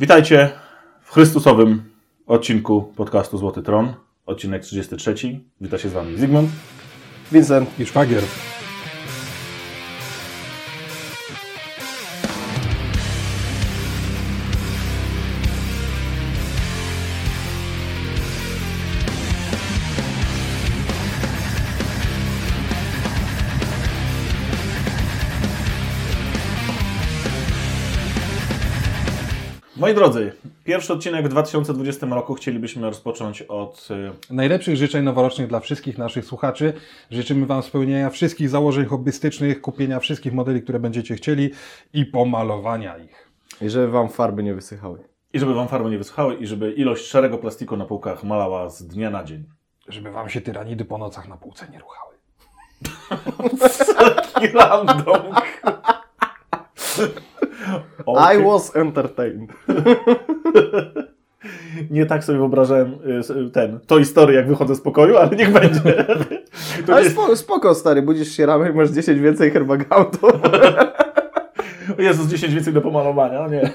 Witajcie w Chrystusowym odcinku podcastu Złoty Tron, odcinek 33. Wita się z Wami Zygmunt. Vincent. i szwagier. Moi drodzy, pierwszy odcinek w 2020 roku chcielibyśmy rozpocząć od y, Najlepszych życzeń noworocznych dla wszystkich naszych słuchaczy. Życzymy Wam spełnienia wszystkich założeń hobbystycznych, kupienia wszystkich modeli, które będziecie chcieli i pomalowania ich. I żeby wam farby nie wysychały. i żeby Wam farby nie wysuchały i żeby ilość szarego plastiku na półkach malała z dnia na dzień. Żeby Wam się tyranidy po nocach na półce nie ruchały. Taki random. I Okej. was entertained. Nie tak sobie wyobrażałem y, s- ten, to historię, jak wychodzę z pokoju, ale niech będzie. To Ale nie, spoko, spoko, stary, budzisz się rano i masz 10 więcej herbagautu. o Jezus, 10 więcej do pomalowania, nie.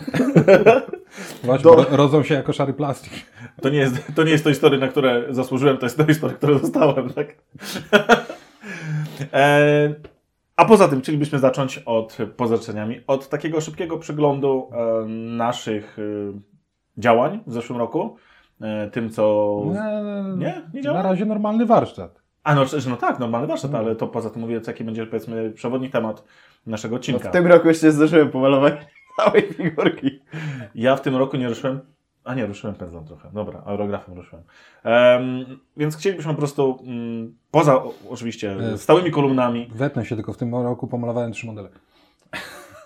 Właśnie, ro- rodzą się jako szary plastik. To nie, jest, to nie jest to historie, na które zasłużyłem, to jest to historie, które dostałem, tak? e, a poza tym chcielibyśmy zacząć od, poza życzeniami, od takiego szybkiego przeglądu e, naszych e, działań w zeszłym roku. E, tym, co... Nie? Nie działa? Na razie normalny warsztat. A no, że no tak, normalny warsztat, ale to poza tym mówię, jaki będzie, powiedzmy, przewodni temat naszego No, odcinka. w tym roku jeszcze nie zdążyłem pomalować całej figurki. Ja w tym roku nie ruszyłem. A nie, ruszyłem pędzlem trochę. Dobra, aerografem ruszyłem. Em, więc chcielibyśmy po prostu, mm, poza o, oczywiście E. stałymi kolumnami, Wetnę się, tylko w tym roku pomalowałem trzy modele.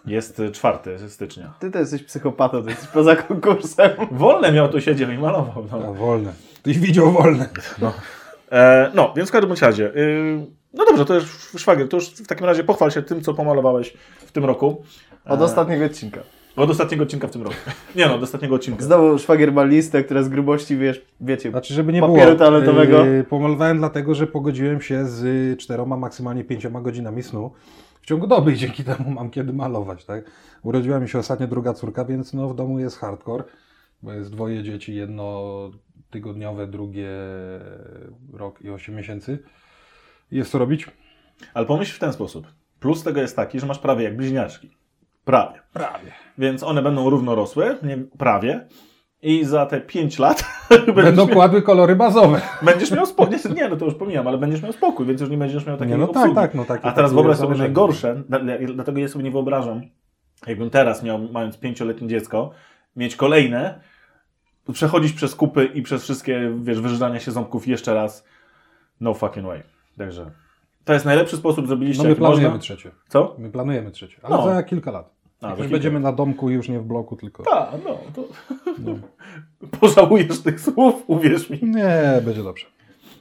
jest y, 4 stycznia. Ty to jesteś psychopatą, ty jesteś poza konkursem. Wolne miał tu siedział i malował. A No, wolne. Tyś widział wolne. e, no więc w każdym razie. Y, no dobrze, to już szwagier, to już w takim razie pochwal się tym, co pomalowałeś w tym roku. Od E, ostatniego odcinka. Od ostatniego odcinka w tym roku. Nie no, od ostatniego odcinka. Znowu szwagier ma listę, która z grubości, wiesz, wiecie, Znaczy, żeby nie Papieru było. toaletowego. Yy, pomalowałem dlatego, że pogodziłem się z czteroma, maksymalnie pięcioma godzinami snu w ciągu doby i dzięki temu mam kiedy malować, tak? Urodziła mi się ostatnio druga córka, więc no w domu jest hardcore, bo jest dwoje dzieci, jedno tygodniowe, drugie rok i 8 miesięcy. Jest co robić? Ale pomyśl w ten sposób. Plus tego jest taki, że masz prawie jak bliźniaczki. Prawie. Prawie. Więc one będą równo rosłe, nie, prawie. I za te 5 lat Będą miał, kładły kolory bazowe. będziesz miał spokój. Nie, no to już pomijam, ale będziesz miał spokój, więc już nie będziesz miał takiej Nie, no tak, obsługi. tak, no takie- A teraz wyobraź sobie najgorsze, dla- dla- dlatego ja sobie nie wyobrażam, jakbym teraz miał, mając pięcioletnie dziecko, mieć kolejne, przechodzić przez kupy i przez wszystkie, wiesz, wyrzynania się ząbków jeszcze raz. No fucking way. Także to jest najlepszy sposób, zrobiliście No my planujemy można. trzecie. Co? My planujemy trzecie, ale No. za kilka lat. A, już będziemy na domku i już nie w bloku, tylko... Tak, no, to No. pożałujesz tych słów, uwierz mi. Nie, będzie dobrze.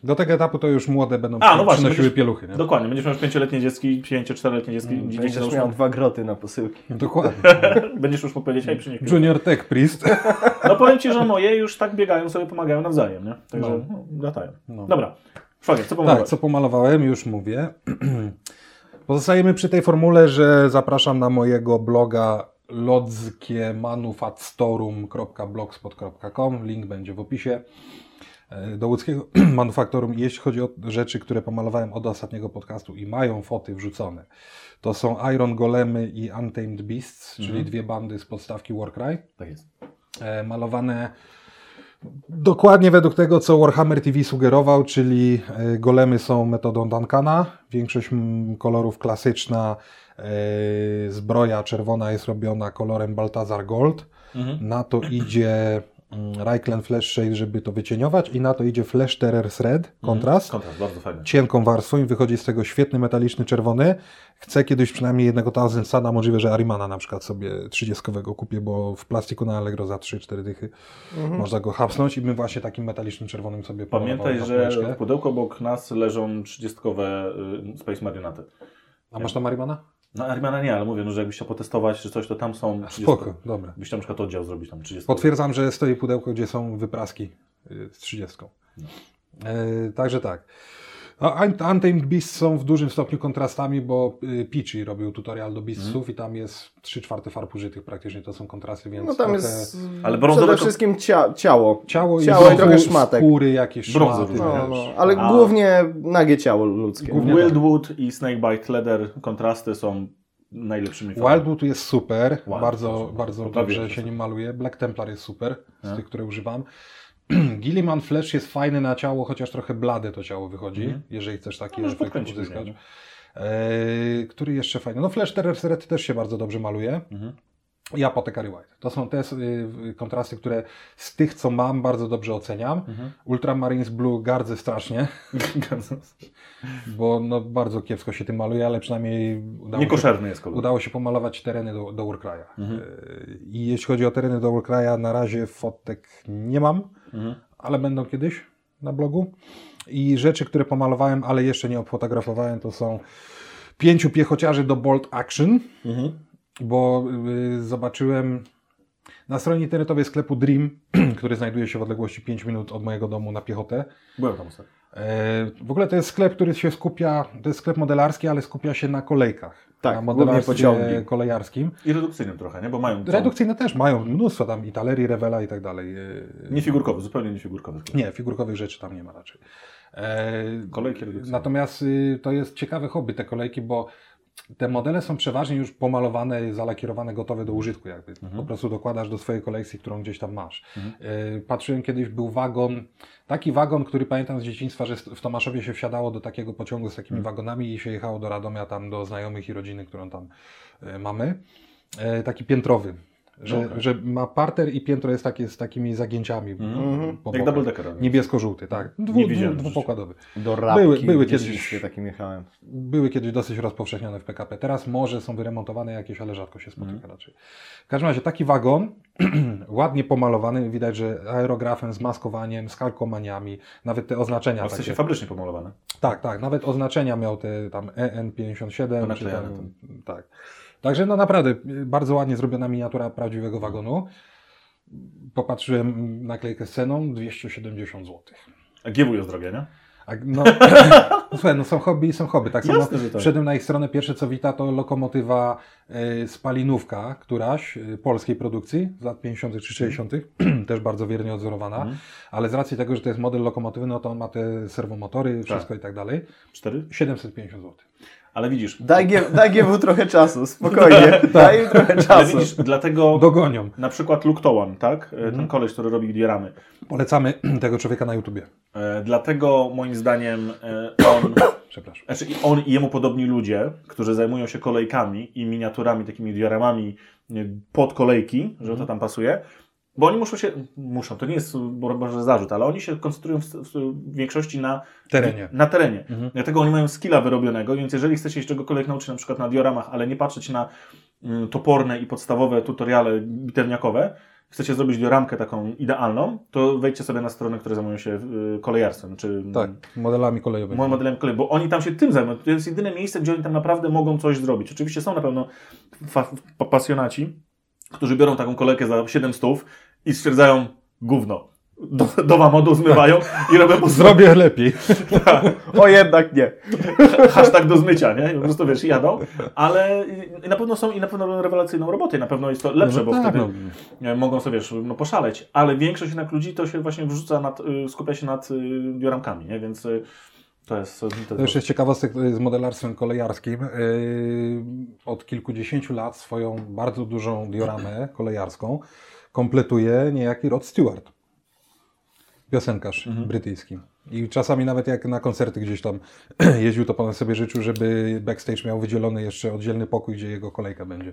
Do tego etapu to już młode będą A, no właśnie, przynosiły będziesz- pieluchy. Nie? Dokładnie, będziesz miał już pięcioletnie dziecki, pięcio, czteroletnie dziecki, Mm, dzieci będziesz załóżmy. miał dwa groty na posyłki. Dokładnie. Będziesz już mógł powiedzieć, hej, przynieś. Junior Tech Priest. No powiem Ci, że moje już tak biegają, sobie pomagają nawzajem, nie? Także No. no. latają. No. Dobra, szwagier, co pomalowałeś? Tak, co pomalowałem, już mówię. Pozostajemy przy tej formule, że zapraszam na mojego bloga lodzkiemanufactorum.blogspot.com. Link będzie w opisie. E, Do łódzkiego manufaktorum, jeśli chodzi o rzeczy, które pomalowałem od ostatniego podcastu i mają foty wrzucone, to są Iron Golemy i Untamed Beasts, czyli dwie bandy z podstawki Warcry. Tak jest. e, malowane dokładnie według tego, co Warhammer TV sugerował, czyli e, golemy są metodą Duncana, większość mm, kolorów klasyczna, e, zbroja czerwona jest robiona kolorem Baltazar Gold, Mhm. na to idzie Reichlen Flash Shade, żeby to wycieniować i na to idzie Flash Terrors Red, kontrast Kontrast, bardzo fajny. cienką warstwą i wychodzi z tego świetny metaliczny czerwony. Chcę kiedyś przynajmniej jednego Thousand Suna, możliwe, że Arimana na przykład sobie 30 kupię, bo w plastiku na Allegro za 3-4 dychy można go hapsnąć i bym właśnie takim metalicznym czerwonym sobie Pamiętaj, że w pudełku obok nas leżą 30-kowe y, Space Marionaty. A masz tam Arimana? No Armiana nie, ale mówię, no, że jakbyś chciał potestować czy coś, to tam są 30 Spoko, dobra. Byś tam na przykład oddział zrobić tam 30 Potwierdzam, że stoi pudełko, gdzie są wypraski y, z 30. No. E, także tak. A Ant- Untamed Beasts są w dużym stopniu kontrastami, bo y, Peachy robił tutorial do Beastsów Mhm. i tam jest 3 czwarte farb użytych praktycznie, to są kontrasty, więc No tam trochę jest Ale brązowe przede wszystkim cia ciało. ciało, ciało i i trochę szmatek. skóry, jakieś różne. No, no, ale A- głównie nagie ciało ludzkie. Głównie- Wildwood i Snakebite Leather kontrasty są najlepszymi. Wildwood jest super, Wildwood, bardzo, to- bardzo dobrze się nim maluje. Black Templar jest super, z A. tych, które używam. Gilliman Flash jest fajny na ciało, chociaż trochę blade to ciało wychodzi, Mhm. jeżeli chcesz taki No, efekt uzyskać. Eee, który jeszcze fajny? No Flash Terror Red też się bardzo dobrze maluje. Mhm. I Apothecary White. To są te y, kontrasty, które z tych, co mam, bardzo dobrze oceniam. Mhm. Ultramarines Blue gardzę strasznie, bo no, bardzo kiepsko się tym maluje, ale przynajmniej udało się Niekoszerny jest kolor. udało się pomalować tereny do, do Urkraja. Mhm. Yy, I jeśli chodzi o tereny do Urkraja, na razie fotek nie mam, Mhm. ale będą kiedyś na blogu. I rzeczy, które pomalowałem, ale jeszcze nie obfotografowałem, to są pięciu piechociarzy do Bolt Action, Mhm. bo yy, zobaczyłem na stronie internetowej sklepu Dream, który znajduje się w odległości 5 minut od mojego domu na piechotę. Byłem tam ostatnio. E, W ogóle to jest sklep, który się skupia, to jest sklep modelarski, ale skupia się na kolejkach. Tak, na głównie modelarstwie pociągi. kolejarskim. I redukcyjnym trochę, nie? Bo mają... są- Redukcyjne też mają mnóstwo tam i talerii, rewela i tak dalej. E, Niefigurkowy, zupełnie niefigurkowy. Nie, figurkowych rzeczy tam nie ma raczej. E, Kolejki redukcyjne. Natomiast y, to jest ciekawe hobby, te kolejki, bo te modele są przeważnie już pomalowane, zalakierowane, gotowe do użytku jakby. Mhm. Po prostu dokładasz do swojej kolekcji, którą gdzieś tam masz. Mhm. E, Patrzyłem kiedyś, był wagon, taki wagon, który pamiętam z dzieciństwa, że w Tomaszowie się wsiadało do takiego pociągu z takimi Mhm. wagonami i się jechało do Radomia tam do znajomych i rodziny, którą tam e, mamy. E, Taki piętrowy. Że, Okej. że ma parter i piętro jest takie z takimi zagięciami Mhm. po Jak double decker. Niebiesko-żółty, tak. Dwu, Nie dwu, dwupokładowy. Do rabki. Były- były kiedyś- takim jechałem. Były kiedyś dosyć rozpowszechnione w PKP. Teraz może są wyremontowane jakieś, ale rzadko się spotyka Mhm. raczej. W każdym razie taki wagon, ładnie pomalowany, widać, że aerografem, z maskowaniem, z kalkomaniami, nawet te oznaczenia. A w sensie takie, fabrycznie pomalowane. tak, tak, nawet oznaczenia miał te tam EN57, czy Ponaklejane tam, tak. Także no naprawdę bardzo ładnie zrobiona miniatura prawdziwego wagonu. Popatrzyłem naklejkę z ceną 270 zł. A GW jest drogie, nie? A, no, no, słuchaj, no są hobby i są hobby. Tak samo tak. wszedłem na ich stronę, pierwsze co wita to lokomotywa y, spalinówka, któraś y, polskiej produkcji z lat 50. czy 60. też bardzo wiernie odzorowana, Mhm. ale z racji tego, że to jest model lokomotywy, no to on ma te serwomotory, wszystko i tak dalej. Cztery? 750 zł. Ale widzisz, Daj, G, daj GW trochę czasu, spokojnie. Daj im trochę ale czasu. widzisz, dlatego Dogonią. na przykład Luke Towan, tak? E, Mhm. Ten koleś, który robi dioramy. Polecamy tego człowieka na YouTubie. E, Dlatego moim zdaniem e, on, Przepraszam. znaczy on i jemu podobni ludzie, którzy zajmują się kolejkami i miniaturami, takimi dioramami nie, pod kolejki, że Mhm. to tam pasuje, bo oni muszą się, muszą, to nie jest może zarzut, ale oni się koncentrują w, w większości na Terenie. Na terenie. Mhm. Dlatego oni mają skilla wyrobionego, więc jeżeli chcecie się czegokolwiek nauczyć na przykład na dioramach, ale nie patrzeć na mm, toporne i podstawowe tutoriale bitewniakowe, chcecie zrobić dioramkę taką idealną, to wejdźcie sobie na strony, które zajmują się y, kolejarstwem, czy Tak, modelami kolejowymi. moim modelem kolei, bo oni tam się tym zajmują. To jest jedyne miejsce, gdzie oni tam naprawdę mogą coś zrobić. Oczywiście są na pewno pasjonaci, którzy biorą taką kolejkę za 700 i stwierdzają gówno. Do, do modu zmywają i robią po Zrobię lepiej. O jednak nie. hashtag do zmycia, nie? Po prostu wiesz, jadą, ale i na pewno są i na pewno robią rewelacyjną robotę i na pewno jest to lepsze, No bo tak, wtedy no. nie, mogą sobie, wiesz, no, poszaleć, ale większość jednak ludzi to się właśnie wrzuca nad, y, skupia się nad y, dioramkami, nie? Więc y, to jest... To jest To jeszcze jest ciekawostek y, z modelarstwem kolejarskim. Yy, Od kilkudziesięciu lat swoją bardzo dużą dioramę kolejarską kompletuje niejaki Rod Stewart. Piosenkarz Mhm. brytyjski. I czasami nawet jak na koncerty gdzieś tam jeździł, to pan sobie życzył, żeby backstage miał wydzielony jeszcze oddzielny pokój, gdzie jego kolejka będzie.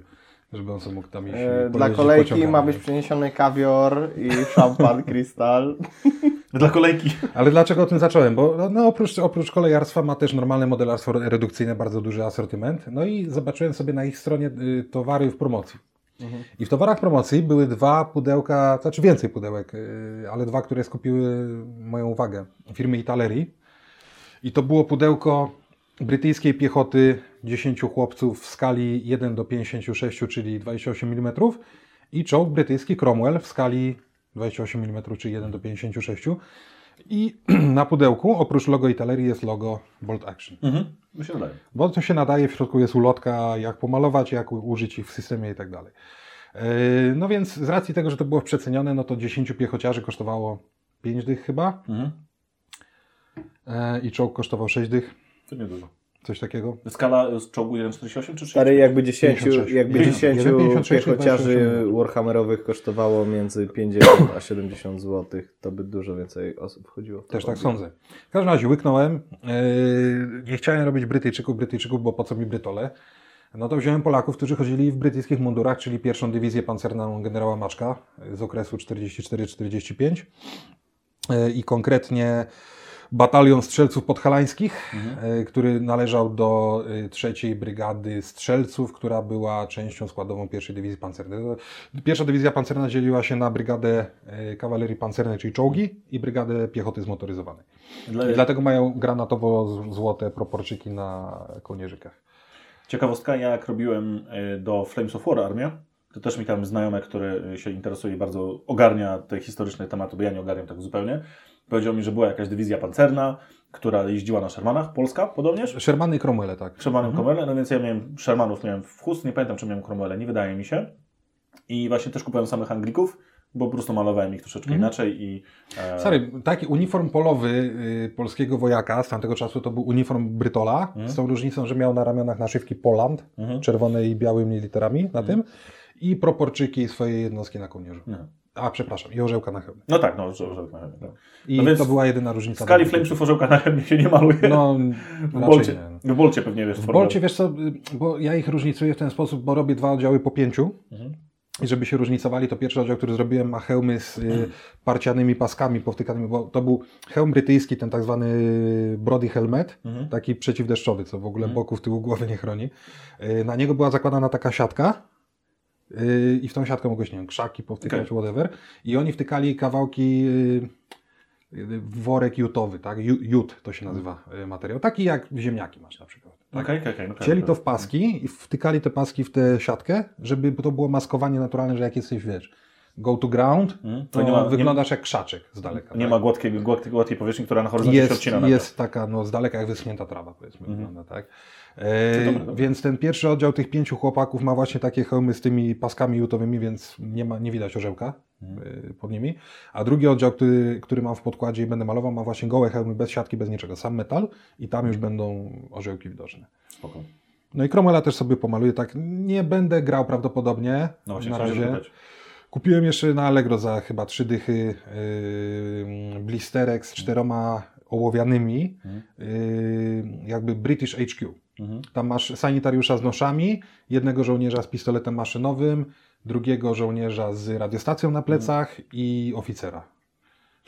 Żeby on sobie mógł tam iść. E, Dla kolejki ma być przyniesiony kawior i szampan, krystal. Dla kolejki. Ale dlaczego o tym zacząłem? Bo no, no, oprócz, oprócz kolejarstwa ma też normalne modelarstwo redukcyjne, bardzo duży asortyment. No i zobaczyłem sobie na ich stronie y, towary w promocji. I w towarach promocji były dwa pudełka, znaczy więcej pudełek, y, ale dwa, które skupiły moją uwagę. Firmy Italerii. I to było pudełko brytyjskiej piechoty 10 chłopców w skali 1 do 56, czyli 28 mm i czołg brytyjski Cromwell w skali 28 mm, czyli 1 do 56. I na pudełku, oprócz logo Italerii, jest logo Bolt Action. Mhm. Się. Bo to się nadaje, w środku jest ulotka, jak pomalować, jak użyć ich w systemie i tak dalej. Yy, No więc z racji tego, że to było przecenione, no to 10 piechociarzy kosztowało 5 dych chyba Mhm. e, i czołg kosztował 6 dych, To niedużo. Coś takiego. Skala z czołgu 1,48 czy 30? Stary, jakby 10, 56. jakby 50, 10 56, piechociarzy 28. Warhammerowych kosztowało między 50 a 70 zł, to by dużo więcej osób wchodziło. w to Też tak sądzę. W każdym razie łyknąłem. Yy, Nie chciałem robić Brytyjczyków, Brytyjczyków, bo po co mi Brytole? No to wziąłem Polaków, którzy chodzili w brytyjskich mundurach, czyli pierwszą dywizję pancerną generała Maczka z okresu 44-45 Yy, i konkretnie batalion strzelców podhalańskich, yy, który należał do yy, trzeciej brygady strzelców, która była częścią składową pierwszej dywizji pancernej. Pierwsza dywizja pancerna dzieliła się na brygadę yy, kawalerii pancernej, czyli czołgi i brygadę piechoty zmotoryzowanej. Dla... Dlatego mają granatowo-złote proporczyki na kołnierzykach. Ciekawostka, ja jak robiłem do Flames of War armię, to też mi tam znajomy, który się interesuje i bardzo ogarnia te historyczne tematy, bo ja nie ogarniam tak zupełnie. Powiedział mi, że była jakaś dywizja pancerna, która jeździła na Shermanach, Polska podobnież. Shermany i Cromwelle, tak. Shermanem Mhm. Cromwell, no więc ja miałem Shermanów, miałem w chust, nie pamiętam czy miałem Cromwelle, nie wydaje mi się. I właśnie też kupowałem samych Anglików, bo po prostu malowałem ich troszeczkę Mhm. inaczej i... E, Stary, taki uniform polowy y, polskiego wojaka z tamtego czasu to był uniform Brytola, Mhm. z tą różnicą, że miał na ramionach naszywki Poland, Mhm. czerwone i białymi literami na tym i proporczyki swojej jednostki na kołnierzu. A, przepraszam, i orzełka na hełmie. No tak, no, że, na chemii, tak. I No więc to była jedyna W różnica. skali do- Flamesów orzełka na chemii się nie maluje. No, w, bolcie, nie. w bolcie pewnie wiesz. W. Bolcie, wiesz co, bo ja ich różnicuję w ten sposób, bo robię dwa oddziały po pięciu Mhm. i żeby się różnicowali, to pierwszy oddział, który zrobiłem ma hełmy z y, parcianymi paskami powtykanymi, bo to był hełm brytyjski, ten tak zwany Brody Helmet, Mhm. taki przeciwdeszczowy, co w ogóle Mhm. boków tyłu głowy nie chroni. Y, Na niego była zakładana taka siatka y, i w tą siatkę mogłeś, nie wiem, krzaki powtykać, Okej. whatever. I oni wtykali kawałki y, y, worek jutowy, tak? Ju- Jut to się nazywa y, materiał. Taki jak ziemniaki masz na przykład. Tak? No Wcięli tak, to w paski i wtykali te paski w tę siatkę, żeby to było maskowanie naturalne, że jak jesteś, wiesz, go to ground, Mhm. to To nie ma- nie- wyglądasz jak krzaczek z daleka. Nie tak? ma gładkiej, gładkiej, gładkiej powierzchni, która na horyzoncie się jest, odcina na jest taka, no z daleka jak wyschnięta trawa, powiedzmy, Mhm. wygląda, tak? E. Więc ten pierwszy oddział tych pięciu chłopaków ma właśnie takie hełmy z tymi paskami jutowymi, więc nie, ma, nie widać orzełka Mhm. e, pod nimi. A drugi oddział, który, który mam w podkładzie i będę malował, ma właśnie gołe hełmy bez siatki, bez niczego, sam metal i tam już będą orzełki widoczne. Spoko. No i Cromwella też sobie pomaluję, tak nie będę grał prawdopodobnie No właśnie, na razie. zapytać. Kupiłem jeszcze na Allegro za chyba trzy dychy yy, blisterek z czteroma ołowianymi, yy, jakby British HQ. Mhm. Tam masz sanitariusza z noszami, jednego żołnierza z pistoletem maszynowym, drugiego żołnierza z radiostacją na plecach i oficera.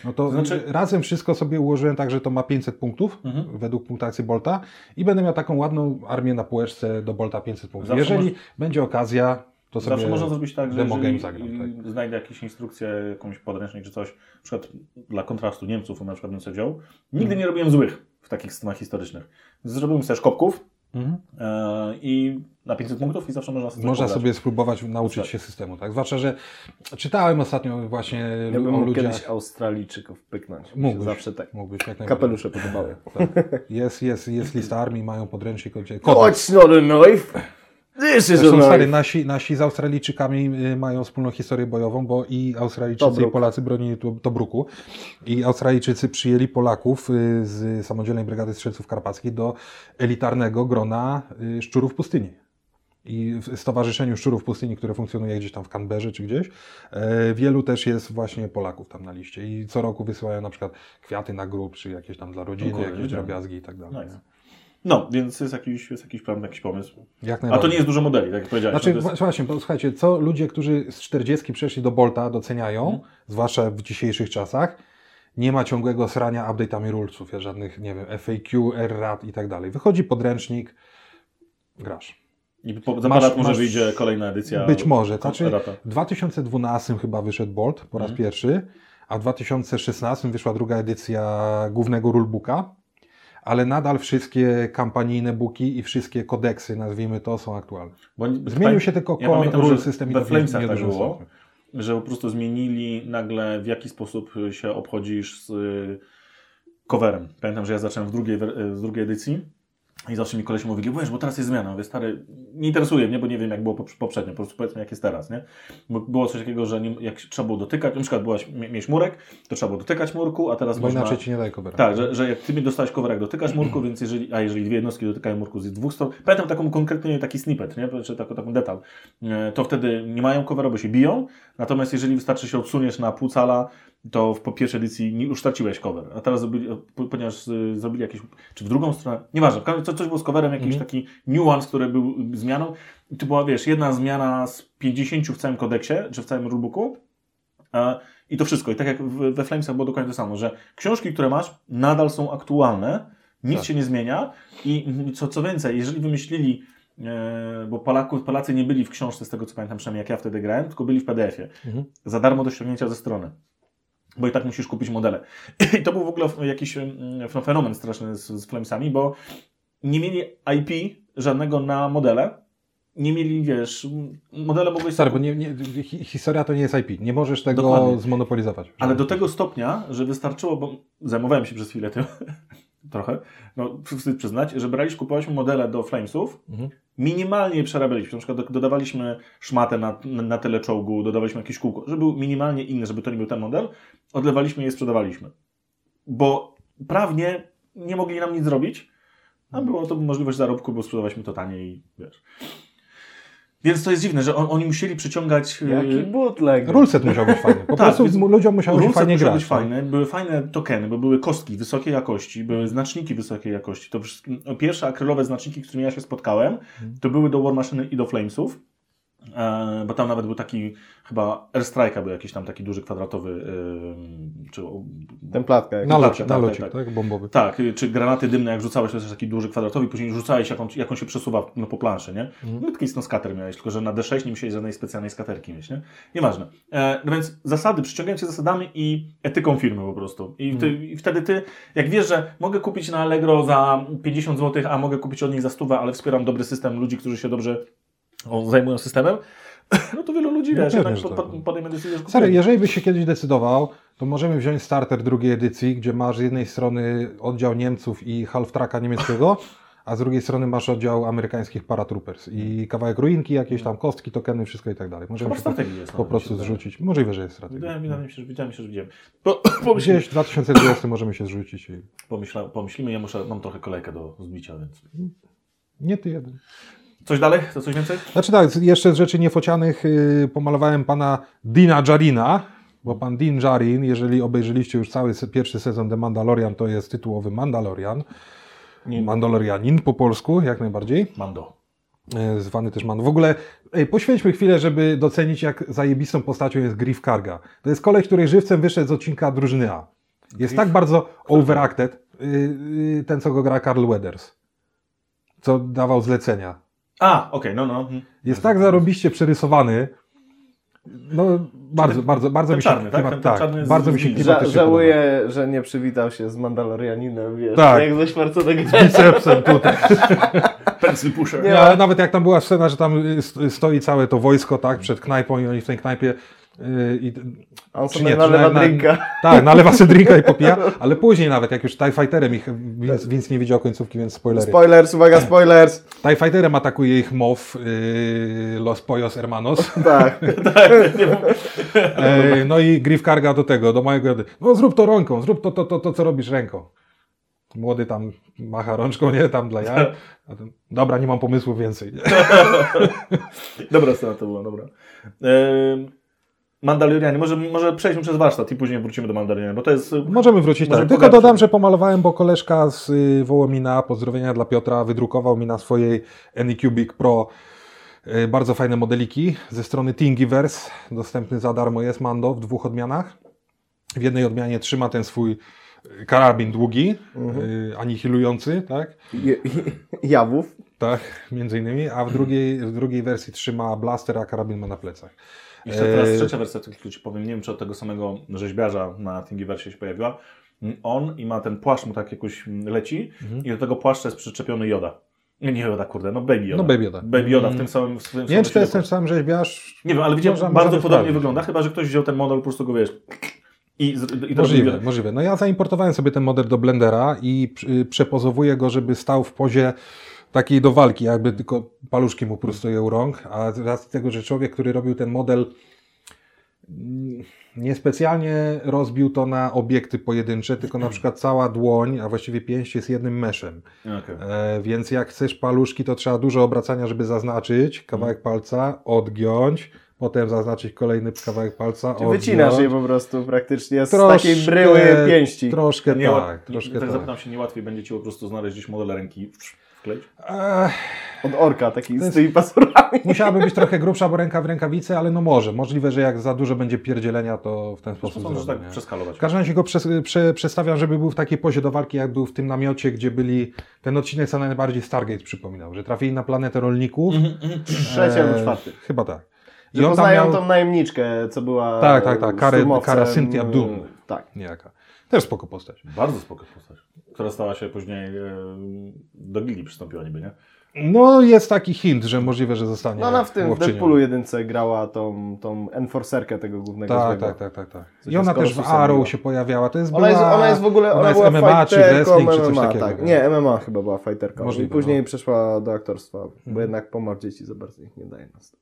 No to znaczy- razem wszystko sobie ułożyłem tak, że to ma 500 punktów Mhm. według punktacji Bolta i będę miał taką ładną armię na półeczce do Bolta 500 punktów. Zawsze Jeżeli moż- będzie okazja, to sobie Zawsze można zrobić tak, że demo jeżeli game zagram, tak. znajdę jakieś instrukcje, jakąś podręcznik czy coś, na przykład dla kontrastu Niemców, na przykład bym sobie wziął. Nigdy Mhm. nie robiłem złych w takich scenach historycznych. Zrobiłem sobie szkopków Mhm. e, i na 500 punktów i zawsze można sobie Można sobie spróbować nauczyć Tak. się systemu, tak? Zwłaszcza, że czytałem ostatnio właśnie Ja bym o mógł ludziach. kiedyś Australijczyków pyknąć. Mógłbyś. Zawsze tak. Mógłbyś jak. Kapelusze podobały. Tak. Jest, jest, jest lista armii, mają podręcznik, gdzie kodeks. It's not a knife. This is Zresztą stary, nasi, nasi z Australijczykami y, mają wspólną historię bojową, bo i Australijczycy Tobruk. i Polacy bronili to- Tobruku. I Australijczycy przyjęli Polaków y, z samodzielnej brygady strzelców karpackich do elitarnego grona y, szczurów pustyni. I w Stowarzyszeniu Szczurów Pustyni, które funkcjonuje gdzieś tam w Canberrze czy gdzieś, e, wielu też jest właśnie Polaków tam na liście. I co roku wysyłają na przykład kwiaty na grób, czy jakieś tam dla rodziny, jakieś drobiazgi i tak dalej. No, więc jest jakiś, jest jakiś plan, jakiś pomysł. Jak A to nie jest dużo modeli, tak jak powiedziałeś. Znaczy, no jest... właśnie, słuchajcie, co ludzie, którzy z 40 przeszli do Bolta doceniają, Mhm. zwłaszcza w dzisiejszych czasach, nie ma ciągłego srania update'ami rulesów, ja żadnych, nie wiem, FAQ, RRAT i tak dalej. Wychodzi podręcznik, grasz. I po, za Masz- lat może masz- wyjdzie kolejna edycja. Być może, znaczy w 2012 chyba wyszedł Bolt po raz Mhm. pierwszy, a w 2016 wyszła druga edycja głównego rulebooka, ale nadal wszystkie kampanijne booki i wszystkie kodeksy, nazwijmy to, są aktualne. Bo Zmienił się tylko ja pamiętam, rule system we Flamesach tak było, że po prostu zmienili nagle w jaki sposób się obchodzisz z y, coverem. Pamiętam, że ja zacząłem w drugiej, w drugiej edycji i zawsze mi koleś mówi, wiesz, bo teraz jest zmiana. Mówię, stary, nie interesuje mnie, bo nie wiem, jak było pop- poprzednio. Po prostu powiedzmy, jak jest teraz, nie? Bo było coś takiego, że nie, jak trzeba było dotykać, na przykład byłaś, mie- mieć murek, to trzeba było dotykać murku, a teraz Bo można... inaczej ci nie daje covera. Tak, że, że jak ty mi dostałeś cover, jak dotykasz murku, więc jeżeli, a jeżeli dwie jednostki dotykają murku z dwóch stron, pamiętam taką konkretnie taki snippet, nie? Czy taką, taką detal, e, to wtedy nie mają covera, bo się biją, natomiast jeżeli wystarczy się odsuniesz na pół cala, to w po pierwszej edycji nie- już straciłeś cover, a teraz zrobili, po- ponieważ y, zrobili jakieś, czy w drugą stronę, nieważne, razie coś było z coverem, jakiś Mhm. taki niuans, który był zmianą i to była, wiesz, jedna zmiana z 50 w całym kodeksie, czy w całym rulebooku, E, I to wszystko. I tak jak w- we Flamesach było dokładnie to samo, że książki, które masz, nadal są aktualne, nic Tak. się nie zmienia i mm, co, co więcej, jeżeli wymyślili, e, bo Polaków, Polacy nie byli w książce, z tego co pamiętam, przynajmniej jak ja wtedy grałem, tylko byli w PDF-ie. Mhm. Za darmo do ściągnięcia ze strony. Bo i tak musisz kupić modele. I to był w ogóle jakiś mm, no, fenomen straszny z, z Flamesami, bo nie mieli IP żadnego na modele. Nie mieli, wiesz, modele mogłeś Stary, bo nie, nie, hi- historia to nie jest IP. Nie możesz tego Dokładnie. zmonopolizować. Ale do tego stopnia, że wystarczyło, bo zajmowałem się przez chwilę tym, trochę, no wstyd przyznać, że braliśmy, kupowaliśmy modele do Flamesów, Mhm. minimalnie je przerabialiśmy. Na przykład do- dodawaliśmy szmatę na, na, na tyle czołgu, dodawaliśmy jakieś kółko, żeby był minimalnie inny, żeby to nie był ten model, odlewaliśmy je i sprzedawaliśmy. Bo prawnie nie mogli nam nic zrobić, a było to możliwość zarobku, bo sprzedawaliśmy to taniej, wiesz. Więc to jest dziwne, że on, oni musieli przyciągać... yy, Jaki bootleg. Rulset musiał być fajny. Po Tak, prostu ludziom musiało się Rulset fajnie musiał grać. być tak? fajne, były fajne tokeny, bo były kostki wysokiej jakości, były znaczniki wysokiej jakości. To wszystko, no, pierwsze akrylowe znaczniki, z którymi ja się spotkałem, Mhm. to były do War Machine i do Flamesów. E, bo tam nawet był taki, chyba Airstrike'a był jakiś tam taki duży kwadratowy, e, czy, Templatka. jak- Na Tak, locie, tak, na tak, locie, tak. tak, bombowy. tak, y, czy granaty dymne, jak rzucałeś, to jest taki duży kwadratowy, później rzucałeś, jak on, jak on się przesuwa no, po planszy, nie? Mhm. No taki no, skater miałeś, tylko że na D6 nie musiałeś żadnej specjalnej skaterki mieć, nie? Nieważne. E, no więc zasady, przyciągają cię zasadami i etyką firmy po prostu. I, ty, Mhm. I wtedy ty, jak wiesz, że mogę kupić na Allegro za 50 zł, a mogę kupić od nich za stówę, ale wspieram dobry system ludzi, którzy się dobrze zajmują systemem, no to wielu ludzi, No wiesz, jednak że po, tak. po, podejmie decyzję, że jeżeli byś się kiedyś decydował, to możemy wziąć starter drugiej edycji, gdzie masz z jednej strony oddział Niemców i half-tracka niemieckiego, a z drugiej strony masz oddział amerykańskich paratroopers i kawałek ruinki, jakieś tam kostki, tokeny, wszystko i tak dalej. Możemy Chyba po, jest. po mi prostu zrzucić. Możliwe, że jest strategia. Wydaje mi, wydaje mi się, że widziałem się, że widziałem. Po, pomyślimy, Gdzieś w 2020 możemy się zrzucić. I... pomyśla, pomyślimy, ja muszę, mam trochę kolejkę do zbicia, więc... Nie ty jeden. Coś dalej? To coś więcej? Znaczy tak, jeszcze z rzeczy niefocianych yy, pomalowałem pana Dina Jarina, bo pan Din Jarin, jeżeli obejrzeliście już cały pierwszy sezon The Mandalorian, to jest tytułowy Mandalorian. Mandalorianin po polsku, jak najbardziej. Mando. E, Zwany też Mando. W ogóle ej, poświęćmy chwilę, żeby docenić, jak zajebistą postacią jest Griff Karga. To jest koleś, który żywcem wyszedł z odcinka drużyny A. Jest Griff tak bardzo overacted, yy, yy, ten co go gra Carl Weathers, co dawał zlecenia. A, okej, no, no. mhm. Jest tak zarobiście przerysowany. No, bardzo, bardzo, bardzo ten mi się czarny, tak? klimat- Ten- ten czarny z- bardzo mi z się Wildy. Ża żałuję, że nie przywitał się z Mandalorianinem, wiesz, Tak. jak ze Schwarzeneggerem. podoba. Bicepsem tutaj. Pencil pusher. Nie, ale nawet jak tam była scena, że tam y, st- stoi całe to wojsko, tak, przed knajpą i oni w tej knajpie i A On sobie nie, nalewa na- drinka. Tak, nalewa sobie drinka i popija, ale później nawet, jak już TIE Fighterem ich, Vince, Vince nie widział końcówki, więc spoilery. Spoilers, uwaga, spoilers. TIE Fighterem atakuje ich MOW yy, Los Poyos Hermanos. Tak. E, no i Griff Karga do tego, do mojego, no zrób to ręką, zrób to, to, to, to co robisz ręką. Młody tam macha rączką, nie, tam dla jaj. A ten, Dobra, nie mam pomysłu więcej. Dobra scena to była, dobra. Ehm, Mandalorianie, może, może przejdźmy przez warsztat i później wrócimy do Mandalorianie, bo to jest... Możemy wrócić Możemy tak. Tylko dodam, że pomalowałem, bo koleżka z y, Wołomina, pozdrowienia dla Piotra, wydrukował mi na swojej Anycubic Pro y, bardzo fajne modeliki ze strony Thingiverse. Dostępny za darmo jest Mando w dwóch odmianach. W jednej odmianie trzyma ten swój y, karabin długi, y, anihilujący, tak? Jawów. Tak, między innymi, a w drugiej, w drugiej wersji trzyma blaster, a karabin ma na plecach. Jeszcze teraz Eee. trzecia wersja, tylko ci powiem, nie wiem czy od tego samego rzeźbiarza na Thingiverse się pojawiła. On i ma ten płaszcz mu tak jakoś leci Mhm. i do tego płaszcza jest przyczepiony Joda. Nie, Joda, kurde, no Baby Yoda. No Baby Yoda. Baby Yoda w Mm. tym samym... W tym Nie wiem, czy to jest ten sam rzeźbiarz. Nie wiem, ale widziałem, Można- bardzo podobnie sprawdzić. wygląda, chyba że ktoś wziął ten model, po prostu go wiesz, I, i Możliwe, możliwe. No ja zaimportowałem sobie ten model do Blendera i y, przepozowuję go, żeby stał w pozie takiej do walki, jakby tylko paluszki mu prostują u rąk, a z racji tego, że człowiek, który robił ten model mm, niespecjalnie rozbił to na obiekty pojedyncze, tylko na przykład cała dłoń, a właściwie pięść jest jednym meszem. Okej. E, więc jak chcesz paluszki, to trzeba dużo obracania, żeby zaznaczyć kawałek palca, odgiąć, potem zaznaczyć kolejny kawałek palca, Czy odgiąć. wycinasz je po prostu praktycznie z Troszkę- takiej bryły pięści. Troszkę Nie, tak, troszkę tak zapytam się, nie łatwiej będzie ci po prostu znaleźć gdzieś model ręki, Od orka, taki z tymi pasurami. musiałaby być trochę grubsza, bo ręka w rękawicy, ale no może. Możliwe, że jak za dużo będzie pierdzielenia, to w ten sposób zrobię. tak nie? przeskalować. W każdym razie go przes prze przestawiam, żeby był w takiej pozie do walki, jak był w tym namiocie, gdzie byli... Ten odcinek co najbardziej Stargate przypominał, że trafili na planetę rolników. Trzeci albo E, czwarty. Chyba tak. Że on tam poznają miał- tą najemniczkę, co była Tak, tak, tak. Karę-. Kara Cynthia Doom. Tak. Niejaka. Też spoko postać. Bardzo spoko postać, która stała się później e, do gili przystąpiła niby, nie? No jest taki hint, że możliwe, że zostanie No ona w tym w łowczynią. Deadpoolu jedynce grała tą, tą enforcerkę tego głównego Tak, tak, tak, tak, tak. I ona też w Arrow się pojawiała. To jest Ona jest, była- ona jest w ogóle, ona, ona jest była MMA czy wrestling, czy coś MMA, takiego. tak. Nie, MMA chyba była fighterką. Możliwe, I później no. przeszła do aktorstwa, bo Mhm. jednak pomar dzieci za bardzo ich nie daje nas.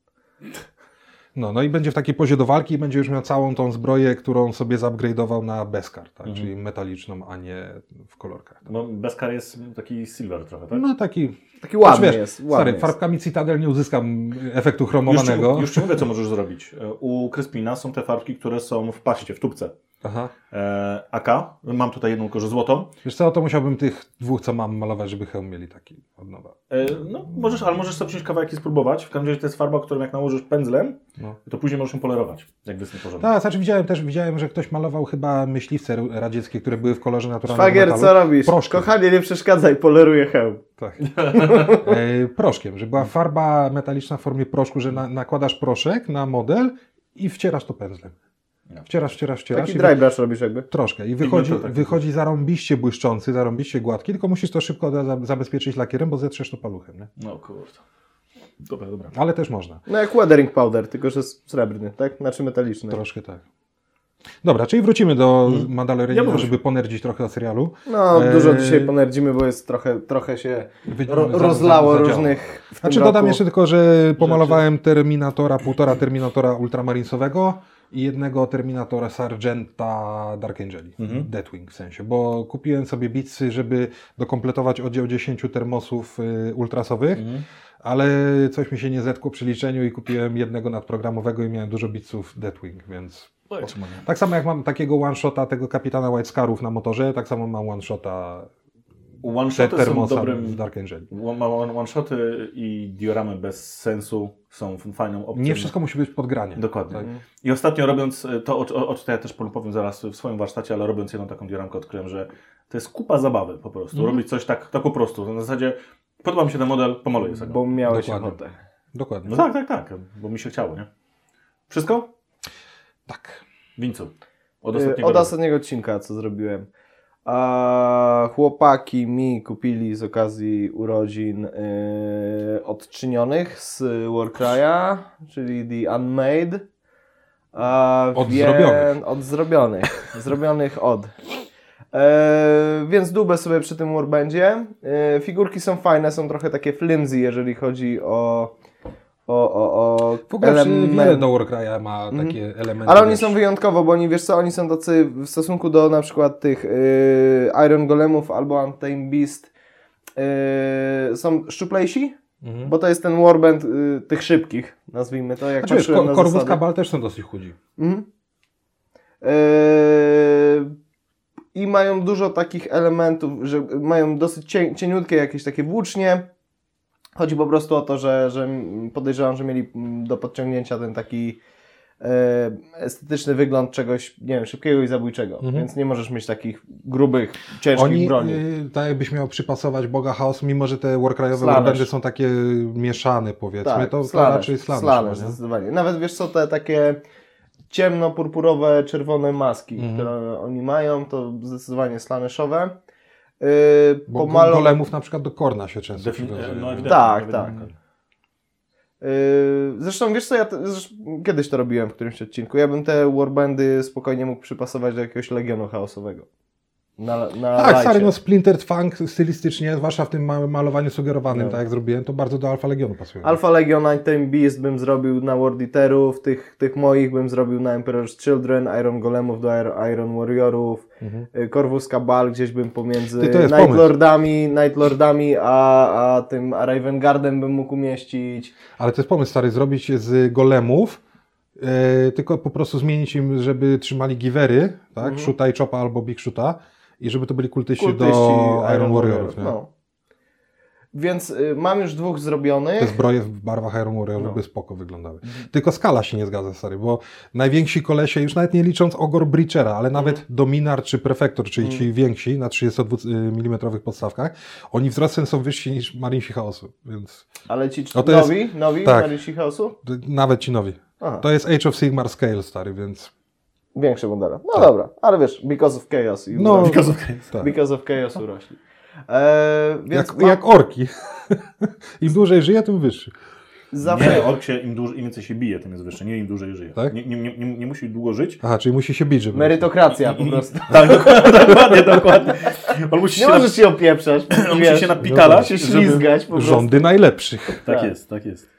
No, no i będzie w takiej pozie do walki i będzie już miał całą tą zbroję, którą sobie zupgrade'ował na Beskar, tak? Mhm. czyli metaliczną, a nie w kolorkach. No Beskar jest taki silver trochę, tak? No taki, Taki ładny wiesz, jest. Ładny stary, jest. farbkami Citadel nie uzyskam efektu Już ci, chromowanego. już ci mówię, co możesz zrobić. E, U Kryspina są te farbki, które są w paście, w tubce. Aha. E, AK, mam tutaj jedną tylko, że złotą. Wiesz co, to musiałbym tych dwóch, co mam malować, żeby hełm mieli taki od nowa. E, no, możesz, ale możesz sobie wziąć kawałek i spróbować. W każdym razie to jest farba, którą jak nałożysz pędzlem, No. to później możesz ją polerować, jak wysnie porządek. Tak, znaczy widziałem też, widziałem, że ktoś malował chyba myśliwce radzieckie, które były w kolorze naturalnego Szwagier, metalu. co robisz? Proszkiem. Kochanie, nie przeszkadzaj, poleruję hełm. Tak. e, proszkiem, że była farba metaliczna w formie proszku, że na, nakładasz proszek na model i wcierasz to pędzlem. No. Wcierasz, wcierasz, wcierasz. Taki i dry brush robisz jakby. Troszkę. I wychodzi, wychodzi zarąbiście błyszczący, zarąbiście gładki, tylko musisz to szybko za- zabezpieczyć lakierem, bo zetrzesz to paluchem. Nie? No kurde. Dobra, dobra. Ale też można. No jak weathering powder, tylko że srebrny, tak? Znaczy metaliczny. Troszkę tak. Dobra, czyli wrócimy do Ja Mandalorianina, bym- żeby ponerdzić trochę o serialu. No, Eee, dużo dzisiaj ponerdzimy, bo jest trochę, trochę się ro, za- za- rozlało za działo. różnych w Znaczy tym dodam roku. jeszcze tylko, że pomalowałem Terminatora, półtora Terminatora Ultramarinesowego i jednego Terminatora Sargenta Dark Angeli, Mhm. Deathwing w sensie, bo kupiłem sobie bitsy, żeby dokompletować oddział 10 termosów y, ultrasowych, Mhm. ale coś mi się nie zetkło przy liczeniu i kupiłem jednego nadprogramowego i miałem dużo bitsów Deathwing, więc... Nie? Tak samo jak mam takiego one-shota tego kapitana White Scarów na motorze, tak samo mam one-shota One-shoty są dobrym... w Dark Angeli. One- One-shoty i dioramy bez sensu są fajną opcją. Nie wszystko musi być podgranie. Dokładnie. Tak? I ostatnio robiąc e, to, o, o, o czym ja też powiem zaraz w swoim warsztacie, ale robiąc jedną taką dioramkę odkryłem, że to jest kupa zabawy po prostu. Mhm. Robić coś tak, tak po prostu. Na zasadzie podoba mi się ten model, pomaluję sobie. go. Bo miałeś Dokładnie. ochotę. Dokładnie. No tak, tak, tak, bo mi się chciało, nie? Wszystko? Tak. Wincu. Od Od ostatniego. Od ostatniego odcinka, co zrobiłem. A chłopaki mi kupili z okazji urodzin yy, odczynionych z Warcry'a, czyli The Unmade. A, Od wie- zrobionych. Od zrobionych. zrobionych od. E, więc dubę sobie przy tym Warbandzie. E, figurki są fajne, są trochę takie flimsy, jeżeli chodzi o o, o, o W ogóle element- wiele do Warcry'a ma Mhm. takie elementy. ale oni wiesz, są wyjątkowo, bo oni, wiesz co, oni są tacy w stosunku do na przykład tych y, Iron Golemów albo Untamed Beast y, są szczuplejsi, Mhm. bo to jest ten warband y, tych szybkich, nazwijmy to, jak Znaczy, Ko- Corvus. Cabal też są dosyć chudzi. Mhm. Y, I mają dużo takich elementów, że mają dosyć cie, cieniutkie jakieś takie włócznie. Chodzi po prostu o to, że, że podejrzewam, że mieli do podciągnięcia ten taki e, estetyczny wygląd czegoś, nie wiem, szybkiego i zabójczego. Mhm. Więc nie możesz mieć takich grubych, ciężkich Oni, broni. y, tak jakbyś miał przypasować Boga Chaosu, mimo że te Warcry'owe warbandy są takie mieszane, powiedzmy, tak, to, to raczej chyba, nie? zdecydowanie. Nawet wiesz co, te takie ciemno-purpurowe, czerwone maski, Mhm. które oni mają, to zdecydowanie slaneszowe. Yy, Bo pomalo- golemów na przykład do Korna się często Defin- no. Tak, ewidentnie. tak. Zresztą wiesz co, ja te, zresztą, kiedyś to robiłem w którymś odcinku. Ja bym te warbandy spokojnie mógł przypasować do jakiegoś legionu chaosowego. Na, na Tak, lajcie. stary, no Splintered Funk stylistycznie, zwłaszcza w tym malowaniu sugerowanym, No. tak jak zrobiłem, to bardzo do Alfa Legionu pasuje. Alpha Legion, Time Beast bym zrobił na World Eaterów, tych, tych moich bym zrobił na Emperor's Children, Iron Golemów do Iron Warriorów, Mhm. y, Corvus Cabal gdzieś bym pomiędzy Ty, to jest Night pomysł. Lordami, Night Lordami a, a tym a Raven Guardem bym mógł umieścić. Ale to jest pomysł, stary, zrobić z golemów, e, tylko po prostu zmienić im, żeby trzymali givery, tak, Mhm. shoota i chopa albo big shoota i żeby to byli kultyści, Kultyści do Iron, Warriorów, nie? No. Więc y, mam już dwóch zrobionych. Te zbroje w barwach Iron Warriorów No. by spoko wyglądały. Tylko skala się nie zgadza, stary, bo najwięksi kolesie, już nawet nie licząc Ogor Breachera, ale nawet Mhm. Dominar czy Prefektor, czyli ci więksi na 32 mm podstawkach, oni wzrostem są wyżsi niż Marinesi Chaosu, więc Ale ci No to jest- nowi, nowi tak. Chaosu? nawet ci nowi. Aha, To jest Age of Sigmar Scale, stary, więc... większe modele. No Tak. dobra, ale wiesz, because of chaos. No. Because of chaos. tak. Because of chaos urośli. Eee, więc Jak, mam- jak orki. Im dłużej żyje, tym wyższy. zawsze... Nie, ork się im, dłużej, im więcej się bije, tym jest wyższy, nie im dłużej żyje. Tak? Nie, nie, nie, nie, musi długo żyć. Aha, czyli musi się bić, żeby... Merytokracja I- po i- prostu. Tak, dokładnie, dokładnie. On musi Nie się, możesz się opieprzać. na, on wiesz, musi się napitalać, się ślizgać po prostu. Rządy najlepszych. Tak Tak. jest, tak jest.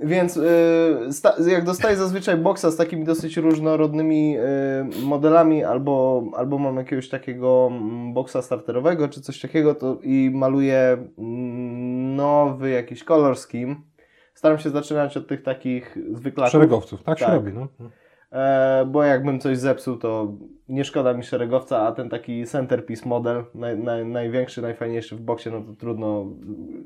Więc y, sta, jak dostaję zazwyczaj boksa z takimi dosyć różnorodnymi y, modelami, albo, albo mam jakiegoś takiego mm, boksa starterowego, czy coś takiego, to i maluję mm, nowy jakiś color scheme. Staram się zaczynać od tych takich zwyklaków. Szeregowców, tak, się Tak. robi, no. E, bo jakbym coś zepsuł, to nie szkoda mi szeregowca, a ten taki centerpiece model, naj, naj, największy, najfajniejszy w boksie, no to trudno,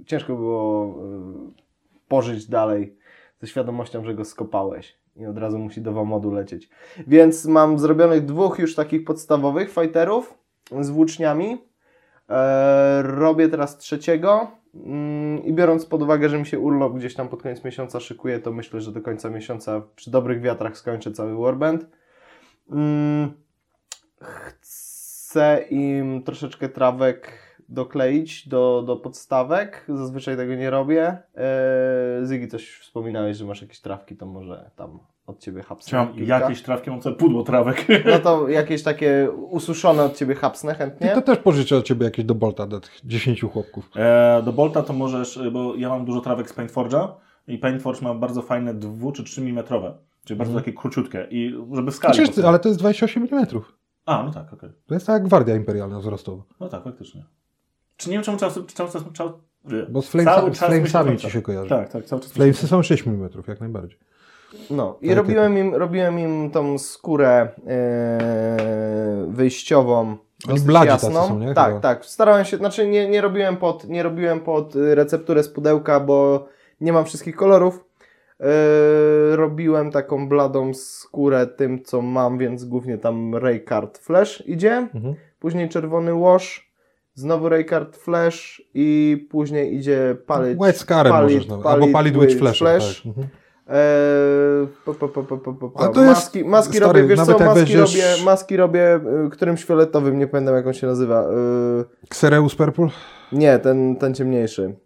ciężko było e, pożyć dalej ze świadomością, że go skopałeś i od razu musi do womodu lecieć. Więc mam zrobionych dwóch już takich podstawowych fighterów z włóczniami. E, robię teraz trzeciego mm, i biorąc pod uwagę, że mi się urlop gdzieś tam pod koniec miesiąca szykuje, to myślę, że do końca miesiąca przy dobrych wiatrach skończę cały Warband. Mm, chcę im troszeczkę trawek dokleić do, do podstawek. Zazwyczaj tego nie robię. Eee, Zygi, coś wspominałeś, że masz jakieś trawki, to może tam od Ciebie hapsnę Chciałem kilka. jakieś trawki, mam całe pudło trawek. No to jakieś takie ususzone od Ciebie hapsnę I chętnie. to też pożyczę od Ciebie jakieś do Bolta, do tych 10 chłopków. E, do Bolta to możesz, bo ja mam dużo trawek z Paintforge'a i Paintforge ma bardzo fajne 2 czy 3 mm, czyli bardzo takie króciutkie i żeby w skali... Przecież, po prostu- ale to jest 28 mm. A, no tak, okej. To jest tak jak Gwardia Imperialna wzrostowa. No tak, faktycznie. Czy nie wiem, czemu cały, cały czas... Cały, Bo z, flamesa, Flamesami Ci się kojarzy. Tak, tak, cały czas... Flamesy są 6 mm, jak najbardziej. No i robiłem im, robiłem im tą skórę e, wyjściową. dosyć bladzi tacy jasną. są, nie? Tak, tak. Starałem się, znaczy nie, nie, robiłem pod, nie robiłem pod recepturę z pudełka, bo nie mam wszystkich kolorów. E, robiłem taką bladą skórę tym, co mam, więc głównie tam Raycard Flash idzie. Mhm. Później czerwony wash, znowu Raycard Flash i później idzie Palid, White Scarem Palid- możesz nawet. Albo Palid Witch Flash. Flash. Tak. Mhm. Eee, po, po, po, po, po, po, Ale po. to jest- Maski, maski stary, robię, wiesz co, maski weźmiesz- robię, maski robię y, którymś fioletowym, nie pamiętam jak on się nazywa. Y, Xereus Purple, nie, ten, ten ciemniejszy.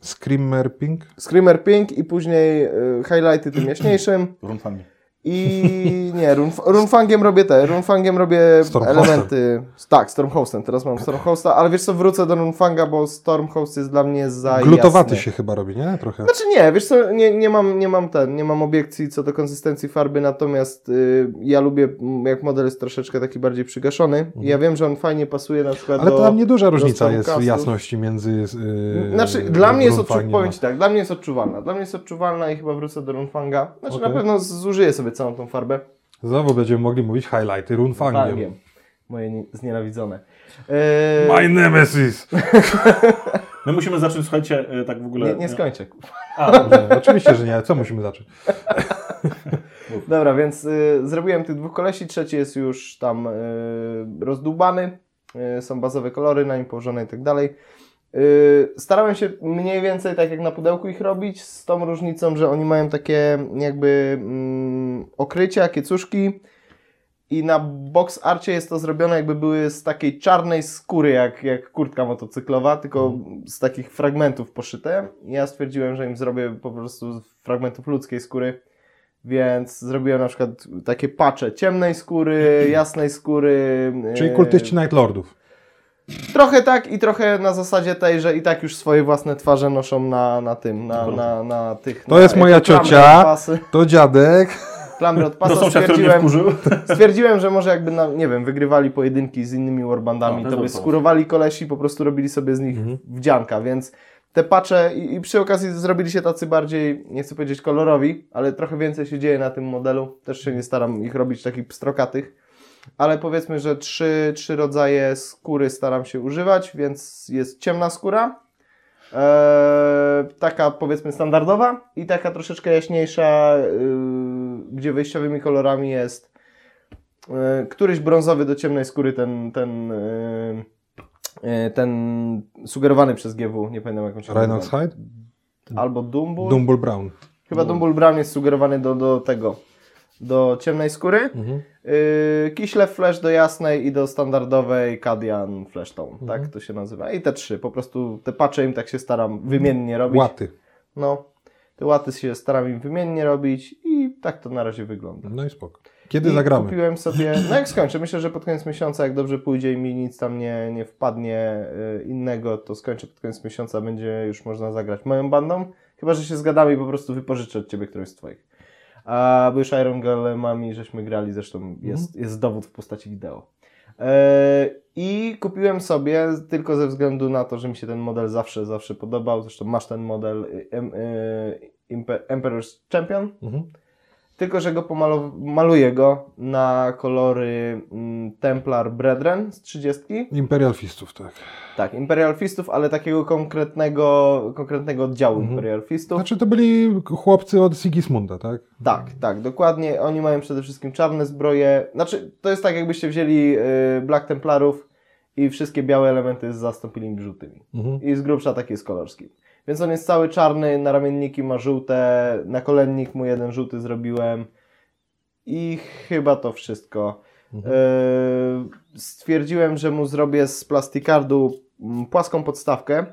Screamer Pink. Screamer Pink i później y, highlighty tym jaśniejszym. Runfami. I nie, runf runfangiem robię te, runfangiem robię elementy. Tak, Stormhostem, teraz mam Stormhosta, ale wiesz co, wrócę do runfanga, bo Stormhost jest dla mnie za Glutowaty jasny. się chyba robi, nie? Trochę. Znaczy nie, wiesz co, nie, nie, mam, nie mam ten, nie mam obiekcji co do konsystencji farby, natomiast y, ja lubię, jak model jest troszeczkę taki bardziej przygaszony. I ja wiem, że on fajnie pasuje na przykład Mhm. Ale do... to tam nieduża do różnica jest w jasności między. Yy, Znaczy, dla mnie jest odczuwalna, powiem Ci tak, dla mnie jest odczuwalna. Dla mnie jest odczuwalna i chyba wrócę do Runfanga. Znaczy Okej. na pewno zużyję sobie całą tą farbę. Znowu będziemy mogli mówić highlighty runfangiem. Fangiem. Moje nie- znienawidzone. Eee, My nemesis! My musimy zacząć, słuchajcie, e, tak w ogóle... nie, nie skończę. A, dobrze. Oczywiście, że nie. Co musimy zacząć? Dobra, więc y, zrobiłem tych dwóch kolesi, trzeci jest już tam y, rozdłubany, y, są bazowe kolory na nim położone i tak dalej. Y, starałem się mniej więcej tak jak na pudełku ich robić, z tą różnicą, że oni mają takie jakby mm, okrycia, kiecuszki i na box arcie jest to zrobione jakby były z takiej czarnej skóry, jak, jak kurtka motocyklowa, tylko z takich fragmentów poszyte. Ja stwierdziłem, że im zrobię po prostu z fragmentów ludzkiej skóry, więc zrobiłem na przykład takie pacze ciemnej skóry, jasnej skóry. Czyli kultyści Night Lordów. Trochę tak i trochę na zasadzie tej, że i tak już swoje własne twarze noszą na, na tym, na, na, na tych... To na, jest moja ciocia. To dziadek. Klamry od pasa mnie stwierdziłem, stwierdziłem, że może jakby, na, nie wiem, wygrywali pojedynki z innymi warbandami, No, to by skurowali kolesi, po prostu robili sobie z nich Mhm. wdzianka, więc te pacze i, i przy okazji zrobili się tacy bardziej, nie chcę powiedzieć kolorowi, ale trochę więcej się dzieje na tym modelu. Też się nie staram ich robić takich pstrokatych, ale powiedzmy, że trzy, trzy rodzaje skóry staram się używać, więc jest ciemna skóra, e, taka powiedzmy standardowa i taka troszeczkę jaśniejsza, y, gdzie wyjściowymi kolorami jest y, któryś brązowy do ciemnej skóry, ten, ten, y, y, ten sugerowany przez GW, nie pamiętam jak on się nazywa. Hyde. Albo Dumble. Dumble Brown. Chyba Dumble Brown jest sugerowany do, do tego, do ciemnej skóry. Mhm. Yy, Flash do jasnej i do standardowej Kadian Flash Tone, Mhm. tak to się nazywa. I te trzy, po prostu te patche im tak się staram wymiennie robić. Łaty. No, te łaty się staram im wymiennie robić i tak to na razie wygląda. No i spoko. Kiedy I zagramy? Kupiłem sobie, no jak skończę, myślę, że pod koniec miesiąca, jak dobrze pójdzie i mi nic tam nie, nie wpadnie y, innego, to skończę pod koniec miesiąca, będzie już można zagrać moją bandą. Chyba, że się zgadamy i po prostu wypożyczę od Ciebie którąś z Twoich. A, bo już Iron Golemami żeśmy grali, zresztą jest, jest dowód w postaci wideo. E, I kupiłem sobie tylko ze względu na to, że mi się ten model zawsze, zawsze podobał. Zresztą masz ten model y, y, Emperor's Champion. Mhm. Tylko, że go pomalow- maluję go na kolory mm, Templar Brethren z 30. Imperial Fistów, tak. Tak, Imperial Fistów, ale takiego konkretnego, konkretnego oddziału Mhm. Imperial Fistów. Znaczy to byli chłopcy od Sigismunda, tak? Tak, tak, dokładnie. Oni mają przede wszystkim czarne zbroje. Znaczy, to jest tak, jakbyście wzięli y, Black Templarów i wszystkie białe elementy zastąpili im żółtymi. Mhm. I z grubsza taki jest kolor scheme. Więc on jest cały czarny, na ramienniki ma żółte, na kolennik mu jeden żółty zrobiłem i chyba to wszystko. Mhm. Yy, stwierdziłem, że mu zrobię z plastikardu mm, płaską podstawkę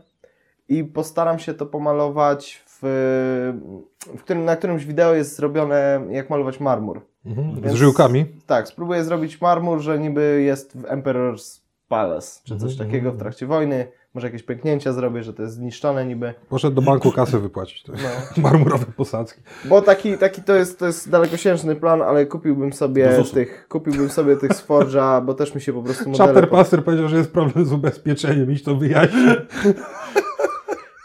i postaram się to pomalować w, w którym, na którymś wideo jest zrobione jak malować marmur. Mhm. Z Więc- żyłkami. Tak, spróbuję zrobić marmur, że niby jest w Emperor's Palace, czy coś Mhm, takiego w mhm. trakcie wojny. Może jakieś pęknięcia zrobię, że to jest zniszczone niby. Poszedł do banku kasę wypłacić. To No. Marmurowe posadzki. Bo taki, taki to, jest, to jest dalekosiężny plan, ale kupiłbym sobie tych, kupiłbym sobie tych z Forge'a, bo też mi się po prostu modele, Chapter po, Pastor powiedział, że jest problem z ubezpieczeniem. Iść to wyjaśni.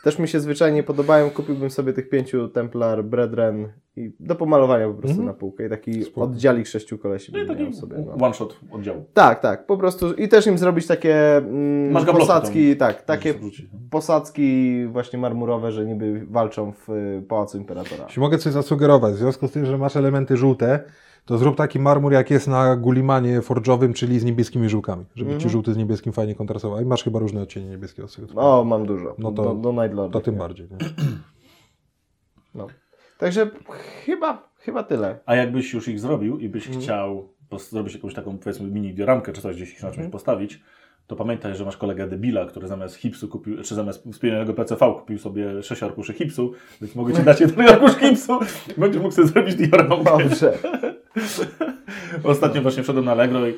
też mi się zwyczajnie podobają. Kupiłbym sobie tych pięciu Templar Brethren i do pomalowania po prostu Mhm. na półkę i taki Spoko. oddzialik sześciu kolesi No bym sobie. No. one shot oddziału. Tak, tak, po prostu i też im zrobić takie mm, Masz posadzki, tam. tak, takie no. posadzki właśnie marmurowe, że niby walczą w y, Pałacu Imperatora. Jeśli mogę coś zasugerować, w związku z tym, że masz elementy żółte, to zrób taki marmur, jak jest na gulimanie forge'owym, czyli z niebieskimi żółkami. Żeby ci Mhm. żółty z niebieskim fajnie kontrastował. I masz chyba różne odcienie niebieskiego. O, mam dużo. No do, to- do Night Lorda. To tym bardziej. Nie? No. Także chyba, chyba tyle. A jakbyś już ich zrobił i byś Mhm. chciał zrobić jakąś taką, powiedzmy, mini dioramkę, czy coś gdzieś na czymś Mhm. postawić, to pamiętaj, że masz kolegę debila, który zamiast hipsu kupił, czy zamiast wspomnianego PCV kupił sobie 6 arkuszy hipsu, więc mogę ci dać jeden arkusz hipsu i będziesz mógł sobie zrobić dioramkę. Dobrze. Ostatnio właśnie wszedłem na Allegro i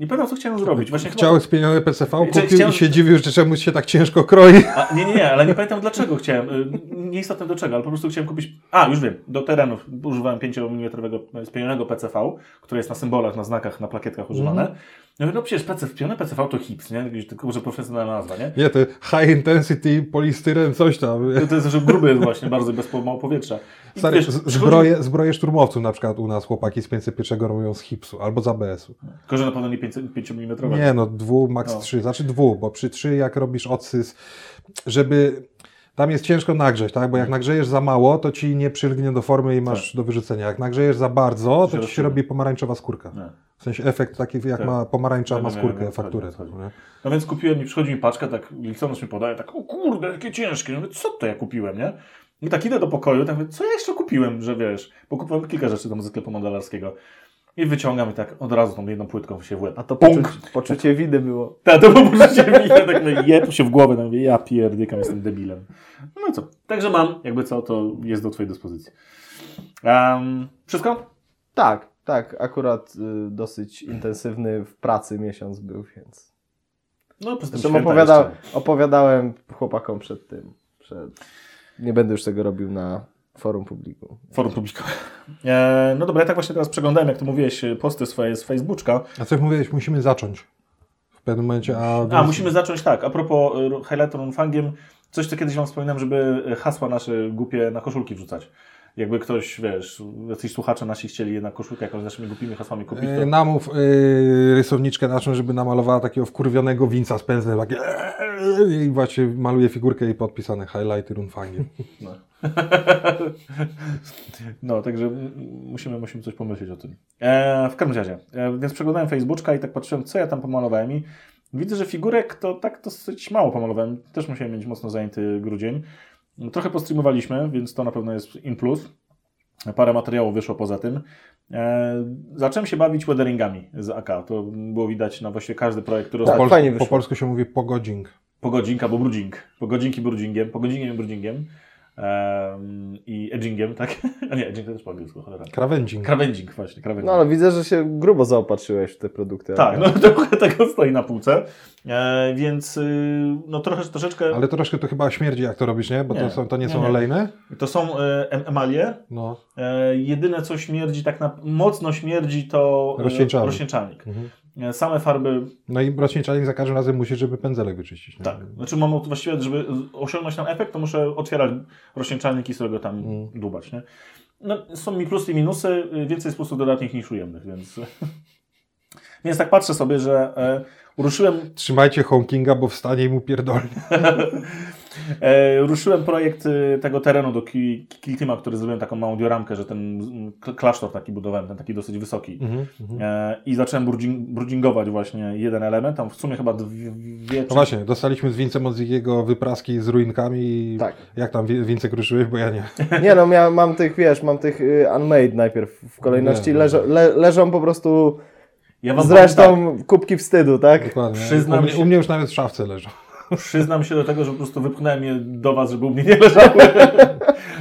nie pamiętam, co chciałem zrobić. Właśnie chyba- Chciał spieniony PCV, Czy- kupił chciałem- i się dziwił, że czemu się tak ciężko kroi. A, nie, nie, nie, ale nie pamiętam dlaczego chciałem. y, Nieistotne do czego, ale po prostu chciałem kupić. A, już wiem, do terenów używałem 5 mm spienionego PCV, które jest na symbolach, na znakach, na plakietkach używane. Ja mówię, no przecież PC, spienione PCV to HIPS, nie? Tylko, że profesjonalna nazwa, nie? Nie, to high intensity polystyren, coś tam. To, to jest, że gruby jest właśnie, bardzo bez mało powietrza. I Stary, wiesz, z- przychodzi- zbroje, zbroje szturmowców na przykład u nas chłopaki z 501 robią z hipsu albo z ABS-u. Tylko, że na pewno nie 5 mm. Nie no, dwu, max No. trzy, znaczy dwu, bo przy trzy jak robisz odsys, żeby... Tam jest ciężko nagrzeć, tak? Bo jak nagrzejesz za mało, to ci nie przylgnie do formy i masz do wyrzucenia. Jak nagrzejesz za bardzo, to ci się robi pomarańczowa skórka. Nie. W sensie efekt taki, jak Tak. ma pomarańcza Tak, ma skórkę, fakturę. No więc kupiłem i przychodzi mi paczka, tak listonosz mi podaje, tak, o kurde, jakie ciężkie. Ja mówię, co to ja kupiłem, nie? I tak idę do pokoju, tak mówię, co ja jeszcze kupiłem, że wiesz, bo kupiłem kilka rzeczy tam ze sklepu modelarskiego. I wyciągam i tak od razu tą jedną płytką się w łeb. A to Punk! poczucie, poczucie widy było. Tak, to było poczucie ja tak mówię, jeb się w głowę, mówię, ja pierdykam, jestem debilem. No co, także mam, jakby co, to jest do twojej dyspozycji. Um, wszystko? Tak, tak. Akurat y, dosyć intensywny w pracy miesiąc był, więc. No, po prostu opowiada, opowiadałem chłopakom przed tym. Przed... Nie będę już tego robił na forum publiku. Forum publikowe. E, no dobra, ja tak właśnie teraz przeglądałem, jak to mówiłeś, posty swoje z Facebooka. A co mówiłeś, musimy zacząć. W pewnym momencie, a... A, musimy zacząć tak, a propos y, highlighter runfangiem, coś co kiedyś Wam wspominałem, żeby hasła nasze głupie na koszulki wrzucać. Jakby ktoś, wiesz, jacyś słuchacze nasi chcieli na koszulkę jakąś z naszymi głupimi hasłami kupić, E, to... Namów e, rysowniczkę naszą, żeby namalowała takiego wkurwionego winca z pędzlem, takie i właśnie maluje figurkę i podpisane highlighty runfangiem. No. no, także musimy, musimy coś pomyśleć o tym. E, w każdym razie, e, więc przeglądałem Facebooka i tak patrzyłem, co ja tam pomalowałem i widzę, że figurek to tak dosyć mało pomalowałem. Też musiałem mieć mocno zajęty grudzień. Trochę postreamowaliśmy, więc to na pewno jest in plus. Parę materiałów wyszło poza tym. E, zacząłem się bawić weatheringami z AK. To było widać na właściwie każdy projekt, który Tak, po, fajnie po wyszło. polsku się mówi pogodzing. Pogodzik albo brudzing. Pogodzinki brudzingiem, pogodzingiem i brudzingiem. Em, I edgingiem, tak? A nie, edging to też po angielsku, cholera. Krawędzing. Krawędzik właśnie, krawędzik. No ale widzę, że się grubo zaopatrzyłeś w te produkty. tak, no trochę tego stoi na półce. E, więc y, no trochę, troszeczkę... Ale troszkę to chyba śmierdzi, jak to robisz, nie? Bo Nie. to, są, to nie Nie, są nie. olejne. To są e, em- emalie. No. E, jedyne co śmierdzi, tak na, mocno śmierdzi to e, Rozcieńczalnik. rozcieńczalnik. Mhm. E, Same farby, No i rozcieńczalnik za każdym razem musisz, żeby pędzelek wyczyścić. Nie? tak. Znaczy mam właściwie, żeby osiągnąć ten efekt, to muszę otwierać rozcieńczalnik i sobie go tam Mm. dubać, nie? No, są mi plusy i minusy, więcej jest plusów dodatnich niż ujemnych, więc... więc tak patrzę sobie, że e, uruszyłem, Trzymajcie Honkinga, bo wstanie i mu pierdolnie. e, ruszyłem projekt y, tego terenu do Ki- Kiltima, który zrobiłem taką małą dioramkę, że ten mm, klasztor taki budowałem, ten taki dosyć wysoki. Mhm. E, I zacząłem brudzing, brudzingować właśnie jeden element, tam w sumie chyba dwie... No właśnie, dostaliśmy z Wincem od jego wypraski z ruinkami i Tak. jak tam Wi- Wincek ruszyłeś, bo ja nie. Nie no, miałem, mam tych, wiesz, mam tych y, unmade najpierw w kolejności. Nie, nie. Leżą, le, leżą po prostu Ja zresztą kubki wstydu, tak? Dokładnie. Przyznam u, mnie, się- u mnie już nawet w szafce leżą. Przyznam się do tego, że po prostu wypchnąłem je do was, żeby u mnie nie leżały.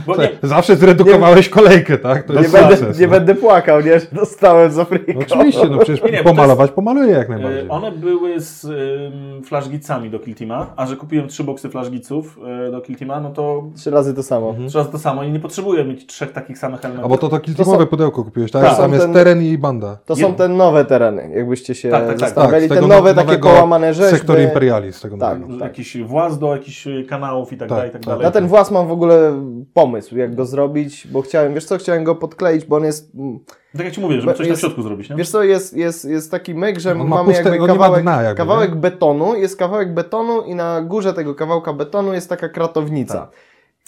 Bo nie, Zawsze zredukowałeś kolejkę, tak? To Nie jest będę, sukces, nie no. będę płakał, nie? Że dostałem z Afriką. No oczywiście, no przecież Nie, nie, bo to pomalować pomaluję jak najbardziej. E, One były z ym, flashgicami do Kiltima, a że kupiłem trzy boksy flashgiców e, do Kiltima, no to Trzy razy to samo. Mhm. trzy razy to samo i nie potrzebuję mieć trzech takich samych A elementów. bo to to kiltimowe pudełko kupiłeś, tak? Tak. Tam jest Ten- teren i banda. To są Nie. te nowe tereny, jakbyście się Tak, tak, tak. zastanawiali. tego te nowe nowego takie połamane rzeźby. Sektor Imperialis, z tego Tak. nowego. Jakiś właz do jakichś e, kanałów i tak, Tak, dalej, i tak tak. dalej. Na ten włas mam w ogóle pomysł, jak go zrobić, bo chciałem, wiesz co, chciałem go podkleić, bo on jest, mm, Tak jak ci mówię, żeby coś jest- na środku zrobić, nie? wiesz co, jest, jest, jest taki myk, że ma mamy puste- jakby kawałek, jakby, kawałek betonu, jest kawałek betonu i na górze tego kawałka betonu jest taka kratownica. Tak.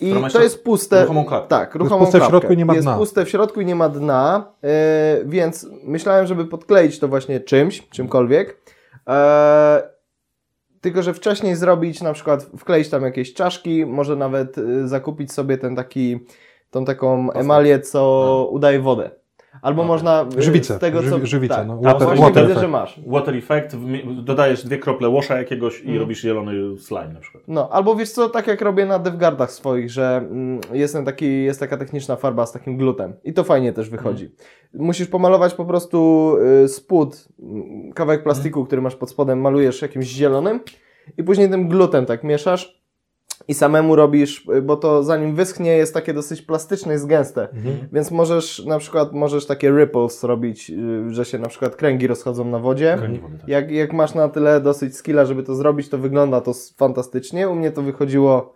I to jest puste. ruchomą klapkę. Tak, ruchomą puste w klapkę. środku i nie ma Jest dna. puste w środku i nie ma dna, yy, więc myślałem, żeby podkleić to właśnie czymś, czymkolwiek. E, tylko, że wcześniej zrobić, na przykład wkleić tam jakieś czaszki, może nawet y, zakupić sobie ten taki, tą taką emalię, co udaje wodę. Albo Okej. można y, Żywicę, z tego, co... żywi- żywicę, tak. no, water- właśnie water widzę, że masz. Water effect, dodajesz dwie krople washa jakiegoś i Mm. robisz zielony slime na przykład. No, albo wiesz co, tak jak robię na DevGuardach swoich, że mm, jest, taki, jest taka techniczna farba z takim glutem i to fajnie też wychodzi. Musisz pomalować po prostu y, spód, mm, kawałek plastiku, który masz pod spodem, malujesz jakimś zielonym i później tym glutem tak mieszasz i samemu robisz, y, bo to zanim wyschnie jest takie dosyć plastyczne, jest gęste. Mhm. Więc możesz na przykład, możesz takie ripples robić, y, że się na przykład kręgi rozchodzą na wodzie. Tak. Jak, jak masz na tyle dosyć skilla, żeby to zrobić, to wygląda to fantastycznie. U mnie to wychodziło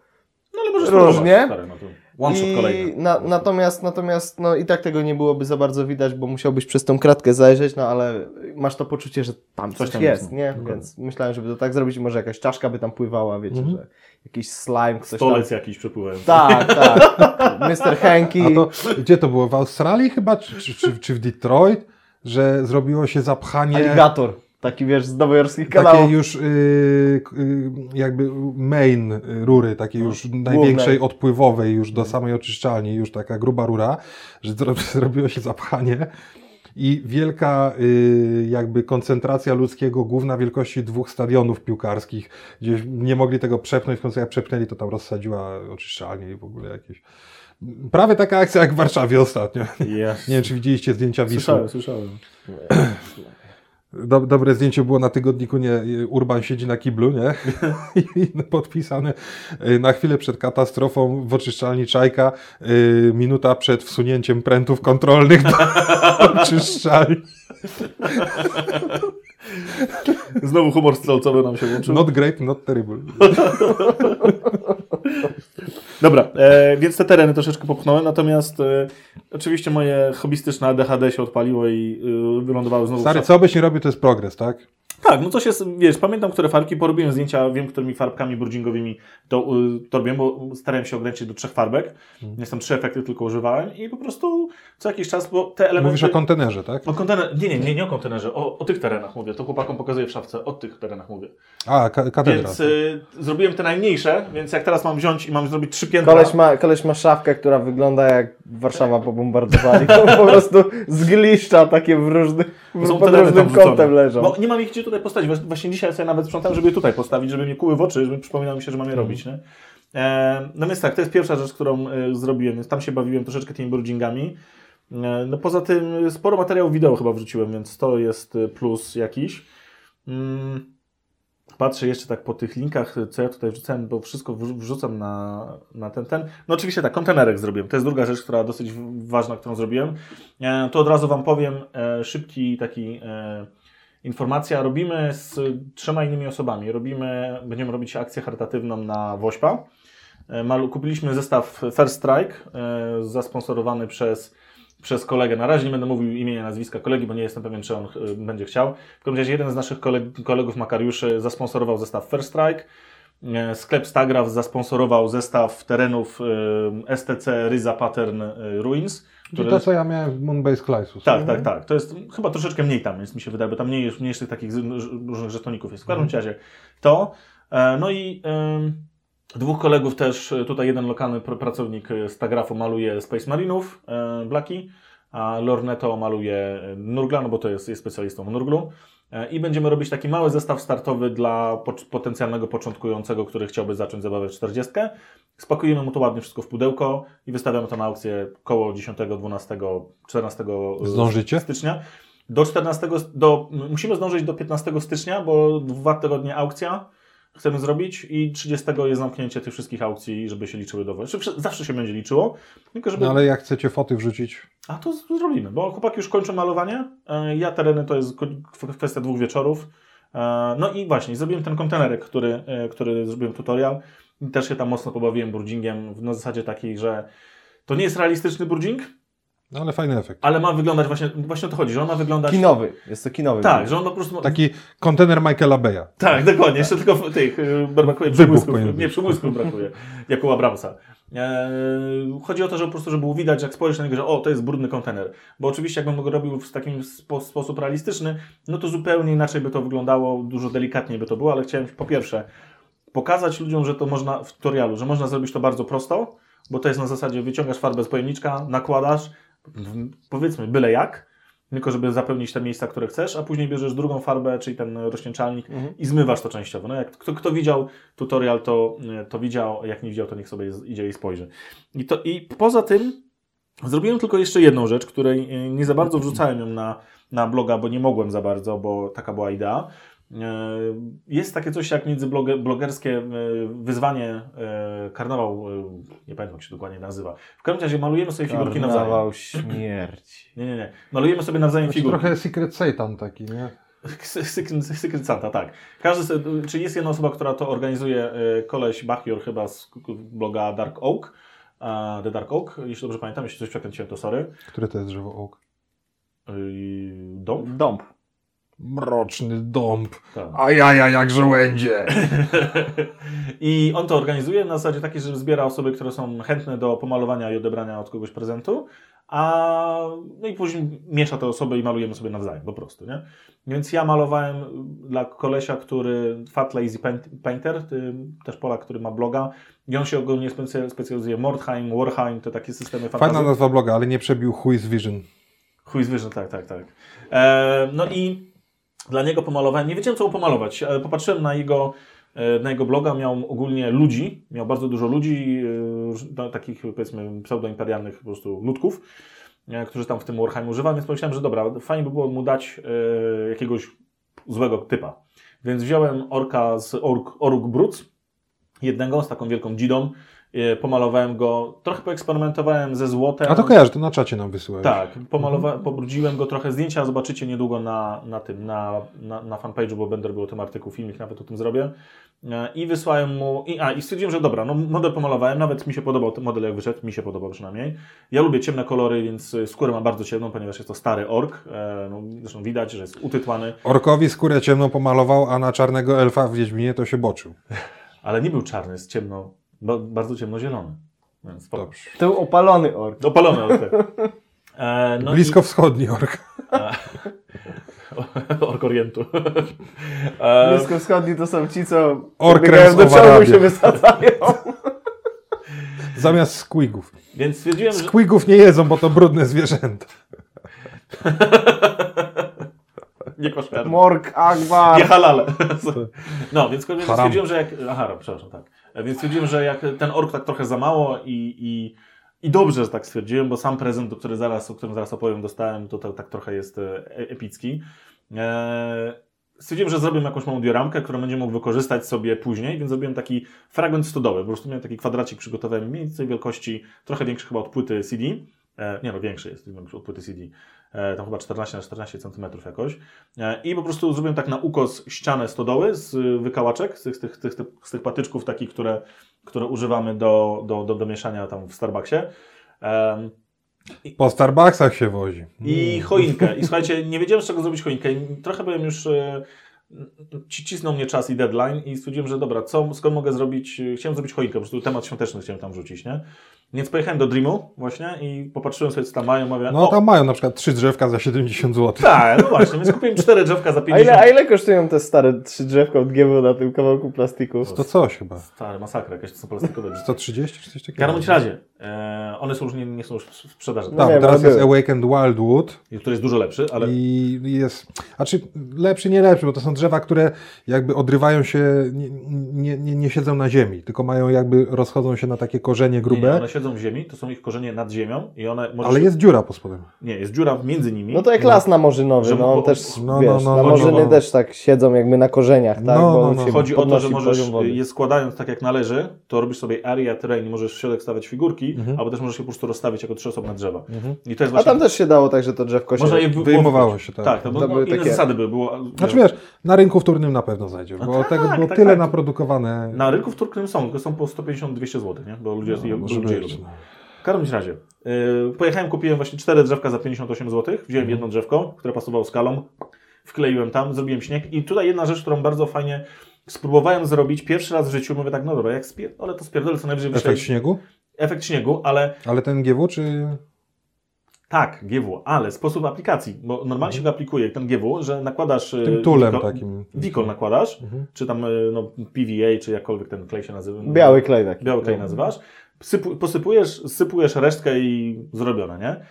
No ale możesz Różnie. stary, no to one shot kolejny. na, natomiast, natomiast no i tak tego nie byłoby za bardzo widać, bo musiałbyś przez tą kratkę zajrzeć, no ale masz to poczucie, że tam coś, Coś tam jest, jest, no. nie? Dokładnie. Więc myślałem, żeby to tak zrobić, może jakaś czaszka by tam pływała, wiecie, Mhm. że jakiś slime, ktoś Stolec tam... jakiś przepływający. Tak, tak. Mr. Hanky. A to gdzie to było? W Australii chyba, czy, czy, czy, czy w Detroit, że zrobiło się zapchanie. Aligator. Taki, wiesz, z nowojorskich Takie kanałów. już y, y, jakby main rury, takiej już największej odpływowej już do samej oczyszczalni, już taka gruba rura, że zro, zrobiło się zapchanie i wielka y, jakby koncentracja ludzkiego główna wielkości dwóch stadionów piłkarskich, gdzie nie mogli tego przepchnąć, w końcu jak przepchnęli, to tam rozsadziła oczyszczalnie i w ogóle jakieś... Prawie taka akcja jak w Warszawie ostatnio. Yes. Nie wiem, czy widzieliście zdjęcia Wisły. Słyszałem, słyszałem. Do, dobre zdjęcie było na tygodniku, nie, Urban siedzi na kiblu, nie? I podpisane y, na chwilę przed katastrofą w oczyszczalni Czajka, y, minuta przed wsunięciem prętów kontrolnych do oczyszczalni. Znowu humor strzelcowy nam się włączył. Not great, not terrible. Dobra, e, więc te tereny troszeczkę popchnąłem, natomiast e, oczywiście moje hobbystyczne ADHD się odpaliło i e, wylądowały znowu Stary, w co byś nie robił, to jest progres, tak? Tak, no coś jest, wiesz, pamiętam, które farbki, porobiłem zdjęcia, wiem, którymi farbkami brudzingowymi to, y, to robiłem, bo starałem się ograniczyć do trzech farbek. Mhm. Jest tam trzy efekty tylko używałem i po prostu co jakiś czas, bo te elementy... Mówisz o kontenerze, tak? o kontener... Nie, nie, nie, nie o kontenerze, o, o tych terenach mówię. To chłopakom pokazuję w szafce, o tych terenach mówię. A, ka- katedra. Więc y, zrobiłem te najmniejsze, więc jak teraz mam wziąć i mam zrobić trzy piętra... Koleś ma, koleś ma szafkę, która wygląda jak Warszawa po bombardowaniu. po prostu zgliszcza takie w różnych, są pod różnym kątem leżą. Bo nie mam ich gdzie tutaj postawić. Właśnie- dzisiaj sobie nawet sprzątałem, żeby je tutaj postawić, żeby mnie kuły w oczy, żeby przypominało mi się, że mam je Mhm. robić. Nie? E, no więc tak, to jest pierwsza rzecz, którą e, zrobiłem, więc tam się bawiłem troszeczkę tymi brudingami. E, no poza tym sporo materiałów wideo chyba wrzuciłem, więc to jest e, plus jakiś. Mm. Patrzę jeszcze tak po tych linkach, co ja tutaj wrzucałem, bo wszystko wrzu- wrzucam na, na ten, ten. No oczywiście tak, kontenerek zrobiłem. To jest druga rzecz, która dosyć ważna, którą zrobiłem. E, to od razu Wam powiem, e, szybki taki e, informacja. Robimy z trzema innymi osobami. Robimy, będziemy robić akcję charytatywną na Wośpa. E, kupiliśmy zestaw First Strike, e, zasponsorowany przez, przez kolegę. Na razie nie będę mówił imienia, nazwiska kolegi, bo nie jestem pewien, czy on e, będzie chciał. W każdym razie jeden z naszych koleg- kolegów Makariuszy zasponsorował zestaw First Strike. Sklep Stagraf zasponsorował zestaw terenów STC Ryza Pattern e, Ruins. Czyli to, co ja miałem w Moonbase Clysus. Tak, tak, tak. To jest chyba troszeczkę mniej tam, więc mi się wydaje, bo tam mniej jest mniejszych takich z- różnych żetoników jest. W każdym razie to. E, No i em, dwóch kolegów też, e, tutaj jeden lokalny pr- pracownik e, z Tagrafu maluje Space Marinów, e, Blaki, a Lorneto maluje Nurgla, no bo to jest, jest specjalistą w Nurglu. E, I będziemy robić taki mały zestaw startowy dla po, potencjalnego początkującego, który chciałby zacząć zabawę w 40. Spakujemy mu to ładnie wszystko w pudełko i wystawiamy to na aukcję koło 10, 12, 14 Zdążycie? stycznia. Do 14, do, musimy zdążyć do 15 stycznia, bo dwa tygodnie aukcja chcemy zrobić i 30 jest zamknięcie tych wszystkich aukcji, żeby się liczyły do Znaczy, Zawsze się będzie liczyło, tylko żeby... No ale jak chcecie foty wrzucić, A to zrobimy, bo chłopaki już kończą malowanie. E, Ja tereny to jest kwestia dwóch wieczorów. E, No i właśnie, zrobiłem ten kontenerek, który, e, który zrobiłem tutorial. I też się tam mocno pobawiłem brudingiem w zasadzie takiej, że to nie jest realistyczny bruding, no ale fajny efekt. ale ma wyglądać właśnie, właśnie o to chodzi, że on ma wyglądać... Kinowy, jest to kinowy. Tak, że on po prostu... Taki kontener Michaela Beya. Tak, dokładnie. Jeszcze tylko w tych y, brakuje przybłysków. Nie, przybłysków brakuje. Jak u Abramsa. Eee, chodzi o to, że po prostu, żeby było widać, jak spojrzysz na niego, że o, to jest brudny kontener. Bo oczywiście, jakbym go robił w takim spo, sposób realistyczny, no to zupełnie inaczej by to wyglądało, dużo delikatniej by to było, ale chciałem po pierwsze pokazać ludziom, że to można w tutorialu, że można zrobić to bardzo prosto, bo to jest na zasadzie wyciągasz farbę z pojemniczka, nakładasz, powiedzmy byle jak, tylko żeby zapełnić te miejsca, które chcesz, a później bierzesz drugą farbę, czyli ten rozcieńczalnik Mhm. i zmywasz to częściowo. No jak kto, kto widział tutorial, to, to widział, jak nie widział, to niech sobie idzie i spojrzy. I, to, I poza tym zrobiłem tylko jeszcze jedną rzecz, której e, nie za bardzo wrzucałem ją na, na bloga, bo nie mogłem za bardzo, bo taka była idea. E, Jest takie coś jak międzyblogerskie e, wyzwanie, e, karnawał, nie pamiętam jak się dokładnie nazywa. W każdym razie malujemy sobie figurki nawzajem. Karnawał śmierci. Nie, nie, nie. Malujemy sobie nawzajem Znaczy, figurki. trochę Secret Satan taki, nie? Secret, Santa, tak. Każdy, sobie- czyli jest jedna osoba, która to organizuje, koleś Bachior chyba z bloga Dark Oak, a, The Dark Oak, jeśli dobrze pamiętam, jeśli coś przekręciłem, to sorry. Które to jest drzewo oak? Dąb? Dąb. Mroczny dąb. Tak. A jaja jak żołędzie. I on to organizuje na zasadzie takiej, że zbiera osoby, które są chętne do pomalowania i odebrania od kogoś prezentu, a no i później miesza te osoby i malujemy sobie nawzajem, po prostu, nie? Więc ja malowałem dla kolesia, który Fat Lazy Paint- Painter, też Polak, który ma bloga i on się ogólnie specjalizuje Mordheim, Warheim, te takie systemy Fajna fantazji. nazwa bloga, ale nie przebił chuj z Vision. Chuj zwierzę, tak, tak, tak. E, no i dla niego pomalowałem, nie wiedziałem co pomalować, ale popatrzyłem na jego, e, na jego bloga, miał ogólnie ludzi, miał bardzo dużo ludzi, e, takich powiedzmy pseudoimperialnych po prostu ludków, e, którzy tam w tym Warhamie używali, więc pomyślałem, że dobra, fajnie by było mu dać jakiegoś złego typa. Więc wziąłem orka z Ork, Oruk Bruc, jednego z taką wielką dzidą, pomalowałem go, trochę poeksperymentowałem ze złotem. A to kojarzę, to na czacie nam wysyłałeś. Tak, pomalowa- pobrudziłem go trochę zdjęcia, zobaczycie niedługo na, na tym, na, na, na fanpage'u, bo będę robił o tym artykuł, filmik nawet o tym zrobię. E, I wysłałem mu, i, a i stwierdziłem, że dobra, no model pomalowałem, nawet mi się podobał ten model jak wyszedł, mi się podobał przynajmniej. Ja lubię ciemne kolory, więc skórę ma bardzo ciemną, ponieważ jest to stary ork, e, no, zresztą widać, że jest utytłany, Orkowi skórę ciemną pomalował, a na czarnego elfa w Wiedźminie to się boczył. ale nie był czarny, jest ciemno, ba, bardzo ciemnozielony. Więc. Dobrze. To był opalony ork. Opalony ork. tak. E, no i- Blisko wschodni ork. Ork Orientu. E, Blisko wschodni to są ci, co Ork biegają do czołgu i się wysadzają. Zamiast squigów. więc stwierdziłem, że... Squigów nie jedzą, bo to brudne zwierzęta. Nie koszmarne. Mork Akbar. Nie halale. No, więc stwierdziłem, że jak... Aha, przepraszam, tak. Więc stwierdziłem, że jak ten ork tak trochę za mało i, i, i dobrze, że tak stwierdziłem, bo sam prezent, który zaraz, o którym zaraz opowiem, dostałem, to, to tak trochę jest e, epicki. Eee, stwierdziłem, że zrobię jakąś małą dioramkę, którą będzie mógł wykorzystać sobie później, więc zrobiłem taki fragment stodoły. Po prostu miałem taki kwadracik, przygotowałem mniej więcej wielkości, trochę większy chyba od płyty CD. E, nie no, większy jest od płyty CD. E, tam chyba 14 na 14 cm jakoś. E, I po prostu zrobiłem tak na ukos ścianę stodoły z y, wykałaczek, z tych, tych, tych, z tych patyczków takich, które, które używamy do, do, do, do mieszania tam w Starbucksie. Em, Po Starbucksach się wozi. i choinkę. I słuchajcie, nie wiedziałem z czego zrobić choinkę. I trochę byłem już. E, ci- cisnął mnie czas i deadline i stwierdziłem, że dobra, co, skąd mogę zrobić, chciałem zrobić choinkę, po prostu temat świąteczny chciałem tam wrzucić, nie? Więc pojechałem do Dreamu właśnie i popatrzyłem sobie, co tam mają, mówię, No o, tam mają na przykład trzy drzewka za 70 zł. tak, no właśnie, więc kupiłem cztery drzewka za A 50. ile, a ile kosztują te stare trzy drzewka od GW na tym kawałku plastiku? To coś chyba. Stary, masakra, jakieś to są plastikowe drzwi. 130 czy coś W takiego? każdym bądź razie, e, one są już nie, nie są już w sprzedaży, No Tak, wiem, teraz jest. Awakened Wildwood który jest dużo lepszy, ale i jest, a czy lepszy, nie lepszy, bo to są drzewa, które jakby odrywają się, nie, nie, nie, nie siedzą na ziemi, tylko mają jakby, rozchodzą się na takie korzenie nie, nie, grube, one siedzą w ziemi, to są ich korzenie nad ziemią i one... możesz- ale jest dziura pod spodem. Nie, jest dziura między nimi. No to jak las namorzynowy, Że- no on też, no, wiesz, no, no, namorzyny no. też tak siedzą jakby na korzeniach, tak? No, bo no, no. Chodzi o to, że możesz je składając tak jak należy, to robisz sobie area terrain i możesz w środek stawiać figurki, Mhm. albo też możesz je po prostu rozstawić jako trzy osobne drzewa. Mhm. I to jest A właśnie... tam też się dało tak, że to drzewko się... Można je wy- Wyjmowało się, tak. Tak, to, To były inne takie- zasady były. Było, Znaczy wiesz, na rynku wtórnym na pewno znajdziesz, bo tak, tego było tak, tyle tak. naprodukowane. Na rynku wtórnym są, tylko są po 150-200 zł, nie? bo ludzie, No, je, może ludzie no. W każdym razie, yy, pojechałem, kupiłem właśnie cztery drzewka za 58 zł, wziąłem Mhm. jedno drzewko, które pasowało skalą, wkleiłem tam, zrobiłem śnieg i tutaj jedna rzecz, którą bardzo fajnie spróbowałem zrobić pierwszy raz w życiu, mówię tak, no dobra, jak spier... ale to spierdolę co najwyżej wyślę Efekt śniegu? efekt śniegu, ale Ale ten GW czy... tak, GW, ale sposób aplikacji, bo normalnie się go aplikuje ten GW, że nakładasz y, Mhm. Tym tulem wiko- takim. Wikol nakładasz, Mhm. czy tam y, no, PVA, czy jakkolwiek ten klej się nazywa. Biały klej taki. Biały klej nazywasz. Sypu, posypujesz, sypujesz resztkę i zrobione, nie?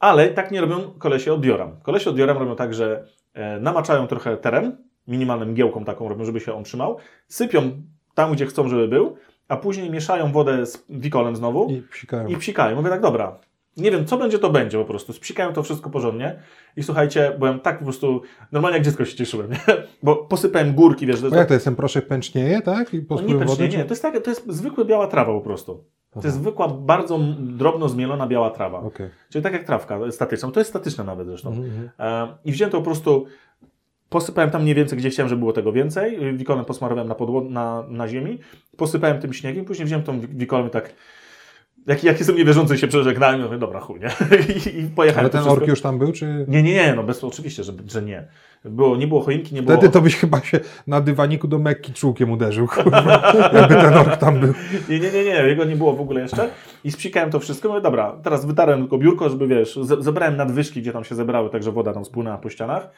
Ale tak nie robią kolesie od Dioram. Kolesie od Dioram robią tak, że e, namaczają trochę teren, minimalnym mgiełką taką robią, żeby się on trzymał, sypią tam, gdzie chcą, żeby był, a później mieszają wodę z wikolem znowu I psikają. i psikają. Mówię tak, dobra, nie wiem, co będzie, to będzie po prostu. Spsikają to wszystko porządnie i słuchajcie, byłem tak po prostu, normalnie jak dziecko się cieszyłem, nie? Bo posypałem górki, wiesz, Bo jak to jest, ten proszek pęcznieje, tak? I no nie wpływem pęcznie, wody? nie, to jest, tak, to jest zwykła biała trawa po prostu. To jest zwykła, bardzo drobno zmielona biała trawa. Okej. Czyli tak jak trawka statyczna. To jest statyczne nawet zresztą. Mhm, mhm. E, I wziąłem to po prostu, posypałem tam mniej więcej, gdzie chciałem, żeby było tego więcej. Wikonem posmarowałem na, podło- na, na ziemi. Posypałem tym śniegiem, później wziąłem tą wi- wikolem i tak... Jak, jak jestem niewierzący się przeżegnałem, mówię, dobra, chuj, nie? I, i pojechałem. Ale ten ork już tam był, czy... Nie, nie, nie, no bez, oczywiście, że, że nie. Było, nie było choinki, nie było... Wtedy to byś chyba się na dywaniku do Mekki czułkiem uderzył, kurwa, jakby ten ork tam był. Nie, nie, nie, nie, jego nie było w ogóle jeszcze. I spsikałem to wszystko. Mówię, dobra, teraz wytarłem tylko biurko, żeby wiesz, ze- zebrałem nadwyżki, gdzie tam się zebrały, także woda tam spłynęła po ścianach.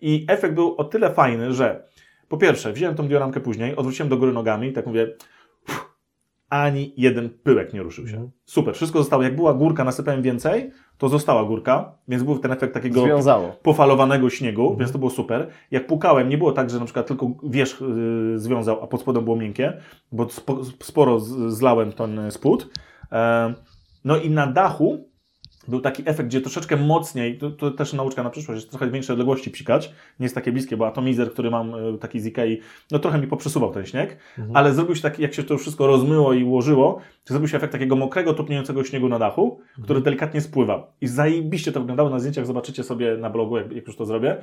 I efekt był o tyle fajny, że po pierwsze, wziąłem tą dioramkę później, odwróciłem do góry nogami i tak mówię, ani jeden pyłek nie ruszył się. Mhm. Super, wszystko zostało. Jak była górka, nasypałem więcej, to została górka, więc był ten efekt takiego Związało. pofalowanego śniegu, Mhm. więc to było super. Jak pukałem, nie było tak, że na przykład tylko wierzch y, związał, a pod spodem było miękkie, bo spo, sporo z, zlałem ten spód. E, no i na dachu był taki efekt, gdzie troszeczkę mocniej, to, to też nauczka na przyszłość, jest trochę większej odległości psikać, nie jest takie bliskie, bo atomizer, który mam y, taki z Ikei, no trochę mi poprzesuwał ten śnieg, Mhm. ale zrobił się taki, jak się to wszystko rozmyło i ułożyło, to zrobił się efekt takiego mokrego, topniejącego śniegu na dachu, który delikatnie spływa. I zajebiście to wyglądało na zdjęciach, zobaczycie sobie na blogu, jak, jak już to zrobię.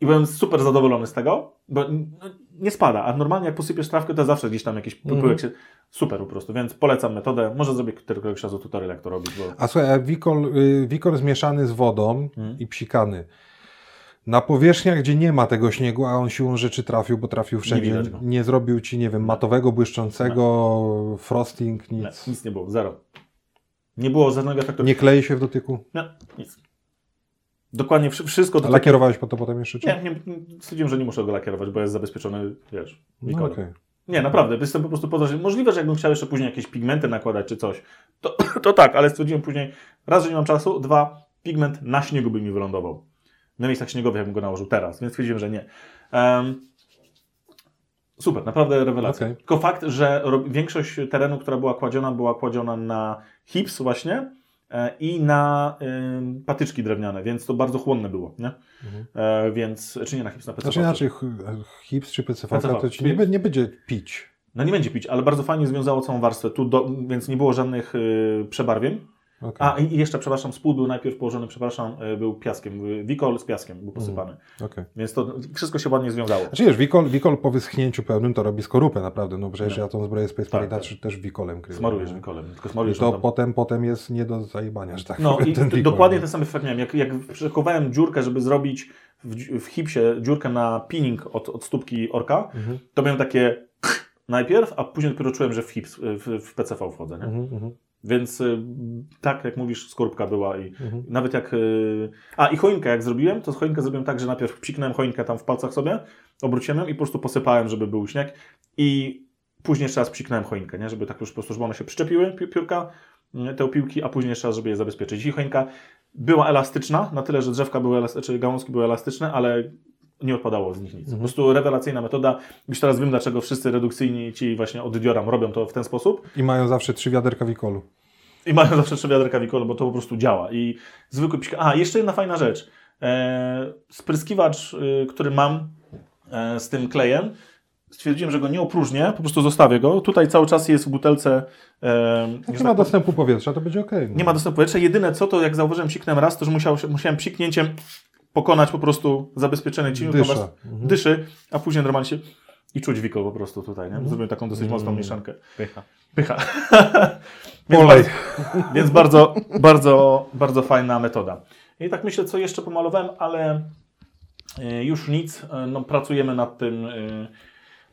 I byłem super zadowolony z tego, bo no, nie spada, a normalnie jak posypiesz trawkę, to zawsze gdzieś tam jakiś pyłek się... Super po prostu, więc polecam metodę. Może zrobię któregoś razu tutorial, jak to robić, bo... A słuchaj, a wikol, y, wikol zmieszany z wodą Mhm. i psikany. Na powierzchniach, gdzie nie ma tego śniegu, a on siłą rzeczy trafił, bo trafił wszędzie, go. nie, zrobił ci, nie wiem, matowego, błyszczącego, frosting, Nie, nic. nic nie było, zero. Nie było żadnego efektu. Nie klei się w dotyku. Nie, nic. Dokładnie wszy- wszystko... A do tego- lakierowałeś po to potem jeszcze? Czy? Nie, nie, stwierdziłem, że nie muszę go lakierować, bo jest zabezpieczony, wiesz, No, okej. Nie, naprawdę, jestem po prostu podejrzany. Możliwe, że jakbym chciał jeszcze później jakieś pigmenty nakładać czy coś, to, to tak, ale stwierdziłem później, raz, że nie mam czasu, dwa, pigment na śniegu by mi wylądował. Na miejscach śniegowych, jakbym go nałożył teraz, więc stwierdziłem, że nie. Em, super, naprawdę rewelacja. Okej. Tylko fakt, że większość terenu, która była kładziona, była kładziona na hips właśnie i na ym, patyczki drewniane, więc to bardzo chłonne było, nie? Mhm. E, więc, czy nie na hips, na PCV. Znaczy inaczej, hips czy PCV, PCV, to ci nie, nie będzie pić. No nie będzie pić, ale bardzo fajnie związało całą warstwę, tu do, więc nie było żadnych y, przebarwień. Okej. A i i jeszcze, przepraszam, spód był najpierw położony, przepraszam, y, był piaskiem, wikol z piaskiem był posypany. okej. Więc to wszystko się ładnie związało. Znaczy wiesz, wikol, wikol po wyschnięciu pełnym to robi skorupę naprawdę, no przecież No. ja tą zbroję Space Tak, Marine tak. też wikolem kryję. Smarujesz nie? wikolem, tylko I smarujesz to tam. potem, potem jest nie do zajebania, że tak No powiem, i ten wikol, dokładnie nie? ten sam efekt miałem. Jak, jak przechowałem dziurkę, żeby zrobić w, w hipsie dziurkę na pinning od, od stópki orka, Mhm, to miałem takie najpierw, a później dopiero czułem, że w hips, w, w PCV wchodzę, nie? mhm, mhm, Więc y, tak, jak mówisz, skorupka była i mhm. Nawet jak. y, A i choinkę jak zrobiłem, to choinkę zrobiłem tak, że najpierw psiknąłem choinkę tam w palcach sobie, obróciłem ją i po prostu posypałem, żeby był śnieg. I później jeszcze raz psiknąłem choinkę, nie? żeby tak już po prostu, żeby one się przyczepiły, pi- piórka, y, te piłki, a później jeszcze raz, żeby je zabezpieczyć. I choinka była elastyczna, na tyle, że drzewka były elastyczne, czy gałązki były elastyczne, ale nie odpadało z nich nic. Po prostu rewelacyjna metoda. Już teraz wiem, dlaczego wszyscy redukcyjni ci właśnie od Dioram robią to w ten sposób. I mają zawsze trzy wiaderka wikolu. I mają zawsze trzy wiaderka wikolu, bo to po prostu działa. I zwykły psika... A, jeszcze jedna fajna rzecz. E, spryskiwacz, y, który mam e, z tym klejem, stwierdziłem, że go nie opróżnię, po prostu zostawię go. Tutaj cały czas jest w butelce... E, nie tak ma dostępu powietrza, to będzie okej. no. nie ma dostępu powietrza. Jedyne co, to jak zauważyłem, psiknąłem raz, to że musiał, musiałem psiknięciem pokonać po prostu zabezpieczenie cieniu. Dysza. ponieważ Mhm. Dyszy, a później normalnie się... I czuć wiko po prostu tutaj, nie? Zrobiłem taką dosyć mocną Mm. mieszankę. Pycha. Pycha. Więc Olej. bardzo, więc bardzo, bardzo, bardzo fajna metoda. I tak myślę, co jeszcze pomalowałem, ale e, już nic. E, No, pracujemy nad tym. e,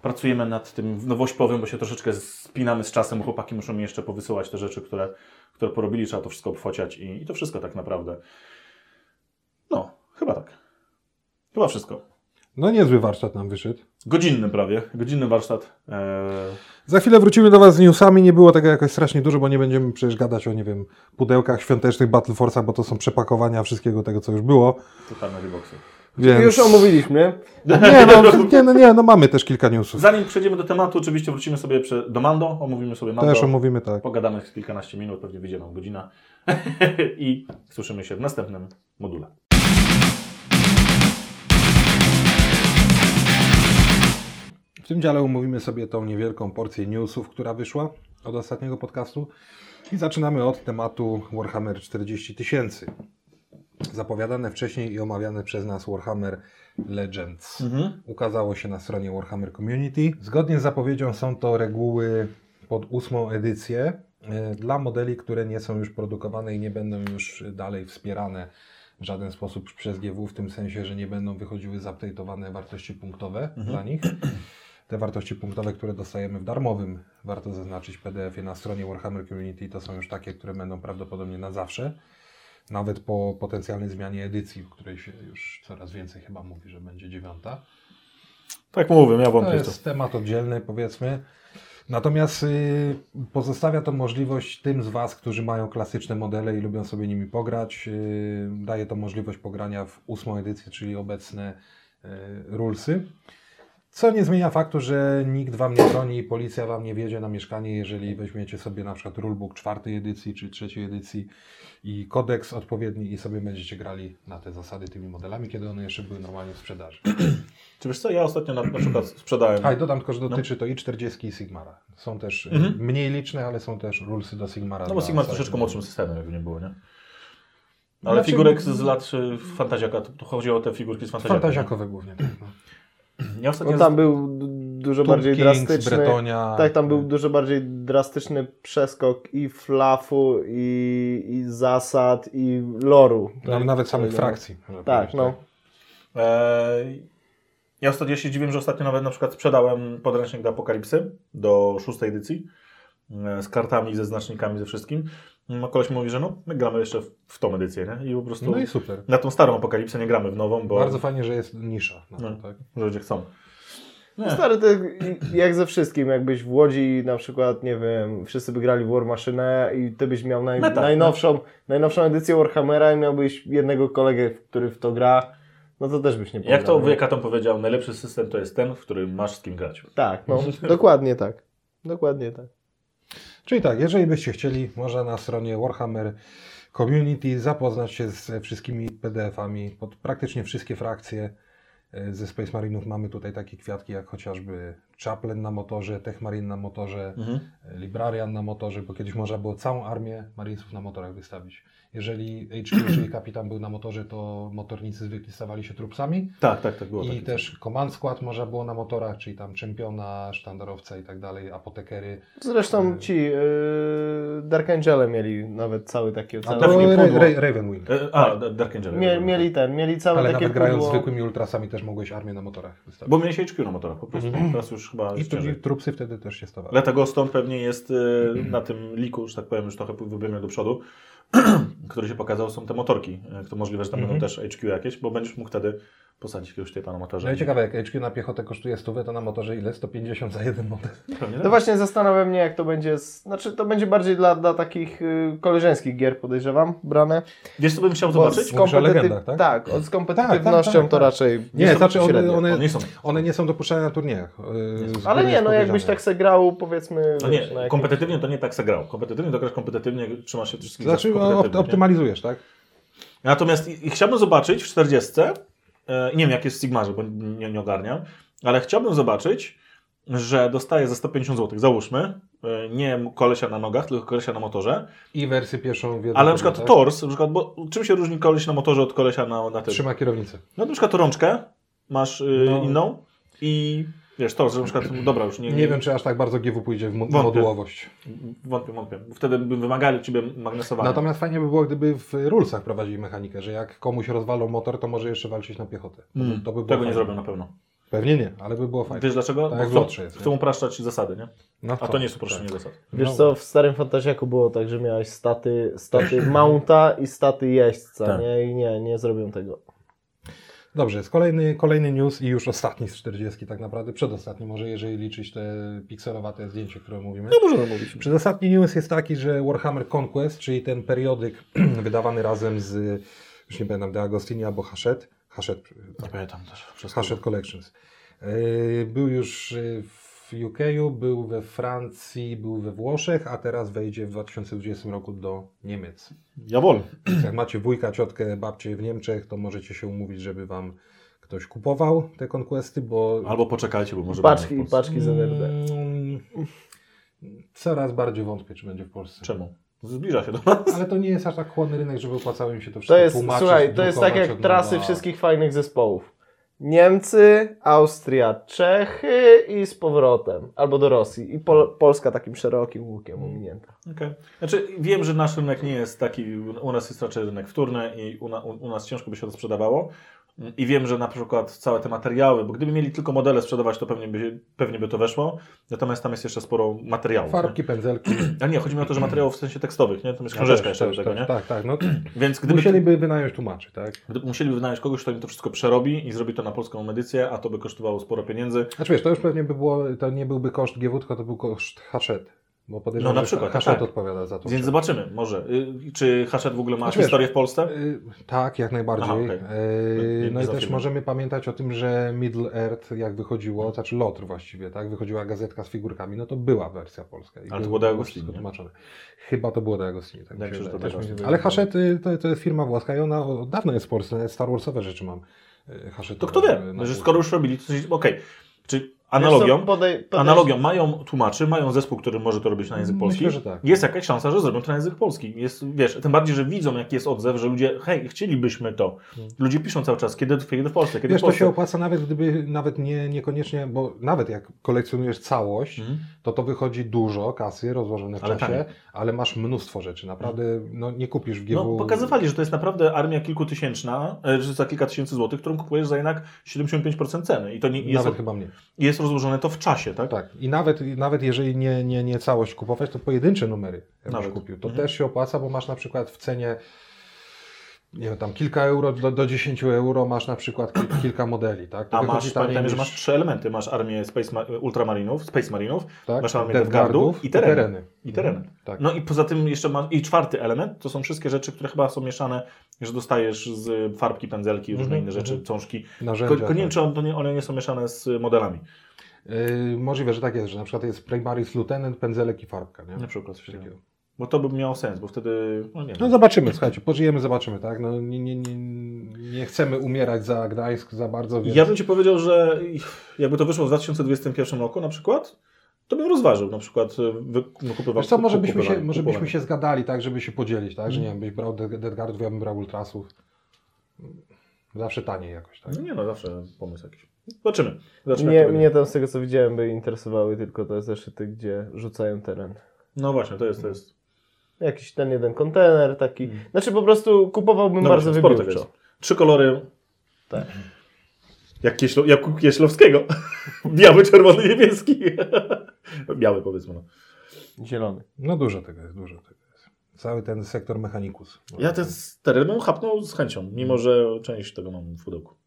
Pracujemy nad tym nowośpowym, bo się troszeczkę spinamy z czasem. Chłopaki muszą mi jeszcze powysyłać te rzeczy, które, które porobili. Trzeba to wszystko obfociać i, i to wszystko tak naprawdę. No, chyba tak. Chyba wszystko. No niezły warsztat nam wyszedł. Godzinny prawie. Godzinny warsztat. E, Za chwilę wrócimy do Was z newsami. Nie było tego jakoś strasznie dużo, bo nie będziemy przecież gadać o, nie wiem, pudełkach świątecznych Battle Force'a, bo to są przepakowania wszystkiego tego, co już było. totalne reboxy. Więc... Już omówiliśmy. Nie no, nie, no, nie, no mamy też kilka newsów. Zanim przejdziemy do tematu, oczywiście wrócimy sobie do Mando, omówimy sobie Mando. Też omówimy tak. Pogadamy kilkanaście minut, pewnie wyjdzie nam godzina i słyszymy się w następnym module. Tym dziale omówimy sobie tą niewielką porcję newsów, która wyszła od ostatniego podcastu. I zaczynamy od tematu Warhammer 40 tysięcy. Zapowiadane wcześniej i omawiane przez nas Warhammer Legends. Ukazało się na stronie Warhammer Community. Zgodnie z zapowiedzią są to reguły pod ósmą edycję e, dla modeli, które nie są już produkowane i nie będą już dalej wspierane w żaden sposób przez GW, w tym sensie, że nie będą wychodziły zaptejtowane wartości punktowe dla nich. Te wartości punktowe, które dostajemy w darmowym, warto zaznaczyć PDF-ie na stronie Warhammer Community, to są już takie, które będą prawdopodobnie na zawsze. Nawet po potencjalnej zmianie edycji, w której się już coraz więcej chyba mówi, że będzie dziewiąta. Tak mówię, ja To wątpię to. jest temat oddzielny, powiedzmy. Natomiast y, pozostawia to możliwość tym z Was, którzy mają klasyczne modele i lubią sobie nimi pograć. Y, daje to możliwość pogrania w ósmą edycję, czyli obecne y, rulesy. Co nie zmienia faktu, że nikt Wam nie broni i policja Wam nie wiedzie na mieszkanie, jeżeli weźmiecie sobie na przykład rulebook czwartej edycji czy trzeciej edycji i kodeks odpowiedni i sobie będziecie grali na te zasady tymi modelami, kiedy one jeszcze były normalnie w sprzedaży. Czy wiesz co, ja ostatnio na, na przykład sprzedałem... A i dodam tylko, że dotyczy to i 40 i Sigmara. Są też y, Mhm. mniej liczne, ale są też rulesy do Sigmara. No bo dla Sigma całego troszeczkę młodszym systemem, jakby nie było, nie? Ale Znaczy, figurek z, lat y, Fantaziaka, to, to chodziło o te figurki z Fantaziaka. Fantaziakowe głównie. Tak, no. Ja ostatnio... No tam był dużo bardziej Kings, drastyczny. Bretonia. Tak, tam był dużo bardziej drastyczny przeskok i flafu, i, i zasad, i loru. Tam nawet samych frakcji. można Tak, no. Eee, ja ostatnio się dziwię, że ostatnio nawet na przykład sprzedałem podręcznik do Apokalipsy do szóstej edycji e, z kartami, ze znacznikami, ze wszystkim. No koleś mówi, że no, my gramy jeszcze w, w tą edycję, nie? I po prostu No i super. na tą starą Apokalipsę nie gramy w nową, bo Bardzo fajnie, że jest nisza. No, No. tak. ludzie chcą. Nie. Stary, to jak- jak ze wszystkim, jakbyś w Łodzi na przykład, nie wiem, wszyscy by grali w War Machine i ty byś miał naj, Meta, najnowszą, najnowszą edycję Warhammera i miałbyś jednego kolegę, który w to gra, no to też byś nie Jak to pograł, nie? wujek Atom powiedział, najlepszy system to jest ten, w którym masz z kim grać. Tak, no, dokładnie tak. Dokładnie tak. Czyli tak, jeżeli byście chcieli, można na stronie Warhammer Community zapoznać się ze wszystkimi PDF-ami pod praktycznie wszystkie frakcje. E, Ze Space Marinów mamy tutaj takie kwiatki jak chociażby Chaplain na motorze, Tech Marine na motorze, Mhm. e, Librarian na motorze, bo kiedyś można było całą armię Marinesów na motorach wystawić. Jeżeli HQ, czyli kapitan był na motorze, to motornicy zwykli stawali się trupsami. Tak, tak, tak było. I takie też Command Squad można było na motorach, czyli tam czempiona, sztandarowca i tak dalej, apotekery. Zresztą ci yy, Dark Angele mieli nawet cały taki A ocean. to pewnie Ra-. Ra- Ravenwing. E, A, Dark Angel. Mie, mieli ten, mieli całe Ale takie nawet grając pudło. zwykłymi ultrasami też mogłeś armię na motorach wystawić. Bo mieli się HQ na motorach po prostu. Teraz już chyba I. I trupsy wtedy też się stawały. Dlatego stąd pewnie jest y, na tym liku, że tak powiem, już trochę wybiegłem do przodu, który się pokazał, są te motorki. Y, To możliwe, że tam Mhm. będą też HQ jakieś, bo będziesz mógł wtedy posadzić jakiegoś typa na motorze. No i ciekawe, jak HQ na piechotę kosztuje 100, to na motorze ile? 150 za jeden model. Pewnie No tak. właśnie zastanawia mnie, jak to będzie. Z... Znaczy, to będzie bardziej dla, dla takich y, koleżeńskich gier, podejrzewam, brane. Wiesz, co bym chciał zobaczyć? z Mówisz o kompetyty- legendach, tak? Tak, z kompetywnością Tak, tak, tak, to tak. raczej. Nie, jest to znaczy one, one, One nie są. one nie są dopuszczane na turniejach. yy, z Ale nie, no jakbyś tak se grał, powiedzmy. No nie, na jakimś- kompetytywnie to nie tak se grał. Kompetytywnie to grasz kompetytywnie, trzymasz się wszystkich Znaczy no, nie? optymalizujesz, tak? Natomiast i, i chciałbym zobaczyć w 40, e, nie wiem jak jest w Sigmarze, bo nie, nie ogarniam, ale chciałbym zobaczyć, że dostaję za 150 zł, załóżmy, e, nie kolesia na nogach, tylko kolesia na motorze, I wersję pierwszą w jednym ale na przykład tak? tors, na przykład, bo czym się różni koleś na motorze od kolesia na, na tym? Trzyma kierownicę. No na przykład rączkę masz y, No. inną i wiesz, tors, że na przykład, dobra już nie, Nie, wiem, czy aż tak bardzo GW pójdzie w mo- Wątpię. modułowość. wątpię, wątpię. Wtedy by wymagali od Ciebie magnesowania. Natomiast fajnie by było, gdyby w rulesach prowadzili mechanikę, że jak komuś rozwalą motor, to może jeszcze walczyć na piechotę. To, by- Mm, to by było Tego nie fajne. zrobią na pewno. Pewnie nie, ale by było fajnie. Wiesz dlaczego? Tak Bo chcą, jest, nie? chcą upraszczać zasady, nie? No A to nie jest uproszczenie zasad. Wiesz No. co, w starym Fantasiaku było tak, że miałeś staty, staty mounta i staty jeźdźca, Tak. nie? I nie, nie zrobią tego. Dobrze, jest kolejny, kolejny news i już ostatni z 40 tak naprawdę, przedostatni może, jeżeli liczyć te pikselowate zdjęcie, które mówimy. No możemy mówić. Przedostatni news jest taki, że Warhammer Conquest, czyli ten periodyk wydawany razem z, już nie pamiętam, De Agostini albo Hachette, Hachette, Nie pamiętam też. Hachette Collections. Yy, Był już yy, w UK, był we Francji, był we Włoszech, a teraz wejdzie w 2020 roku do Niemiec. Jawol. Jak macie wujka, ciotkę, babcię w Niemczech, to możecie się umówić, żeby wam ktoś kupował te konkwesty, bo Albo poczekajcie, bo może Paczki, będzie paczki z NRD. Mm, coraz bardziej wątpię, czy będzie w Polsce. Czemu? Zbliża się do nas. Ale to nie jest aż tak chłodny rynek, żeby opłacało im się to wszystko To jest, tłumaczyć, słuchaj, to jest tak jak trasy wszystkich fajnych zespołów. Niemcy, Austria, Czechy i z powrotem. Albo do Rosji. I Pol Polska takim szerokim łukiem ominięta. Okej. Znaczy, wiem, że nasz rynek nie jest taki, u nas jest raczej rynek wtórny i u, na, u, u nas ciężko by się to sprzedawało. I wiem, że na przykład całe te materiały, bo gdyby mieli tylko modele sprzedawać, to pewnie by, pewnie by to weszło. Natomiast tam jest jeszcze sporo materiałów. Farbki, pędzelki. Nie? A nie, chodzi mi o to, że materiałów w sensie tekstowych, nie? Tam jest Ja książeczka też, jeszcze też, tego, też, nie? Tak, tak. No, Więc gdyby, musieliby wynająć tłumaczy, tak? gdyby musieliby wynająć kogoś, kto im to wszystko przerobi i zrobi to na polską edycję, a to by kosztowało sporo pieniędzy. Znaczy wiesz, to już pewnie by było, to nie byłby koszt GW, tylko to był koszt Hachette. Bo podejrzewam, No na że przykład, Hachette tak. odpowiada za to. Więc zobaczymy, może. Y, Czy Hachette w ogóle ma wiesz, historię w Polsce? Y, Tak, jak najbardziej. Aha. Y, Nie- No nie i też możemy pamiętać o tym, że Middle Earth jak wychodziło, znaczy Lotr właściwie, tak, wychodziła gazetka z figurkami, no to była wersja polska. I Ale to było de Agostini, tłumaczone. Chyba to było de Agostini, tak to też. Ale Hachette to, to jest firma włoska i ona od dawna jest w Polsce, Star Warsowe rzeczy mam. y, Hachette To kto wie, że skoro już robili, to coś- okej. Czy analogią, podej- podej- analogią mają tłumaczy, mają zespół, który może to robić na język Myślę, polski. że tak. Jest jakaś szansa, że zrobią to na język polski. Jest, wiesz, tym bardziej, że widzą, jaki jest odzew, że ludzie, hej, chcielibyśmy to. Ludzie piszą cały czas, kiedy, kiedy w Polsce, kiedy Hmm. Wiesz, w to Polsce. się opłaca nawet gdyby, nawet nie, niekoniecznie, bo nawet jak kolekcjonujesz całość, Mhm. to to wychodzi dużo kasy rozłożone w Ale czasie, taniej. ale masz mnóstwo rzeczy. Naprawdę no, nie kupisz w GW. No, pokazywali, że to jest naprawdę armia kilkutysięczna, e, że za kilka tysięcy złotych, którą kupujesz za jednak 75% ceny. I to nie, jest, Nawet chyba mniej. jest rozłożone to w czasie, tak? Tak. I nawet, i nawet jeżeli nie, nie, nie całość kupować, to pojedyncze numery jakbyś Nawet. kupił. To Mhm. też się opłaca, bo masz na przykład w cenie nie wiem, tam kilka euro do, do 10 euro masz na przykład kil, kilka modeli, tak? To A masz, pamiętajmy, że niż- masz trzy elementy. Masz armię Space Ma- Ultramarinów, Space Marinów, tak? masz armię Deathguardów Deathguardów i tereny. I tereny. Mhm. Tak. No i poza tym jeszcze masz, i czwarty element, to są wszystkie rzeczy, które chyba są mieszane, że dostajesz z farbki, pędzelki, różne Mhm, inne rzeczy, mhm. cążki. Narzędzia. Tylko nie wiem, tak. czy one nie są mieszane z modelami. Yy, możliwe, że tak jest, że na przykład jest Primaris Lieutenant, pędzelek i farbka, nie? Na przykład coś takiego. Bo to by miało sens, bo wtedy, no nie No zobaczymy, słuchajcie, pożyjemy, zobaczymy, tak? No nie, nie, nie, nie chcemy umierać za Gdańsk za bardzo, więc... Ja bym Ci powiedział, że jakby to wyszło w 2021 roku na przykład, to bym rozważył na przykład e, wy, no. Wiesz co, może byśmy, się, może byśmy się zgadali, tak, żeby się podzielić, tak? Że nie wiem, byś brał Dead- Deadguardów, ja bym brał Ultrasów. Zawsze taniej jakoś, tak? No Nie no, zawsze pomysł jakiś. Zobaczymy. Zobaczymy Mnie, mnie tam z tego co widziałem by interesowały tylko te zeszyty, gdzie rzucają teren. No właśnie, to jest, to jest. Jakiś ten jeden kontener taki. Mm. Znaczy po prostu kupowałbym No bardzo właśnie, wybiórczo. Trzy kolory. Tak. Jak, Kieślo, jak u Kieślowskiego. Biały, czerwony, niebieski. Biały powiedzmy. No. Zielony. No dużo tego jest, dużo tego jest. Cały ten sektor mechanikus. Ja ten steryl bym chapnął z chęcią, mimo że część tego mam w pudełku.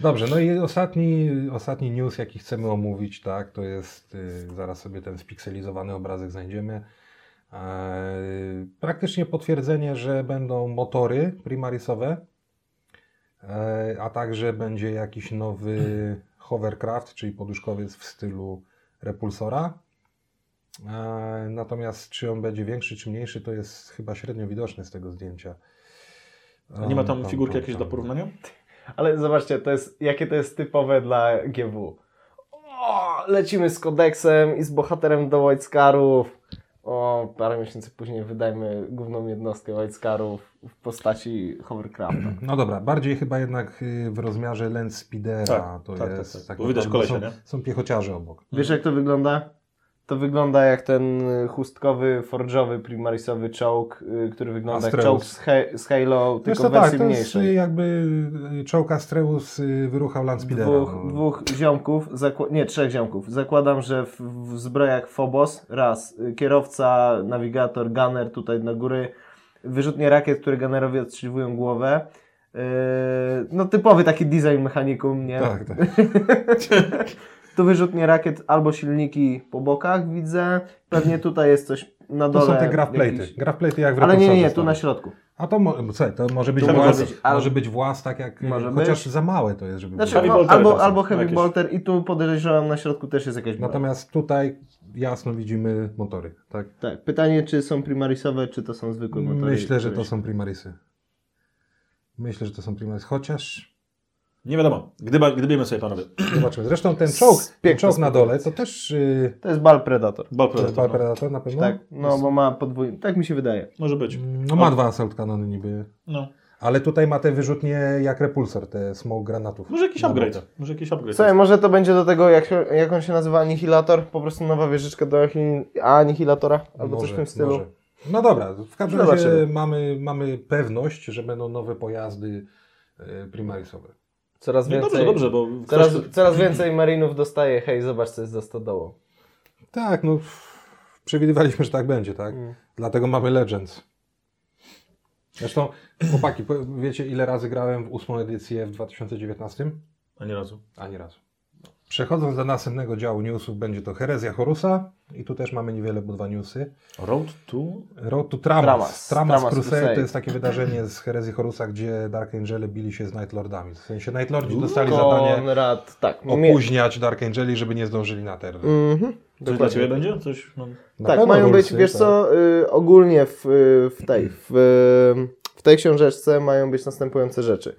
Dobrze, no i ostatni, ostatni news, jaki chcemy omówić, tak, to jest, y, zaraz sobie ten spikselizowany obrazek znajdziemy. E, praktycznie potwierdzenie, że będą motory primarisowe, e, a także będzie jakiś nowy hovercraft, czyli poduszkowiec w stylu repulsora. E, natomiast czy on będzie większy czy mniejszy, to jest chyba średnio widoczne z tego zdjęcia. A nie ma tam figurki jakieś do porównania? Ale zobaczcie, to jest, jakie to jest typowe dla GW. O, lecimy z kodeksem i z bohaterem do White Scarów. O, parę miesięcy później wydajmy główną jednostkę White Scarów w postaci hovercrafta. No dobra, bardziej chyba jednak y, w rozmiarze Land Speedera Tak, to tak, tak, jest. tak. taki- Bo widać bo kolesia, są, nie? są piechociarze obok. Wiesz jak to wygląda? To wygląda jak ten y, chustkowy, forge'owy, primarisowy czołg, y, który wygląda jak Astreus. czołg z, he, z Halo, tylko w tak, wersji to jest y, mniejszej. jakby y, czołg Astreus wyruchał Land Speedera. Dwóch, no. dwóch ziomków, nie, trzech ziomków. Zakładam, że w, w zbrojach Phobos, raz, kierowca, nawigator, gunner tutaj na góry, wyrzutnie rakiet, które gunnerowi odstrzeliwują głowę. Yy, no typowy taki design mechanikum, nie? Tak, tak. Tu wyrzutnie rakiet albo silniki po bokach widzę. Pewnie tutaj jest coś na To dole. są te grafplate'y. jakiś- Grafplate'y jak w Ale nie, nie, nie, tu na środku. A to, mo- słuchaj, to może być Tu włas, może być, ale- może być włas tak jak, Może chociaż być. za małe to jest, żeby Znaczy, było. Heavy no, albo, albo heavy jakieś. bolter i tu podejrzewam na środku też jest jakaś broń. Natomiast tutaj jasno widzimy motory, tak? Tak, pytanie czy są primarisowe, czy to są zwykłe motory? Myślę, że to są primarisy. Myślę, że to są primarisy, chociaż Nie wiadomo. Gdyba, gdybimy sobie panowie. zobaczymy. Zresztą ten czołg, ten czołg na dole to też yy, To jest Bal Predator. Ball to jest Predator, no. Predator na pewno? Tak, no bo ma podwójny. Tak mi się wydaje. Może być. No ma dwa assault kanony niby. No. Ale tutaj ma te wyrzutnie jak repulsor, te smoke granatów. Może jakiś upgrade. Może jakiś upgrade. Słuchaj, może to będzie do tego, jak, się- jak on się nazywa, Anihilator? Po prostu nowa wieżyczka do Anihil- Anihilatora? Albo coś w Może, tym stylu. może. No dobra, w każdym razie Zobaczymy. mamy, mamy pewność, że będą nowe pojazdy e, primarisowe. Coraz więcej, dobrze, dobrze, bo coraz, ktoś, coraz więcej marinów dostaje, hej, zobacz co jest za stodołą. Tak, no przewidywaliśmy, że tak będzie, tak? Mm. Dlatego mamy Legends. Zresztą, chłopaki, wiecie ile razy grałem w ósmą edycję w 2019? ani razu. Ani razu. Przechodząc do następnego działu newsów, będzie to Herezja Horusa i tu też mamy niewiele, bo dwa newsy. Road to... Road to Tramas. Tramas. Tramas, Tramas Crusade, Crusade. to jest takie wydarzenie z Herezji Horusa, gdzie Dark Angele bili się z Night Lordami. W sensie Night Lordzi dostali zadanie Konrad, tak. Mie- opóźniać Dark Angeli, żeby nie zdążyli na teren. Mhm. Coś dla Ciebie będzie? Coś, no. Na Tak, mają być, wiesz tak. co, y, ogólnie w, y, w tej, w, w tej książeczce mają być następujące rzeczy.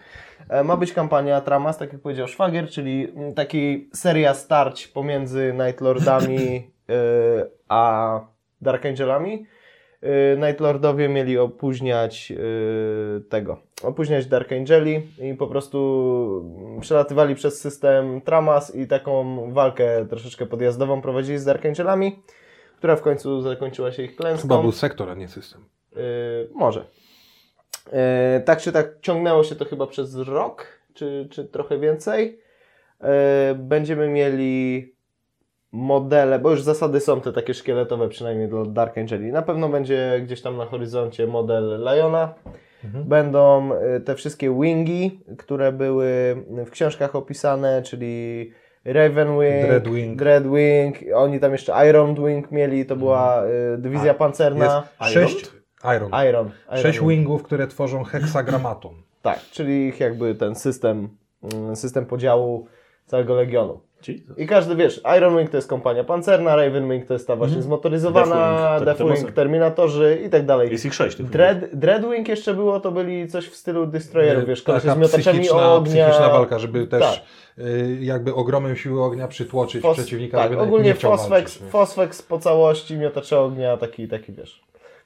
E, Ma być kampania Tramas, tak jak powiedział Szwagier, czyli mm, taki seria starć pomiędzy Night Lordami y, a Dark Angelami. Y, Night Lordowie mieli opóźniać tego, opóźniać Dark Angeli i po prostu mm, przelatywali przez system Tramas i taką walkę troszeczkę podjazdową prowadzili z Dark Angelami, która w końcu zakończyła się ich klęską. Chyba był sektor, a nie system. Y, może. Y, tak czy tak ciągnęło się to chyba przez rok, czy, czy trochę więcej. Y, będziemy mieli modele, bo już zasady są te takie szkieletowe, przynajmniej dla Dark Angeli. Na pewno będzie gdzieś tam na horyzoncie model Liona. Mhm. Będą y, te wszystkie wingi, które były w książkach opisane, czyli Ravenwing, Dreadwing. Dreadwing. Oni tam jeszcze Iron Wing mieli, to była y, dywizja pancerna. Jest sześć, Iron. Iron. Iron Sześć Wing. wingów, które tworzą heksagramaton. Tak, czyli ich jakby ten system, mm, system podziału całego Legionu. Jesus. I każdy, wiesz, Iron Wing to jest kompania pancerna, Raven Wing to jest ta właśnie zmotoryzowana, Deathwing, te- te Deathwing, mocne. Terminatorzy i tak dalej. Jest ich sześć. Dread, Dreadwing jeszcze było, to byli coś w stylu Destroyerów, wiesz, kolesie z miotaczami psychiczna, ognia. psychiczna walka, żeby też Tak. y, jakby ogromem siły ognia przytłoczyć Fos- przeciwnika, tak, ogólnie Fosfex? Fosfex po całości, miotacze ognia, taki, taki wiesz.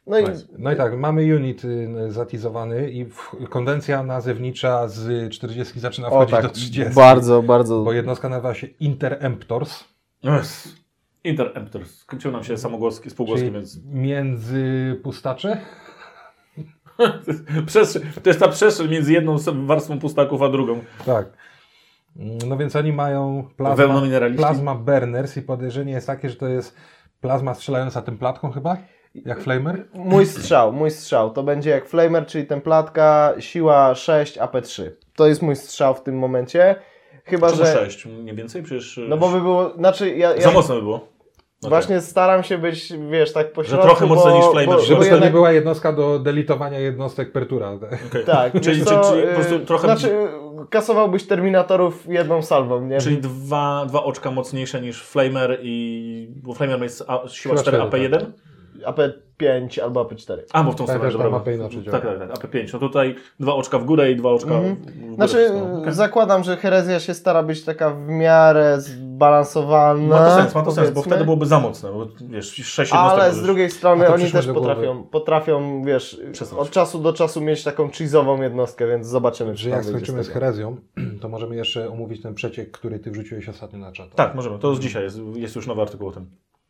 No i. No i tak, mamy unit y, zatizowany i konwencja nazewnicza z 40 zaczyna o wchodzić tak, do 30. bardzo, bardzo. Bo jednostka nazywa się Interemptors, Yes. Interemptor. Skończyły nam się samogłoski, spółgłoski, czyli więc... między pustacze. Przestrzeń, to jest ta przestrzeń między jedną warstwą pustaków a drugą. Tak. No więc oni mają plazma, plazma burners i podejrzenie jest takie, że to jest plazma strzelająca tym platką chyba? Jak Flamer? Mój strzał, mój strzał. To będzie jak Flamer, czyli templatka, siła 6, AP3. To jest mój strzał w tym momencie. Chyba, Czemu że. sześć? Nie więcej? Przecież... No bo by było. Znaczy, ja. ja Za mocno by było. Okej. Właśnie staram się być, wiesz, tak po Że trochę mocniej niż Flamer, bo, żeby to jednak, nie była jednostka do delitowania jednostek Pertura. Okej. Tak, czyli, co, czyli po prostu y, trochę... Znaczy, kasowałbyś Terminatorów jedną salwą, nie? Czyli dwa, dwa oczka mocniejsze niż Flamer i... Bo Flamer jest siła Siła 4, cztery, AP1? AP5 albo AP4. A, bo w tą Tak, stronę, dobra. mapa inaczej działa. Tak, tak, tak, AP5. No tutaj dwa oczka w górę i dwa oczka Mhm. w górę. Znaczy, No, okej. zakładam, że herezja się stara być taka w miarę zbalansowana. Ma to sens, ma to sens, bo wtedy byłoby za mocne, bo wiesz, sześć jednostek Ale z drugiej strony oni też potrafią, potrafią, wiesz, Przesunąć. od czasu do czasu mieć taką cheese'ową jednostkę, więc zobaczymy, czy jak skończymy z herezją, to możemy jeszcze omówić ten przeciek, który ty wrzuciłeś ostatnio na czat. Tak, możemy. To z dzisiaj jest, jest już nowy artykuł o tym.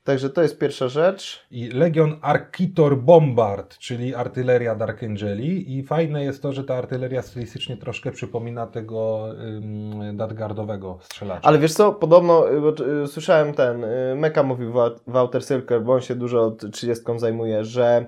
Także to jest pierwsza rzecz. I Legion Architor Bombard, czyli artyleria Dark Angeli. I fajne jest to, że ta artyleria stylistycznie troszkę przypomina tego ym, Dadgardowego strzelacza. Ale wiesz co, podobno, y, bo, y, słyszałem ten, y, Meka mówił Walter Silker, bo on się dużo 30 zajmuje, że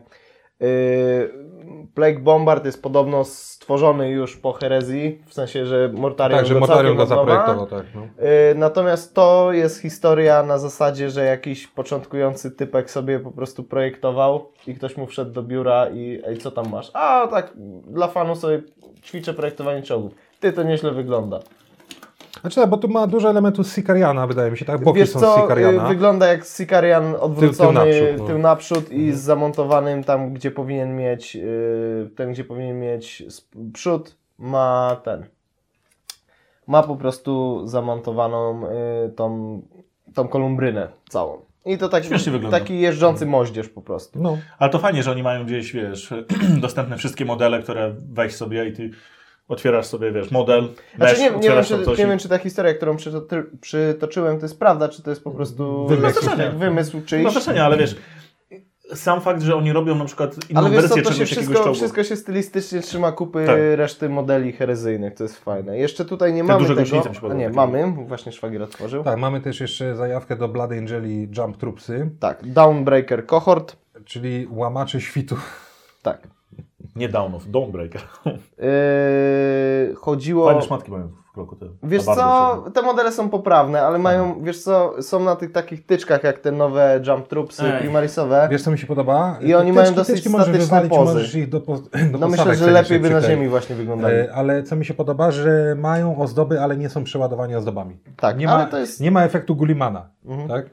y, Plague Bombard jest podobno stworzony już po herezji, w sensie, że Mortarion tak, że go Mortarion go zaprojektował, tak. No. Y, Natomiast to jest historia na zasadzie, że jakiś początkujący typek sobie po prostu projektował i ktoś mu wszedł do biura i ej, co tam masz? A tak, dla fanu sobie ćwiczę projektowanie czołgów. Ty, to nieźle wygląda. Znaczy, tak, bo tu ma dużo elementów z Sicariana, wydaje mi się, tak? Boki Wiesz są z co, y, wygląda jak Sicarian odwrócony naprzód, tył no. naprzód, i z zamontowanym tam, gdzie powinien mieć, y, ten, gdzie powinien mieć przód, ma ten. Ma po prostu zamontowaną y, tą, tą kolumbrynę całą. I to taki, taki jeżdżący moździerz po prostu. No, Ale to fajnie, że oni mają gdzieś, wiesz, dostępne wszystkie modele, które weź sobie i ty otwierasz sobie, wiesz, model, Znaczy, mesh, nie, nie, wiem, czy, coś nie i- wiem, czy ta historia, którą przyto- przytoczyłem, to jest prawda, czy to jest po prostu Wymysł. jakiś tak wymysł czyjś. Znaczenia, ale wiesz, sam fakt, że oni robią na przykład inną Ale wiesz co, wersję to się czegoś jakiegoś wszystko, wszystko się stylistycznie trzyma kupy Tak. reszty modeli herezyjnych, to jest fajne. Jeszcze tutaj nie Te mamy tego. się A nie, mamy, właśnie szwagier otworzył. Tak, Tak, mamy też jeszcze zajawkę do Blood Angeli Jump Troopsy, Downbreaker Cohort. czyli łamacze świtu. Tak. Nie Downów, Dawnbreaker. Yy, chodziło... Fajne szmatki mają w kroku te. Wiesz co, te modele są poprawne, ale mają, wiesz co, są na tych takich tyczkach jak te nowe Jump Troopsy Ej. primarisowe. Wiesz co mi się podoba? I oni Teczki- mają dosyć statyczne pozy. Możesz ich do, do No myślę, że lepiej by na ziemi właśnie wyglądali. E, Ale co mi się podoba, że mają ozdoby, ale nie są przeładowani ozdobami. Tak, nie ale ma, to jest- nie ma efektu Gullimana. Mhm. Tak?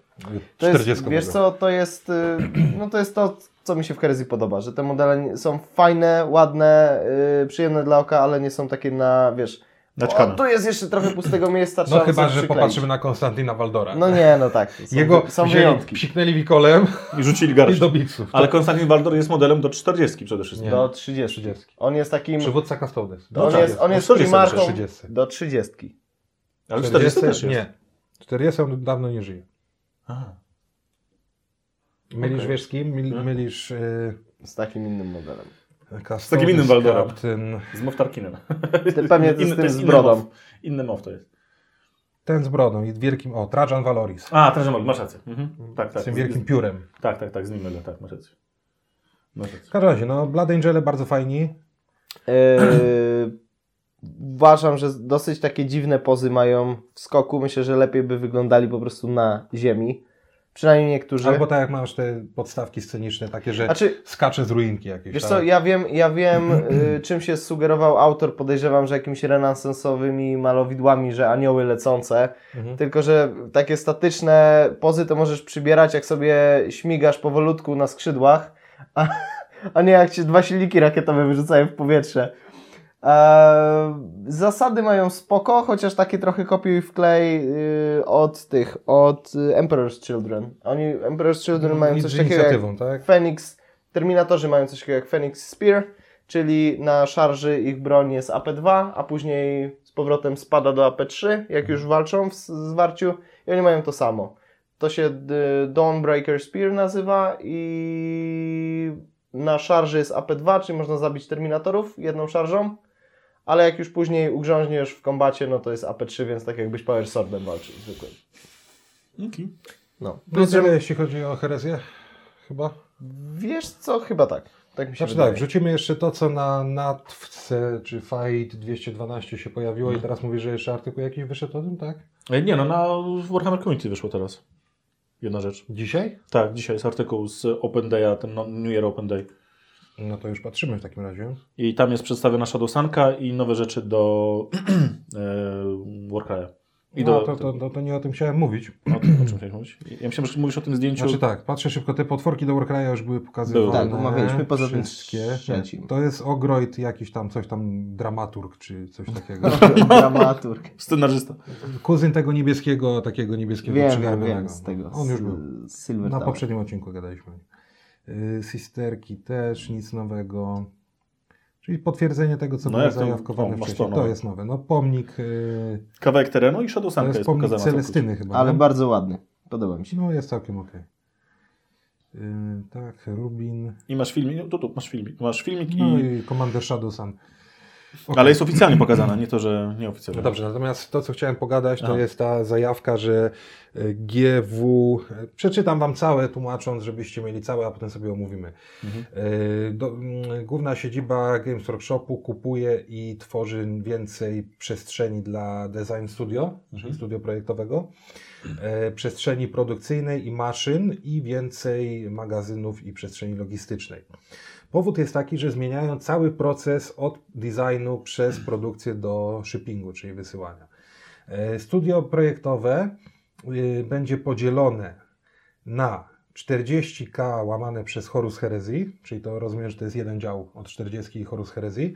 To jest, 40 wiesz co, to jest, y, no to jest to, co mi się w Herezji podoba, że te modele są fajne, ładne, y, przyjemne dla oka, ale nie są takie na, wiesz, Naćkane. o, tu jest jeszcze trochę pustego miejsca, No chyba, że przykleić. popatrzymy na Konstantina Waldora. No nie, no tak, są, Jego są wzięli, wyjątki. psiknęli wikolem I rzucili i garść. do biksów. Ale Konstantin Waldor jest modelem do 40 przede wszystkim. Nie. Do 30. 30. On jest takim, Przywódca Custodes. No on tak, jest, on jest 40 primarką 30. do 30. Ale 40 też jest. Nie. 40 on dawno nie żyje. Aha. Mylisz Okej. wiesz z kim? Myl, Mhm. mylisz y, Z takim innym modelem. Custodes, takim innym Waldorem. Captain. Z Moftarkinem. Pewnie z tym jest z inny brodą. mow. Inny mow to jest. Ten z brodą i wielkim, o, Trajan Valoris. A, ten Żemal, masz rację. Mhm. Tak, tak. Z tym Z- wielkim piórem. Tak, tak, tak, z nim mylę, tak, masz rację. Masz W rację. każdym razie, no, Blood Angele bardzo fajni. Yy, uważam, że dosyć takie dziwne pozy mają w skoku. Myślę, że lepiej by wyglądali po prostu na ziemi. Przynajmniej niektórzy. Albo tak jak masz te podstawki sceniczne, takie, że Znaczy, skacze z ruinki jakieś. wiesz tak? co, ja wiem, ja wiem y, czym się sugerował autor. Podejrzewam, że jakimiś renesansowymi malowidłami, że anioły lecące. Mhm. Tylko, że takie statyczne pozy to możesz przybierać, jak sobie śmigasz powolutku na skrzydłach, a, a nie jak się dwa silniki rakietowe wyrzucają w powietrze. Eee, zasady mają spoko, chociaż takie trochę kopiuj w klej y, od tych, od y, Emperor's Children. Oni, Emperor's Children mają I coś takiego jak tak? Phoenix, Terminatorzy mają coś takiego jak Phoenix Spear, czyli na szarży ich broń jest AP2, a później z powrotem spada do AP3, jak już walczą w zwarciu i oni mają to samo. To się y, Dawnbreaker Spear nazywa i na szarży jest AP2, czyli można zabić Terminatorów jedną szarżą, ale jak już później ugrząźniesz w kombacie, no to jest AP3, więc tak jakbyś Power Swordem walczył zwykłym. Okay. No. No tyle, jeśli chodzi o herezję, chyba. Wiesz co? Chyba tak. Tak mi się Znaczy wydaje. tak, wrzucimy jeszcze to, co na natwce czy Fight 212 się pojawiło i teraz mówisz, że jeszcze artykuł jakiś wyszedł o tym, tak? E, Nie no, na Warhammer Community wyszło teraz. Jedna rzecz. Dzisiaj? Tak, dzisiaj jest artykuł z Open Day'a, ten no- New Year Open Day. No to już patrzymy w takim razie. I tam jest przedstawiona Shadowsanka i nowe rzeczy do e, Warcry'a. I no, do, to, to, to, to nie o tym chciałem mówić. O, tym, o czym chciałeś mówić? Ja myślałem, że mówisz o tym zdjęciu. Znaczy tak, patrzę szybko, te potworki do Warcry'a już były pokazywane. Były. Tak, omawialiśmy poza tym wszystkie. trzecim. To jest Ogroid jakiś tam, coś tam, dramaturg czy coś takiego. Dramaturg. Scenarzysta. Kuzyn tego niebieskiego, takiego niebieskiego Wiem, wiem, z tego. On już był. Silver Na poprzednim odcinku gadaliśmy. Yy, Sisterki też, nic nowego. Czyli potwierdzenie tego, co No było to- zajawkowane o, masz wcześniej. to, To no. jest nowe. No pomnik, yy, Kawałek terenu i to Shadowsanka jest jest, pomnik pokazana. Celestyny chyba. Ale no? bardzo ładny. Podoba mi się. No jest całkiem okej. Yy, tak, Rubin. I masz filmik, tu, tu masz filmik. Masz filmik No i... i Commander Shadow Sun. Ale jest oficjalnie pokazana, nie to, że nieoficjalnie. No dobrze, natomiast to, co chciałem pogadać, to Aha. jest ta zajawka, że e, GW. e, Przeczytam Wam całe, tłumacząc, żebyście mieli całe, a potem sobie omówimy. Mhm. E, Do, główna siedziba Games Workshopu kupuje i tworzy więcej przestrzeni dla Design Studio, czyli studio projektowego, przestrzeni produkcyjnej i maszyn i więcej magazynów i przestrzeni logistycznej. Powód jest taki, że zmieniają cały proces od designu przez produkcję do shippingu, czyli wysyłania. E, Studio projektowe y, będzie podzielone na 40K łamane przez Horus Herezji, czyli to rozumiem, że to jest jeden dział od 40 i Horus Herezji.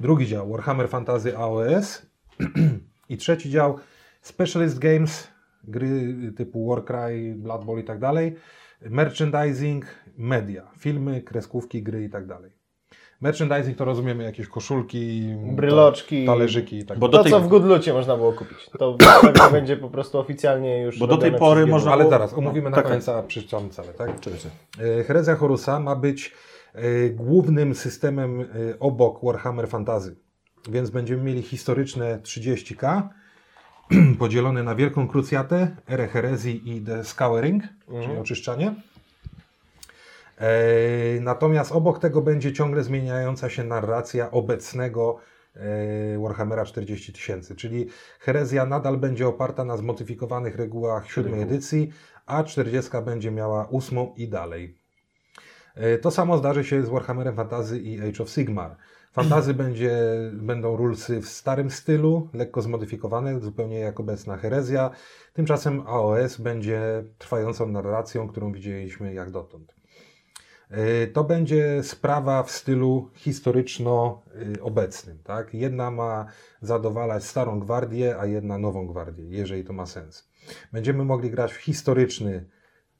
Drugi dział Warhammer Fantasy AOS i trzeci dział Specialist Games, gry typu Warcry, Blood Bowl i tak dalej, merchandising, media, filmy, kreskówki, gry i tak dalej. Merchandising to rozumiemy jakieś koszulki, Bryloczki. ta- talerzyki i tak dalej. do To, tej- co w Goodlucie można było kupić. To będzie po prostu oficjalnie już Bo do tej pory można-. Ale zaraz, omówimy na Tak, koniec, a przeczytamy całe, tak? Czekajcie. E, Herezja Horusa ma być e, głównym systemem e, obok Warhammer Fantasy. Więc będziemy mieli historyczne 30k, podzielone na Wielką Krucjatę, Erę Herezji i The Scouring, czyli oczyszczanie. E, natomiast obok tego będzie ciągle zmieniająca się narracja obecnego e, Warhammera 40 tysięcy, czyli herezja nadal będzie oparta na zmodyfikowanych regułach siódmej edycji, a 40 będzie miała ósmą i dalej. E, To samo zdarzy się z Warhammerem Fantasy i Age of Sigmar. Fantazy będzie, będą rulesy w starym stylu, lekko zmodyfikowane, zupełnie jak obecna herezja. Tymczasem AOS będzie trwającą narracją, którą widzieliśmy jak dotąd. E, To będzie sprawa w stylu historyczno-obecnym. Tak? Jedna ma zadowalać starą gwardię, a jedna nową gwardię, jeżeli to ma sens. Będziemy mogli grać w historyczny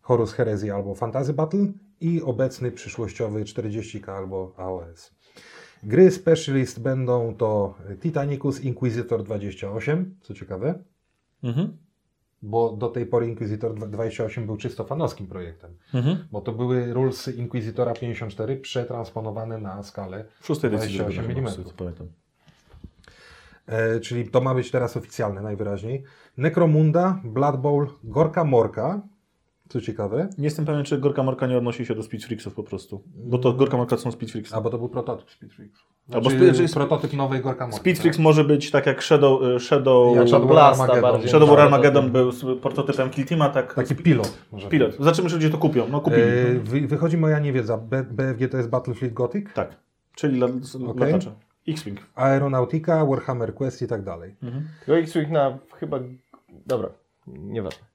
Horus Herezji albo Fantasy Battle i obecny przyszłościowy 40k albo AOS. Gry Specialist będą to Titanicus Inquisitor 28, co ciekawe, Mhm. Bo do tej pory Inquisitor 28 był czysto fanowskim projektem, Mhm. bo to były rulesy Inquisitora 54 przetransponowane na skalę W szóstej edycji 28 zrobiono, mm. E, czyli to ma być teraz oficjalne najwyraźniej. Necromunda, Blood Bowl, Gorka Morka, co ciekawe, Nie jestem pewien, czy Gorka Morka nie odnosi się do Speed Freaksów po prostu. Bo to Gorka Morka to są Speed Freaksy. a bo to był prototyp Speed Freaks. Albo Znaczy, Speed- prototyp nowej Gorka Morka. Speed tak? Freaks może być tak jak Shadow, e, Shadow, Jak Shadow Armageddon. bardziej. Shadow War Tak, Armageddon tak. był prototypem Kill Teama, tak Taki pilot. Może pilot. powiedzieć. Zobaczymy, czy ludzie to kupią. No kupili. E, wy, wychodzi moja niewiedza. B, BFG to jest Battlefleet Gothic, Tak. Czyli la, z- Okej. latacza. X-Wing. Aeronautica, Warhammer Quest i tak dalej. Mhm. Tylko X-Wing na chyba... Dobra, nieważne.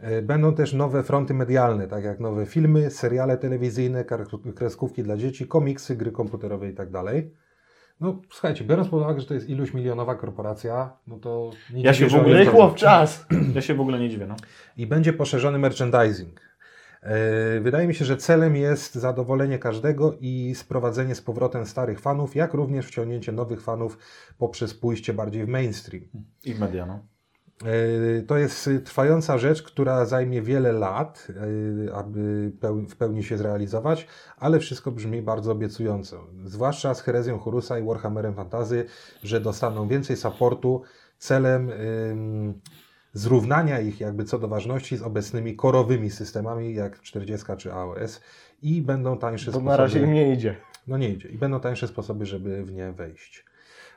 E, Będą też nowe fronty medialne, tak jak nowe filmy, seriale telewizyjne, kreskówki dla dzieci, komiksy, gry komputerowe i tak dalej. No słuchajcie, biorąc pod uwagę, że to jest iluś milionowa korporacja, no to nie Ja dziwię, się w ogóle w czas. Ja się w ogóle nie dziwię. No. I będzie poszerzony merchandising. E, Wydaje mi się, że celem jest zadowolenie każdego i sprowadzenie z powrotem starych fanów, jak również wciągnięcie nowych fanów poprzez pójście bardziej w mainstream. I w media, no. E, To jest trwająca rzecz, która zajmie wiele lat, y, aby w pełni się zrealizować, ale wszystko brzmi bardzo obiecująco. Zwłaszcza z Herezją Horusa i Warhammerem Fantazy, że dostaną więcej supportu celem zrównania ich jakby co do ważności z obecnymi korowymi systemami jak 40 czy AOS i będą tańsze Bo sposoby. na razie im nie idzie. No nie idzie. I będą tańsze sposoby, żeby w nie wejść.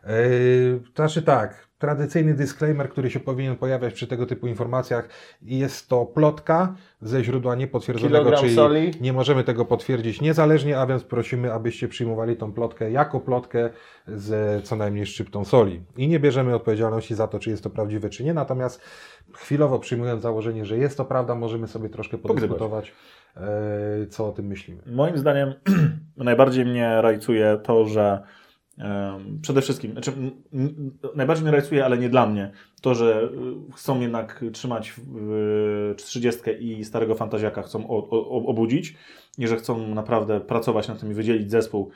Yy, to znaczy tak, tradycyjny disclaimer, który się powinien pojawiać przy tego typu informacjach, jest to plotka ze źródła niepotwierdzonego, Kilogram czyli soli. nie możemy tego potwierdzić niezależnie, a więc prosimy, abyście przyjmowali tą plotkę jako plotkę z co najmniej szczyptą soli. I nie bierzemy odpowiedzialności za to, czy jest to prawdziwe, czy nie, natomiast chwilowo przyjmując założenie, że jest to prawda, możemy sobie troszkę podyskutować, yy, co o tym myślimy. Moim zdaniem najbardziej mnie rajcuje to, że przede wszystkim, znaczy, najbardziej mnie rajcuje, ale nie dla mnie, to, że y, chcą jednak trzymać 30 i starego fantaziaka chcą o, o, obudzić i że chcą naprawdę pracować nad tym i wydzielić zespół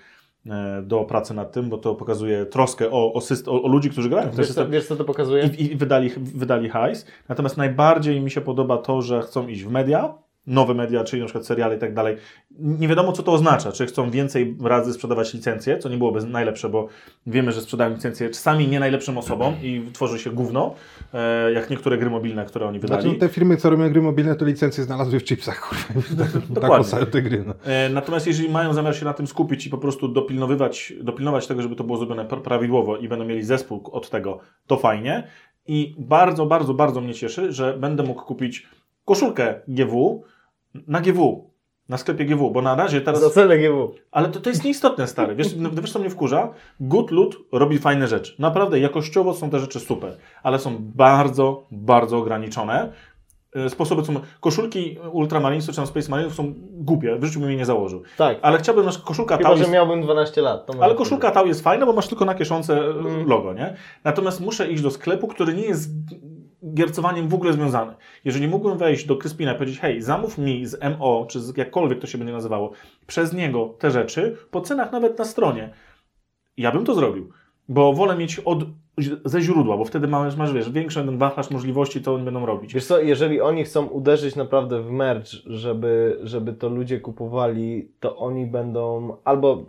e, do pracy nad tym, bo to pokazuje troskę o, o, syst- o, o ludzi, którzy grają Wiesz co, system. wiesz co to pokazuje? I, i wydali, wydali hajs. Natomiast najbardziej mi się podoba to, że chcą iść w media, nowe media, czyli na przykład seriale i tak dalej. Nie wiadomo, co to oznacza. Czy chcą więcej razy sprzedawać licencje, co nie byłoby najlepsze, bo wiemy, że sprzedają licencje czasami nie najlepszym osobom i tworzy się gówno, e, jak niektóre gry mobilne, które oni wydali. Znaczy, te firmy, co robią gry mobilne, to licencje znalazły w chipsach, kurwa. tak Dokładnie. te gry. No. E, Natomiast jeżeli mają zamiar się na tym skupić i po prostu dopilnowywać, dopilnować tego, żeby to było zrobione pra- prawidłowo i będą mieli zespół od tego, to fajnie. I bardzo, bardzo, bardzo mnie cieszy, że będę mógł kupić koszulkę GW na GW, na sklepie GW, bo na razie teraz... Za cenę GW. Ale to, to jest nieistotne, stary. Wiesz, no, wiesz, co mnie wkurza? Good Loot robi fajne rzeczy. Naprawdę, jakościowo są te rzeczy super, ale są bardzo, bardzo ograniczone. E, Sposoby są... Koszulki Ultramarinów czy tam Space Marinów są głupie, w życiu bym jej nie założył. Tak. Ale chciałbym, że koszulka Chyba, Tau że jest... miałbym 12 lat. Ale wtedy. koszulka Tau jest fajna, bo masz tylko na kieszonce e, Mm. logo, nie? Natomiast muszę iść do sklepu, który nie jest giercowaniem w ogóle związane. Jeżeli mógłbym wejść do Kryspina i powiedzieć, hej, zamów mi z MO, czy z jakkolwiek to się będzie nazywało, przez niego te rzeczy, po cenach nawet na stronie, ja bym to zrobił. Bo wolę mieć od, ze źródła, bo wtedy masz, masz wiesz, większy ten wachlarz możliwości, to oni będą robić. Wiesz co, jeżeli oni chcą uderzyć naprawdę w merch, żeby, żeby to ludzie kupowali, to oni będą albo,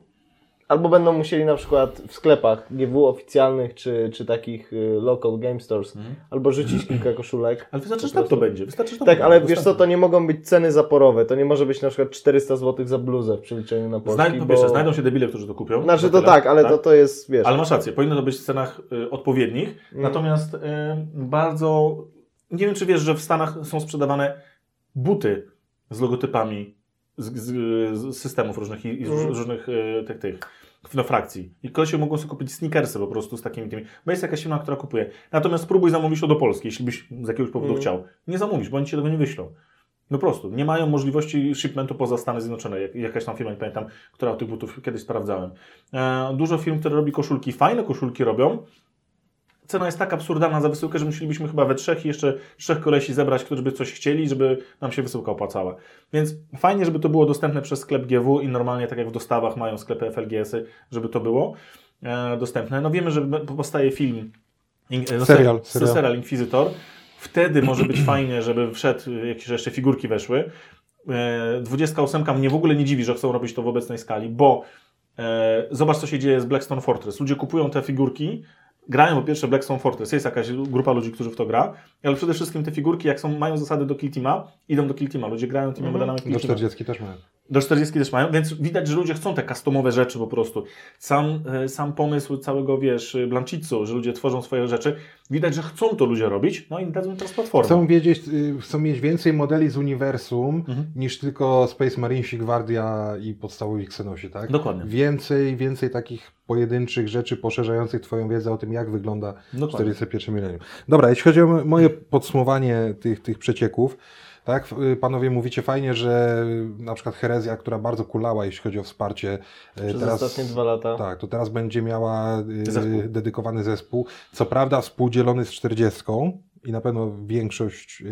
albo będą musieli na przykład w sklepach GW oficjalnych, czy, czy takich y, local game stores, Mhm. albo rzucić kilka koszulek. Ale wystarczy, że tam to będzie. Wystarczy, że Tak, to ale będzie wiesz co, to nie mogą być ceny zaporowe. To nie może być na przykład 400 zł za bluzę w przeliczeniu na polski, Znaj, bo... znajdą się debile, którzy to kupią. Znaczy za to tak, ale To, to jest, wiesz... Ale masz rację, powinno to być w cenach y, odpowiednich. Mm. Natomiast y, bardzo. Nie wiem, czy wiesz, że w Stanach są sprzedawane buty z logotypami z, z, systemów różnych i, z, z różnych y, tych, tych no, frakcji. I kolesie mogą sobie kupić sneakersy po prostu z takimi tymi. Bo jest jakaś firma, która kupuje. Natomiast spróbuj zamówić to do Polski, jeśli byś z jakiegoś powodu Mm. chciał. Nie zamówisz, bo oni ci tego nie wyślą. No po prostu. Nie mają możliwości shipmentu poza Stany Zjednoczone. Jak, jakaś tam firma, nie pamiętam, która tych butów kiedyś sprawdzałem. E, dużo firm, które robi koszulki, fajne koszulki robią. Cena jest tak absurdalna za wysyłkę, że musielibyśmy chyba we trzech i jeszcze trzech kolesi zebrać, którzy by coś chcieli, żeby nam się wysyłka opłacała. Więc fajnie, żeby to było dostępne przez sklep GW i normalnie, tak jak w dostawach mają sklepy FLGS-y, żeby to było e, dostępne. No wiemy, że powstaje film, in, no, Serial, ser- serial. serial Inquisitor. Wtedy może być fajnie, żeby wszedł, jakieś jeszcze figurki weszły. E, 28 mnie w ogóle nie dziwi, że chcą robić to w obecnej skali, bo e, zobacz, co się dzieje z Blackstone Fortress. Ludzie kupują te figurki, grają po pierwsze Blackstone Fortress, jest jakaś grupa ludzi, którzy w to gra, ale przede wszystkim te figurki, jak są, mają zasady do Kill Teama, idą do Kill Teama. Ludzie grają tymi Mhm. modelami Kill Do Teama. 40 też mają. Do 40 też mają, więc widać, że ludzie chcą te customowe rzeczy po prostu. Sam, e, sam pomysł całego, wiesz, Blanchitsu, że ludzie tworzą swoje rzeczy, widać, że chcą to ludzie robić, no i dadzą teraz platformę. Chcą wiedzieć, y, chcą mieć więcej modeli z uniwersum Mhm. niż tylko Space Marinesi, Gwardia i podstawowi Xenosi, tak? Dokładnie. Więcej, więcej takich pojedynczych rzeczy poszerzających Twoją wiedzę o tym, jak wygląda Dokładnie. 41 milenium. Dobra, jeśli chodzi o moje podsumowanie tych, tych przecieków, tak, y, panowie mówicie fajnie, że na przykład herezja, która bardzo kulała, jeśli chodzi o wsparcie, y, Przez teraz, ostatnie dwa lata. tak, to teraz będzie miała y, Zespół. dedykowany zespół. Co prawda współdzielony z 40 i na pewno większość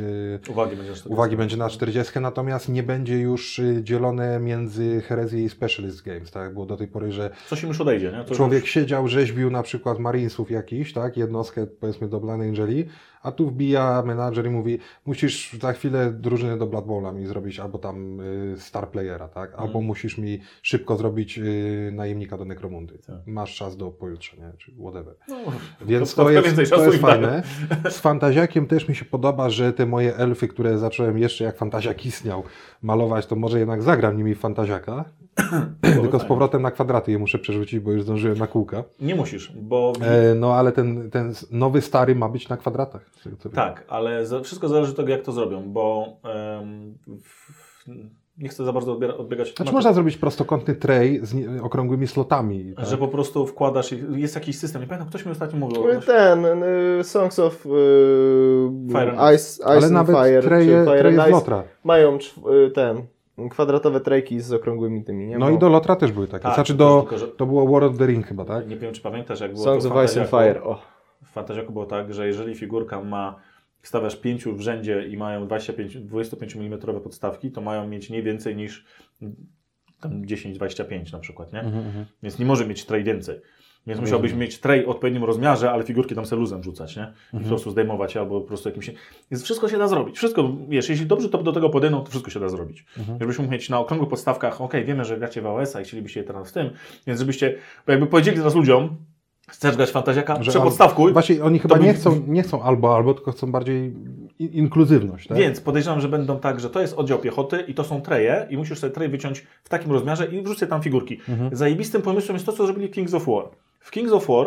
Uwagi będziesz tego uwagi będzie na 40, natomiast nie będzie już dzielone między herezję i specialist games, tak? Było do tej pory, że Coś im już odejdzie, nie? Człowiek już... siedział, rzeźbił na przykład Marinesów jakiś, tak? Jednostkę powiedzmy do Blind Angeli, a tu wbija menadżer i mówi, musisz za chwilę drużynę do Blood Bowla mi zrobić, albo tam y, Star Playera, tak? Albo Mhm. musisz mi szybko zrobić y, najemnika do Nekromundy. Tak. Masz czas do pojutrze, nie? Czy whatever. No, Więc to to, więcej jest, to jest dają. fajne. Z Fantaziakiem też mi się podoba, że te moje elfy, które zacząłem jeszcze jak Fantaziak istniał malować, to może jednak zagram nimi w Fantaziaka. Tylko z powrotem na kwadraty je muszę przerzucić, bo już zdążyłem na kółka. Nie musisz, bo... E, no ale ten, ten nowy stary ma być na kwadratach. wiem. Tak, ale za, wszystko zależy od tego, jak to zrobią, bo w, nie chcę za bardzo odbiera, odbiegać od Znaczy można zrobić prostokątny tray z nie, okrągłymi slotami. Tak? że po prostu wkładasz, ich- jest jakiś system, nie pamiętam, ktoś mi ostatnio mówił. Ten, y, Songs of y, Fire and Ice, Ice ale and nawet Fire, czy Fire and z Ice lotra. mają y, ten, kwadratowe trejki z okrągłymi tymi, nie? No Bo i do lotra też były takie. Tak, znaczy to do, tylko, że- to było War of the Ring chyba, tak? Nie wiem, czy pamiętasz, jak było Songs to w of Ice and. Fire, o. W Fantaziaku było tak, że jeżeli figurka ma, stawiasz pięciu w rzędzie i mają 25, 25 mm podstawki, to mają mieć nie więcej niż tam 10-25 na przykład, nie? Mhm, mhm. Więc nie może mieć tray więcej. Więc Rozumiem. musiałbyś mieć tray o odpowiednim rozmiarze, ale figurki tam sobie luzem rzucać, nie? I Mhm. po prostu zdejmować albo po prostu jakimś... Więc wszystko się da zrobić. Wszystko, wiesz, jeśli dobrze to do tego podejdą, to wszystko się da zrobić. Mhm. Żebyśmy mógł mieć na okrągłych podstawkach, ok, wiemy, że gracie w AOS-a i chcielibyście je teraz w tym, więc żebyście, bo jakby powiedzieli teraz ludziom, chcesz grać fantazjaka, Że przepodstawkuj, Właśnie oni chyba by- nie, chcą, nie chcą albo, albo, tylko chcą bardziej in- inkluzywność, tak? Więc podejrzewam, że będą tak, że to jest oddział piechoty i to są treje i musisz sobie trej wyciąć w takim rozmiarze i sobie tam figurki. Mhm. Zajebistym pomysłem jest to, co zrobili Kings of War. W Kings of War,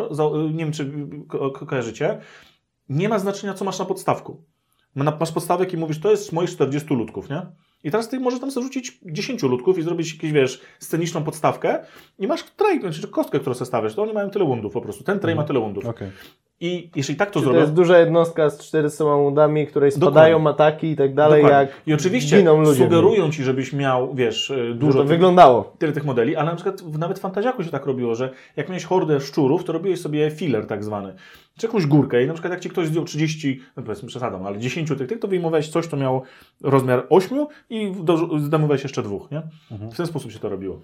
nie wiem czy ko ko kojarzycie, nie ma znaczenia co masz na podstawku. Ma- Masz podstawek i mówisz, to jest moich 40 ludków, nie? I teraz ty możesz tam sobie rzucić 10 ludków i zrobić jakąś, wiesz, sceniczną podstawkę i masz trej, znaczy kostkę, którą sobie to oni mają tyle wundów po prostu. Ten trej ma tyle wundów. Okej. I jeśli tak to To zrobią, jest duża jednostka z 400 mamutami, której spadają Dokładnie. ataki i tak dalej, Dokładnie. jak I oczywiście giną ludzie. sugerują ci, żebyś miał, wiesz, Że dużo to tych- wyglądało. tyle tych modeli, ale na przykład w, nawet w Fantaziaku się tak robiło, że jak miałeś hordę szczurów, to robiłeś sobie filler tak zwany. Czy jakąś górkę i na przykład jak ci ktoś zdjął 30, no powiedzmy przesadą, ale 10 tych, tych to wyjmowałeś coś, to miało rozmiar 8 i zdejmowałeś jeszcze dwóch, nie? W ten sposób się to robiło.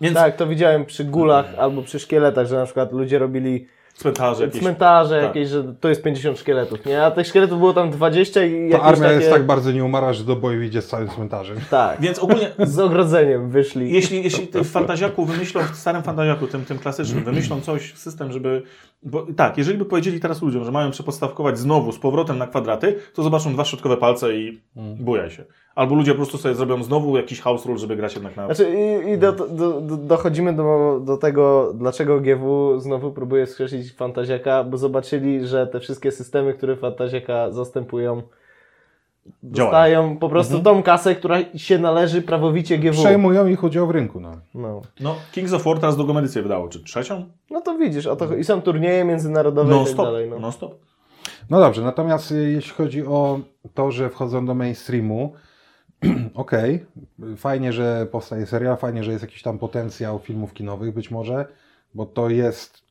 Więc Tak, to widziałem przy gulach albo przy szkieletach, że na przykład ludzie robili cmentarze jakieś. cmentarze tak. jakieś, że to jest 50 szkieletów, nie? A tych szkieletów było tam 20 i Ta armia takie... jest tak bardzo nieumara, że do boju idzie z całym cmentarzem. Tak, Więc ogólnie z ogrodzeniem wyszli. Jeśli, jeśli ty w Fantaziaku wymyślą, w starym Fantaziaku, tym, tym klasycznym, wymyślą coś, system, żeby... Bo, tak, jeżeli by powiedzieli teraz ludziom, że mają przepodstawkować znowu z powrotem na kwadraty, to zobaczą dwa środkowe palce i bujaj się. Albo ludzie po prostu sobie zrobią znowu jakiś house rule, żeby grać jednak na... Znaczy i, i do, do, do, dochodzimy do, do tego, dlaczego GW znowu próbuje skrzesić Fantaziaka, bo zobaczyli, że te wszystkie systemy, które Fantaziaka zastępują, dostają po prostu tą kasę, która się należy prawowicie GW. Przejmują ich udział w rynku. No. No. No, Kings of War teraz drugą edycję wydało, czy trzecią? no to widzisz, o to, i są turnieje międzynarodowe i Non tak stop, dalej. No. non stop. No dobrze, natomiast y, jeśli chodzi o to, że wchodzą do mainstreamu, okej, fajnie, że powstaje serial, fajnie, że jest jakiś tam potencjał filmów kinowych być może, bo to jest,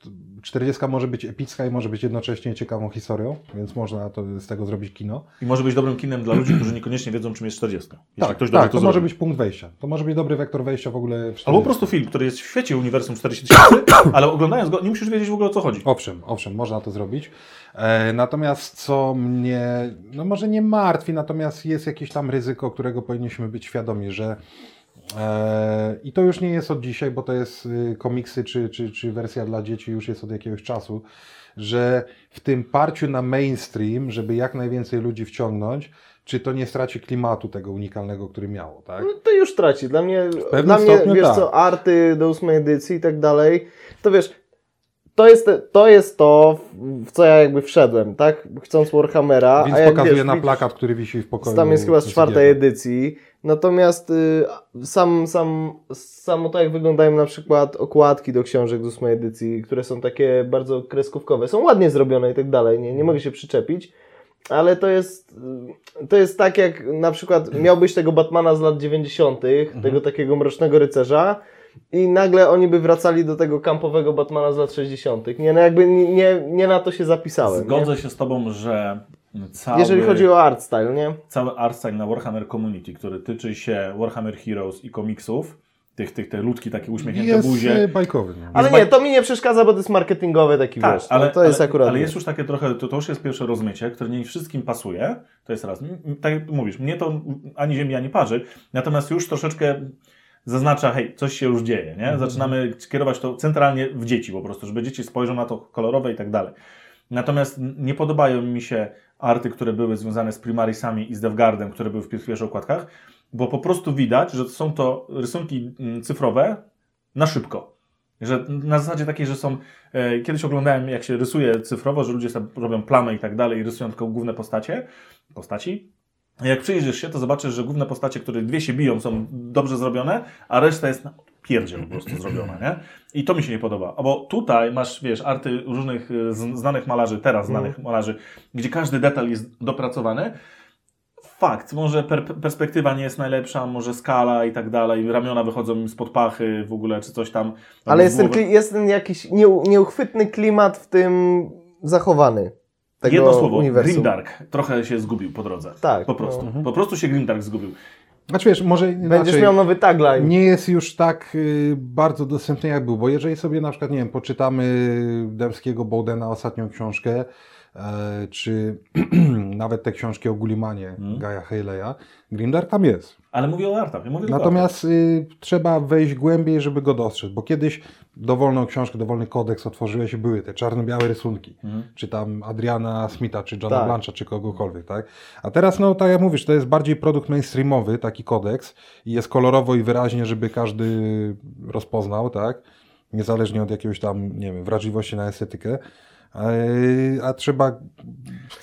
40 może być epicka i może być jednocześnie ciekawą historią, więc można to, z tego zrobić kino. I może być dobrym kinem dla ludzi, którzy niekoniecznie wiedzą, czym jest 40. Jeśli tak, ktoś tak, to, to może być punkt wejścia. To może być dobry wektor wejścia w ogóle w 40. Albo po prostu film, który jest w świecie uniwersum 40 tysięcy, ale oglądając go nie musisz wiedzieć w ogóle o co chodzi. Owszem, owszem, można to zrobić. E, natomiast co mnie, no może nie martwi, natomiast jest jakieś tam ryzyko, którego powinniśmy być świadomi, że i to już nie jest od dzisiaj, bo to jest y, komiksy czy, czy, czy wersja dla dzieci już jest od jakiegoś czasu, że w tym parciu na mainstream, żeby jak najwięcej ludzi wciągnąć, czy to nie straci klimatu tego unikalnego, który miało, tak? No to już traci. Dla mnie, dla mnie wiesz tak. co, arty do ósmej edycji i tak dalej, to wiesz, to jest, to jest to, w co ja jakby wszedłem, tak? Chcąc Warhammera, Więc a jak pokazuję wiesz, na plakat, który wisi w pokoju. Tam jest chyba z czwartej edycji. Natomiast y, sam, sam, samo to, jak wyglądają na przykład okładki do książek z ósmej edycji, które są takie bardzo kreskówkowe, są ładnie zrobione i tak dalej, nie, nie mogę się przyczepić. Ale to jest, y, to jest tak, jak na przykład miałbyś tego Batmana z lat 90., tego takiego mrocznego rycerza, i nagle oni by wracali do tego kampowego Batmana z lat 60. Nie, no jakby nie, nie, nie na to się zapisałem. Zgodzę się z tobą, że Nie? cały, Jeżeli chodzi o art style, nie? cały art style na Warhammer Community, który tyczy się Warhammer Heroes i komiksów, tych, tych, te ludki, takie uśmiechnięte Jest buzie. y, bajkowy. No. Ale Jest nie, to mi nie przeszkadza, bo to jest marketingowy taki Tak, wiesz. ale, to, to jest ale, akurat. ale jest już takie trochę, to, to już jest pierwsze rozmycie, które nie wszystkim pasuje. To jest raz. Tak jak mówisz, mnie to ani ziemi, ani parzy. Natomiast już troszeczkę zaznacza, hej, coś się już dzieje, nie? Zaczynamy kierować to centralnie w dzieci po prostu, żeby dzieci spojrzą na to kolorowe i tak dalej. Natomiast nie podobają mi się arty, które były związane z Primarisami i z Devgardem, które były w pierwszych okładkach, bo po prostu widać, że są to rysunki mm, cyfrowe na szybko. Że na zasadzie takiej, że są. E, kiedyś oglądałem, jak się rysuje cyfrowo, że ludzie sobie robią plamy i tak dalej, i rysują tylko główne postacie. Postaci. Jak przyjrzysz się, to zobaczysz, że główne postacie, które dwie się biją, są dobrze zrobione, a reszta jest na pierdziel po prostu zrobiona, nie? I to mi się nie podoba. Bo tutaj masz, wiesz, arty różnych e, znanych malarzy, teraz znanych malarzy, gdzie każdy detal jest dopracowany. Fakt, może per, perspektywa nie jest najlepsza, może skala i tak dalej, ramiona wychodzą im spod pachy w ogóle, czy coś tam. Ale jest ten, jest ten jakiś nie, nieuchwytny klimat w tym zachowany. Tego Jedno słowo, uniwersum. Grimdark trochę się zgubił po drodze. Tak, Po prostu. no. Po prostu się Grimdark zgubił. Znaczy wiesz, może Będziesz inaczej, miał nowy tagline. nie jest już tak y, bardzo dostępny jak był, bo jeżeli sobie na przykład, nie wiem, poczytamy Dębskiego Bowdena ostatnią książkę, e, czy nawet te książki o Gullimanie Mhm. Gaja Haleya, Grimdark tam jest. Ale mówię o artach. Ja mówię Natomiast y, trzeba wejść głębiej, żeby go dostrzec, bo kiedyś dowolną książkę, dowolny kodeks otworzyłeś i były te czarno-białe rysunki, Mhm. czy tam Adriana Smitha, czy Johna Tak. Blancha, czy kogokolwiek, tak? A teraz, no tak jak mówisz, to jest bardziej produkt mainstreamowy, taki kodeks i jest kolorowo i wyraźnie, żeby każdy rozpoznał, tak? Niezależnie od jakiegoś tam, nie wiem, wrażliwości na estetykę. E, A trzeba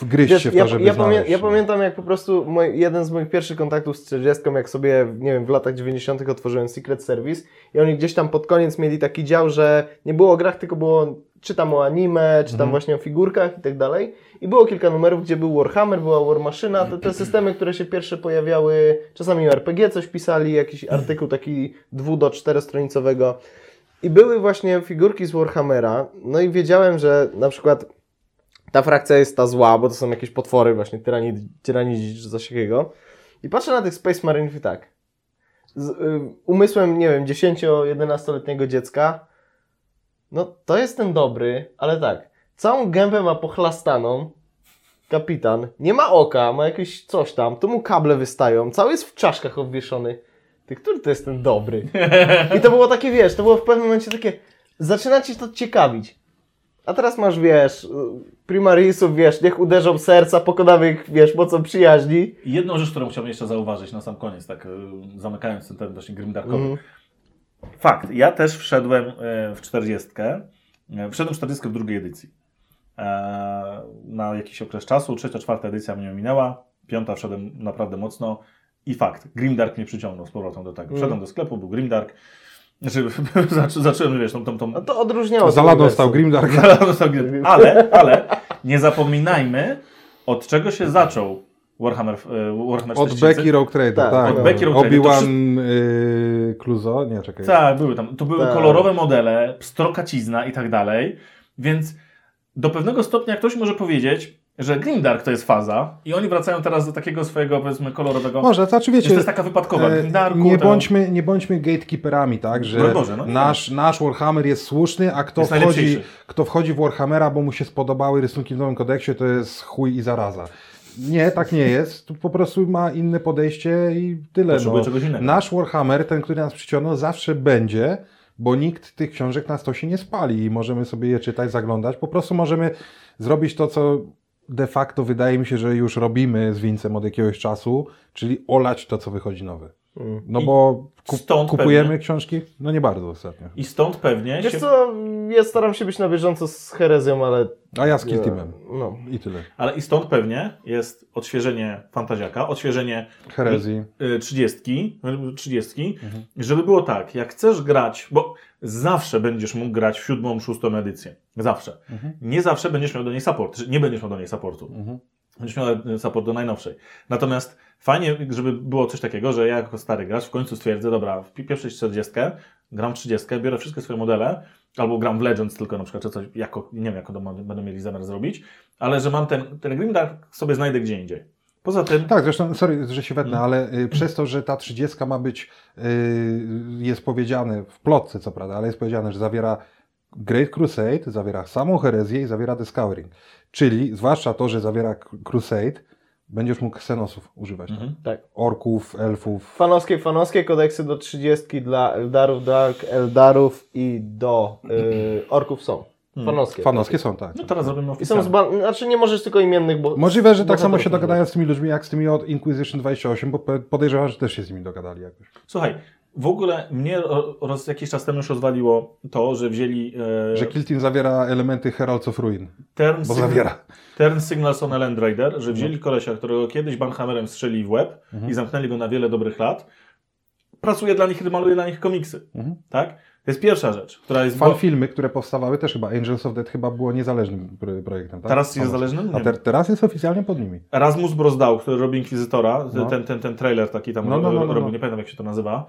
wgryźć Wiesz, się w to, ja, żeby ja, znaleźć. ja pamiętam jak po prostu mój, jeden z moich pierwszych kontaktów z 40, jak sobie, nie wiem, w latach 90. otworzyłem Secret Service i oni gdzieś tam pod koniec mieli taki dział, że nie było o grach, tylko było czy tam o anime, czy tam Mhm. właśnie o figurkach i tak dalej. I było kilka numerów, gdzie był Warhammer, była War te, te systemy, które się pierwsze pojawiały, czasami o RPG coś pisali, jakiś artykuł taki dwu do czterotronicowego. I były właśnie figurki z Warhammera, no i wiedziałem, że na przykład ta frakcja jest ta zła, bo to są jakieś potwory właśnie, tyranid, tyranidzi czy coś takiego. I patrzę na tych Space Marinów i tak. Z y, umysłem, nie wiem, 10-11-letniego dziecka, no to jest ten dobry, ale tak, całą gębę ma pochlastaną, kapitan, nie ma oka, ma jakieś coś tam, tu mu kable wystają, cały jest w czaszkach obwieszony. Ty, który to jest ten dobry? I to było takie, wiesz, to było w pewnym momencie takie, zaczyna cię to ciekawić. A teraz masz, wiesz, primarisów, wiesz, niech uderzą serca, pokonamy ich, wiesz, mocą przyjaźni. I jedną rzecz, którą chciałbym jeszcze zauważyć na sam koniec, tak y, zamykając ten temat właśnie grimdarkowy. Mhm. Fakt, ja też wszedłem e, w 40. e, Wszedłem w 40 w drugiej edycji. E, Na jakiś okres czasu, trzecia, czwarta edycja mnie minęła, piąta wszedłem naprawdę mocno i fakt, Grimdark mnie przyciągnął z powrotem do tego. Mm. Wszedłem do sklepu, był Grimdark, znaczy zaczą- zacząłem, wiesz, tą, tą, tą No to odróżniało Za to ladą uniwersum. stał Grimdark. ale, ale nie zapominajmy, od czego się zaczął Warhammer, e, Warhammer Od 4000. Becky Rogue Trader, Tak, tak. od Becky Rogue Obi-Wan y, Cluzo, nie, czekaj. Tak, były tam. To były Tak. kolorowe modele, pstrokacizna i tak dalej. Więc do pewnego stopnia ktoś może powiedzieć, że Grimdark to jest faza i oni wracają teraz do takiego swojego, powiedzmy, kolorowego. Może, znaczy Więc wiecie, to jest taka wypadkowa. e, Grimdarku, nie, to- bądźmy, nie bądźmy gatekeeperami, tak, że Boże, no nasz, nasz Warhammer jest słuszny, a kto Jest wchodzi, kto wchodzi w Warhammera, bo mu się spodobały rysunki w nowym kodeksie, to jest chuj i zaraza. Nie, tak nie jest. Tu po prostu ma inne podejście i tyle. Potrzebuje No. czegoś innego. Nasz Warhammer, ten, który nas przyciągnął, zawsze będzie, bo nikt tych książek na stosie nie spali i możemy sobie je czytać, zaglądać. Po prostu możemy zrobić to, co de facto wydaje mi się, że już robimy z Vincem od jakiegoś czasu, czyli olać to, co wychodzi nowe. No I bo ku- stąd kupujemy pewnie- książki? No nie bardzo ostatnio. I stąd pewnie Wiesz się... co, ja staram się być na bieżąco z herezją, ale... A ja z Kill Teamem. No. I tyle. Ale i stąd pewnie jest odświeżenie Fantaziaka, odświeżenie Herezji. y, 30, y, 30 Mhm. żeby było tak, jak chcesz grać, bo zawsze będziesz mógł grać w siódmą, szóstą edycję. Zawsze. Mhm. Nie zawsze będziesz miał do niej support, nie będziesz miał do niej supportu. Mhm. Będziesz miał support do najnowszej. Natomiast fajnie, żeby było coś takiego, że ja jako stary gracz w końcu stwierdzę, dobra, w pi- pierwszej 40 gram w 30, biorę wszystkie swoje modele, albo gram w Legends tylko na przykład, czy coś, jako, nie wiem, jak to będą mieli zamiar zrobić, ale że mam ten, ten Grimdark sobie znajdę gdzie indziej. Poza tym, Tak, zresztą, sorry, że się wetnę, Mhm. ale y, przez to, że ta 30 ma być, y, jest powiedziane, w plotce co prawda, ale jest powiedziane, że zawiera Great Crusade, zawiera samą herezję i zawiera Discovering. Czyli, zwłaszcza to, że zawiera Crusade, będziesz mógł Xenosów używać. Mhm. tak? Tak. Orków, elfów. Fanowskie, fanowskie kodeksy do 30 dla Eldarów, Dark Eldarów i do y, Orków są. Fanowskie. Fanowskie są, tak. no teraz robimy I są zba- Znaczy nie możesz tylko imiennych, bo... Możliwe, że tak samo się dogadają z tymi ludźmi, jak z tymi od Inquisition 28, bo podejrzewam, że też się z nimi dogadali jakoś. Słuchaj, w ogóle mnie ro- roz, jakiś czas temu już rozwaliło to, że wzięli e, Że Kill Team zawiera elementy Heralds of Ruin, Turn, bo zawiera. Turn Signals on Land Raider, że wzięli kolesia, którego kiedyś Banhammerem strzeli w łeb Mhm. i zamknęli go na wiele dobrych lat. Pracuje dla nich, maluje dla nich komiksy. Mhm. Tak? To jest pierwsza rzecz, która jest... Fan bo- filmy, które powstawały też chyba, Angels of Death chyba było niezależnym pro- projektem, tak? Teraz jest zależnym? Nie A te, teraz jest oficjalnie pod nimi. Erasmus Brosdał, który robi Inkwizytora, No. ten, ten, ten trailer taki tam No, no, no, no, robił, no. nie pamiętam jak się to nazywa.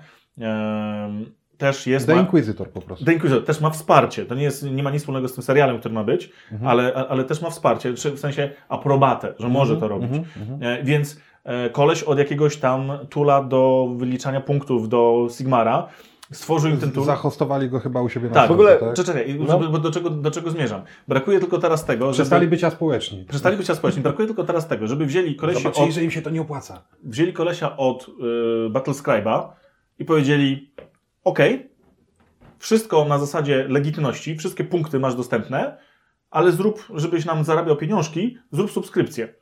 Też jest... The ma- Inquisitor po prostu. The Inquisitor też ma wsparcie. To nie, jest, nie ma nic wspólnego z tym serialem, który ma być, Mhm. ale, ale też ma wsparcie, czy w sensie aprobatę, że może to robić. Mhm, mhm. E, więc e, koleś od jakiegoś tam tula do wyliczania punktów do Sigmara stworzył im ten tool. Zahostowali go chyba u siebie na Tak, w ogóle, tak? czekaj, czekaj, No. do, czego, do czego zmierzam? Brakuje tylko teraz tego, żeby... Przestali być aspołeczni. Przestali być społeczni. Brakuje tylko teraz tego, żeby wzięli kolesia Zobaczyli, od, że im się to nie opłaca. wzięli kolesia od y, Battle Scribe'a i powiedzieli OK, wszystko na zasadzie legitymności, wszystkie punkty masz dostępne, ale zrób, żebyś nam zarabiał pieniążki, zrób subskrypcję.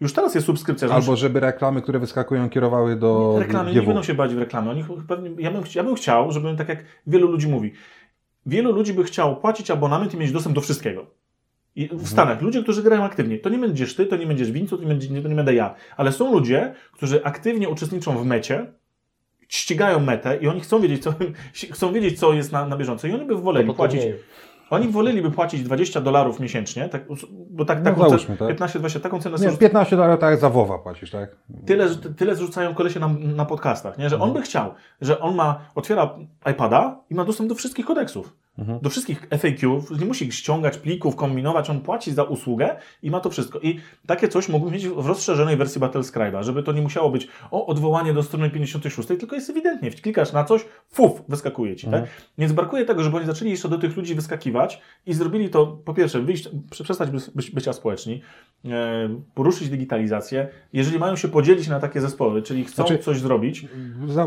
Już teraz jest subskrypcja. że Albo żeby reklamy, które wyskakują, kierowały do reklamy, nie GW. będą się bać w reklamy. Oni pewnie, ja, bym, ja bym chciał, żeby tak jak wielu ludzi mówi, wielu ludzi by chciało płacić abonament i mieć dostęp do wszystkiego. I w Stanach, ludzie, którzy grają aktywnie, to nie będziesz ty, to nie będziesz Wincu, to nie, będzie, to nie będę ja, ale są ludzie, którzy aktywnie uczestniczą w mecie, ścigają metę i oni chcą wiedzieć, co, chcą wiedzieć, co jest na, na bieżąco i oni by woleli To płacić. Oni woleliby płacić 20 dolarów miesięcznie, tak, bo tak, No taką załóżmy, cenę, tak. 15-20, taką cenę Nie, są 15 dolarów tak za WoWa płacisz, tak? Tyle, tyle zrzucają kolesie na, na podcastach, nie? że on by chciał, że on ma, otwiera iPada i ma dostęp do wszystkich kodeksów. Do wszystkich FAQ, nie musi ściągać plików, kombinować, on płaci za usługę i ma to wszystko. I takie coś mógłby mieć w rozszerzonej wersji Battlescribe'a, żeby to nie musiało być o odwołanie do strony 56, tylko jest ewidentnie, klikasz na coś, fuf, wyskakuje ci. Tak? Więc brakuje tego, żeby oni zaczęli jeszcze do tych ludzi wyskakiwać i zrobili to, po pierwsze, wyjść, prze- przestać być, bycia społeczni, e, poruszyć digitalizację. Jeżeli mają się podzielić na takie zespoły, czyli chcą Znaczy- coś zrobić,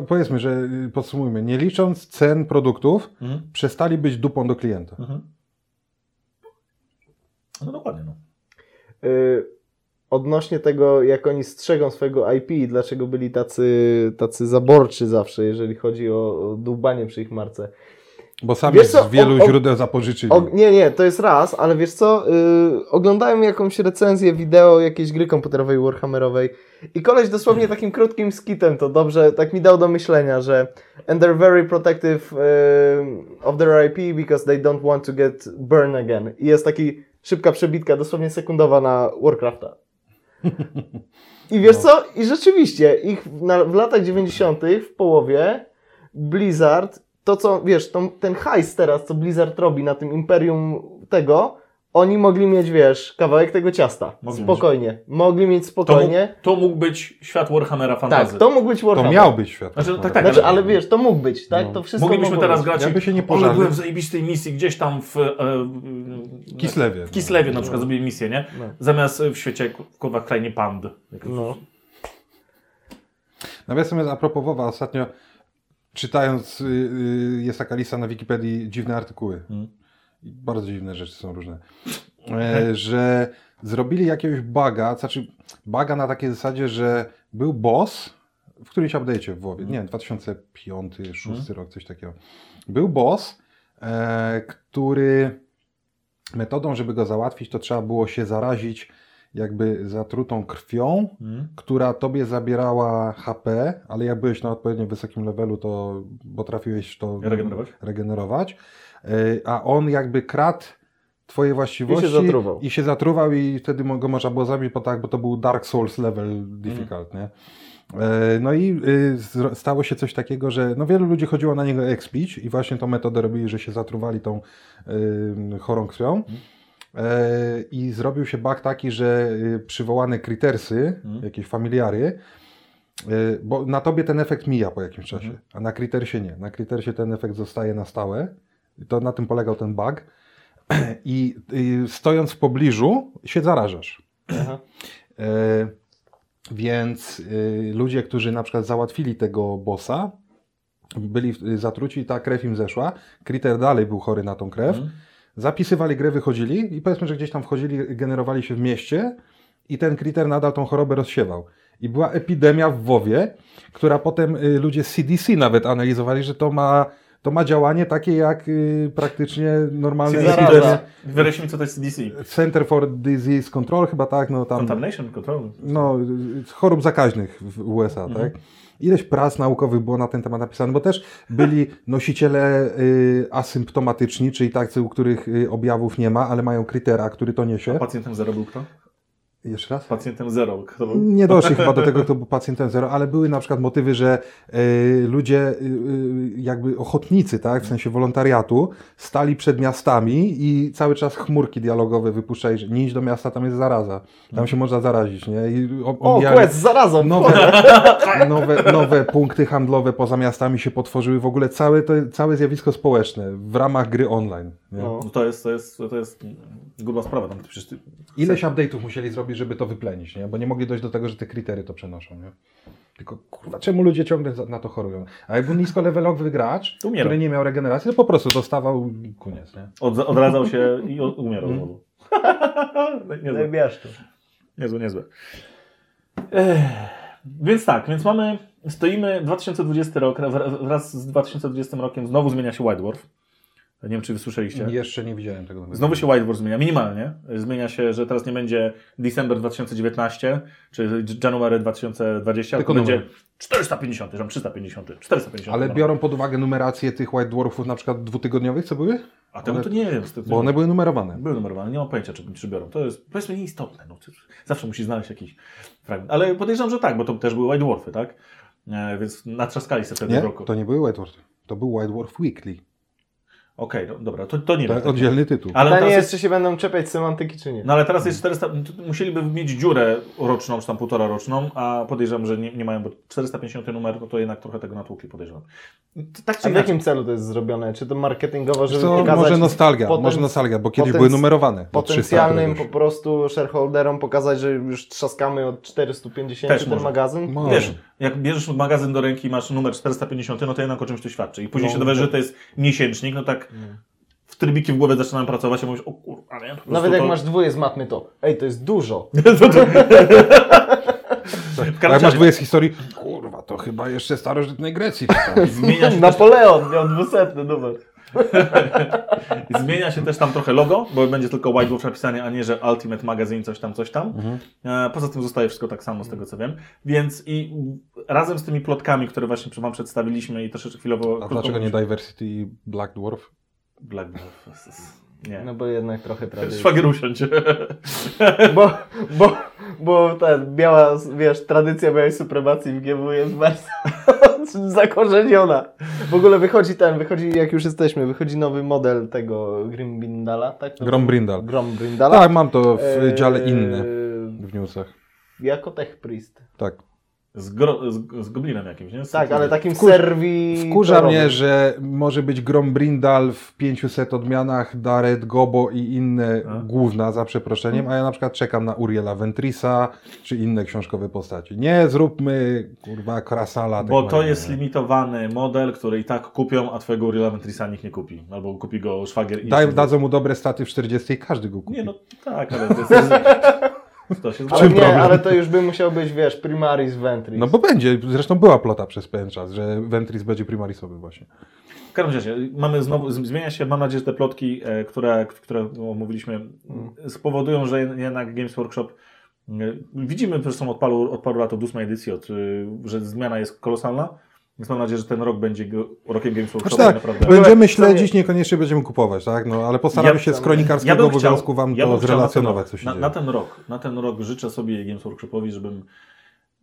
powiedzmy, że y, podsumujmy, nie licząc cen produktów, Mhm. przestali być dupą do klienta. Mhm. No dokładnie, no. Y, odnośnie tego, jak oni strzegą swojego IP i dlaczego byli tacy, tacy zaborczy zawsze, jeżeli chodzi o, o dłubanie przy ich marce. Bo sami Wiesz co, z wielu o- o- źródeł zapożyczyli. O, nie, nie, to jest raz, ale wiesz co, y, oglądałem jakąś recenzję wideo jakiejś gry komputerowej Warhammerowej i koleś dosłownie takim krótkim skitem to dobrze, tak mi dał do myślenia, że and they're very protective y, of their IP because they don't want to get burned again. I jest taki szybka przebitka, dosłownie sekundowa na Warcrafta. I wiesz co? I rzeczywiście, ich na, w latach 90. w połowie Blizzard, to co, wiesz, to, ten hajs teraz, co Blizzard robi na tym imperium tego, oni mogli mieć, wiesz, kawałek tego ciasta. Mogli spokojnie. Mogli mieć To, mógł, spokojnie. to mógł być świat Warhammera Fantasy. tak, to mógł być To Warhammer. miał być świat. Znaczy, tak, tak, Znaczy, ale- ale wiesz, to mógł być, tak? No. To wszystko Moglibyśmy teraz być. grać Jakby się nie ale pożarli. byłem w zajebistej misji gdzieś tam w, e, W Kislewie. w Kislewie na przykład zrobiłem misję, nie? No. Zamiast w świecie, kurwa, w krainie pand. No. Nawiasem jest a propos WoWa, ostatnio czytając, y, y, jest taka lista na Wikipedii, dziwne artykuły. Mm. I Bardzo dziwne rzeczy są różne. E, że zrobili jakiegoś baga, znaczy baga na takiej zasadzie, że był boss w którymś update'cie w WoWie, nie wiem, 2005, 2006 rok, coś takiego. Był boss, e, który metodą, żeby go załatwić, to trzeba było się zarazić jakby zatrutą krwią, Mm. która tobie zabierała HP, ale jak byłeś na odpowiednio wysokim levelu, to potrafiłeś to Regenerować? regenerować. Y, A on jakby kradł twoje właściwości I się zatruwał. i się zatruwał i wtedy go można było zabić, bo tak, bo to był Dark Souls level difficult, nie? E, No i y, stało się coś takiego, że no wielu ludzi chodziło na niego expić i właśnie tą metodę robili, że się zatruwali tą y, chorą krwią. E, I zrobił się bug taki, że y, przywołane kritersy, Mhm. jakieś familiary, y, bo na tobie ten efekt mija po jakimś czasie, a na kritersie nie. Na kritersie ten efekt zostaje na stałe. To na tym polegał ten bug. I stojąc w pobliżu się zarażasz. Aha. E, więc y, ludzie, którzy na przykład załatwili tego bossa, byli zatruci, ta krew im zeszła. Kriter dalej był chory na tą krew. Mhm. Zapisywali grę, wychodzili i powiedzmy, że gdzieś tam wchodzili, generowali się w mieście i ten kriter nadal tą chorobę rozsiewał. I była epidemia w WoWie, która potem y, ludzie z CDC nawet analizowali, że to ma, to ma działanie takie jak y, praktycznie normalne mi, co to jest CDC. Center for Disease Control chyba tak, no tam Contamination Control. no, y, chorób zakaźnych w USA, Mhm. tak? Ileś prac naukowych było na ten temat napisane, bo też byli nosiciele y, asymptomatyczni, czyli tacy, u których y, objawów nie ma, ale mają krytera, który to niesie. Pacjentem zero był kto? Jeszcze raz? Pacjentem zero. Kto? Nie doszli chyba do tego, kto był pacjentem zero, ale były na przykład motywy, że y, ludzie, y, jakby ochotnicy, tak, w sensie wolontariatu, stali przed miastami i cały czas chmurki dialogowe wypuszczali, że nie idź do miasta, tam jest zaraza, tam się można zarazić, nie? I o- quest, zarazą! nowe, nowe, nowe punkty handlowe poza miastami się potworzyły, w ogóle całe, to, całe zjawisko społeczne w ramach gry online. No. No to jest, to jest, to jest gruba sprawa. Tam przecież ty, Ileś update'ów musieli zrobić, żeby to wyplenić, nie? bo nie mogli dojść do tego, że te krytery to przenoszą. Nie? Tylko kurwa, czemu ludzie ciągle na to chorują? A jak był niskolevelowy gracz, To umiera. który nie miał regeneracji, to po prostu dostawał koniec. Nie? od, odradzał się i umierał Mhm. znowu. niezłe, Najbiaszczu. niezłe, niezłe. Ech, więc tak, więc mamy, stoimy 2020 rok, wra- wraz z 2020 rokiem znowu zmienia się White Dwarf. Nie wiem, czy wy słyszeliście. Jeszcze nie widziałem tego. Znowu się White Dwarf zmienia, minimalnie. Zmienia się, że teraz nie będzie December 2019, czy January 2020, Tylko tylko będzie numer. 450, że 350, 450. Ale biorą pod uwagę numerację tych White Dwarfów na przykład dwutygodniowych, co były? A temu One- to nie wiem. Bo one były numerowane. Były numerowane, nie mam pojęcia, czy, czy biorą. To jest powiedzmy nieistotne. No, zawsze musisz znaleźć jakiś fragment. Ale podejrzewam, że tak, bo to też były White Dwarfy, tak? E, więc natrzaskali sobie wtedy Nie, roku. to nie były White Dwarf. To był White Dwarf Weekly. Okej, no, dobra, to, to nie To wiem. oddzielny tytuł. Ale Pytanie teraz jest, jest, czy się będą czepiać semantyki, czy nie. no ale teraz jest 400, to musieliby mieć dziurę roczną, czy tam półtora roczną, a podejrzewam, że nie, nie mają, bo 450 numer, no to jednak trochę tego natłukli, podejrzewam. Tak czy A w jakim celu to jest zrobione? Czy to marketingowo, żeby To pokazać może nostalgia, poten- może nostalgia, bo kiedyś potenc- były numerowane. do 300 potencjalnym po prostu shareholderom pokazać, że już trzaskamy od 450 Też ten może. magazyn? Może. Wiesz, jak bierzesz magazyn do ręki i masz numer 450, no to jednak o czymś to świadczy. I później No, się dowiesz, tak. że to jest miesięcznik, no tak w trybiki w głowie zaczynają pracować, a mówisz, o kurwa, nie? Nawet jak to... masz dwoje z matmy, to ej, to jest dużo. to, to... w A jak każdym masz dwoje z historii, kurwa, to chyba jeszcze starożytnej Grecji. Napoleon miał dwusetny numer. zmienia się też tam trochę logo, bo będzie tylko White Wolf napisanie, a nie, że Ultimate Magazine, coś tam, coś tam. Mhm. E, Poza tym zostaje wszystko tak samo, z tego co wiem. Więc i razem z tymi plotkami, które właśnie Wam przedstawiliśmy i troszeczkę chwilowo... A dlaczego nie Diversity Black Dwarf? Black Wolf. Nie. No bo jednak trochę tradycji. Szwagier usiądź. Bo, bo, bo ten, biała, wiesz, tradycja białej supremacji w GW jest bardzo zakorzeniona. W ogóle wychodzi ten, wychodzi, jak już jesteśmy, wychodzi nowy model tego Grimbindala, tak? Grombrindal. Grombrindala. Tak, mam to w dziale inne w newsach. Jako Tech Priest. Tak. Z, gro, z, z goblinem jakimś, nie? Z Tak, ale takim Wkurz- serwi... Wkurza mnie, że może być Grombrindal w 500 odmianach, Daret, Gobo i inne A? główna, za przeproszeniem, a ja na przykład czekam na Uriela Ventrisa czy inne książkowe postaci. Nie, zróbmy, kurwa, Krasala. Bo tak to mają, jest nie? limitowany model, który i tak kupią, a twojego Uriela Ventrisa nikt nie kupi. Albo kupi go szwagier i... Daj, dadzą mu dobre staty w 40 i każdy go kupi. Nie, no tak, ale to jest... to się Ale nie, problem? ale to już by musiał być, wiesz, Primaris Ventris. No bo będzie, zresztą była plota przez pewien czas, że Ventris będzie primarisowy właśnie. W każdym razie, mamy znowu, zmienia się, mam nadzieję, że te plotki, e, które, które omówiliśmy, spowodują, że jednak Games Workshop e, widzimy zresztą od paru, od paru lat, od ósmej edycji, od, e, że zmiana jest kolosalna, więc mam nadzieję, że ten rok będzie rokiem Games Workshopu Znaczy tak, naprawdę. będziemy śledzić, niekoniecznie będziemy kupować, tak? No, ale postaramy Ja- się z Ja kronikarskiego chciał, obowiązku Wam ja to chciał na ten zrelacjonować, rok, co się na, dzieje. na ten rok, na ten rok życzę sobie Games Workshopowi, żebym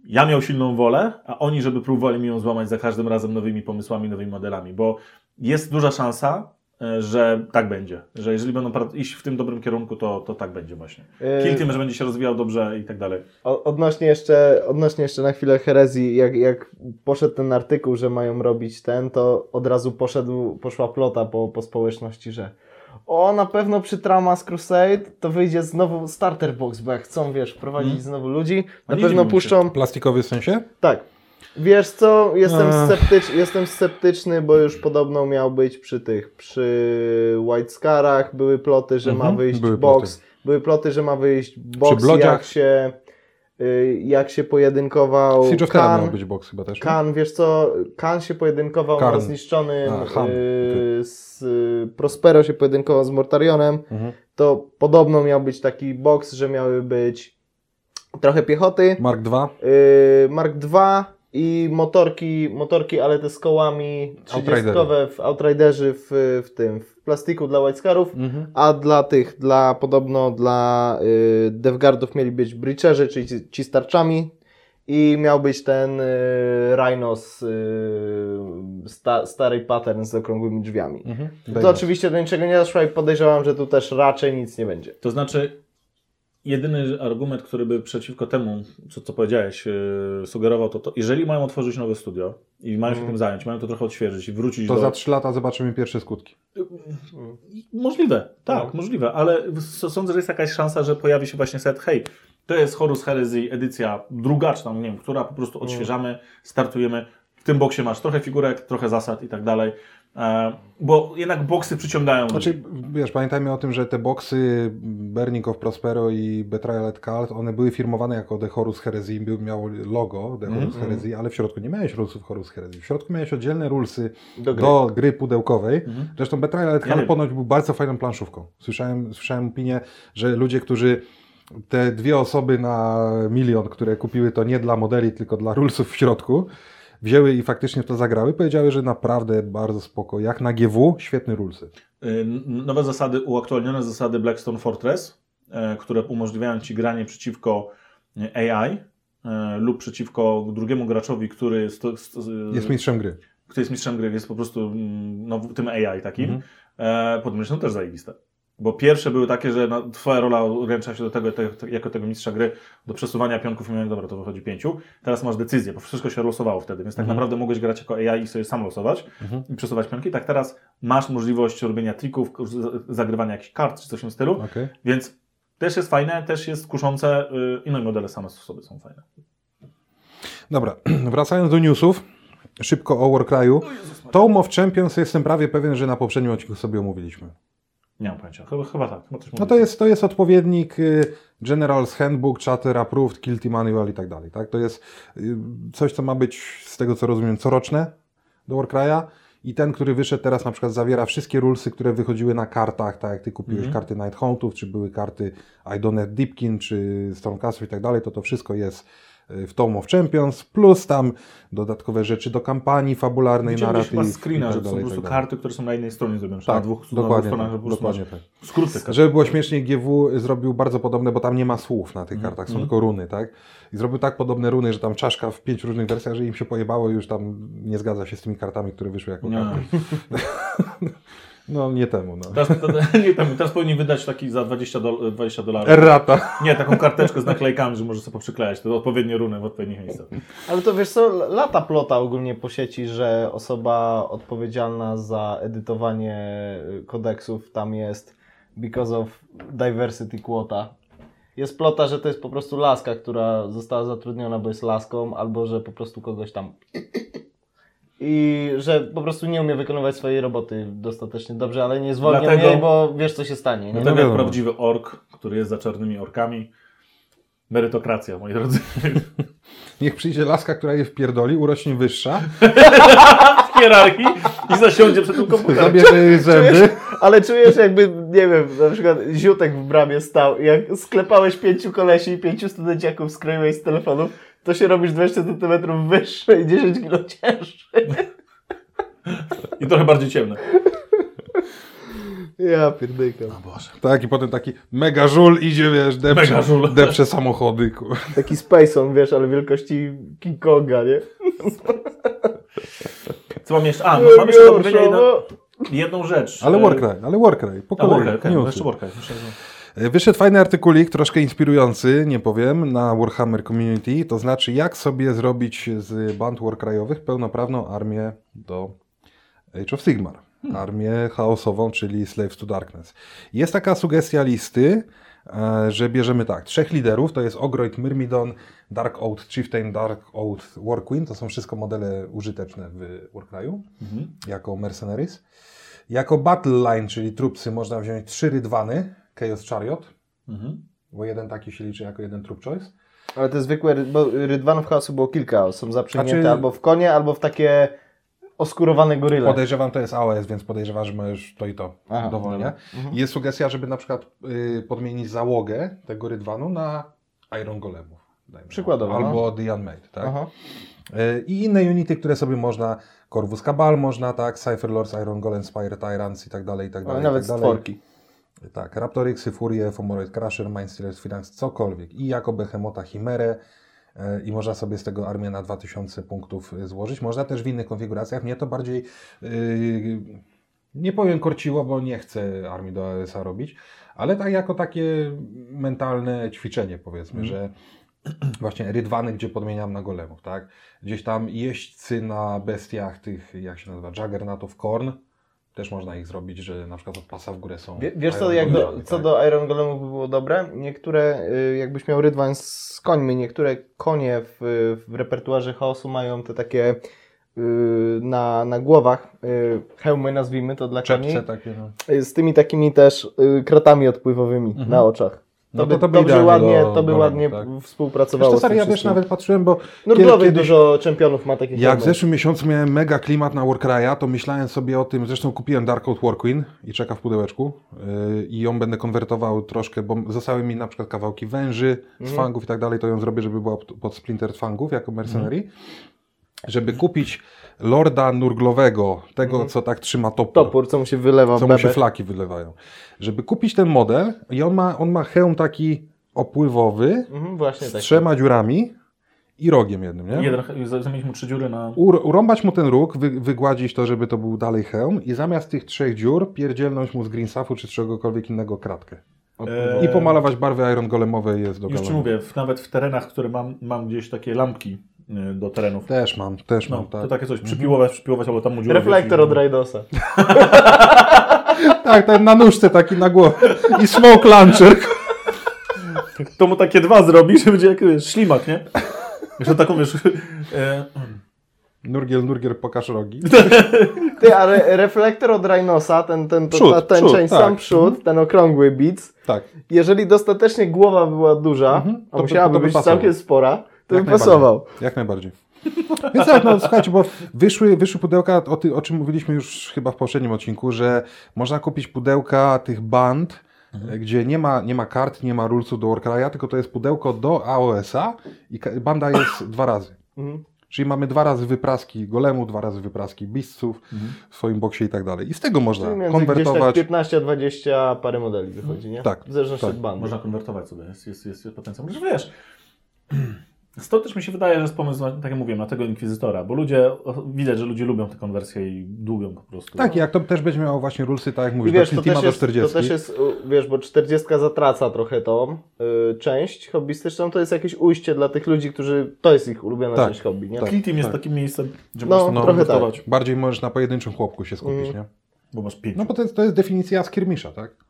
ja miał silną wolę, a oni, żeby próbowali mi ją złamać za każdym razem nowymi pomysłami, nowymi modelami, bo jest duża szansa, że tak będzie, że jeżeli będą iść w tym dobrym kierunku, to, to tak będzie właśnie. Kill Team, że będzie się rozwijał dobrze i tak dalej. Odnośnie jeszcze, odnośnie jeszcze na chwilę herezji, jak, jak poszedł ten artykuł, że mają robić ten, to od razu poszedł, poszła plota po, po społeczności, że o, na pewno przy Tramas Crusade to wyjdzie znowu starter box, bo jak chcą, wiesz, wprowadzić Mhm. znowu ludzi, na pewno puszczą, Plastikowy w sensie? tak. Wiesz co, jestem, sceptycz, jestem sceptyczny, bo już podobno miał być przy tych, przy White Scarach. Były ploty, że ma Mhm, wyjść były box, były ploty, że ma wyjść box, jak się, y, jak się pojedynkował Siege of Kan, miał być box chyba też. Kan, wiesz co, Kan się pojedynkował Karn. na zniszczonym, A, y, z, y, Prospero się pojedynkował z Mortarionem, Mhm. to podobno miał być taki box, że miały być trochę piechoty, Mark II. Yy, Mark II i motorki, motorki, ale te z kołami 30 w Outriderzy w, w tym, w plastiku dla Whitescarów, Mhm. a dla tych, dla podobno dla yy, DevGuardów mieli być Breacherzy, czyli ci, ci z tarczami i miał być ten yy, Rhino z yy, sta, stary pattern z okrągłymi drzwiami. Mhm. To oczywiście do niczego nie doszło i podejrzewam, że tu też raczej nic nie będzie. To znaczy, jedyny argument, który by przeciwko temu, co, co powiedziałeś, yy, sugerował, to to, jeżeli mają otworzyć nowe studio i mają się Mhm. tym zająć, mają to trochę odświeżyć i wrócić To do... za 3 lata zobaczymy pierwsze skutki. Możliwe, tak, No. możliwe, ale sądzę, że jest jakaś szansa, że pojawi się właśnie set, hej, to jest Horus Heresy edycja druga, czy tam, nie wiem, która po prostu odświeżamy, startujemy, w tym boksie masz trochę figurek, trochę zasad i tak dalej, bo jednak boksy przyciągają. Znaczy, wiesz, pamiętajmy o tym, że te boksy Burning of Prospero i Betrayal at Cult, one były firmowane jako The Horus Heresy, miało logo The Horus Mhm. Heresy, ale w środku nie miałeś rulesów Horus Heresy. W środku miałeś oddzielne rulesy Do do gry. gry, pudełkowej. Mhm. Zresztą Betrayal at Ja Cult wiem. ponoć był bardzo fajną planszówką. Słyszałem, słyszałem opinię, że ludzie, którzy te dwie osoby na milion, które kupiły to nie dla modeli, tylko dla rulesów w środku, wzięły i faktycznie w to zagrały, powiedziały, że naprawdę bardzo spoko. Jak na GW, świetny rulesy. Nowe zasady, uaktualnione zasady Blackstone Fortress, e, które umożliwiają Ci granie przeciwko e, AI e, lub przeciwko drugiemu graczowi, który sto, sto, Jest mistrzem gry. który jest mistrzem gry, jest po prostu mm, no, tym AI takim, Mhm. podmyślną też zajebiste. Bo pierwsze były takie, że no, twoja rola ogranicza się do tego, te, te, jako tego mistrza gry, do przesuwania pionków i mówię, dobra, to wychodzi pięciu. Teraz masz decyzję, bo wszystko się losowało wtedy, więc tak Mhm. naprawdę mogłeś grać jako AI i sobie sam losować Mhm. i przesuwać pionki. Tak teraz masz możliwość robienia trików, z- zagrywania jakichś kart czy coś w tym stylu, Okej. więc też jest fajne, też jest kuszące y, i no i modele same w sobie są fajne. Dobra, wracając do newsów, szybko o Warcryu. Tome of Champions jestem prawie pewien, że na poprzednim odcinku sobie omówiliśmy. Nie mam pojęcia, chyba, chyba tak. Chyba No to jest, to jest odpowiednik y, General's Handbook, Chatter Approved, Kill Team Manual i tak dalej. Tak? To jest y, coś, co ma być, z tego co rozumiem, coroczne do Warcry'a. I ten, który wyszedł teraz na przykład zawiera wszystkie rulesy, które wychodziły na kartach, tak jak ty kupiłeś Mhm. karty Nighthuntów, czy były karty Idonet Deepkin, czy Stormcastów i tak dalej, to to wszystko jest w Tome of Champions, plus tam dodatkowe rzeczy do kampanii fabularnej, gdzieś narratyw chyba screena, i że tak to są po prostu tak dalej. karty, które są na jednej stronie zrobione, czy na Tak, dwóch, na dwóch dokładnie, stronach, tak, prostu dokładnie tak. skrót tych kart. Żeby było śmiesznie, GW zrobił bardzo podobne, bo tam nie ma słów na tych Mhm. kartach, są Mhm. tylko runy, tak? I zrobił tak podobne runy, że tam czaszka w pięciu różnych wersjach, że im się pojebało i już tam nie zgadza się z tymi kartami, które wyszły jako Nie. karty. No nie temu, no. Teraz, nie, tam, teraz powinni wydać taki za 20, dol, 20 dolarów. Errata. Nie, taką karteczkę z naklejkami, że może sobie poprzyklejać te odpowiednie runy w odpowiednich miejscach. Ale to wiesz co, lata plota ogólnie po sieci, że osoba odpowiedzialna za edytowanie y, kodeksów tam jest because of diversity quota. Jest plota, że to jest po prostu laska, która została zatrudniona, bo jest laską, albo że po prostu kogoś tam i że po prostu nie umie wykonywać swojej roboty dostatecznie dobrze, ale nie zwolnią Dlatego- jej, bo wiesz co się stanie. Nie? Dlatego jak wiadomo. prawdziwy ork, który jest za czarnymi orkami, merytokracja, moi drodzy. Niech przyjdzie laska, która je wpierdoli, urośnie wyższa, W hierarchii i zasiądzie przed tym komputerem. zabierze jej zęby. Ale czujesz jakby, nie wiem, na przykład ziutek w bramie stał i jak sklepałeś pięciu kolesi i pięciu studenciaków skroiłeś z telefonów, to się robisz 20 cm wyższy i 10 kg cięższy. I trochę bardziej ciemne. Ja pierdykam. Boże. Tak, i potem taki mega żul idzie, wiesz, depcze, Mega żul. depcze samochody. Kur. Taki Spaceon, wiesz, ale wielkości King Konga, nie? Co mam jeszcze? A, no, mam jeszcze do powiedzenia jedną, jedną rzecz. Ale Warcry, ale Warcry, po kolei, Warcry, okej, newsy. jeszcze Warcry. Myślę, że... E, Wyszedł fajny artykulik, troszkę inspirujący, nie powiem, na Warhammer Community, to znaczy jak sobie zrobić z band warcryowych pełnoprawną armię do Age of Sigmar. Armię chaosową, czyli Slaves to Darkness. Jest taka sugestia listy, e, że bierzemy tak, trzech liderów, to jest Ogroid, Myrmidon, Dark Oath Chieftain, Dark Oath War Queen, to są wszystko modele użyteczne w Warcryu Mhm. jako mercenaries. Jako battle line, czyli trupsy, można wziąć trzy rydwany, Chaos Chariot, Mhm. bo jeden taki się liczy jako jeden troop choice. Ale te zwykłe, bo rydwanów chaosu było kilka, są zaprzęgnięte Znaczy- albo w konie, albo w takie oskurowane goryle. Podejrzewam, to jest AOS, więc podejrzewam, że możesz to i to Aha, dowolnie. dobra. Mhm. Jest sugestia, żeby na przykład y, podmienić załogę tego rydwanu na Iron Golemów. Przykładowo, to. no. Albo The Unmade, tak? Aha. Y, I inne unity, które sobie można, Corvus Cabal można, tak, Cypher Lords, Iron Golem, Spire Tyrants i tak dalej, i tak Ale dalej. nawet i tak dalej. stworki. Tak, Raptorixy, Furie, Fomoroid Crusher, Mindstealers, Phalanx, cokolwiek. I jako Behemota Chimerę e, i można sobie z tego armię na 2000 punktów e, złożyć. Można też w innych konfiguracjach. Mnie to bardziej, yy, nie powiem korciło, bo nie chcę armii do ASA robić, ale tak jako takie mentalne ćwiczenie powiedzmy, że właśnie rydwany, gdzie podmieniam na golemów, tak? Gdzieś tam jeźdźcy na bestiach tych, jak się nazywa, Juggernautów Korn, też można ich zrobić, że na przykład od pasa w górę są. Wie, wiesz co, jak do, Golemy, co tak? do Iron Golemów by było dobre? Niektóre, y, jakbyś miał rydwan z końmi, niektóre konie w, w repertuarze chaosu mają te takie y, na, na głowach y, hełmy, nazwijmy to dla koni, Czepce takie, no. z tymi takimi też kratami odpływowymi Mhm. na oczach. To No by, to to by dobrze ładnie, do to by ładnie tak. współpracowało. Wiesz, to ja też nawet patrzyłem, bo Nurglowych kiedyś- dużo czempionów ma takich jak w zeszłym miesiącu miałem mega klimat na Warcry'a, to myślałem sobie o tym, zresztą kupiłem Dark Oath War Queen i czeka w pudełeczku yy, i ją będę konwertował troszkę, bo zostały mi na przykład kawałki węży z Mhm. fangów i tak dalej, to ją zrobię, żeby była pod- Splintered fangów jako mercenary. żeby kupić lorda nurglowego, tego co tak trzyma topór, Topór, co mu się wylewa co w mu się flaki wylewają. Żeby kupić ten model i on ma, on ma hełm taki opływowy Mhm, właśnie z tak. trzema dziurami i rogiem jednym, nie? Jeden, zamienić mu trzy dziury na... Ur, urąbać mu ten róg, wy, wygładzić to, żeby to był dalej hełm i zamiast tych trzech dziur pierdzielnąć mu z greensafu czy z czegokolwiek innego kratkę. I pomalować barwy Iron Golemowej jest do Już ci mówię, w, nawet w terenach, które mam, mam gdzieś takie lampki do terenów. Też mam, też No, mam, tak. to takie coś, przypiłować, przypiłować, albo tam dziurę Reflektor od Rajdosa. Tak, ten na nóżce taki na głowę. I smoke launcher. To mu takie dwa zrobi, że będzie jak wiesz, ślimak, nie? Jeszcze taką, wiesz... E, Nurgiel, nurgiel, pokaż rogi. Ty, ale reflektor od Rhinosa, ten, ten, to, Przód, ta, ten przód, część, tak. sam przód, ten okrągły bic, Tak. jeżeli dostatecznie głowa była duża, Mhm, a to by- musiałaby to by być pasował. całkiem spora, to Jak by pasował. Jak najbardziej. Więc tak, no słuchajcie, bo wyszły, wyszły pudełka, o, ty, o czym mówiliśmy już chyba w poprzednim odcinku, że można kupić pudełka tych band, e, gdzie nie ma, nie ma kart, nie ma rulesów do Warcry'a, tylko to jest pudełko do AOS-a i banda jest dwa razy. Mhm. Czyli mamy dwa razy wypraski golemu, dwa razy wypraski beastów w swoim boksie i tak dalej. I z tego można Czyli między gdzieś tak konwertować. 15-20 parę modeli wychodzi, nie? Tak, W zależności tak. od bandy. Można konwertować sobie, jest, jest, jest, potencjał. Że wiesz, to też mi się wydaje, że jest pomysł, na, tak jak mówiłem, na tego Inkwizytora, bo ludzie, widać, że ludzie lubią te konwersje i dłubią po prostu. Tak, i jak to też będzie miało właśnie rulesy, tak jak I mówisz, wiesz, do też, do jest, 40. to też jest, wiesz, bo 40 zatraca trochę tą y, część hobbystyczną, to jest jakieś ujście dla tych ludzi, którzy, to jest ich ulubiona Tak, część hobby, nie? tak. Kill Team jest takim miejscem, gdzie No, możesz no, trochę konwertować, Bardziej możesz na pojedynczym chłopku się skupić, Mhm. nie? bo masz pięć. No bo to jest, to jest definicja skirmisza, tak?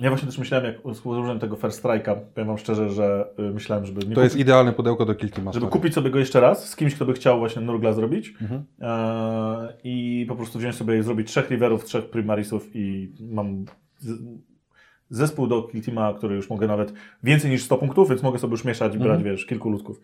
Ja właśnie też myślałem, jak użyłem tego First Strike'a, powiem wam szczerze, że y, myślałem, żeby To jest kupić, idealne pudełko do Kiltima. żeby kupić sobie go jeszcze raz z kimś, kto by chciał właśnie Nurgla zrobić Mhm. e, i po prostu wziąć sobie, zrobić trzech Riverów, trzech Primarisów i mam z, zespół do Kill Teama, który już mogę nawet więcej niż 100 punktów, więc mogę sobie już mieszać i brać, Mhm. wiesz, kilku ludków.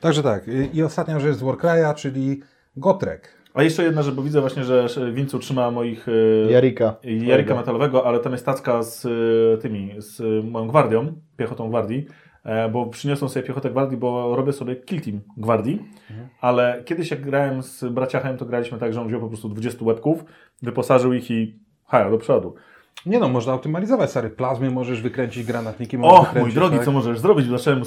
Także tak. I ostatnia rzecz z Warcry'a, czyli Gotrek. A jeszcze jedna rzecz, bo widzę właśnie, że Wincu trzyma moich e, Jarika. Jarika metalowego, ale tam jest tacka z e, tymi, z moją gwardią, piechotą gwardii, e, bo przyniosłem sobie piechotę gwardii, bo robię sobie kill team gwardii, ale kiedyś jak grałem z braciachem, to graliśmy tak, że on wziął po prostu 20 łebków, wyposażył ich i haja, do przodu. Nie no, można optymalizować stary. Plazmy możesz wykręcić, granatniki możesz Och, mój drogi, tak? co możesz zrobić? Zacząłem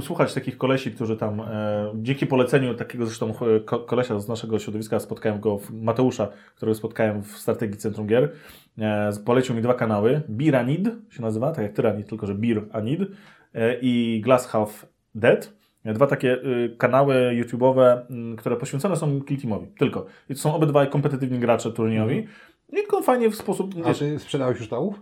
słuchać takich kolesi, którzy tam, e, dzięki poleceniu takiego zresztą e, ko- kolesia z naszego środowiska, spotkałem go, w, Mateusza, którego spotkałem w strategii Centrum Gier, e, polecił mi dwa kanały, Biranid się nazywa, tak jak Tyranid, tylko że Bir Anid e, i Glass Half Dead. E, Dwa takie y, kanały YouTube'owe, y, które poświęcone są Kill Teamowi. Tylko. I to są obydwaj kompetytywni gracze turniejowi. I tylko fajnie w sposób... A ty sprzedałeś już tałów?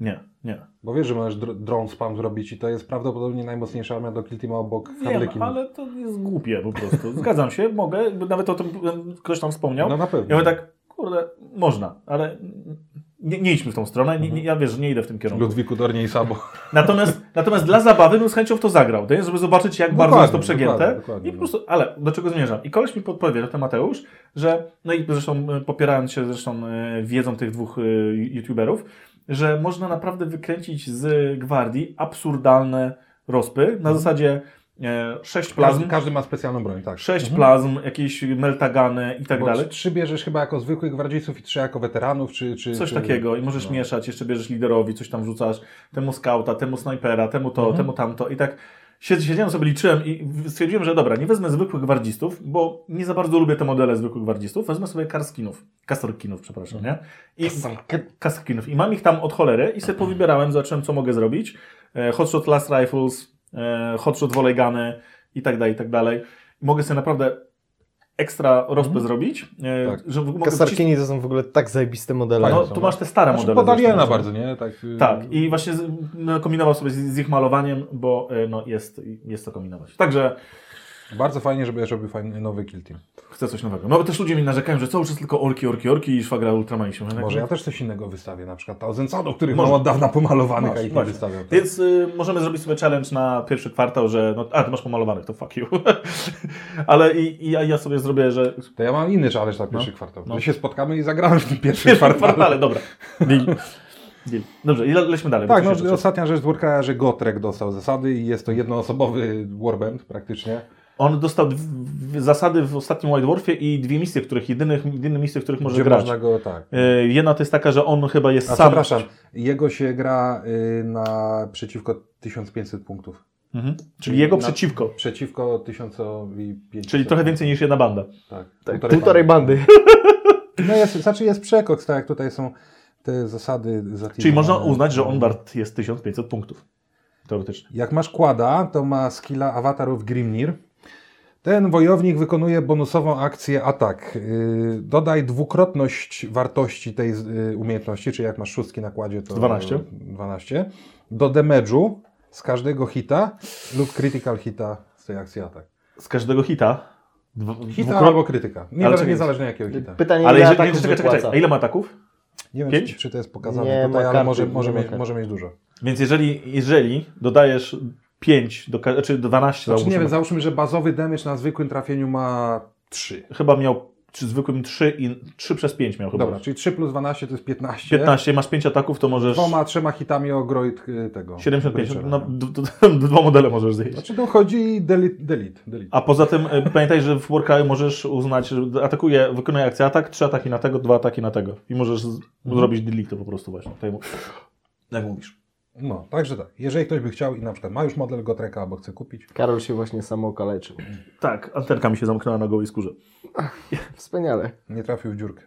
Nie, nie. Bo wiesz, że możesz dr- drone spam zrobić i to jest prawdopodobnie najmocniejsza armia do Kiltima obok Harlekin. ale to jest głupie po prostu. Zgadzam się, mogę, nawet o tym ktoś tam wspomniał. No na pewno. Ja tak, kurde, można, ale nie, nie idźmy w tą stronę. Nie, nie, ja wiesz, że nie idę w tym kierunku. Ludwiku, Dornie i Sabo. Natomiast, natomiast dla zabawy bym z chęcią w to zagrał, nie? żeby zobaczyć, jak bardzo Dokładnie, jest to przegięte. dokładnie, dokładnie, I po prostu, ale do czego zmierzam? I koleś mi podpowiedział, ten Mateusz, że, no i zresztą e, popierając się zresztą e, wiedzą tych dwóch e, youtuberów, że można naprawdę wykręcić z gwardii absurdalne rozpy na zasadzie e, sześć plazm, Każdy, każdy ma specjalną broń, tak. sześć plazm, jakieś meltagany i tak Bo dalej. Trzy bierzesz chyba jako zwykłych gwardziców i trzy jako weteranów, czy... czy Coś czy... takiego i możesz no. mieszać, jeszcze bierzesz liderowi, coś tam rzucasz, temu skauta, temu snajpera, temu to, Mhm. temu tamto i tak siedzi- siedziałem sobie, liczyłem i stwierdziłem, że dobra, nie wezmę zwykłych gwardzistów, bo nie za bardzo lubię te modele zwykłych gwardzistów, wezmę sobie karskinów, kastorkinów, przepraszam, nie? I kastorkinów i mam ich tam od cholery i sobie powybierałem, zobaczyłem co mogę zrobić, e, hotshot last rifles, e, hotshot volley guny i tak dalej, i tak dalej. Mogę sobie naprawdę ekstra rozpę zrobić, e, Tak. że Kasarkini to są w ogóle tak zajebiste modele. no, tu masz te stare Znaczy, modele. pod Aliena zresztą. bardzo, nie? Tak, y, Tak, i właśnie z, no, kombinował sobie z, z ich malowaniem, bo y, no, jest, jest to kombinować. Także Bardzo fajnie, żeby robił fajny nowy Kill Team. chcę coś nowego. No bo też ludzie mi narzekają, że cały czas tylko orki, orki, orki i szwagra ultramanisi. Mówię, Może no, ja też coś innego wystawię, na przykład Sodów, których Może. mam od dawna pomalowanych, Masz, a ich nie wystawiam. Tak. Więc y, możemy zrobić sobie challenge na pierwszy kwartał, że no, a, ty masz pomalowanych, to fuck you. Ale i, i ja, ja sobie zrobię, że To ja mam inny challenge na pierwszy kwartał. no. Że się spotkamy i zagramy w tym pierwszym pierwszy kwartale. kwartale, dobra. Dobrze, i le, lećmy dalej. Tak, no, się ostatnia rzecz z Warcraft'a, że Gotrek dostał zasady i jest to jednoosobowy warband praktycznie. On dostał zasady w ostatnim White Dwarfie i dwie misje, których jedynych, jedyne misje, w których może Gdzie grać. można go, tak. E, Jedna to jest taka, że on chyba jest A sam. przepraszam, jego się gra y, na przeciwko 1500 punktów. Mhm. Czyli jego Na- przeciwko. Przeciwko 1500. Czyli trochę więcej niż jedna banda. Tak, Tak, półtorej bandy. No jest, znaczy jest przekoks, tak jak tutaj są te zasady. Czyli można uznać, że on wart jest 1500 punktów. Teoretycznie. Jak masz kłada, to ma skilla awatarów Grimnir. Ten wojownik wykonuje bonusową akcję atak. Yy, dodaj dwukrotność wartości tej yy, umiejętności, czyli jak masz szóstki na kładzie, to 12. 12. Do damage'u z każdego hita lub critical hita z tej akcji atak. Z każdego hita. Dw- Hita dwukro- albo krytyka. Nie, Ale czekaj. niezależnie jakiego hita. Pytanie, Ale ile jeżeli, czekaj, czekaj, czekaj. A ile ma ataków? Nie wiem, Pięć? czy, czy to jest pokazane Nie tutaj, ma ale karty, może, może, mieć, może mieć dużo. Więc jeżeli, jeżeli dodajesz 5, do, ka- czy 12, Znaczy, załóżmy, nie wiem, załóżmy, że bazowy damage na zwykłym trafieniu ma 3. chyba miał czy zwykłym 3 i 3 przez 5 miał chyba. Dobra, czyli 3 plus 12 to jest 15. 15, masz 5 ataków, to możesz Dwoma, trzema hitami ogroid y, tego. 75, Breachera. no, dwa modele możesz zjeść. Znaczy to chodzi delete, delete, delete. A poza tym y, pamiętaj, że w Warcry możesz uznać, że atakuje, wykonuje akcję atak, 3 ataki na tego, 2 ataki na tego. I możesz z- zrobić delete po prostu właśnie. Tak jak, jak mówisz. No, także tak. Jeżeli ktoś by chciał i na przykład ma już model Gotreka albo chce kupić, Karol się właśnie samo okaleczył. Tak, antenka mi się zamknęła na gołej skórze. Wspaniale. nie trafił w dziurkę.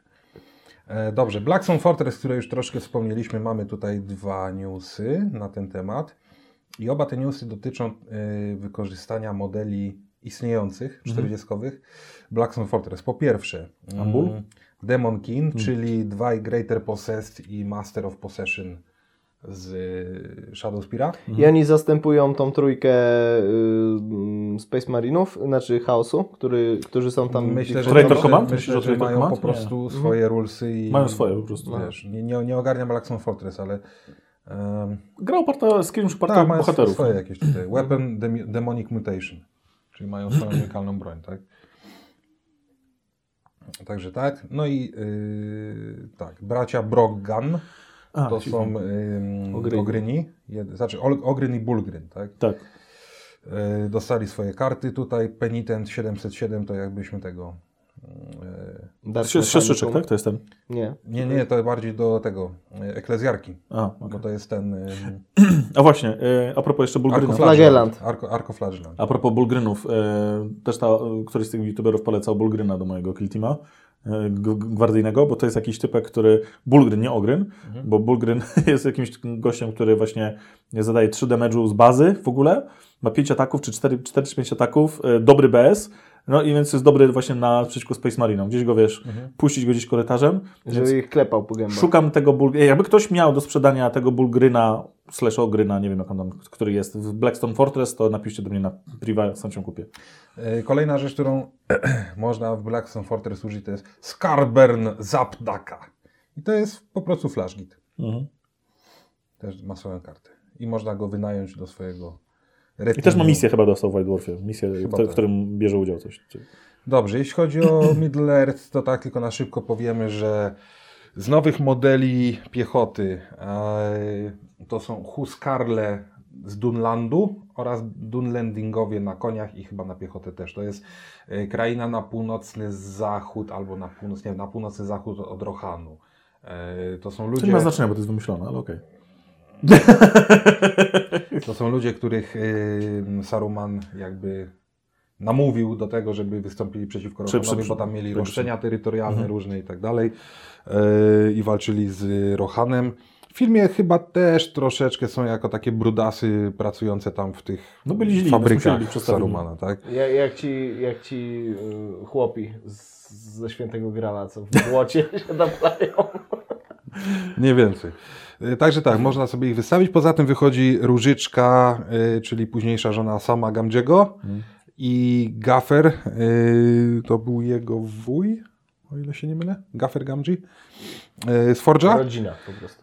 E, dobrze, Blackstone Fortress, które już troszkę wspomnieliśmy, mamy tutaj dwa newsy na ten temat. I oba te newsy dotyczą e, wykorzystania modeli istniejących, 40 Blackstone Fortress. Po pierwsze, Ambul? mm, Demon King, czyli dwaj Greater Possessed i Master of Possession z y, Shadowspeara. I oni zastępują tą trójkę y, mm, Space Marinów, znaczy chaosu, który, którzy są tam. Myślę, że, Traitor myślę, Command? myślę, że mają Command? po prostu swoje rulesy i... Mają swoje po prostu. Wiesz, nie, nie, nie ogarniam Blackstone Fortress, ale... Um, Gra oparta z kimś oparta tak, bohaterów. swoje jakieś tutaj. Weapon Demi- Demonic Mutation, czyli mają swoją unikalną broń, tak? Także tak. No i yy, tak, bracia Broggan A, to są yy, Ogryni. ogryni. Znaczy Ogryn i Bulgryn, tak? Tak. Yy, dostali swoje karty tutaj. Penitent 707 to jakbyśmy tego... Yy, Dark Szy- Siostrzyczek, tak? To jest ten. Nie. nie, nie, to bardziej do tego, yy, eklezjarki, A, bo okej. to jest ten... Yy, A właśnie, e, a propos jeszcze Bulgrynów. Flagellant. Arko. A propos Bulgrynów, e, też ta, e, któryś z tych youtuberów polecał Bulgryna do mojego e, g- gwardyjnego, bo to jest jakiś typek, który, Bulgryn, nie Ogryn, bo Bulgryn jest jakimś gościem, który właśnie zadaje 3 damage'u z bazy w ogóle, ma 5 ataków, czy 4, 4 czy 5 ataków, e, dobry BS, no i więc jest dobry właśnie na przeciwko Space Marinom. Gdzieś go, wiesz, puścić go gdzieś korytarzem, Żeby ich klepał po gębach. Szukam tego Bulgryna. Jakby ktoś miał do sprzedania tego Bulgryna slash Ogryna, nie wiem jak on tam, który jest w Blackstone Fortress, to napiszcie do mnie na priwa, sam cię kupię. E, Kolejna rzecz, którą można w Blackstone Fortress użyć, to jest Scarbern Zapdaka. I to jest po prostu flashgit. Mhm. Też ma swoją kartę. I można go wynająć do swojego I też ma misję chyba dostał w White Dwarfie. Misję, w, tak. którym bierze udział coś. Dobrze, jeśli chodzi o Middle Earth, to tak tylko na szybko powiemy, że z nowych modeli piechoty e, to są Huskarle z Dunlandu oraz Dunlandingowie na koniach i chyba na piechotę też. To jest e, kraina na północny zachód albo na północ, nie, na północny zachód od Rohanu. E, to są To ludzie... nie ma znaczenia, bo to jest wymyślone, ale okej. To są ludzie, których y, Saruman jakby namówił do tego, żeby wystąpili przeciwko Rohanowi, bo tam mieli roszczenia terytorialne Mhm. różne i tak dalej y, i walczyli z Rohanem. W filmie chyba też troszeczkę są jako takie brudasy pracujące tam w tych No byli źli, no fabrykach przedstawieni. Sarumana, tak? Ja, jak ci, jak ci y, chłopi z, ze Świętego Grala, co w błocie się naplają. Nie więcej. Y, Także tak, można sobie ich wystawić. Poza tym wychodzi Różyczka, y, czyli późniejsza żona sama Gamdziego Mhm. i Gaffer, y, to był jego wuj, o ile się nie mylę, Gaffer e, z Forge'a. Rodzina po prostu.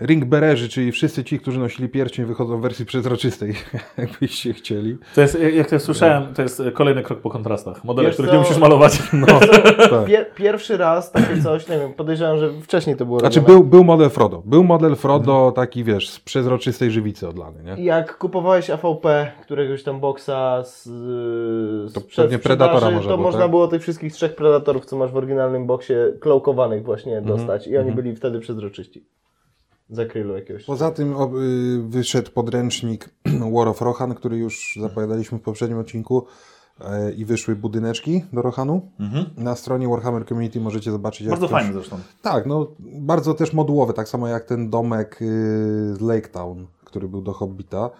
E, Ring Bererzy, czyli wszyscy ci, którzy nosili pierścień, wychodzą w wersji przezroczystej, jakbyście chcieli. To jest, jak to słyszałem, to jest kolejny krok po kontrastach. Modele, Wiesz których co? nie musisz malować. No, tak. Pier, pierwszy raz takie coś, nie wiem, podejrzewam, że wcześniej to było Znaczy robione. był, był model Frodo. Był model Frodo taki, wiesz, z przezroczystej żywicy odlany, nie? Jak kupowałeś AVP, któregoś tam boksa z, z To przed Predatora można to było, można tak? było tych wszystkich trzech Predatorów, co masz w oryginalnym boksie, klołkowanych właśnie Mhm. I oni byli wtedy przezroczyści. Z akrylu jakiegoś. Poza tym o, y, wyszedł podręcznik War of Rohan, który już zapowiadaliśmy w poprzednim odcinku e, i wyszły budyneczki do Rohanu. Mhm. Na stronie Warhammer Community możecie zobaczyć Bardzo fajny zresztą. Tak, no bardzo też modułowy, tak samo jak ten domek y, z Lake Town, który był do Hobbita.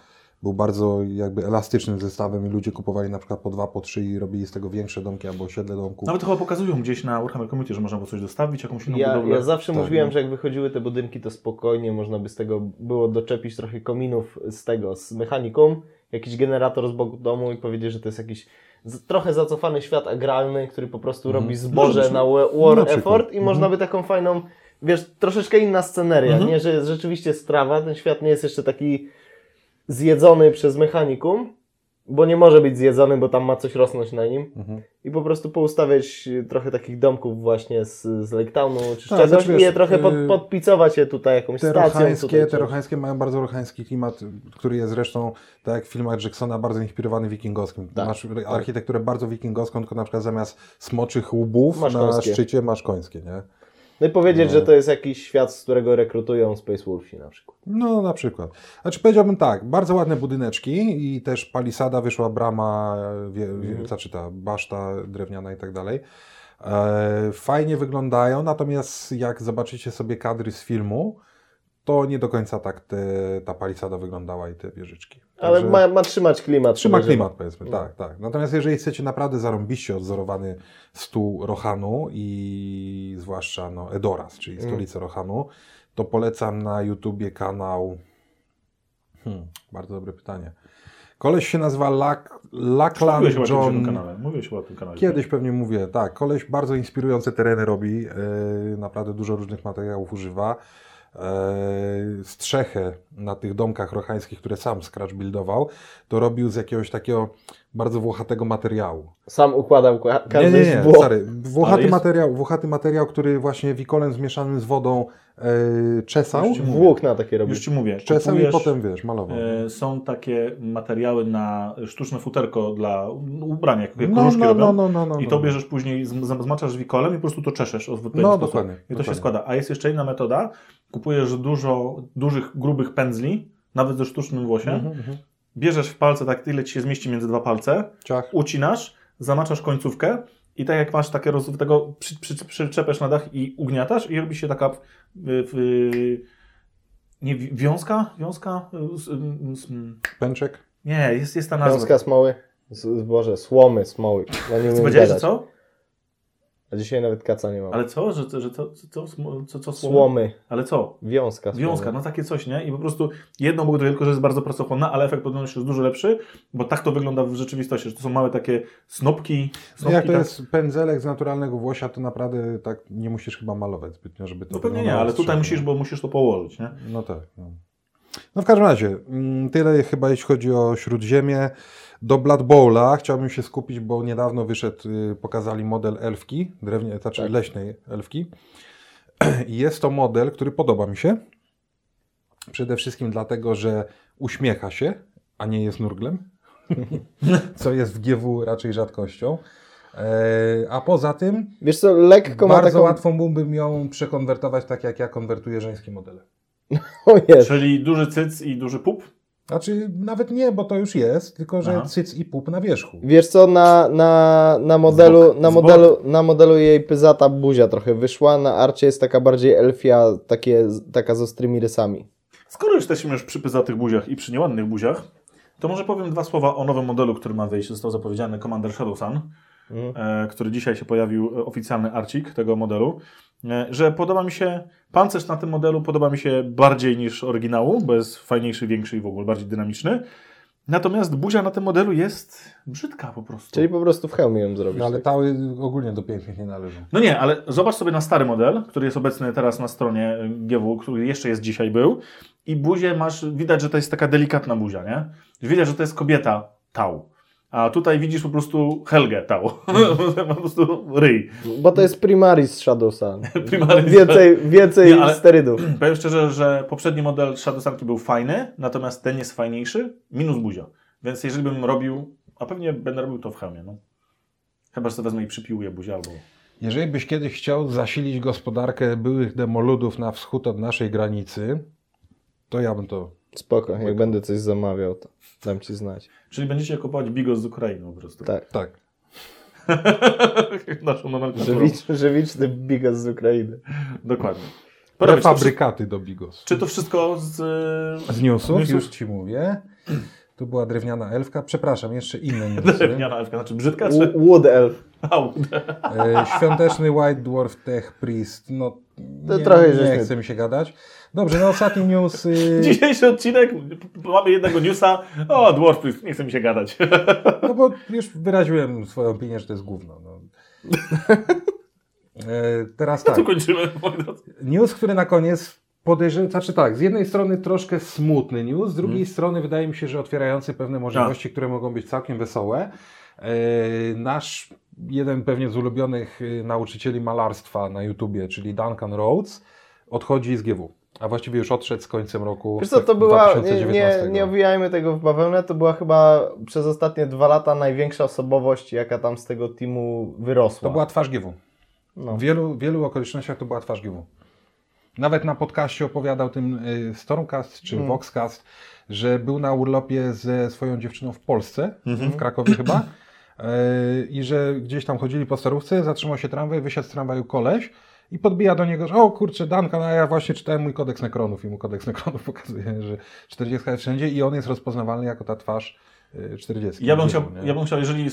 Był bardzo jakby elastycznym zestawem i ludzie kupowali na przykład po dwa, po trzy i robili z tego większe domki albo osiedle domków. Nawet chyba pokazują gdzieś na Warhammer Community, że można było coś dostawić, jakąś inną Ja, budowlę. ja zawsze Tak, mówiłem, no. że jak wychodziły te budynki, to spokojnie można by z tego było doczepić trochę kominów z tego, z mechaniką, jakiś generator z boku domu i powiedzieć, że to jest jakiś trochę zacofany świat agralny, który po prostu Mhm. robi zboże Może być. na wa- war Na effort i Mhm. można by taką fajną, wiesz, troszeczkę inna sceneria, Mhm. nie, że jest rzeczywiście strawa, ten świat nie jest jeszcze taki zjedzony przez mechanikum, bo nie może być zjedzony, bo tam ma coś rosnąć na nim Mhm. i po prostu poustawiać y, trochę takich domków właśnie z, z Lake Townu czy Tak, czegoś znaczy, i je trochę pod, y, podpicować je tutaj jakąś Te stacją. rochańskie, tutaj, te rochańskie mają bardzo rochański klimat, który jest zresztą, tak jak w filmach Jacksona, bardzo inspirowany wikingowskim. Tak, Masz architekturę bardzo wikingowską, tylko na przykład zamiast smoczych łbów Masz na końskie. szczycie masz końskie, nie? No i powiedzieć, No. że to jest jakiś świat, z którego rekrutują Space Wolfsi na przykład. No, na przykład. Znaczy powiedziałbym tak, bardzo ładne budyneczki i też palisada, wyszła brama, wie, wie, Mhm. znaczy ta baszta drewniana i tak dalej. E, fajnie wyglądają, natomiast jak zobaczycie sobie kadry z filmu, to nie do końca tak te, ta palisada wyglądała i te wieżyczki. Ale Także- ma, ma trzymać klimat. Trzyma podejrzewam. klimat, powiedzmy, No. tak, tak. Natomiast jeżeli chcecie naprawdę zarąbiście odzorowany stół Rohanu i zwłaszcza no, Edoras, czyli Mm. stolicę Rohanu, to polecam na YouTubie kanał. Hmm, bardzo dobre pytanie. Koleś się nazywa Lak, Lackland Mówiłeś chyba kiedyś o tym John. kanale. Mówiłeś o tym kanale. Kiedyś pewnie mówię, tak. Koleś bardzo inspirujące tereny robi, yy, naprawdę dużo różnych materiałów używa. Yy, strzechę na tych domkach rochańskich, które sam Scratch buildował, to robił z jakiegoś takiego bardzo włochatego materiału. Sam układał ka- Nie, każdy nie, nie, sorry. Włochaty, jest- materiał, włochaty materiał, który właśnie wikolem zmieszanym z wodą yy, czesał, Już ci mówię. Włókna takie robi. Już Ci mówię. czesał i kupujesz, potem, wiesz, malował. e, są takie materiały na sztuczne futerko dla ubrania, jak No, no, robią. no, no, no, no, I to no. bierzyesz później, zm- zmaczasz wikolem i po prostu to czeszesz No, sposób. dokładnie, I to dokładnie. się składa. A jest jeszcze inna metoda. Kupujesz dużo dużych, grubych pędzli, nawet ze sztucznym włosiem. Mhm, mhm. Bierzesz w palce tak tyle ci się zmieści między dwa palce, Ciach. ucinasz, zamaczasz końcówkę i tak jak masz takie roz... tego przy, przy, przyczepiasz na dach i ugniatasz i robi się taka w, w, nie, wi- wiązka? Wiązka? Pęczek. Nie, jest, jest ta nazwa. Wiązka smoły. Z, Boże, słomy, smoły. Ja nie powiedziałeś, co? A dzisiaj nawet kaca nie mam. Ale co? Że, że co, co, co, co, co słomy? Słomy. Ale co? Wiązka. słomy. Wiązka, no takie coś, nie? I po prostu jedną mogę tylko, że jest bardzo pracochłonna, ale efekt podobno jest dużo lepszy, bo tak to wygląda w rzeczywistości, że to są małe takie snopki. No snopki jak to tak, jest pędzelek z naturalnego włosia, to naprawdę tak nie musisz chyba malować zbytnio, żeby to No pewnie nie, ale tutaj musisz, bo musisz to położyć, nie? No tak. No. no w każdym razie, mm, tyle chyba jeśli chodzi o Śródziemie. Do Blood Bowla chciałbym się skupić, bo niedawno wyszedł, y, pokazali model elfki, drewnie, znaczy Tak. leśnej elfki. I jest to model, który podoba mi się. Przede wszystkim dlatego, że uśmiecha się, a nie jest nurglem. Co jest w GW raczej rzadkością. E, a poza tym Wiesz co, lekko ma bardzo taką... łatwo byłbym ją przekonwertować tak, jak ja konwertuję żeńskie modele. O jest. Czyli duży cyc i duży pup. Znaczy, nawet nie, bo to już jest, tylko że Aha. cyc i pup na wierzchu. Wiesz co, na, na, na, modelu, Zbok, na, zbok. modelu, na modelu jej pyzata buzia trochę wyszła, na arcie jest taka bardziej elfia, takie, taka z ostrymi rysami. Skoro jesteśmy już przy pyzatych buziach i przy nieładnych buziach, to może powiem dwa słowa o nowym modelu, który ma wyjść. Został zapowiedziany Commander Shadow Sun, Mhm. e, który dzisiaj się pojawił, e, oficjalny arcik tego modelu. E, że podoba mi się, pancerz na tym modelu podoba mi się bardziej niż oryginału, bo jest fajniejszy, większy i w ogóle bardziej dynamiczny. Natomiast buzia na tym modelu jest brzydka po prostu. Czyli po prostu w hełmie ją zrobisz. No, ale tak? tały ogólnie do pięknych nie należą. No nie, ale zobacz sobie na stary model, który jest obecny teraz na stronie GW, który jeszcze jest dzisiaj był. I buzię masz, widać, że to jest taka delikatna buzia, nie? Widać, że to jest kobieta tał. A tutaj widzisz po prostu Helgę tał. po prostu ryj. Bo to jest Primaris Shadow Sun. Primaris. Więcej, więcej Nie, sterydów. Powiem szczerze, że poprzedni model Shadow Sunki był fajny, natomiast ten jest fajniejszy, minus buzia. Więc jeżeli bym robił, a pewnie będę robił to w hełmie, no. Chyba, że sobie wezmę i przypiłuję buzię albo... Jeżeli byś kiedyś chciał zasilić gospodarkę byłych demoludów na wschód od naszej granicy, to ja bym to... Spoko, jak będę coś zamawiał, to dam ci znać. Czyli będziecie kupować bigos z Ukrainy po prostu. Tak. Tak. Naszą nomenklaturą. Żywicz, żywiczny bigos z Ukrainy. Dokładnie. Wszy- Prefabrykaty do Bigos. Czy to wszystko z... Z newsów, Newsów? już Ci mówię. Tu była drewniana elfka. Przepraszam, jeszcze inne newsy. Drewniana elfka, znaczy brzydka, czy... Wood Elf. E, świąteczny White Dwarf Tech Priest. No, To nie, trochę nie chce mi się gadać. Dobrze, no ostatni news. y, Dzisiejszy odcinek, mamy jednego newsa. O, Dwarf Priest, nie chce mi się gadać. No bo już wyraziłem swoją opinię, że to jest gówno. No. E, teraz tak. Tu kończymy, moi drodzy. News, który na koniec podejrzewam, znaczy tak, z jednej strony troszkę smutny news, z drugiej Mhm. strony wydaje mi się, że otwierający pewne możliwości, które mogą być całkiem wesołe. E, nasz jeden pewnie z ulubionych y, nauczycieli malarstwa na YouTubie, czyli Duncan Rhodes, odchodzi z GW. A właściwie już odszedł z końcem roku Wiesz co, to była, nie, 2019. nie, nie owijajmy tego w bawełnę, to była chyba przez ostatnie dwa lata największa osobowość, jaka tam z tego teamu wyrosła. To była twarz GW. No. W wielu, wielu okolicznościach to była twarz GW. Nawet na podcaście opowiadał tym y, Stormcast czy Mm. Voxcast, że był na urlopie ze swoją dziewczyną w Polsce, Mhm. w Krakowie chyba, y, i że gdzieś tam chodzili po starówce, zatrzymał się tramwaj, wysiadł z tramwaju koleś i podbija do niego, że o kurczę, Duncan, a ja właśnie czytałem mój kodeks nekronów i mu kodeks nekronów pokazuje, że 40 jest wszędzie i on jest rozpoznawalny jako ta twarz y, 40. Ja bym, chciał, nie? ja bym chciał, jeżeli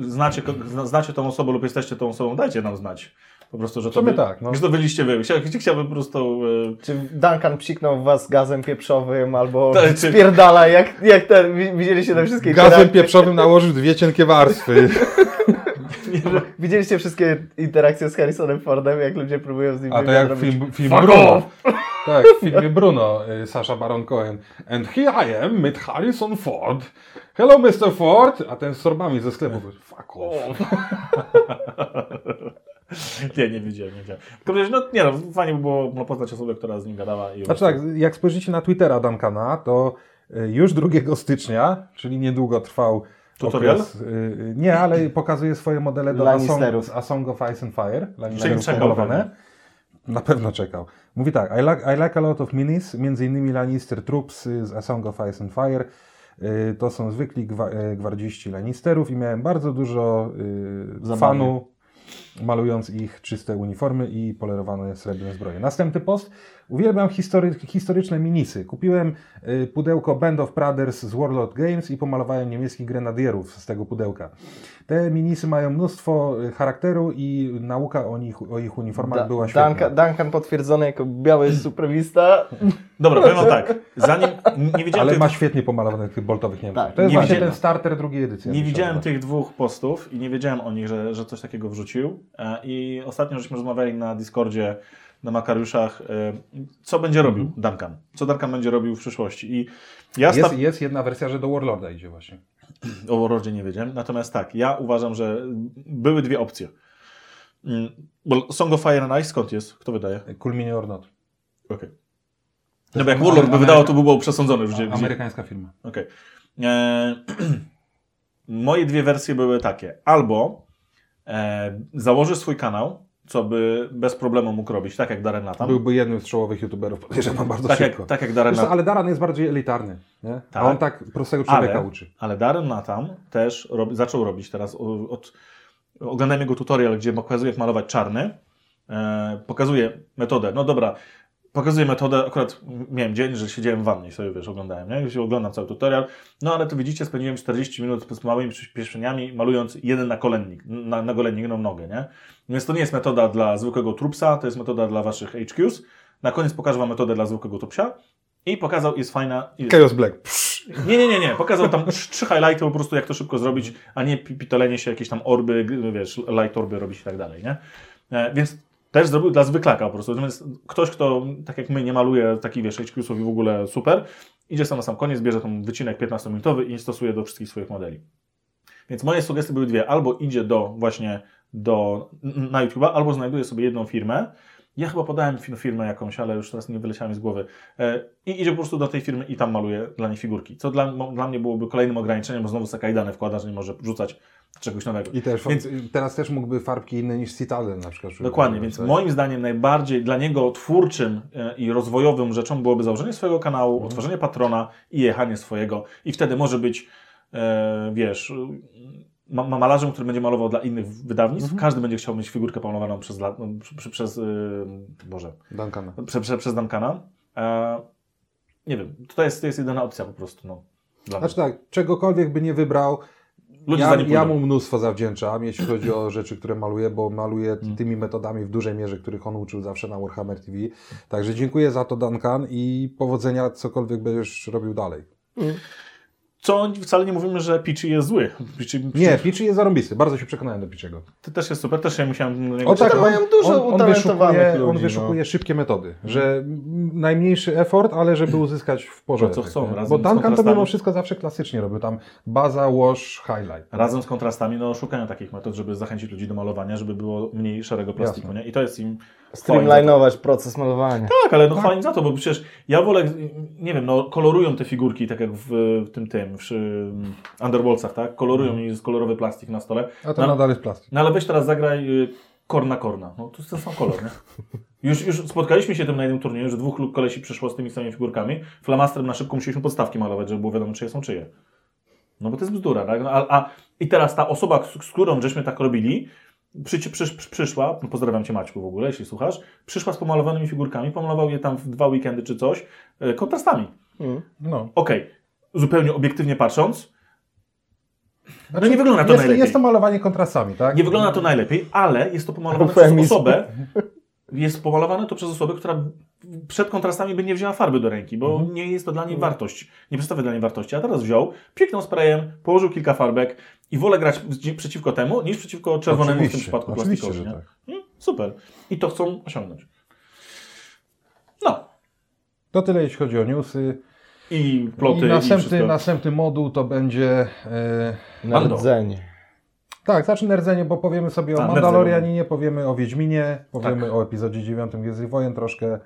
znacie, znacie tą osobę lub jesteście tą osobą, dajcie nam znać. Po prostu, że to, wy, tak, no. że to byliście wy. Chcia- Chciałbym po prostu... e, Czy Duncan psiknął w was gazem pieprzowym albo Tak, czy- spierdala, jak, jak ten, wi- widzieliście te wszystkie Gazem pieprzowym nałożył dwie cienkie warstwy. Widzieliście wszystkie interakcje z Harrisonem Fordem, jak ludzie próbują z nim A to jak robić? film, film Fuck Bruno. off! Tak, w filmie Bruno, y, Sasha Baron Cohen. And here I am with Harrison Ford. Hello Mr. Ford. A ten z sorbami ze sklepu. Fuck off. nie, nie widziałem, nie widziałem. No nie no, fajnie by było no, poznać osobę, która z nim gadała. I Znaczy tak, jak spojrzycie na Twittera Duncana, to y, już 2 stycznia, czyli niedługo trwał Tutorial? okres, y, y, nie, ale pokazuje swoje modele do A Song. A Song of Ice and Fire. Czyli czekał. Na pewno czekał. Mówi tak, I like, I like a lot of minis, między innymi Lannister Troops y, z A Song of Ice and Fire. Y, To są zwykli gwa, y, gwardziści Lannisterów i miałem bardzo dużo y, fanu malując ich czyste uniformy i polerowane srebrne zbroje. Następny post. Uwielbiam history, historyczne minisy. Kupiłem y, pudełko Band of Brothers z Warlord Games i pomalowałem niemieckich grenadierów z tego pudełka. Te minisy mają mnóstwo y, charakteru i nauka o, nich, o ich uniformach Da- była świetna. Duncan, Duncan potwierdzony jako biały supremista. Dobra, powiem wam tak. Zanim nie widziałem Ale tych, ma świetnie pomalowanych tych boltowych Niemców. Tak, to jest nie właśnie widziałem. ten starter drugiej edycji. nie widziałem tych dwóch postów i nie wiedziałem o nich, że, że coś takiego wrzucił. E, I ostatnio żeśmy rozmawiali na Discordzie, na Makariuszach, e, co będzie robił Duncan. Co Duncan będzie robił w przyszłości. I ja Mhm. Jest, sta- jest jedna wersja, że do Warlorda idzie właśnie. O Warlordzie nie wiedziałem. Natomiast tak, ja uważam, że były dwie opcje. Mm, Bo Song of Fire and Ice skąd jest? Kto wydaje? Cool Mini or Not. Okej. To No bo jak Warlord by wydało, to by było przesądzone już gdzie. Amerykańska firma. Okej. E, moje dwie wersje były takie. Albo e, założy swój kanał, co by bez problemu mógł robić, tak jak Darren Latam. Byłby jednym z czołowych youtuberów, podejrzewam bardzo tak, szybko. jak, tak jak Darren Latam. ale Daran jest bardziej elitarny, nie? Tak. A on tak prostego człowieka Ale- uczy. Ale Darren Latam też rob, zaczął robić teraz od. Oglądałem jego tutorial, gdzie pokazuje, jak malować czarny. E, pokazuje metodę. No dobra, pokazuje metodę. Akurat miałem dzień, że siedziałem w wannie i sobie wiesz, oglądałem. Nie? Już oglądam cały tutorial. No ale to widzicie, spędziłem 40 minut z małymi przyspieszeniami, malując jeden nakolennik, na, nagolennik nogę. Nie? Więc to nie jest metoda dla zwykłego trupsa, to jest metoda dla waszych HQs. Na koniec pokażę wam metodę dla zwykłego trupsia. I pokazał, jest fajna. i- Chaos Black. Psz, Nie, nie, nie, nie. Pokazał tam trz- trzy highlighty po prostu, jak to szybko zrobić, a nie pi- pitolenie się, jakieś tam orby, wiesz, light orby robić i tak dalej, nie? E, Więc też zrobił dla zwyklaka po prostu. Natomiast ktoś, kto tak jak my nie maluje takich, wiesz, HQs-ów i w ogóle super, idzie sam na sam koniec, bierze tam wycinek 15-minutowy i stosuje do wszystkich swoich modeli. Więc moje sugestie były dwie. Albo idzie do właśnie do, na YouTube'a, albo znajduje sobie jedną firmę. Ja chyba podałem fi- firmę jakąś, ale już teraz nie wyleciałem z głowy. E, I idzie po prostu do tej firmy i tam maluje dla niej figurki. Co dla, dla mnie byłoby kolejnym ograniczeniem, bo znowu Sakai dane wkłada, że nie może rzucać czegoś nowego. I też, Więc- teraz też mógłby farbki inne niż Citadel na przykład. Dokładnie, więc moim zdaniem najbardziej dla niego twórczym e, i rozwojowym rzeczą byłoby założenie swojego kanału, Mhm. otworzenie patrona i jechanie swojego. I wtedy może być, e, wiesz, ma, ma malarzem, który będzie malował dla innych wydawnictw. Mhm. Każdy będzie chciał mieć figurkę pomalowaną przez, no, przy, przez e, Boże, Duncana. prze, prze, przez Duncana. E, nie wiem, to jest, to jest jedyna opcja po prostu. No, dla mnie. Znaczy tak, czegokolwiek by nie wybrał, Ludzie za ja, ja mu mnóstwo zawdzięczam, jeśli chodzi o rzeczy, które maluje, bo maluje Mm. tymi metodami w dużej mierze, których on uczył zawsze na Warhammer TV. Także dziękuję za to Duncan i powodzenia cokolwiek będziesz robił dalej. Co wcale nie mówimy, że Peachy jest zły. Peachy, Nie, Peachy jest zarąbisty, bardzo się przekonałem do Peachiego. To też jest super, też ja musiałem... O tak, to mają dużo utalentowanych wyszukuje, on ludzi, wyszukuje no. szybkie metody, że najmniejszy effort, ale żeby uzyskać w porządek. co chcą, razem Bo Duncan to mimo wszystko zawsze klasycznie robił, tam baza, wash, highlight. Razem z kontrastami, no szukają takich metod, żeby zachęcić ludzi do malowania, żeby było mniej szarego plastiku, Jasne. nie? I to jest im... Streamlinować proces malowania. Tak, ale no fajnie za to, bo przecież ja wolę, nie wiem, no kolorują te figurki, tak jak w, w tym, tym, w mm, tak? Kolorują i jest kolorowy plastik na stole. A to No. nadal jest plastik. No ale weź teraz zagraj y, korna korna. No to jest ten sam kolor, nie? Już, już spotkaliśmy się tym na jednym turnieju, że dwóch lub kolesi przyszło z tymi samymi figurkami. Flamastrem na szybko musieliśmy podstawki malować, żeby było wiadomo, czyje są czyje. No bo to jest bzdura, tak? No, a, a, I teraz ta osoba, z, z którą żeśmy tak robili, przy, przy, przy, przyszła, no pozdrawiam Cię Maćku w ogóle, jeśli słuchasz, przyszła z pomalowanymi figurkami, pomalował je tam w dwa weekendy czy coś, y, kontrastami. Mm. No. Okej, zupełnie obiektywnie patrząc, Znaczy, nie wygląda to jest, najlepiej. Jest to malowanie kontrastami, tak? Nie wygląda to najlepiej, ale jest to pomalowane Eufemizm. przez osobę. Jest pomalowane to przez osobę, która przed kontrastami by nie wzięła farby do ręki, bo Mhm. nie jest to dla niej wartość. Nie przedstawia dla niej wartości. A teraz wziął, piękną sprayem, położył kilka farbek i wolę grać przeciwko temu, niż przeciwko czerwonemu w tym Oczywiście, przypadku oczywiście, plastikowi. że nie? tak. Mm, Super. I to chcą osiągnąć. No. To tyle jeśli chodzi o newsy. I ploty, I i, następny, wszystko. następny moduł to będzie... E, Mando. Nardzenie. tak, zacznę rdzenie, bo powiemy sobie A, o nerdzenie. Mandalorianinie, powiemy o Wiedźminie, powiemy Tak. o epizodzie 9 Gwiezdnych Wojen troszkę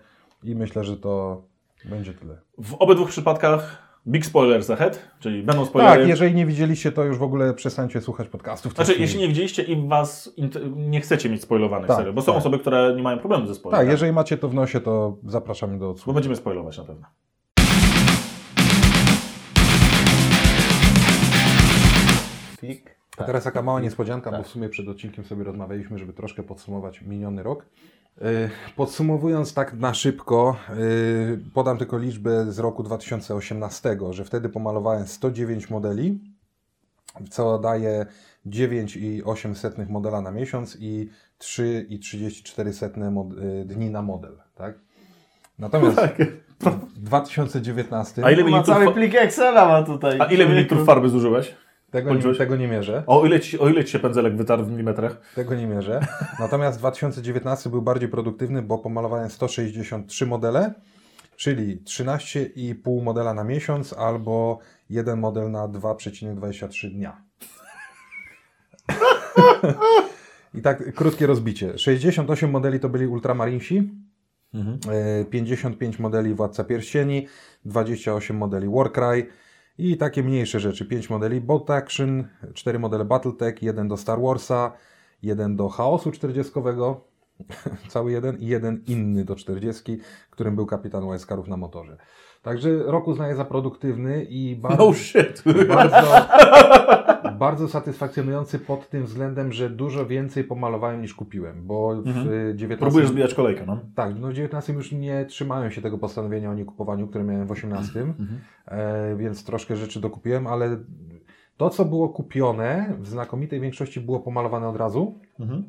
i myślę, że to będzie tyle. W obydwu przypadkach big spoilers ahead, czyli będą spoilery. Tak, jeżeli nie widzieliście, to już w ogóle przestańcie słuchać podcastów. Znaczy, chwili. jeśli nie widzieliście i was nie chcecie mieć spoilowanych Tak, serii, bo są tak. osoby, które nie mają problemu ze spoilerami. Tak, jeżeli macie to w nosie, to zapraszamy do Bo odsłuchu. będziemy spoilować na pewno. Fik. A teraz taka mała niespodzianka, bo w sumie przed odcinkiem sobie rozmawialiśmy, żeby troszkę podsumować miniony rok. Yy, Podsumowując tak na szybko, yy, podam tylko liczbę z roku 2018, że wtedy pomalowałem 109 modeli, co daje 9,8 modela na miesiąc i 3,34 mod- yy, dni na model. Tak? Natomiast w 2019 A ile Ma mililitrów, cały fa- plik Excela ma tutaj. a ile mililitrów farby zużyłeś? Tego, nie, tego nie mierzę. O ile, ci, o ile ci się pędzelek wytarł w milimetrach? Tego nie mierzę. Natomiast 2019 był bardziej produktywny, bo pomalowałem 163 modele, czyli 13,5 modela na miesiąc albo jeden model na 2,23 dnia. I tak krótkie rozbicie. 68 modeli to byli Ultramarinsi, e, 55 modeli Władca Pierścieni, 28 modeli Warcry i takie mniejsze rzeczy. 5 modeli Bolt Action, 4 modele Battletech, jeden do Star Warsa, jeden do Chaosu 40, cały jeden i jeden inny do 40, którym był kapitan Łajskarów na motorze. Także rok uznaję za produktywny i bardzo, No shit. bardzo, bardzo satysfakcjonujący pod tym względem, że dużo więcej pomalowałem niż kupiłem, bo w Mhm. 19 Próbujesz zbijać kolejkę, no. tak, no w 19 już nie trzymałem się tego postanowienia o niekupowaniu, które miałem w 18, e, więc troszkę rzeczy dokupiłem, ale to, co było kupione, w znakomitej większości było pomalowane od razu. Mhm.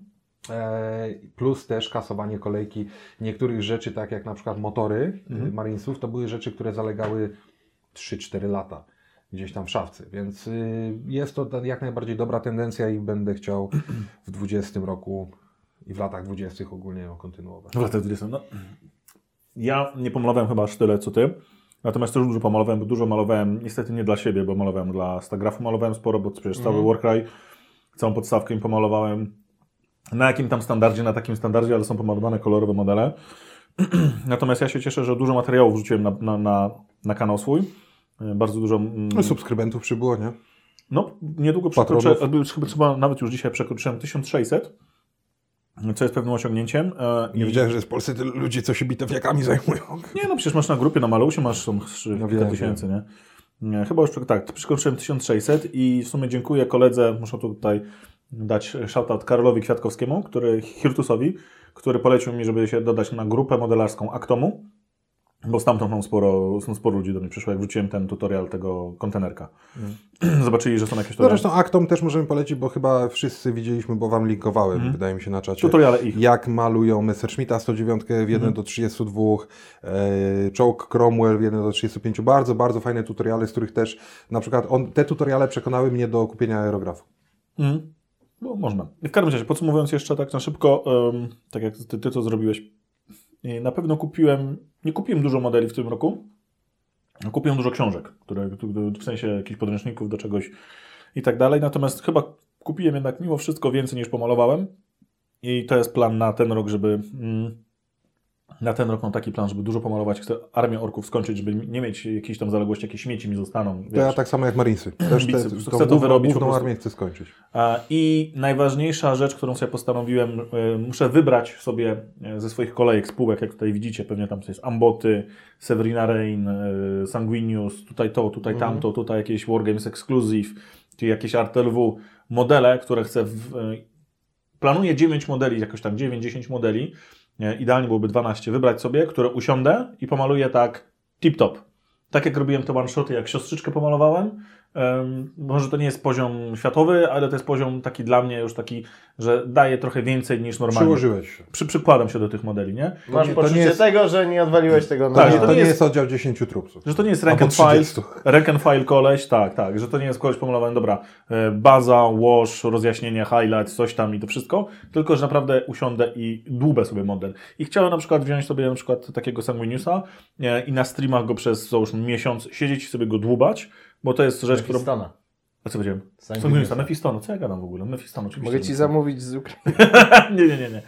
E, plus też kasowanie kolejki niektórych rzeczy, tak jak na przykład motory Mhm. e, Marinesów, to były rzeczy, które zalegały 3-4 lata. gdzieś tam w szafce. Więc y, jest to jak najbardziej dobra tendencja i będę chciał w 20 roku i w latach 20 ogólnie ją kontynuować. W latach 20. No, ja nie pomalowałem chyba aż tyle co ty. Natomiast też dużo pomalowałem, bo dużo malowałem, niestety nie dla siebie, bo malowałem dla Stagrafu, malowałem sporo, bo przecież cały Warcry, całą podstawkę im pomalowałem. Na jakim tam standardzie, na takim standardzie, ale są pomalowane kolorowe modele. Natomiast ja się cieszę, że dużo materiałów wrzuciłem na, na, na, na kanał swój. E, Bardzo dużo. mm, No, subskrybentów przybyło, nie? no, niedługo przekroczę, chyba, chyba nawet już dzisiaj przekroczyłem 1600, co jest pewnym osiągnięciem. E, Nie i- wiedziałem, że jest w Polsce tylu ludzi, co się bitewniakami zajmują. Nie, no przecież masz na grupie, na Malusie masz są trzy- No kilka tysięcy, nie? nie? Chyba już, tak, przekroczyłem 1600 i w sumie dziękuję koledze, muszę tutaj dać shoutout Karolowi Kwiatkowskiemu, który, Hirtusowi, który polecił mi, żeby się dodać na grupę modelarską Aktomu, bo stamtąd mam sporo, są sporo ludzi do mnie przyszło, jak wrzuciłem ten tutorial tego kontenerka. Zobaczyli, że są jakieś No tutoriale, zresztą Actom też możemy polecić, bo chyba wszyscy widzieliśmy, bo wam linkowałem, Mhm. wydaje mi się, na czacie. tutoriale ich. Jak malują Messerschmitta 109 w 1 Mhm. do 32, e, Czołg Cromwell w 1 do 35. Bardzo, bardzo fajne tutoriale, z których też na przykład on, te tutoriale przekonały mnie do kupienia aerografu. Mhm. No, można. W każdym razie, podsumowując jeszcze tak na szybko, em, tak jak ty, ty to zrobiłeś, e, na pewno kupiłem, nie kupiłem dużo modeli w tym roku, kupiłem dużo książek, które- w sensie jakichś podręczników do czegoś i tak dalej, natomiast chyba kupiłem jednak mimo wszystko więcej niż pomalowałem i to jest plan na ten rok, żeby mm, na ten rok mam taki plan, żeby dużo pomalować, chcę armię orków skończyć, żeby nie mieć jakichś tam zaległości, jakieś śmieci mi zostaną. To ja wiesz. tak samo jak Marinesy. Też te, chcę to główną, wyrobić główną armię chcę skończyć. I najważniejsza rzecz, którą sobie postanowiłem, y, muszę wybrać sobie y, ze swoich kolejek spółek, jak tutaj widzicie, pewnie tam jest Amboty, Severina Rain, y, Sanguinius, tutaj to, tutaj tamto, tutaj jakieś Wargames Exclusive, czy jakieś RTLW, modele, które chcę. W, planuję 9 modeli, jakoś tam 9-10 modeli, idealnie byłoby 12, wybrać sobie, które usiądę i pomaluję tak tip-top. Tak jak robiłem te one-shoty, jak siostrzyczkę pomalowałem, Em, może to nie jest poziom światowy, ale to jest poziom taki dla mnie już taki, że daje trochę więcej niż normalnie. Przyłożyłeś się. Przy, przykładam się do tych modeli, nie? Masz nie- to poczucie nie jest- tego, że nie odwaliłeś tego na Tak, To, to nie jest- jest oddział 10 trupców. Że to nie jest rank and file, 30. rank and file koleś, tak, tak, że to nie jest koleś pomalowany, dobra, e, baza, wash, rozjaśnienie, highlight, coś tam i to wszystko, tylko że naprawdę usiądę i dłubę sobie model. I chciałem na przykład wziąć sobie na przykład takiego Sanguiniusa e, i na streamach go przez załóżmy miesiąc siedzieć i sobie go dłubać, bo to jest rzecz, którą... Mefistona. A co powiedziałem? Sanguiniusa, Mephistono, co ja gadam w ogóle? Mephistono, oczywiście. Mogę ci zamówić z Ukrainy. nie, nie, nie, nie.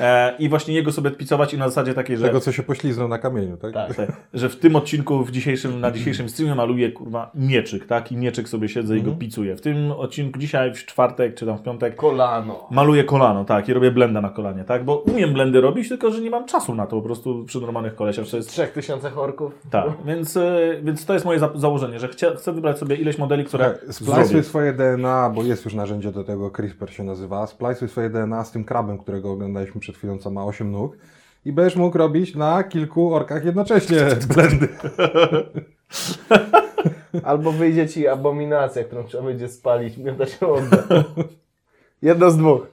E, I właśnie jego sobie picować i na zasadzie takiej, że, Tego, co się pośliznął na kamieniu, tak? Tak. te, że w tym odcinku, w dzisiejszym, na dzisiejszym streamie maluję kurwa mieczyk, tak? I mieczyk sobie siedzę i Mhm. go picuję. W tym odcinku dzisiaj, w czwartek czy tam w piątek, Kolano. maluję kolano, tak? I robię blenda na kolanie, tak? Bo umiem blendy robić, tylko że nie mam czasu na to po prostu przy normalnych kolesiach. To jest Trzech tysiącach orków. tak, więc, e, więc to jest moje za założenie, że chcę, chcę wybrać sobie ileś modeli, które Splajsuj zrobię. swoje DNA, bo jest już narzędzie do tego, CRISPR się nazywa. Splajsuj swoje DNA z tym krabem, którego oglądaliśmy przed chwilą, co ma 8 nóg. I będziesz mógł robić na kilku orkach jednocześnie blendy. Albo wyjdzie ci abominacja, którą trzeba będzie spalić, miotać. Jedno z dwóch.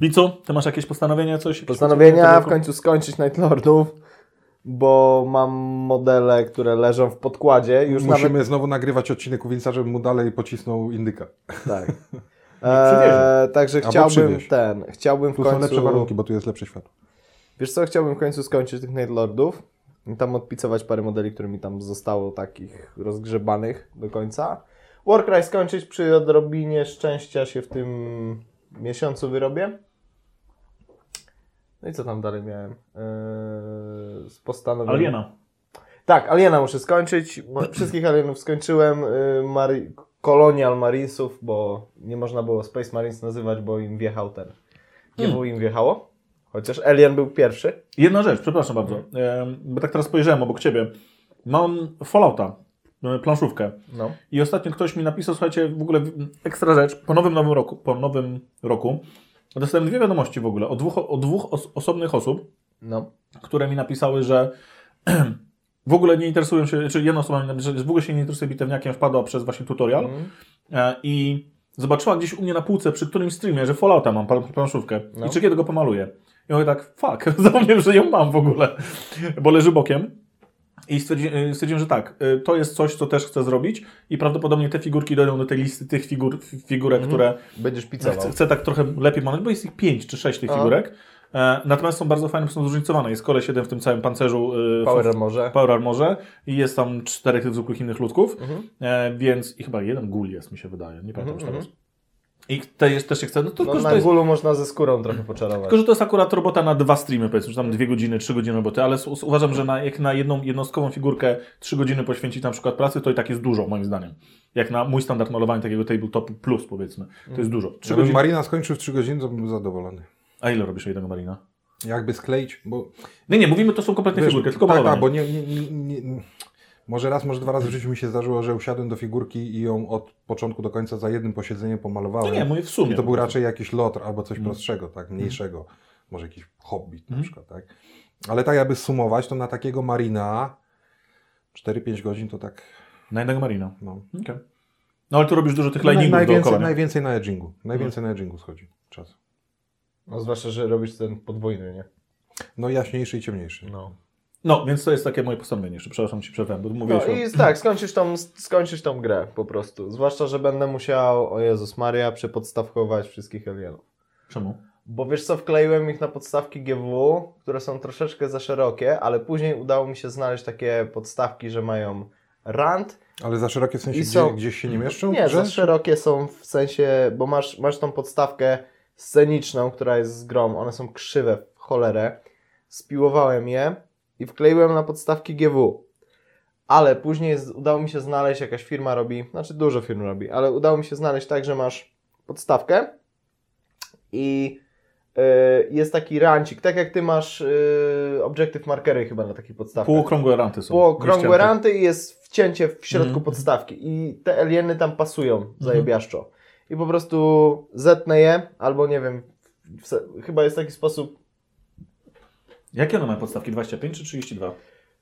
I co? Ty masz jakieś postanowienia, coś? Postanowienia w końcu skończyć Night Lordów, bo mam modele, które leżą w podkładzie. Już Musimy nawet... znowu nagrywać odcinek u Winca, żeby mu dalej pocisnął indyka. Tak. Eee, także Albo chciałbym przywieź. ten, chciałbym w Tu są końcu... lepsze warunki, bo tu jest lepsze światło. Wiesz co, chciałbym w końcu skończyć tych Night Lordów i tam odpicować parę modeli, które mi tam zostało takich rozgrzebanych do końca. Warcry skończyć przy odrobinie szczęścia się w tym miesiącu wyrobię. No i co tam dalej miałem? Eee, z postanowień. Aliena. Tak, Aliena muszę skończyć. Wszystkich Alienów skończyłem. Yy, Mari- Colonial Marinesów, bo nie można było Space Marines nazywać, bo im wjechał ten. Nie było im wjechało. Chociaż Alien był pierwszy. Jedna rzecz, przepraszam bardzo, em, bo tak teraz spojrzałem obok Ciebie. Mam Fallouta, e, planszówkę. No. I ostatnio ktoś mi napisał, słuchajcie, w ogóle ekstra rzecz, po nowym nowym roku, po nowym roku dostałem dwie wiadomości w ogóle od dwóch, od dwóch os osobnych osób, No. które mi napisały, że w ogóle nie interesują się, czy jedna osoba w ogóle się nie interesuje bitewniakiem, wpadła przez właśnie tutorial e, i zobaczyła gdzieś u mnie na półce przy którymś streamie, że Fallouta mam, plan- planszówkę No. i czy kiedy go pomaluję. I mówię tak, fuck, zapomniałem, że ją mam w ogóle, bo leży bokiem. I stwierdzi, y, stwierdziłem, że tak, y, to jest coś, co też chcę zrobić i prawdopodobnie te figurki dojdą do tej listy tych figur, figurek, Mhm. które Będziesz chcę, picował. chcę tak trochę lepiej malować, bo jest ich 5 czy 6 tych A. figurek. E, natomiast są bardzo fajne, bo są zróżnicowane. Jest kole 7 w tym całym pancerzu y, Power może. Power Armorze i jest tam czterech tych zwykłych innych ludków, Mhm. e, więc i chyba jeden gul jest, mi się wydaje, nie pamiętam Mhm, już teraz. I te jest, też się chce, no tylko, No, na to jest, gulu można ze skórą trochę poczarować. tylko, że to jest akurat robota na dwa streamy, powiedzmy, że tam dwie godziny, trzy godziny roboty, ale uważam, że na, jak na jedną jednostkową figurkę trzy godziny poświęcić na przykład pracy, to i tak jest dużo, moim zdaniem. Jak na mój standard malowania takiego tabletopu plus, powiedzmy, to jest dużo. Trzy Gdybym godziny. Marina skończył w 3 godziny, to bym zadowolony. A ile robisz jednego Marina? Jakby skleić, bo... Nie, nie, mówimy, to są kompletne Wiesz, figurki, tylko tak, malowanie. tak, bo nie, nie, nie, nie, może raz, może dwa razy w życiu mi się zdarzyło, że usiadłem do figurki i ją od początku do końca za jednym posiedzeniem pomalowałem. No nie, mówię w sumie. I to był raczej jakiś lotr albo coś Mm. prostszego, tak, mniejszego. Może jakiś hobbit na Mhm. przykład, tak. Ale tak jakby sumować, to na takiego Marina 4-5 godzin to tak, Na jednego Marina. no. Okej. No ale tu robisz dużo tych Naj, liningów najwięcej, dookoła, najwięcej na edgingu. Najwięcej na edgingu schodzi czas. No zwłaszcza, że robisz ten podwójny, nie? No jaśniejszy i ciemniejszy. No. No, więc to jest takie moje postanowienie jeszcze. Przepraszam ci przerwałem, bo No mówiłeś o... i tak, skończysz tą, skończysz tą grę po prostu. Zwłaszcza, że będę musiał, o Jezus Maria, przepodstawkować wszystkich alienów. Czemu? Bo wiesz co, wkleiłem ich na podstawki GW, które są troszeczkę za szerokie, ale później udało mi się znaleźć takie podstawki, że mają rand. Ale za szerokie w sensie, I gdzie, są- gdzieś się nie mieszczą? Nie, że? za szerokie są w sensie, bo masz, masz tą podstawkę sceniczną, która jest z grom, one są krzywe w cholerę. Spiłowałem je i wkleiłem na podstawki GW. Ale później udało mi się znaleźć, jakaś firma robi, znaczy dużo firm robi, ale udało mi się znaleźć tak, że masz podstawkę i y, jest taki rancik, tak jak ty masz y, Objective Markery chyba na takich podstawkach. Półokrągłe ranty są. Półokrągłe ranty i jest wcięcie w środku Mhm. podstawki. I te alieny tam pasują zajebiaszczo. I po prostu zetnę je, albo nie wiem, w chyba jest taki sposób, Jakie one mają podstawki? 25 czy 32?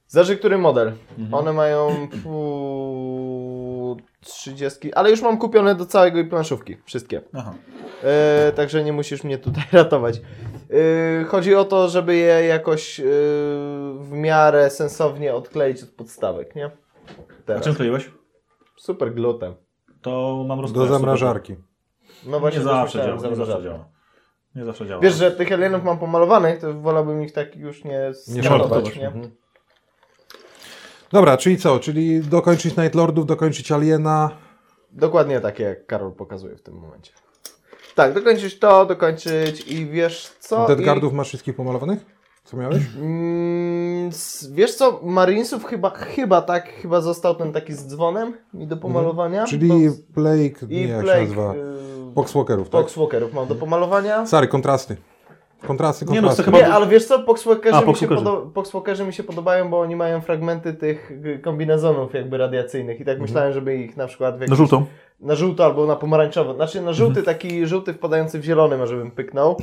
zależy który model. Mhm. One mają fu, 30, ale już mam kupione do całego i planszówki, wszystkie. Aha. E, także nie musisz mnie tutaj ratować. E, chodzi o to, żeby je jakoś e, w miarę sensownie odkleić od podstawek, nie? A Teraz. czym kleiłeś? Super glutem. To mam Do rozkład. zamrażarki. No właśnie Nie zawsze działa, nie zawsze działa. Nie zawsze działa. Wiesz, że tych alienów mam pomalowanych, to wolałbym ich tak już nie szarpać. nie? Mhm. Dobra, czyli co? Czyli dokończyć Night Lordów, dokończyć Aliena. Dokładnie takie, jak Karol pokazuje w tym momencie. Tak, dokończyć to, dokończyć i wiesz co? Deadguardów masz wszystkich pomalowanych? Co miałeś? I, mm, wiesz co, Marinesów chyba, chyba tak, chyba został ten taki z dzwonem mi do pomalowania. Mhm. Czyli Bo- Plague, nie i jak się Plague, nazywa, y, Poxwalkerów, tak? Poxwalkerów mam do pomalowania. Stary, kontrasty. Kontrasty, Nie, no, kontrasty. to chyba- Nie, ale wiesz co, Poxwalkerzy A, mi, się podo- mi się podobają, bo oni mają fragmenty tych kombinezonów jakby radiacyjnych i tak myślałem, żeby ich na przykład w Na jakiś, żółtą? Na żółto albo na pomarańczowo. Znaczy na żółty, Mhm. taki żółty wpadający w zielony może bym pyknął.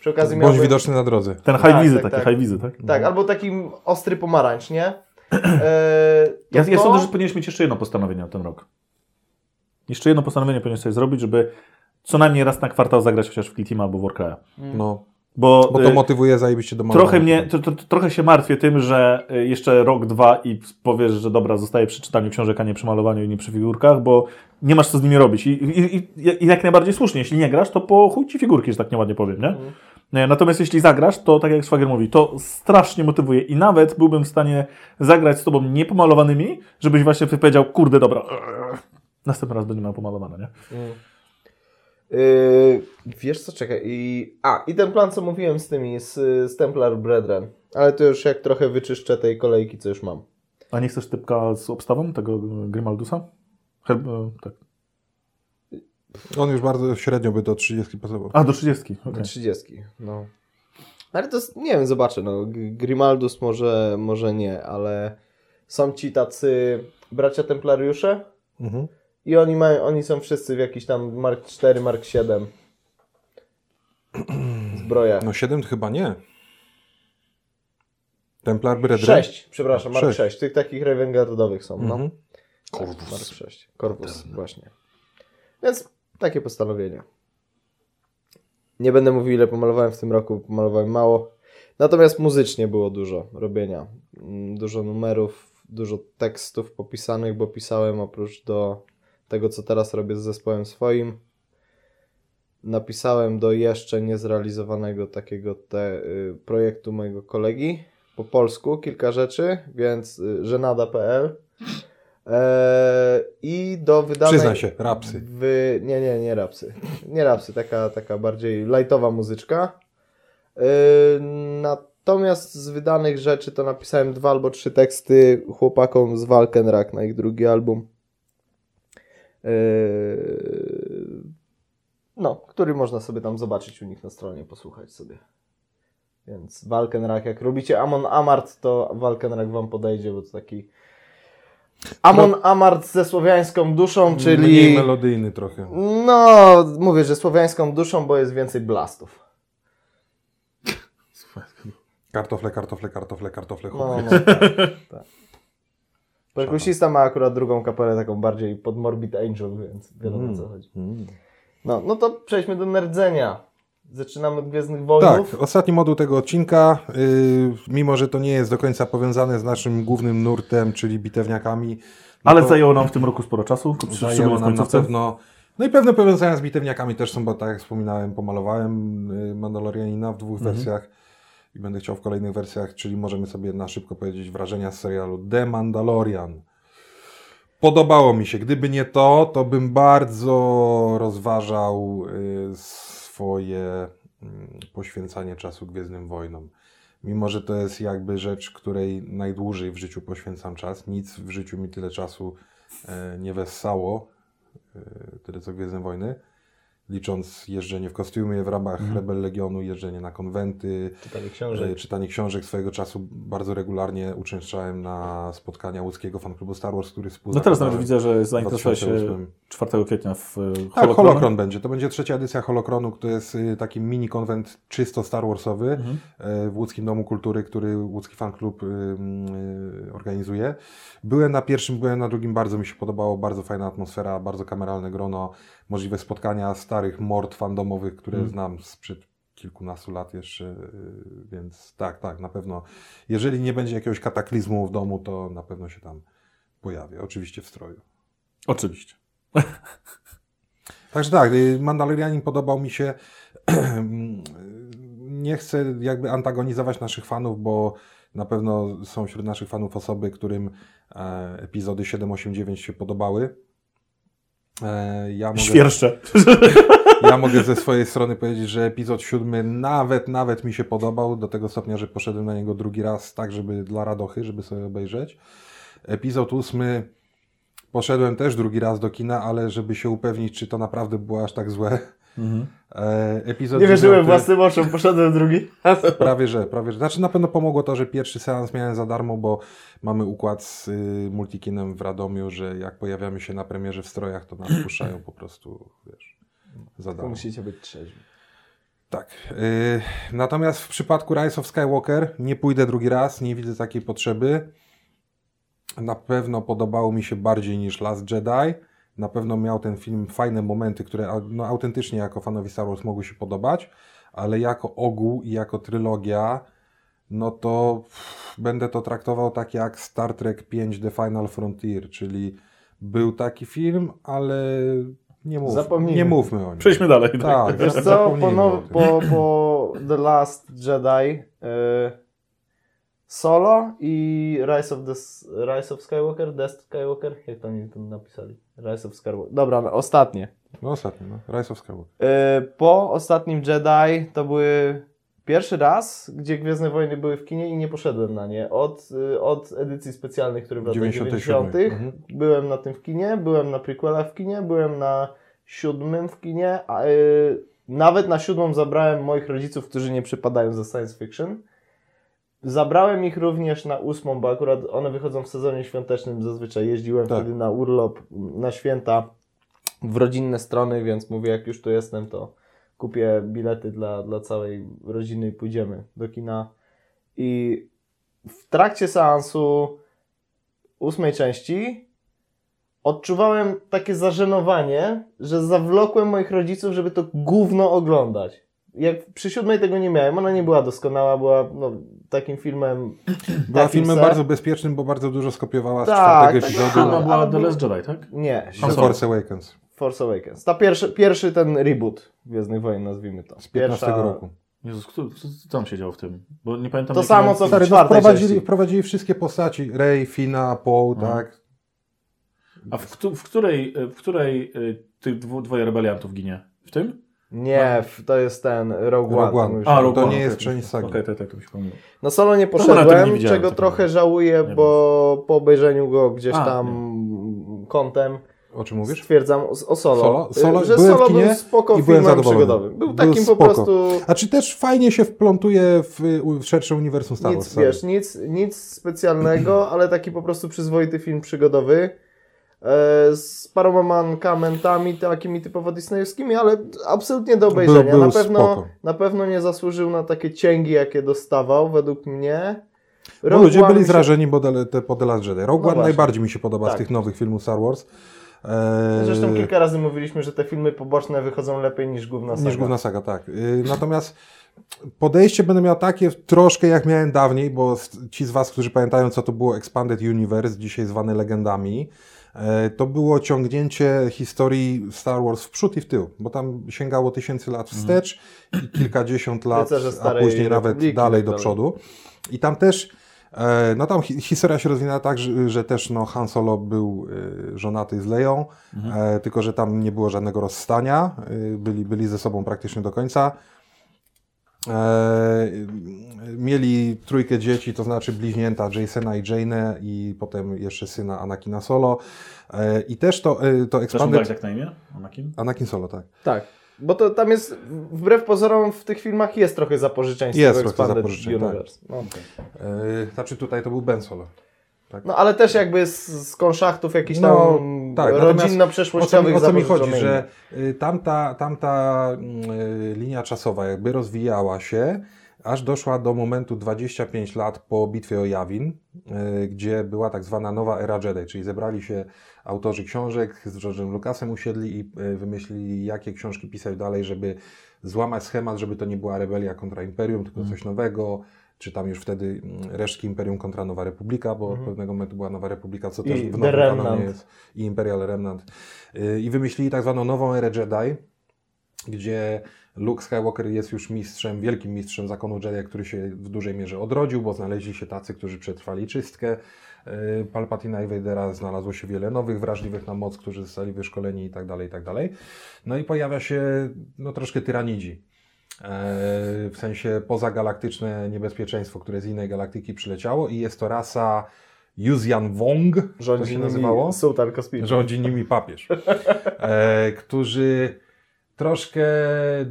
Przy okazji Bądź miałbym... widoczny na drodze. Ten high Tak, wizy, tak, taki tak. high wizy, tak? Tak, albo taki ostry pomarańcz, nie? E, Ja, to ja sądzę, że powinieneś mieć jeszcze jedno postanowienie na ten rok. Jeszcze jedno postanowienie powinieneś sobie zrobić, żeby co najmniej raz na kwartał zagrać chociaż w Kill albo w Warcrafta. No, Bo, bo to y, motywuje zajebiście do malowania. trochę mnie, to, to, trochę się martwię tym, że y, jeszcze rok, dwa i powiesz, że dobra, zostaje przy czytaniu książek, a nie przy malowaniu i nie przy figurkach, bo nie masz co z nimi robić. I, i, i, i jak najbardziej słusznie, jeśli nie grasz, to po chuj ci figurki, że tak nieładnie powiem, nie? Nie, Natomiast jeśli zagrasz, to tak jak Szwagier mówi, to strasznie motywuje i nawet byłbym w stanie zagrać z tobą niepomalowanymi, żebyś właśnie powiedział, kurde, dobra, następny raz będzie miał pomalowane, nie? Mm. Yy, wiesz co, czekaj. I, a, i ten plan, co mówiłem z tymi, z, z Templar Brethren. Ale to już jak trochę wyczyszczę tej kolejki, co już mam. A nie chcesz typka z obstawą tego Grimaldusa? Her, e, tak. On już bardzo średnio by do 30 pasował. A, do 30. Do Okay. 30. No. Ale to jest, nie wiem, zobaczę. No. Grimaldus może, może nie, ale są ci tacy bracia Templariusze Mhm. I oni, mają, oni są wszyscy w jakiś tam Mark 4, Mark 7 zbrojach. No 7 to chyba nie. Templar Brethren. 6, przepraszam, Mark Sześć. 6. Tych takich Ravengardowych są, no. Mhm. Mark 6. Korpus, właśnie. Więc takie postanowienia. Nie będę mówił, ile pomalowałem w tym roku, pomalowałem mało. Natomiast muzycznie było dużo robienia. Mm, Dużo numerów, dużo tekstów popisanych, bo pisałem oprócz do tego, co teraz robię z zespołem swoim. Napisałem do jeszcze niezrealizowanego takiego te, y, projektu mojego kolegi po polsku kilka rzeczy, więc y, żenada.pl e, i do wydanej... Przyznaj się, rapsy. Nie, nie, nie rapsy. Nie rapsy, taka, taka bardziej lightowa muzyczka. Yy, natomiast z wydanych rzeczy to napisałem dwa albo trzy teksty chłopakom z Walkenrak na ich drugi album. Yy, no, który można sobie tam zobaczyć u nich na stronie, posłuchać sobie. Więc Walkenrak, jak robicie Amon Amart, to Walkenrak wam podejdzie, bo to taki Amon Amart ze słowiańską duszą, czyli... Mniej melodyjny trochę. No, mówię, że słowiańską duszą, bo jest więcej blastów. Kartofle, kartofle, kartofle, kartofle, No, no tak, tak. Perkusista ma akurat drugą kapelę, taką bardziej pod Morbid Angel, więc wiadomo o co chodzi. Mm. No, no to przejdźmy do nerdzenia. Zaczynamy od Gwiezdnych Wojnów. Tak, ostatni moduł tego odcinka, yy, mimo że to nie jest do końca powiązane z naszym głównym nurtem, czyli bitewniakami. no Ale to zajęło nam w tym roku sporo czasu, zajęło nam na pewno. No i pewne powiązania z bitewniakami też są, bo tak jak wspominałem, pomalowałem yy, Mandalorianina w dwóch Mhm. wersjach i będę chciał w kolejnych wersjach, czyli możemy sobie na szybko powiedzieć wrażenia z serialu The Mandalorian. Podobało mi się. Gdyby nie to, to bym bardzo rozważał y, swoje mm, poświęcanie czasu Gwiezdnym Wojnom. Mimo, że to jest jakby rzecz, której najdłużej w życiu poświęcam czas. Nic w życiu mi tyle czasu e, nie wessało, e, tyle co Gwiezdne Wojny. Licząc jeżdżenie w kostiumie w ramach Rebel Legionu, jeżdżenie na konwenty, Czytanie E, książek. Czytanie książek swojego czasu bardzo regularnie uczęszczałem na spotkania łódzkiego fanklubu Star Wars, który No współzakładałem. teraz nawet widzę, że zainteresowałeś się 2008. 4 kwietnia w e, Tak, Holokronie. Holokron będzie. To będzie trzecia edycja Holokronu, który jest y, taki mini konwent czysto Star Warsowy Mhm. e, w Łódzkim Domu Kultury, który łódzki fanklub y, y, organizuje. Byłem na pierwszym, byłem na drugim, bardzo mi się podobało, bardzo fajna atmosfera, bardzo kameralne grono, możliwe spotkania starych mord fandomowych, które Mhm. znam sprzed kilkunastu lat jeszcze, więc tak, tak, na pewno. Jeżeli nie będzie jakiegoś kataklizmu w domu, to na pewno się tam pojawię, oczywiście w stroju. Oczywiście. Także tak, y, Mandalorianin podobał mi się. Nie chcę jakby antagonizować naszych fanów, bo na pewno są wśród naszych fanów osoby, którym e, epizody 7, 8, 9 się podobały. E, ja, mogę, Świerszcze. ja mogę ze swojej strony powiedzieć, że epizod 7 nawet, nawet mi się podobał, do tego stopnia, że poszedłem na niego drugi raz, tak żeby dla radochy, żeby sobie obejrzeć. Epizod 8 Poszedłem też drugi raz do kina, ale żeby się upewnić, czy to naprawdę było aż tak złe. Mhm. E, epizod Nie wierzyłem dziewiąty- własnym oczom, poszedłem drugi. Prawie że, prawie że. Znaczy na pewno pomogło to, że pierwszy seans miałem za darmo, bo mamy układ z y, Multikinem w Radomiu, że jak pojawiamy się na premierze w strojach, to nas puszczają po prostu, wiesz, za To darmo. musicie być trzeźwi. Tak. Y, natomiast w przypadku Rise of Skywalker nie pójdę drugi raz, nie widzę takiej potrzeby. Na pewno podobało mi się bardziej niż Last Jedi. Na pewno miał ten film fajne momenty, które no, autentycznie jako fanowi Star Wars mogły się podobać, ale jako ogół i jako trylogia, no to pff, będę to traktował tak jak Star Trek 5 The Final Frontier, czyli był taki film, ale nie, mów, Zapomnijmy. nie mówmy o nim. Przejdźmy dalej. Tak, Wiesz co, po, now, o tym. po, po The Last Jedi y, Solo i Rise of, the, Rise of Skywalker, Death Skywalker, jak to oni to napisali? Rise of Skywalker. Dobra, no, ostatnie. No ostatnio, no. Rise of Skywalker. Y, po ostatnim Jedi to były pierwszy raz, gdzie Gwiezdne Wojny były w kinie i nie poszedłem na nie. Od, y, od edycji specjalnych, które w latach 97. 90. Mhm. Byłem na tym w kinie, byłem na prequelach w kinie, byłem na siódmym w kinie, a y, nawet na siódmą zabrałem moich rodziców, którzy nie przypadają za science fiction. Zabrałem ich również na ósmą, bo akurat one wychodzą w sezonie świątecznym. Zazwyczaj jeździłem Tak. wtedy na urlop, na święta w rodzinne strony, więc mówię, jak już tu jestem, to kupię bilety dla, dla całej rodziny i pójdziemy do kina. I w trakcie seansu ósmej części odczuwałem takie zażenowanie, że zawlokłem moich rodziców, żeby to gówno oglądać. Jak przy siódmej tego nie miałem, ona nie była doskonała, była no, takim filmem. Była takim filmem se. bardzo bezpiecznym, bo bardzo dużo skopiowała z Tak, czwartego tak, epizodu Chyba ale- była The Last Jedi, tak? Nie, The. Force Awakens Force Awakens. Ta pierwszy, pierwszy ten reboot Gwiezdnych Wojen, nazwijmy to. z 15 Pierwsza- roku. Jezus, kto, co, co tam się działo w tym? Bo nie pamiętam. To samo, co w Stary, no, czwartej wprowadzili, wprowadzili wszystkie postaci. Rey, Fina, Poe, Mhm. tak. A w, w której, w której y, tych dwoje rebeliantów ginie? W tym? Nie, to jest ten Rogue, Rogue One. To A, to Rogue nie One, jest okej, część sagi. Okej, tak, tak, to. Na solo nie nie poszedłem, widziałem, czego tak trochę żałuję, Nie bo po obejrzeniu go gdzieś A, tam kątem O czym mówisz? stwierdzam o, o solo, Solo? Solo? że Byłem w solo kinie był spoko i byłem filmem przygodowym. Był Był takim po spoko. prostu A czy też fajnie się wplątuje w, w szersze uniwersum Star Wars? nic, wiesz, nic, nic specjalnego, ale taki po prostu przyzwoity film przygodowy. E, Z paroma mankamentami takimi typowo disneyowskimi, ale absolutnie do obejrzenia. był na, pewno, spoko. na pewno nie zasłużył na takie cięgi, jakie dostawał, według mnie. Rogue ludzie One byli się- zrażeni The, te, po The Last Jedi. Rogue No One najbardziej mi się podoba Tak. z tych nowych filmów Star Wars. Eee, Zresztą kilka razy mówiliśmy, że te filmy poboczne wychodzą lepiej niż główna saga. Niż główna saga, tak. Yy, natomiast podejście będę miał takie troszkę jak miałem dawniej, bo ci z Was, którzy pamiętają, co to było Expanded Universe, dzisiaj zwane legendami, to było ciągnięcie historii Star Wars w przód i w tył, bo tam sięgało tysięcy lat wstecz i kilkadziesiąt lat, a później nawet dalej tak do dalej. przodu. I tam też E, No tam hi- historia się rozwinęła tak, że, że też no, Han Solo był e, żonaty z Leją, e, tylko że tam nie było żadnego rozstania, e, byli, byli ze sobą praktycznie do końca. E, mieli trójkę dzieci, to znaczy bliźnięta Jasona i Jane'ę i potem jeszcze syna Anakina Solo. E, I też to, e, to Też Expanded... tak na imię? Anakin? Anakin Solo, tak. Tak. Bo to tam jest, wbrew pozorom, w tych filmach jest trochę zapożyczeń z Jest tego trochę Expanded tak. Universe. No. E, Znaczy tutaj to był Ben Solo. No ale też jakby z, z konszachtów jakichś No, tam tak, natomiast O co, mi- o co mi chodzi, że y, tamta, tamta y, linia czasowa jakby rozwijała się, aż doszła do momentu 25 lat po bitwie o Yavin, y, gdzie była tak zwana nowa era Jedi, czyli zebrali się autorzy książek z George'em Lucasem usiedli i y, wymyślili, jakie książki pisać dalej, żeby złamać schemat, żeby to nie była rebelia kontra Imperium, tylko coś nowego, czy tam już wtedy mm, resztki Imperium kontra Nowa Republika, bo od pewnego momentu była Nowa Republika, co I też w nowym kanonie jest i Imperial Remnant. Y, I wymyślili tak zwaną nową erę Jedi, gdzie Luke Skywalker jest już mistrzem, wielkim mistrzem zakonu Jedi, który się w dużej mierze odrodził, bo znaleźli się tacy, którzy przetrwali czystkę. Y, Palpatina i Vadera znalazło się wiele nowych, wrażliwych na moc, którzy zostali wyszkoleni i tak dalej, i tak dalej. No i pojawia się no, troszkę tyranidzi. E, W sensie pozagalaktyczne niebezpieczeństwo, które z innej galaktyki przyleciało i jest to rasa Yuzian Wong, to Rządzi się nimi nazywało sułtan kosmiczny. rządzi nimi papież, e, którzy troszkę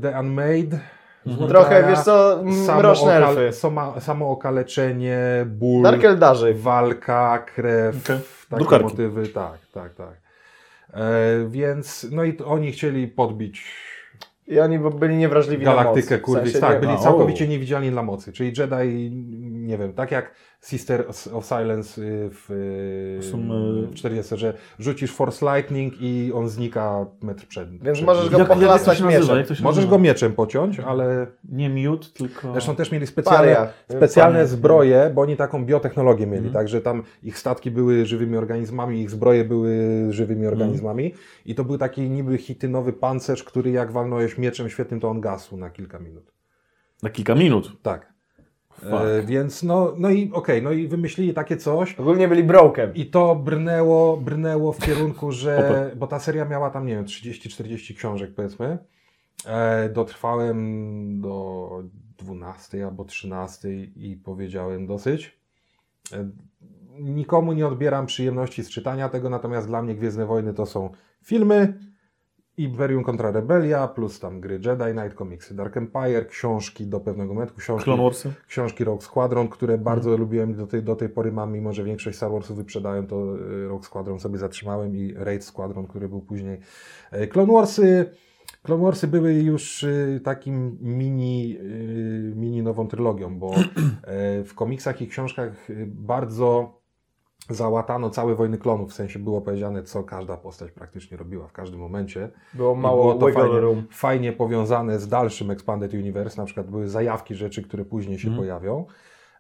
The Unmade, złota Trochę, jaja, wiesz co, mroczne elfy. Sama, samookaleczenie, ból, Dark Eldarzy. walka, krew, Okej. takie Drukarki. motywy, tak, tak, tak. E, więc, no i to oni chcieli podbić I oni byli niewrażliwi na galaktykę, moc. W kurwić, sensie tak, nie- byli A, całkowicie o. niewidzialni dla mocy, czyli Jedi, nie wiem, tak jak Sister of Silence y, w y, y, 40, że rzucisz Force Lightning i on znika metr przed. Więc przed możesz go Jak, mieczem. Możesz nazywa? go mieczem pociąć, ale Nie miód, tylko... zresztą też mieli specjalne, Paria. specjalne Paria. zbroje, bo oni taką biotechnologię mieli, Mhm. także tam ich statki były żywymi organizmami, ich zbroje były żywymi Mhm. organizmami i to był taki niby hitynowy pancerz, który jak walnąłeś mieczem świetnym, to on gasł na kilka minut. Na kilka minut. Tak. Fuck. E, więc no, no i okej, no i wymyślili takie coś Ogólnie byli broken. i to brnęło, brnęło w kierunku, że, bo ta seria miała tam, nie wiem, 30-40 książek powiedzmy, e, dotrwałem do 12 albo 13 i powiedziałem dosyć. E, nikomu nie odbieram przyjemności z czytania tego, natomiast dla mnie Gwiezdne Wojny to są filmy, Imperium kontra Rebelia, plus tam gry Jedi Knight, komiksy Dark Empire, książki do pewnego momentu, książki Clone Warsy? książki Rogue Squadron, które bardzo Mhm. lubiłem i do tej, do tej pory mam, mimo że większość Star Warsów wyprzedają, to y, Rogue Squadron sobie zatrzymałem i Raid Squadron, który był później. E, Clone Warsy, Clone Warsy były już y, takim mini, y, mini nową trylogią, bo e, w komiksach i książkach bardzo załatano całe Wojny Klonów, w sensie było powiedziane, co każda postać praktycznie robiła w każdym momencie. Było I mało było to fajnie, room. fajnie powiązane z dalszym Expanded Universe, na przykład były zajawki rzeczy, które później się pojawią.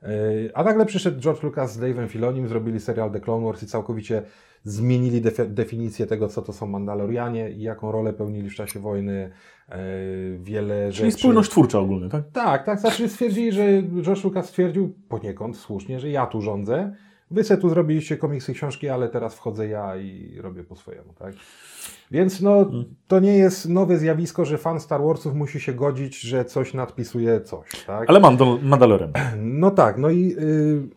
Yy, A nagle przyszedł George Lucas z Dave'em Filonim, zrobili serial The Clone Wars i całkowicie zmienili defi- definicję tego, co to są Mandalorianie i jaką rolę pełnili w czasie wojny. Yy, Wiele Czyli rzeczy. spójność twórcza ogólnie, tak? Tak, tak. Znaczy stwierdzili, że George Lucas stwierdził poniekąd słusznie, że ja tu rządzę. Wy se tu zrobiliście komiksy, książki, ale teraz wchodzę ja i robię po swojemu, tak? Więc no, to nie jest nowe zjawisko, że fan Star Warsów musi się godzić, że coś nadpisuje coś, tak? Ale Mandal Mandalorian. No tak, no i y,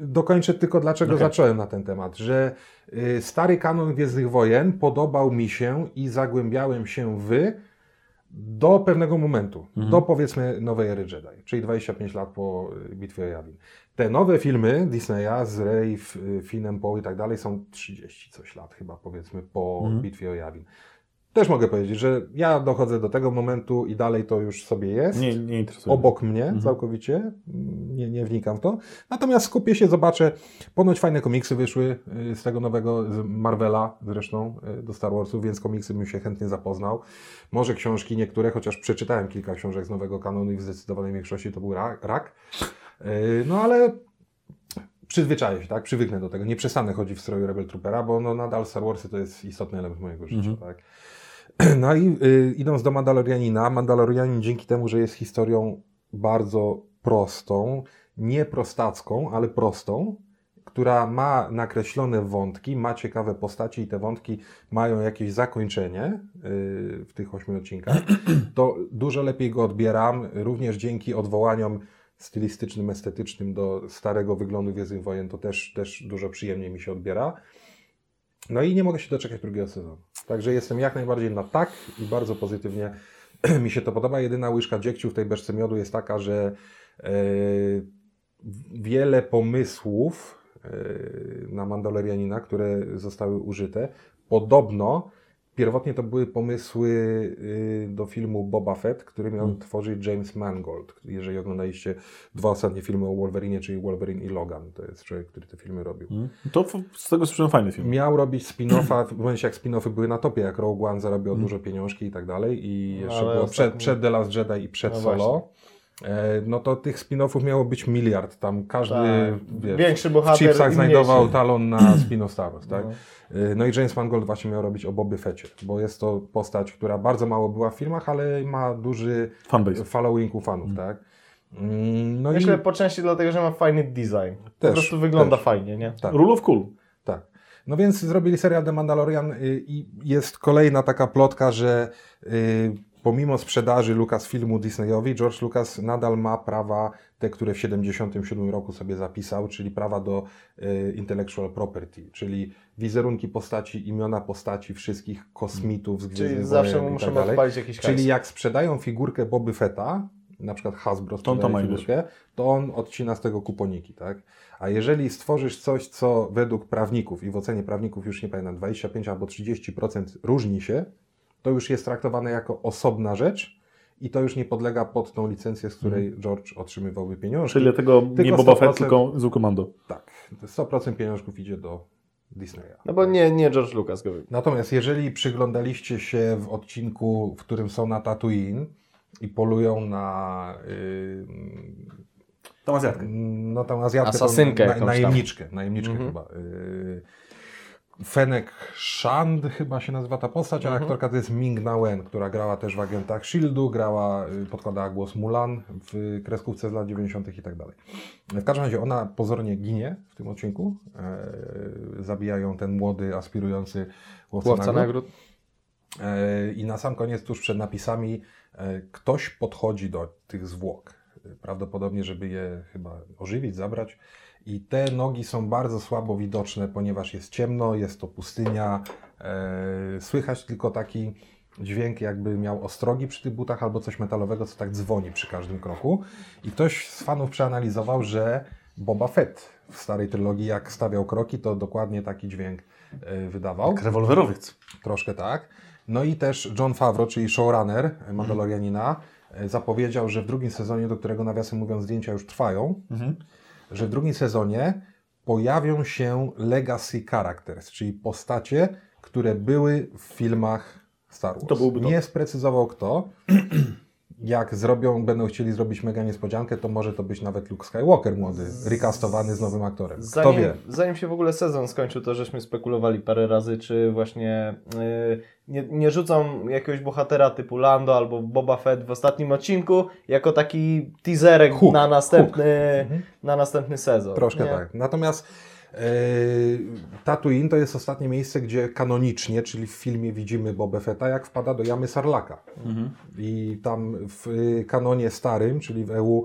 dokończę tylko dlaczego Okej. zacząłem na ten temat, że y, stary kanon Gwiezdnych Wojen podobał mi się i zagłębiałem się w do pewnego momentu, do powiedzmy nowej ery Jedi, czyli 25 lat po y, bitwie o Yavin. Te nowe filmy Disneya z Rey, y, Finnem, Poe i tak dalej są 30 coś lat chyba powiedzmy po bitwie o Yavin. Też mogę powiedzieć, że ja dochodzę do tego momentu i dalej to już sobie jest Nie, nie interesuje. obok mnie całkowicie, nie, nie wnikam w to. Natomiast skupię się, zobaczę, ponoć fajne komiksy wyszły y, z tego nowego, z Marvela zresztą, y, do Star Warsów, więc komiksy bym się chętnie zapoznał. Może książki niektóre, chociaż przeczytałem kilka książek z nowego kanonu i w zdecydowanej większości to był rak. Y, No ale przyzwyczaję się, tak? Przywyknę do tego. Nie przestanę chodzić w stroju Rebel Troopera, bo no, nadal Star Warsy to jest istotny element mojego życia, tak? No i y, idąc do Mandalorianina, Mandalorianin dzięki temu, że jest historią bardzo prostą, nie prostacką, ale prostą, która ma nakreślone wątki, ma ciekawe postaci i te wątki mają jakieś zakończenie y, w tych ośmiu odcinkach, to dużo lepiej go odbieram, również dzięki odwołaniom stylistycznym, estetycznym do starego wyglądu Gwiezdnych Wojen, to też, też dużo przyjemniej mi się odbiera. No i nie mogę się doczekać drugiego sezonu. Także jestem jak najbardziej na tak i bardzo pozytywnie mi się to podoba. Jedyna łyżka dziegciu w tej beczce miodu jest taka, że e, wiele pomysłów e, na Mandalorianina, które zostały użyte, podobno pierwotnie to były pomysły y, do filmu Boba Fett, który miał tworzyć James Mangold. Jeżeli oglądaliście dwa ostatnie filmy o Wolverine, czyli Wolverine i Logan, to jest człowiek, który te filmy robił. To f- z tego słyszałem fajny film. Miał robić spin-offa, w momencie jak spin-offy były na topie, jak Rogue One zarobił dużo pieniążki i tak dalej i jeszcze Ale było przed, przed The Last Jedi i przed No Solo. E, no to tych spin-offów miało być miliard, tam każdy Tak. wiesz, Większy w bohater chipsach i znajdował talon na spin-off Star Wars, tak? E, No i James Mangold właśnie miał robić o Bobby Fecie, bo jest to postać, która bardzo mało była w filmach, ale ma duży Fanbase. following u fanów, tak? Mm, No Myślę i po części dlatego, że ma fajny design. Po Też, prostu wygląda też. fajnie, nie? tak. Rule of Cool. Tak. No więc zrobili serial The Mandalorian y, i jest kolejna taka plotka, że y, pomimo sprzedaży Lucasfilmu Disneyowi, George Lucas nadal ma prawa, te, które w 77 roku sobie zapisał, czyli prawa do y, intellectual property, czyli wizerunki postaci, imiona postaci wszystkich kosmitów z Czyli Gwiezdnych zawsze Wojen musimy tak dalej. odpalić jakiś Czyli hajs. jak sprzedają figurkę Boby Fetta, na przykład Hasbro To on to figurkę, to on odcina z tego kuponiki, tak? A jeżeli stworzysz coś, co według prawników i w ocenie prawników już nie pamiętam, 25 albo 30% różni się, to już jest traktowane jako osobna rzecz i to już nie podlega pod tą licencję, z której George otrzymywałby pieniążki. Czyli dlatego nie Tylko Boba Fett, 100%. tylko Zoo Commando. Tak, 100% pieniążków idzie do Disneya. No bo nie, nie George Lucas go wybrał. Natomiast jeżeli przyglądaliście się w odcinku, w którym są na Tatooine i polują na Tam Azjatkę. yy, no tą Azjatkę, Asasynkę tą, na, najemniczkę, najemniczkę Mhm. chyba. Yy, Fenek Shand chyba się nazywa ta postać, a Mhm. aktorka to jest Ming Na Wen, która grała też w agentach Shieldu, grała, y, podkładała głos Mulan w kreskówce z lat 90. i tak dalej. W każdym razie ona pozornie ginie w tym odcinku. E, zabijają ten młody, aspirujący łowca, Łowca nagród. E, I na sam koniec, tuż przed napisami, e, ktoś podchodzi do tych zwłok. E, Prawdopodobnie, żeby je chyba ożywić, zabrać. I te nogi są bardzo słabo widoczne, ponieważ jest ciemno, jest to pustynia. E, Słychać tylko taki dźwięk, jakby miał ostrogi przy tych butach albo coś metalowego, co tak dzwoni przy każdym kroku. I ktoś z fanów przeanalizował, że Boba Fett w starej trylogii, jak stawiał kroki, to dokładnie taki dźwięk e, wydawał. Rewolwerowiec. Troszkę tak. No i też John Favreau, czyli showrunner Mandalorianina, e, zapowiedział, że w drugim sezonie, do którego nawiasem mówiąc zdjęcia już trwają, że w drugim sezonie pojawią się legacy characters, czyli postacie, które były w filmach Star Wars. To byłby to. Nie sprecyzował kto. Jak zrobią, będą chcieli zrobić mega niespodziankę, to może to być nawet Luke Skywalker młody, recastowany z nowym aktorem. Kto Zanim, wie? zanim się w ogóle sezon skończył, to żeśmy spekulowali parę razy, czy właśnie yy, nie, nie rzucą jakiegoś bohatera typu Lando albo Boba Fett w ostatnim odcinku jako taki teaserek Hook, na, następny, Mhm. na następny sezon. Troszkę nie? tak. Natomiast Tatooine to jest ostatnie miejsce, gdzie kanonicznie, czyli w filmie widzimy Boba Fetta, jak wpada do jamy Sarlaka. Mhm. I tam w y, kanonie starym, czyli w EU,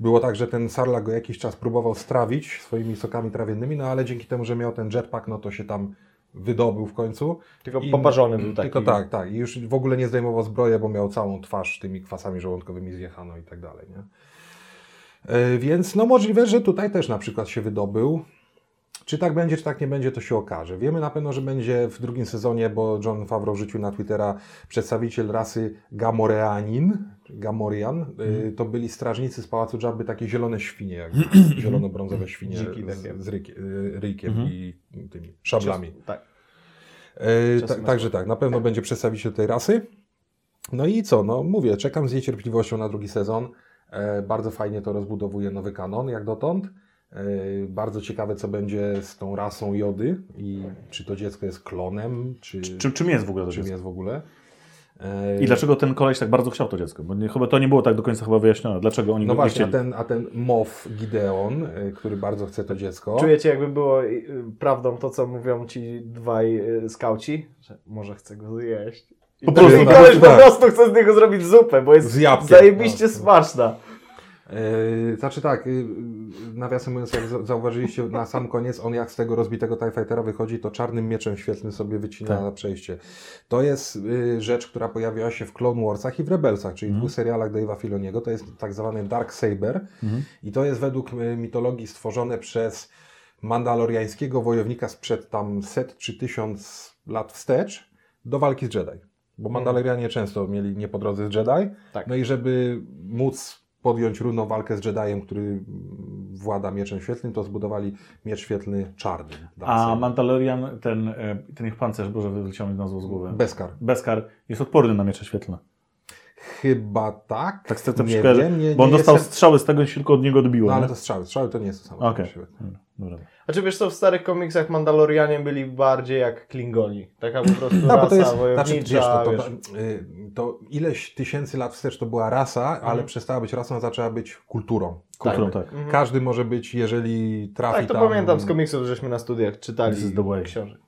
było tak, że ten Sarlak go jakiś czas próbował strawić swoimi sokami trawiennymi, no ale dzięki temu, że miał ten jetpack, no to się tam wydobył w końcu. Tylko I- poparzony był taki. Tylko tak, tak. I już w ogóle nie zdejmował zbroję, bo miał całą twarz tymi kwasami żołądkowymi zjechano i tak dalej, nie? E, Więc no możliwe, że tutaj też na przykład się wydobył. Czy tak będzie, czy tak nie będzie, to się okaże. Wiemy na pewno, że będzie w drugim sezonie, bo John Favreau wrzucił na Twittera przedstawiciel rasy Gamoreanin, Gamorian. Y, To byli strażnicy z Pałacu Jabby, takie zielone świnie, jakby, zielono-brązowe świnie z, z y, ryjkiem i tymi szablami. Tak. E, ta, także tak, na pewno będzie przedstawiciel tej rasy. No i co, no mówię, czekam z niecierpliwością na drugi sezon. E, bardzo fajnie to rozbudowuje nowy kanon, jak dotąd. E, bardzo ciekawe, co będzie z tą rasą Jody i czy to dziecko jest klonem, czy Czy, czym jest w ogóle to czym dziecko? jest w ogóle. E, I dlaczego ten koleś tak bardzo chciał to dziecko? Bo nie, chyba to nie było tak do końca chyba wyjaśnione. Dlaczego oni No go nie właśnie, a chcieli? ten, a ten Moff Gideon, e, który bardzo chce to dziecko. Czujecie, jakby było y, prawdą to, co mówią ci dwaj skauci, że może chce go zjeść. I Po drugi prostu, koleś tak. po prostu chce z niego zrobić zupę, bo jest Z jabłkiem. zajebiście No. smaczna. Yy, znaczy tak, yy, nawiasem mówiąc, jak za- zauważyliście na sam koniec, on jak z tego rozbitego TIE Fightera wychodzi, to czarnym mieczem świetlnym sobie wycina Tak. na przejście. To jest yy, rzecz, która pojawiła się w Clone Warsach i w Rebelsach, czyli Mhm. dwóch serialach Dave'a Filoniego. To jest tak zwany Dark Saber Mhm. i to jest według yy, mitologii stworzone przez mandaloriańskiego wojownika sprzed tam set czy tysiąc lat wstecz do walki z Jedi. Bo Mandalorianie często mieli nie po drodze z Jedi. Tak. No i żeby móc podjąć równą walkę z Jediem, który włada mieczem świetlnym, to zbudowali miecz świetlny czarny. A. Mandalorian, ten, e, ten ich pancerz, Boże, wyleciał mi nazwą z głowy. Beskar. Beskar jest odporny na miecze świetlne. Chyba tak. Tak chcę to nie wiem, nie, bo on nie dostał jestem- strzały z tego się tylko od niego odbiło. No ale nie? to strzały. Strzały to nie jest to samo. Okej. Świetne. Dobra. A czy wiesz co, w starych komiksach Mandalorianie byli bardziej jak Klingoni. Taka po prostu No, bo rasa to jest, znaczy, wiesz, to, to, wiesz. y, to ileś tysięcy lat wstecz to była rasa, ale przestała być rasą, a zaczęła być kulturą. Kulturą, Jakby. tak. Mhm. Każdy może być, jeżeli trafi Tak, to tam... pamiętam z komiksów, żeśmy na studiach czytali książek.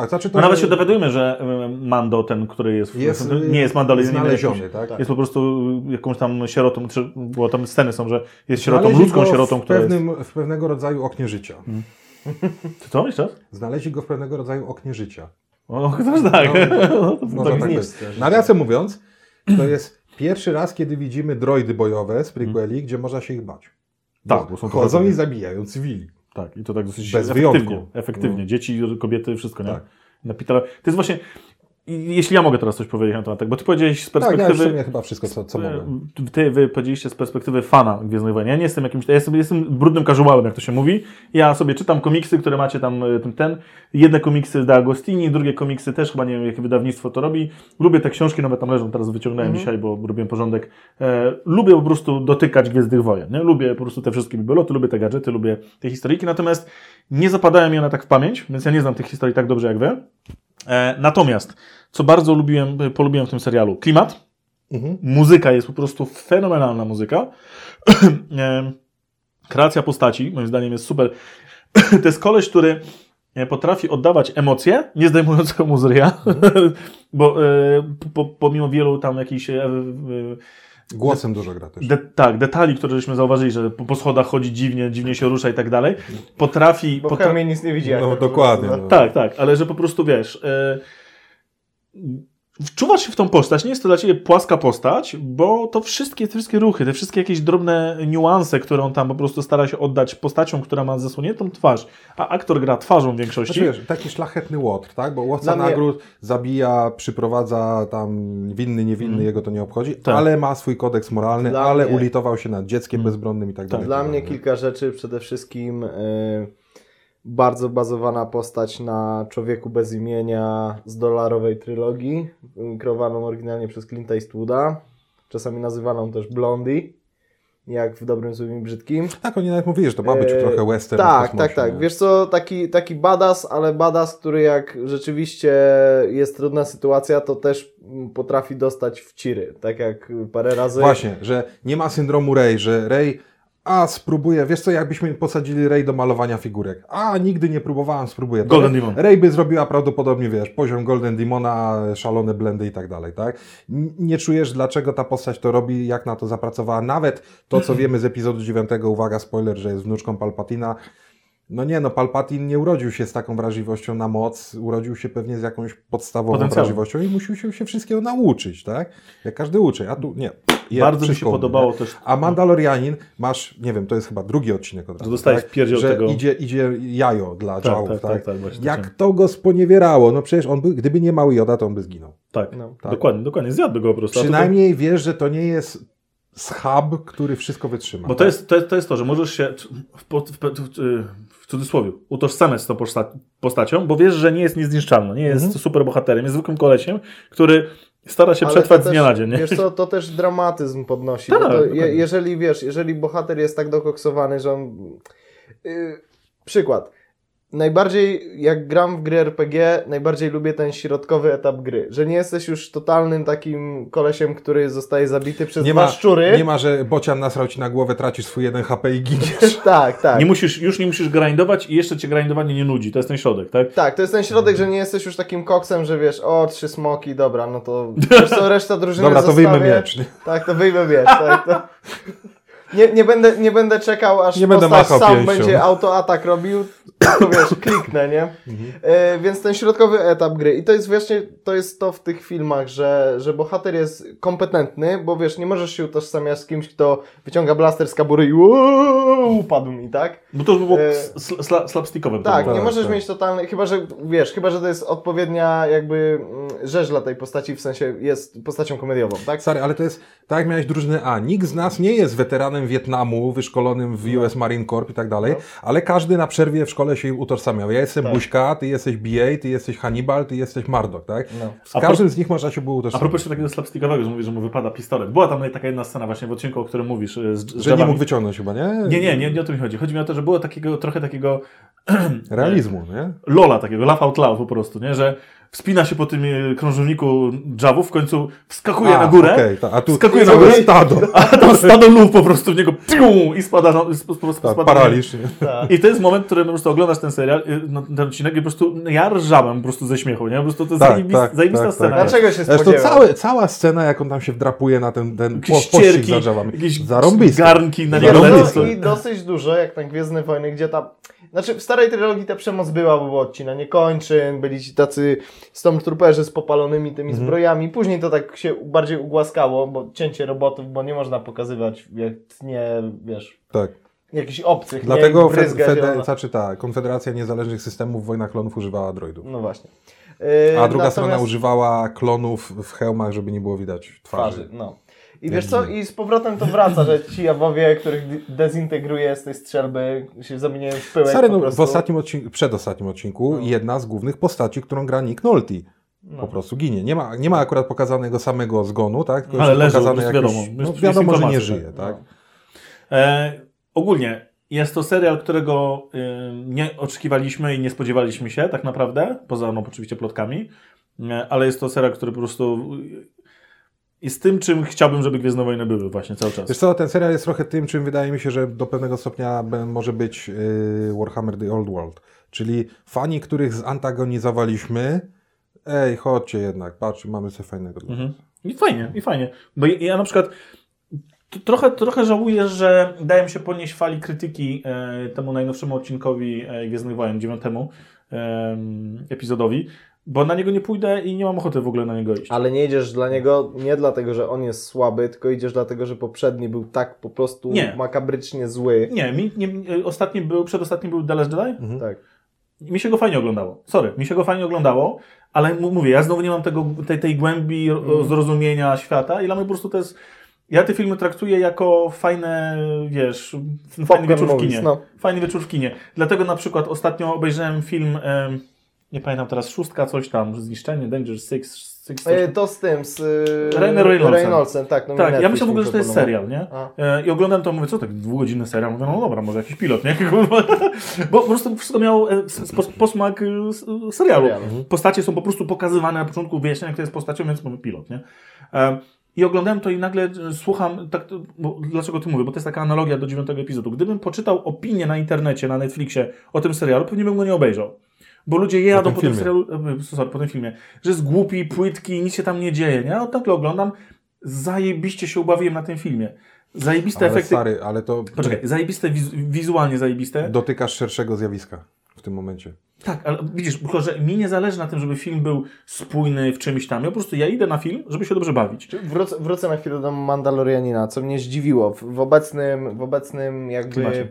Tak, znaczy to No nawet że się dowiadujemy, że Mando, ten, który jest, w- jest nie jest Mandalorianem, znaleziony, jakiś- tak? Jest po prostu jakąś tam sierotą, czy, bo tam sceny są, że jest sierotą, Znaleźli ludzką sierotą, w, która jest... pewnym, w pewnego rodzaju oknie życia. Czy co? Jeszcze raz? Znaleźli go w pewnego rodzaju oknie życia. O, to tak. No, to Można tak tak jest. Nawiasem mówiąc, to jest pierwszy raz, kiedy widzimy droidy bojowe z prequeli, gdzie można się ich bać. Tak, bo są to chodzą chodzą i zabijają cywili. Tak, i to tak dosyć Bez efektywnie. wyjątku. Efektywnie. Dzieci, kobiety, wszystko, nie? Tak. Na Pitala. To jest właśnie... Jeśli ja mogę teraz coś powiedzieć na temat, bo ty powiedziałeś z Tak, ja perspektywy... chyba wszystko, co, co. E, Ty wy powiedzieliście z perspektywy fana Gwiezdnych Wojen. Ja nie jestem jakimś, ja jestem, jestem brudnym casualem, jak to się mówi. Ja sobie czytam komiksy, które macie tam e, ten, ten. Jedne komiksy da Agostini, drugie komiksy też, chyba nie wiem, jakie wydawnictwo to robi. Lubię te książki, nawet tam leżą, teraz wyciągnąłem dzisiaj, bo robiłem porządek. E, lubię po prostu dotykać Gwiezdnych Wojen. Nie? Lubię po prostu te wszystkie bibeloty, lubię te gadżety, lubię te historyjki, natomiast nie zapadają mi one tak w pamięć, więc ja nie znam tych historii tak dobrze jak wy. E, natomiast, co bardzo lubiłem, polubiłem w tym serialu, klimat, Mhm. Muzyka jest po prostu fenomenalna muzyka. Em, Kreacja postaci, moim zdaniem, jest super. To jest koleś, który e, potrafi oddawać emocje, nie zdejmując mu z ryja, bo e, po, pomimo wielu tam jakichś e, e, Głosem dużo gra też. de, tak, detali, które żeśmy zauważyli, że po, po schodach chodzi dziwnie, dziwnie się rusza i tak dalej, potrafi... Bo potra- nic nie widzi. jak No dokładnie. No. tak, tak, ale że po prostu wiesz. E, wczuwasz się w tą postać, nie jest to dla ciebie płaska postać, bo to wszystkie, te wszystkie ruchy, te wszystkie jakieś drobne niuanse, które on tam po prostu stara się oddać postacią, która ma zasłoniętą twarz, a aktor gra twarzą w większości. Znaczy, wiesz, taki szlachetny łotr, tak? Bo mnie- nagród zabija, przyprowadza tam winny, niewinny, Mhm. jego to nie obchodzi, Tak. ale ma swój kodeks moralny, Dla ale mnie- ulitował się nad dzieckiem Mhm. bezbronnym i tak Tak. dalej. Dla tak mnie kilka rzeczy. Przede wszystkim y, bardzo bazowana postać na człowieku bez imienia z dolarowej trylogii, kreowaną oryginalnie przez Clint Eastwooda, czasami nazywaną też Blondie, jak w Dobrym, Złym i Brzydkim. Tak, oni nawet mówili, że to ma być Eee, trochę western Tak, tak, tak. nie? Wiesz co, taki, taki badass, ale badass, który jak rzeczywiście jest trudna sytuacja, to też potrafi dostać w ciry, tak jak parę razy. Właśnie, że nie ma syndromu Ray, że Ray, a spróbuję, wiesz co, jakbyśmy posadzili Ray do malowania figurek. A, nigdy nie próbowałam, spróbuję. To Golden Demon. Ray by zrobiła prawdopodobnie, wiesz, poziom Golden Demona, szalone blendy i tak dalej, tak? Nie czujesz, dlaczego ta postać to robi, jak na to zapracowała. Nawet to, co wiemy z epizodu 9, uwaga, spoiler, że jest wnuczką Palpatina. No nie, no Palpatine nie urodził się z taką wrażliwością na moc, urodził się pewnie z jakąś podstawową Potencjałem. wrażliwością i musiał się, się wszystkiego nauczyć, tak? Jak każdy uczy, a tu nie. Je Bardzo mi się podobało nie? też. A Mandalorianin, masz, nie wiem, to jest chyba drugi odcinek od razu, dostałeś tak? pierdziel że tego- idzie, idzie jajo dla Tak, Jawów, tak, tak, tak, tak, właśnie Jak chciałem. to go sponiewierało, no przecież on by, gdyby nie mały Joda, to on by zginął. Tak, No. Tak. dokładnie, dokładnie. Zjadłby go po prostu. A tutaj- Przynajmniej wiesz, że to nie jest schab, który wszystko wytrzyma. Bo to tak? jest, to, jest, to jest to, że możesz się w, w, w, w cudzysłowie utożsamiać z tą posta- postacią, bo wiesz, że nie jest niezniszczalny, nie jest Mhm. super bohaterem, jest zwykłym kolesiem, który stara się przetrwać z dnia na dzień. Nie? Wiesz co, to też dramatyzm podnosi. Tak, to, dokładnie. je, jeżeli wiesz, jeżeli bohater jest tak dokoksowany, że on... Yy, przykład. Najbardziej, jak gram w gry RPG, najbardziej lubię ten środkowy etap gry. Że nie jesteś już totalnym takim kolesiem, który zostaje zabity przez nie dwa ma, szczury. nie ma, że bocian nasrał ci na głowę, tracisz swój jeden HP i giniesz. tak, tak. Nie musisz, już nie musisz grindować i jeszcze cię grindowanie nie nudzi. To jest ten środek, tak? Tak, to jest ten środek, że nie jesteś już takim koksem, że wiesz, o, trzy smoki, dobra, no to wiesz co, reszta drużyny Dobra, to wyjmę miecz. nie? Tak, to wyjmę miecz, tak, to... Nie, nie, będę, nie będę czekał, aż Nie będę postać sam pięścią. będzie autoatak robił, tylko wiesz, kliknę, nie? E, więc ten środkowy etap gry. I to jest właśnie, to jest to w tych filmach, że, że bohater jest kompetentny, bo wiesz, nie możesz się utożsamiać z kimś, kto wyciąga blaster z kabury i uuu, upadł mi, tak? Bo to już by było E, sl- sla- slapstickowe. to Tak, było. nie możesz tak. mieć totalnej, chyba że wiesz, chyba że to jest odpowiednia jakby mm, rzecz dla tej postaci, w sensie jest postacią komediową, tak? Stary, ale to jest, tak jak miałeś drużynę A, nikt z nas nie jest weteranem Wietnamu, wyszkolonym w US Marine Corps i tak dalej, No. ale każdy na przerwie w szkole się utożsamiał. Ja jestem Tak. Buźka, ty jesteś BA, ty jesteś Hannibal, ty jesteś Mardok, tak? No. Z A każdym z nich można się było A utożsamiać. propos jeszcze takiego slapstickowego, że mówisz, że mu wypada pistolet. Była tam taka jedna scena właśnie w odcinku, o którym mówisz. e, Z, z Że nie mógł wyciągnąć chyba, nie? Nie, nie, nie, nie o to mi chodzi. Chodzi mi o to, że było takiego, trochę takiego Realizmu, nie? lola takiego, laugh out loud po prostu, nie? Że wspina się po tym e, krążowniku dżawów, w końcu wskakuje A, na górę, okej, ta- a tu Wskakuje na górę. stado. a tam stado lów po prostu w niego piu, i spada, na- sp- sp- sp- Tak, spada paraliż. nie? Tak. I to jest moment, w którym po prostu oglądasz ten serial, y, no, ten odcinek i po prostu ja rżałem po prostu ze śmiechu, nie? Po prostu to jest Tak, zajebista, tak, zajebista tak, scena. tak. Dlaczego się Zresztą spodziewał? całe, cała scena, jak on tam się wdrapuje na ten, ten pościg za drzewami. jakieś garnki na Nie, niego no. I dosyć dużo, jak na Gwiezdne Wojny, gdzie ta... Znaczy, w starej trylogii ta przemoc była, bo było odcinanie kończyn, byli ci tacy stormtrooperzy z popalonymi tymi Mhm. zbrojami. Później to tak się bardziej ugłaskało, bo cięcie robotów, bo nie można pokazywać, jak nie, wiesz, Tak. jakichś obcych, Dlatego nie, fe, bryzga fede, zielona. znaczy ta, Konfederacja Niezależnych Systemów w Wojnach Klonów używała droidów. No właśnie. A Yy, druga strona natomiast- używała klonów w hełmach, żeby nie było widać twarzy. twarzy. No. I wiesz co, i z powrotem to wraca, że ci jawowie, których de- dezintegruje z tej strzelby, się zamieniają w pyłek Stary, no, w ostatnim odcinku, przedostatnim odcinku No. jedna z głównych postaci, którą gra Nick Nolte No. po prostu ginie. Nie ma, nie ma akurat pokazanego samego zgonu, tak? Tylko Ale jest leży, pokazane już jak wiadomo, no, wiadomo, że nie żyje, No. tak? E, ogólnie jest to serial, którego y, nie oczekiwaliśmy i nie spodziewaliśmy się tak naprawdę, poza no, oczywiście plotkami, e, ale jest to serial, który po prostu y, jest tym, czym chciałbym, żeby Gwiezdne Wojny były właśnie cały czas. Wiesz co, ten serial jest trochę tym, czym wydaje mi się, że do pewnego stopnia może być yy, Warhammer The Old World. Czyli fani, których zantagonizowaliśmy, ej, chodźcie jednak, patrz, mamy coś fajnego dla Mhm. I fajnie, i fajnie. Bo ja, na przykład trochę, trochę żałuję, że daje się ponieść fali krytyki e, temu najnowszemu odcinkowi e, Gwiezdnych Wojen, dziewiątemu epizodowi, bo na niego nie pójdę i nie mam ochoty w ogóle na niego iść. Ale nie idziesz dla niego nie dlatego, że on jest słaby, tylko idziesz dlatego, że poprzedni był tak po prostu Nie. makabrycznie zły. Nie, mi, nie, e, ostatni był, przedostatni był The Last Jedi. Mhm. Tak. Mi się go fajnie oglądało. Sorry, mi się go fajnie oglądało, ale m- mówię, ja znowu nie mam tego, tej, tej głębi Mhm. zrozumienia świata i dla mnie po prostu to jest Ja te filmy traktuję jako fajne, wiesz, fajny Popcorn wieczór w kinie. no. Fajny wieczór w kinie. Dlatego na przykład ostatnio obejrzałem film, em, nie pamiętam teraz, szóstka, coś tam, zniszczenie, Danger Six, Six E, To z tym, z y, Ryan Reynoldsem. Reynoldsem. tak. No Tak, ja myślałem w ogóle, że to jest serial, nie? E, I oglądam to, mówię, co tak, dwugodzinny serial? Mówię, no dobra, może jakiś pilot, nie? Bo po prostu wszystko miało e, posmak e, serialu. Serialu. Postacie są po prostu pokazywane na początku, wyjaśniania, kto jest postacią, więc mamy pilot, nie? E, I oglądałem to i nagle e, słucham, tak, bo, dlaczego ty mówię, bo to jest taka analogia do dziewiątego epizodu. Gdybym poczytał opinię na internecie, na Netflixie o tym serialu, pewnie bym go nie obejrzał. Bo ludzie jadą tym po tym filmie. serialu, e, sorry, po tym filmie, że jest głupi, płytki, nic się tam nie dzieje, nie? A nagle oglądam, zajebiście się ubawiłem na tym filmie. Zajebiste Ale efekty. stary, ale to Poczekaj, zajebiste, wiz, wizualnie zajebiste. dotykasz szerszego zjawiska w tym momencie. Tak, ale widzisz, tylko że mi nie zależy na tym, żeby film był spójny w czymś tam. Ja po prostu ja idę na film, żeby się dobrze bawić. Wrócę, wrócę na chwilę do Mandalorianina, co mnie zdziwiło w, w obecnym, w obecnym jakby Klimacie.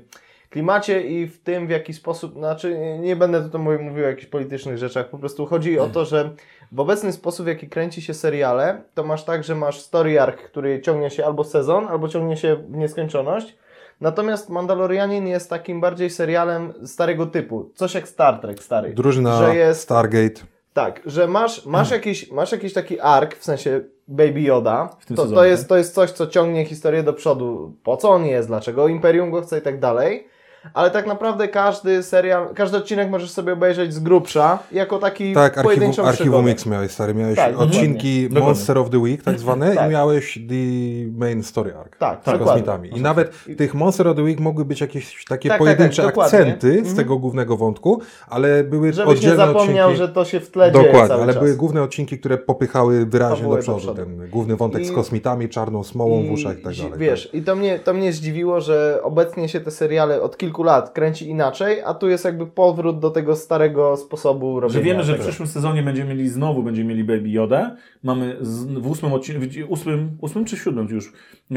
Klimacie i w tym, w jaki sposób, znaczy nie- będę tutaj mówił, o jakichś politycznych rzeczach, po prostu chodzi o to, że w obecny sposób, w jaki kręci się seriale, to masz tak, że masz story arc, który ciągnie się albo sezon, albo ciągnie się w nieskończoność. Natomiast Mandalorianin jest takim bardziej serialem starego typu. Coś jak Star Trek stary. Drużyna Że jest Stargate. tak, że masz, masz, jakiś, masz jakiś taki ark, w sensie Baby Yoda. W tym to, sezonie, to, jest, to jest coś, co ciągnie historię do przodu. Po co on jest, dlaczego Imperium go chce i tak dalej. Ale tak naprawdę każdy serial, każdy odcinek możesz sobie obejrzeć z grubsza, jako taki Tak, archiwum, pojedynczą archiwum przygodę. X miałeś, stary. Miałeś Tak, odcinki dokładnie. Monster of the Week, tak zwane, Tak. i miałeś The Main Story Arc. Tak, z dokładnie. kosmitami. I nawet w tych Monster of the Week mogły być jakieś takie Tak, tak, pojedyncze tak, akcenty z Mhm. tego głównego wątku, ale były Żebyś nie oddzielne zapomniał, odcinki. że to się w tle dzieje Dokładnie, cały ale czas. były główne odcinki, które popychały wyraźnie do do przodu. Ten główny wątek I- z kosmitami, czarną smolą w uszach i tak dalej. Wiesz, i to mnie, to mnie zdziwiło, że obecnie się te seriale od kilku lat kręci inaczej, a tu jest jakby powrót do tego starego sposobu robienia. Że wiemy, że w przyszłym sezonie będziemy mieli znowu będziemy mieli Baby Yoda. Mamy z, w ósmym odcinku, w ósmym, ósmym czy siódmym już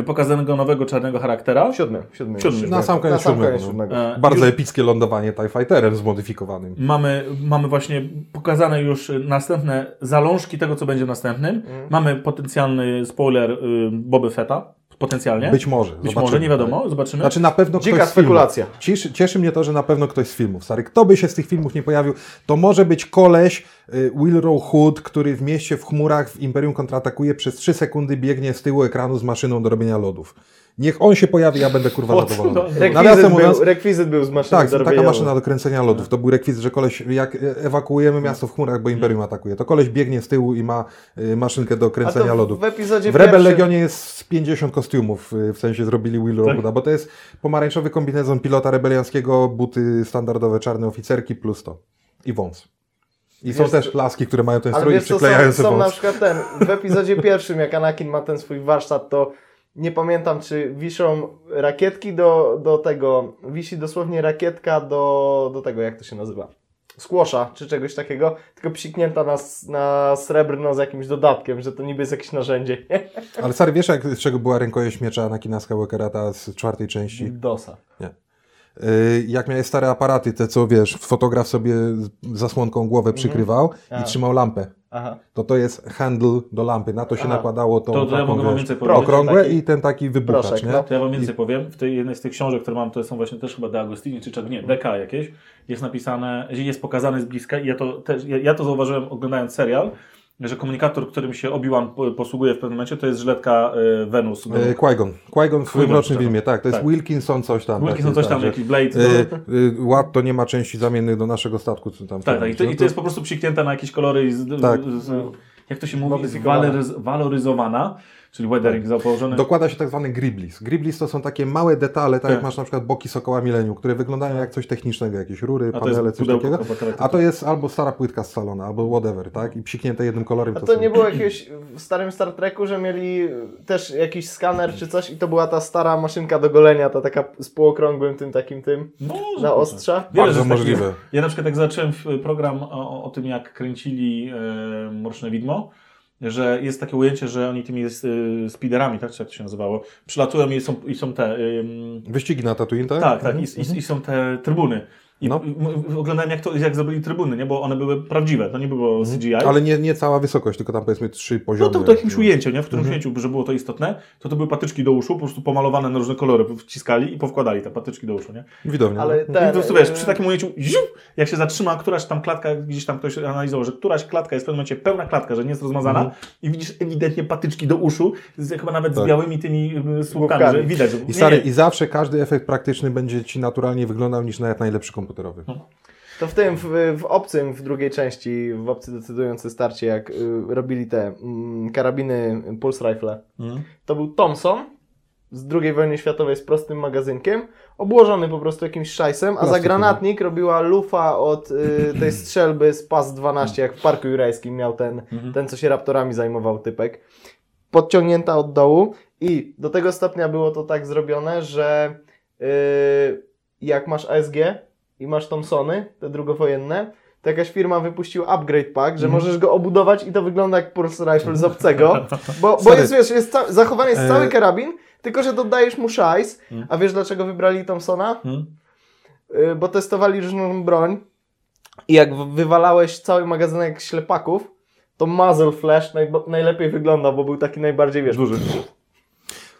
pokazanego nowego czarnego charaktera. W siódmym, siódmym. Na sam koniec siódmego, no. siódmego. E, Bardzo już epickie lądowanie TIE Fighterem zmodyfikowanym. mamy, mamy właśnie pokazane już następne zalążki tego, co będzie następnym. Mhm. Mamy potencjalny spoiler y, Boby Fetta. Potencjalnie. Być może. Być zobaczymy. może, nie wiadomo. Zobaczymy. Znaczy na pewno Dzika ktoś z filmów. spekulacja. Cieszy, cieszy mnie to, że na pewno ktoś z filmów, stary. Kto by się z tych filmów nie pojawił, to może być koleś y, Wilrow Hood, który w mieście w chmurach w Imperium kontratakuje przez 3 sekundy biegnie z tyłu ekranu z maszyną do robienia lodów. Niech on się pojawi, ja będę kurwa zadowolony. Rekwizyt Nawiasem był, mówiąc, rekwizyt był z maszyny tak, taka maszyna do kręcenia lodów. To był rekwizyt, że koleś, jak ewakuujemy miasto w chmurach, bo Imperium atakuje, to koleś biegnie z tyłu i ma y, maszynkę do kręcenia lodów. w epizodzie W Rebel pierwszym- Legionie jest z 50 kostiumów, y, w sensie zrobili Will Tak. Robuda, bo to jest pomarańczowy kombinezon pilota rebelianckiego, buty standardowe czarne oficerki plus to. I wąs. I są Wiesz, też laski, które mają ten Ale strój wiesz co, są, przyklejający są na przykład ten, w epizodzie pierwszym, jak Anakin ma ten swój warsztat, to nie pamiętam, czy wiszą rakietki do, do tego, wisi dosłownie rakietka do, do tego, jak to się nazywa? Skłosza, czy czegoś takiego, tylko psiknięta na, na srebrno z jakimś dodatkiem, że to niby jest jakieś narzędzie. Ale stary, wiesz jak, z czego była rękojeść miecza Anakina Skywalkera ta z czwartej części? Dosa. Y, jak miałeś stare aparaty, te co wiesz, fotograf sobie zasłonką głowę przykrywał A. i trzymał lampę. Aha. To to jest handle do lampy. Na to się Aha. nakładało tą To- to ja mogę wam wiesz, więcej powiedzieć. okrągłe Taki i ten taki wybuchacz, proszek, nie? no. To ja wam więcej powiem. W tej jednej z tych książek, które mam, to są właśnie też chyba De Agostini, czy czego, nie, DK jakieś, jest napisane, jest pokazane z bliska i ja to, też, ja, ja to zauważyłem oglądając serial, że komunikator, którym się Obi-Wan po- posługuje w pewnym momencie, to jest żyletka y, Venus. E, Qui-Gon. Qui-Gon w Mrocznym. Filmie, tak. To jest Tak. Wilkinson coś tam. Wilkinson taki, coś tam, tak, jakiś Blade. Y, y, Ład to nie ma części zamiennych do naszego statku. Co tam Tak, tak. I to, No i to jest po prostu psiknięte na jakieś kolory i z, Tak. z, jak to się mówi, waloryz, waloryzowana, czyli weathering zapołożony. Dokłada się tak zwany griblis. Griblis to są takie małe detale, tak, Tak. jak masz na przykład boki Sokoła Milenium, które wyglądają jak coś technicznego, jakieś rury, A panele, coś takiego. A to jest albo stara płytka z salona, albo whatever, tak? I psiknięte jednym kolorem. A to to są- nie było jakiegoś w starym Star Treku, że mieli też jakiś skaner czy coś i to była ta stara maszynka do golenia, ta taka z półokrągłym tym takim tym No, może na ostrza? Wiele Bardzo takich możliwe. Ja na przykład jak zacząłem program o, o tym, jak kręcili e, Mroczne Widmo, że jest takie ujęcie, że oni tymi e, speederami, tak czy jak to się nazywało, przylatują i są, i są te... ym, Wyścigi na Tatooine, tak? tak, tak, i, i, i są te trybuny. I No. oglądałem jak, to, jak zrobili trybuny, nie? bo one były prawdziwe, to nie było CGI. Ale nie, nie cała wysokość, tylko tam powiedzmy trzy No poziomy. to w jakimś ujęciu, nie? w którym Mhm. ujęciu, że było to istotne, to to były patyczki do uszu, po prostu pomalowane na różne kolory, wciskali i powkładali te patyczki do uszu. Nie? Widownia. Ale no. I po ten, prostu wiesz, e, przy takim ujęciu, jak się zatrzyma któraś tam klatka, gdzieś tam ktoś analizował, że któraś klatka jest w pewnym momencie pełna klatka, że nie jest rozmazana Mhm. i widzisz ewidentnie patyczki do uszu, z, chyba nawet z Tak. białymi tymi y, słupkami, Główkami. że widać, że I, stary, nie. I zawsze każdy efekt praktyczny będzie ci naturalnie wyglądał niż nawet najlepszy komputerowy. To w tym, w, w obcym, w drugiej części, w obcy decydujący starcie, jak y, robili te mm, karabiny Pulse Rifle, Mhm. to był Thompson z II wojny światowej z prostym magazynkiem, obłożony po prostu jakimś szajsem, a za granatnik robiła lufa od y, tej strzelby z PAS 12, jak w Parku Jurajskim miał ten, Mhm. ten co się raptorami zajmował typek. Podciągnięta od dołu i do tego stopnia było to tak zrobione, że y, jak masz ASG i masz Thompsony, te drugowojenne, to jakaś firma wypuściła upgrade pack, że Mhm. możesz go obudować i to wygląda jak Pulse Rifle z obcego, bo, bo jest, wiesz, jest zachowany jest cały E. karabin, tylko że dodajesz mu szajs, Mhm. a wiesz dlaczego wybrali Thompsona? Mhm. Y, bo testowali różną broń i jak wywalałeś cały magazynek ślepaków, to muzzle flash najlepiej wygląda, bo był taki najbardziej, wiesz, Duży.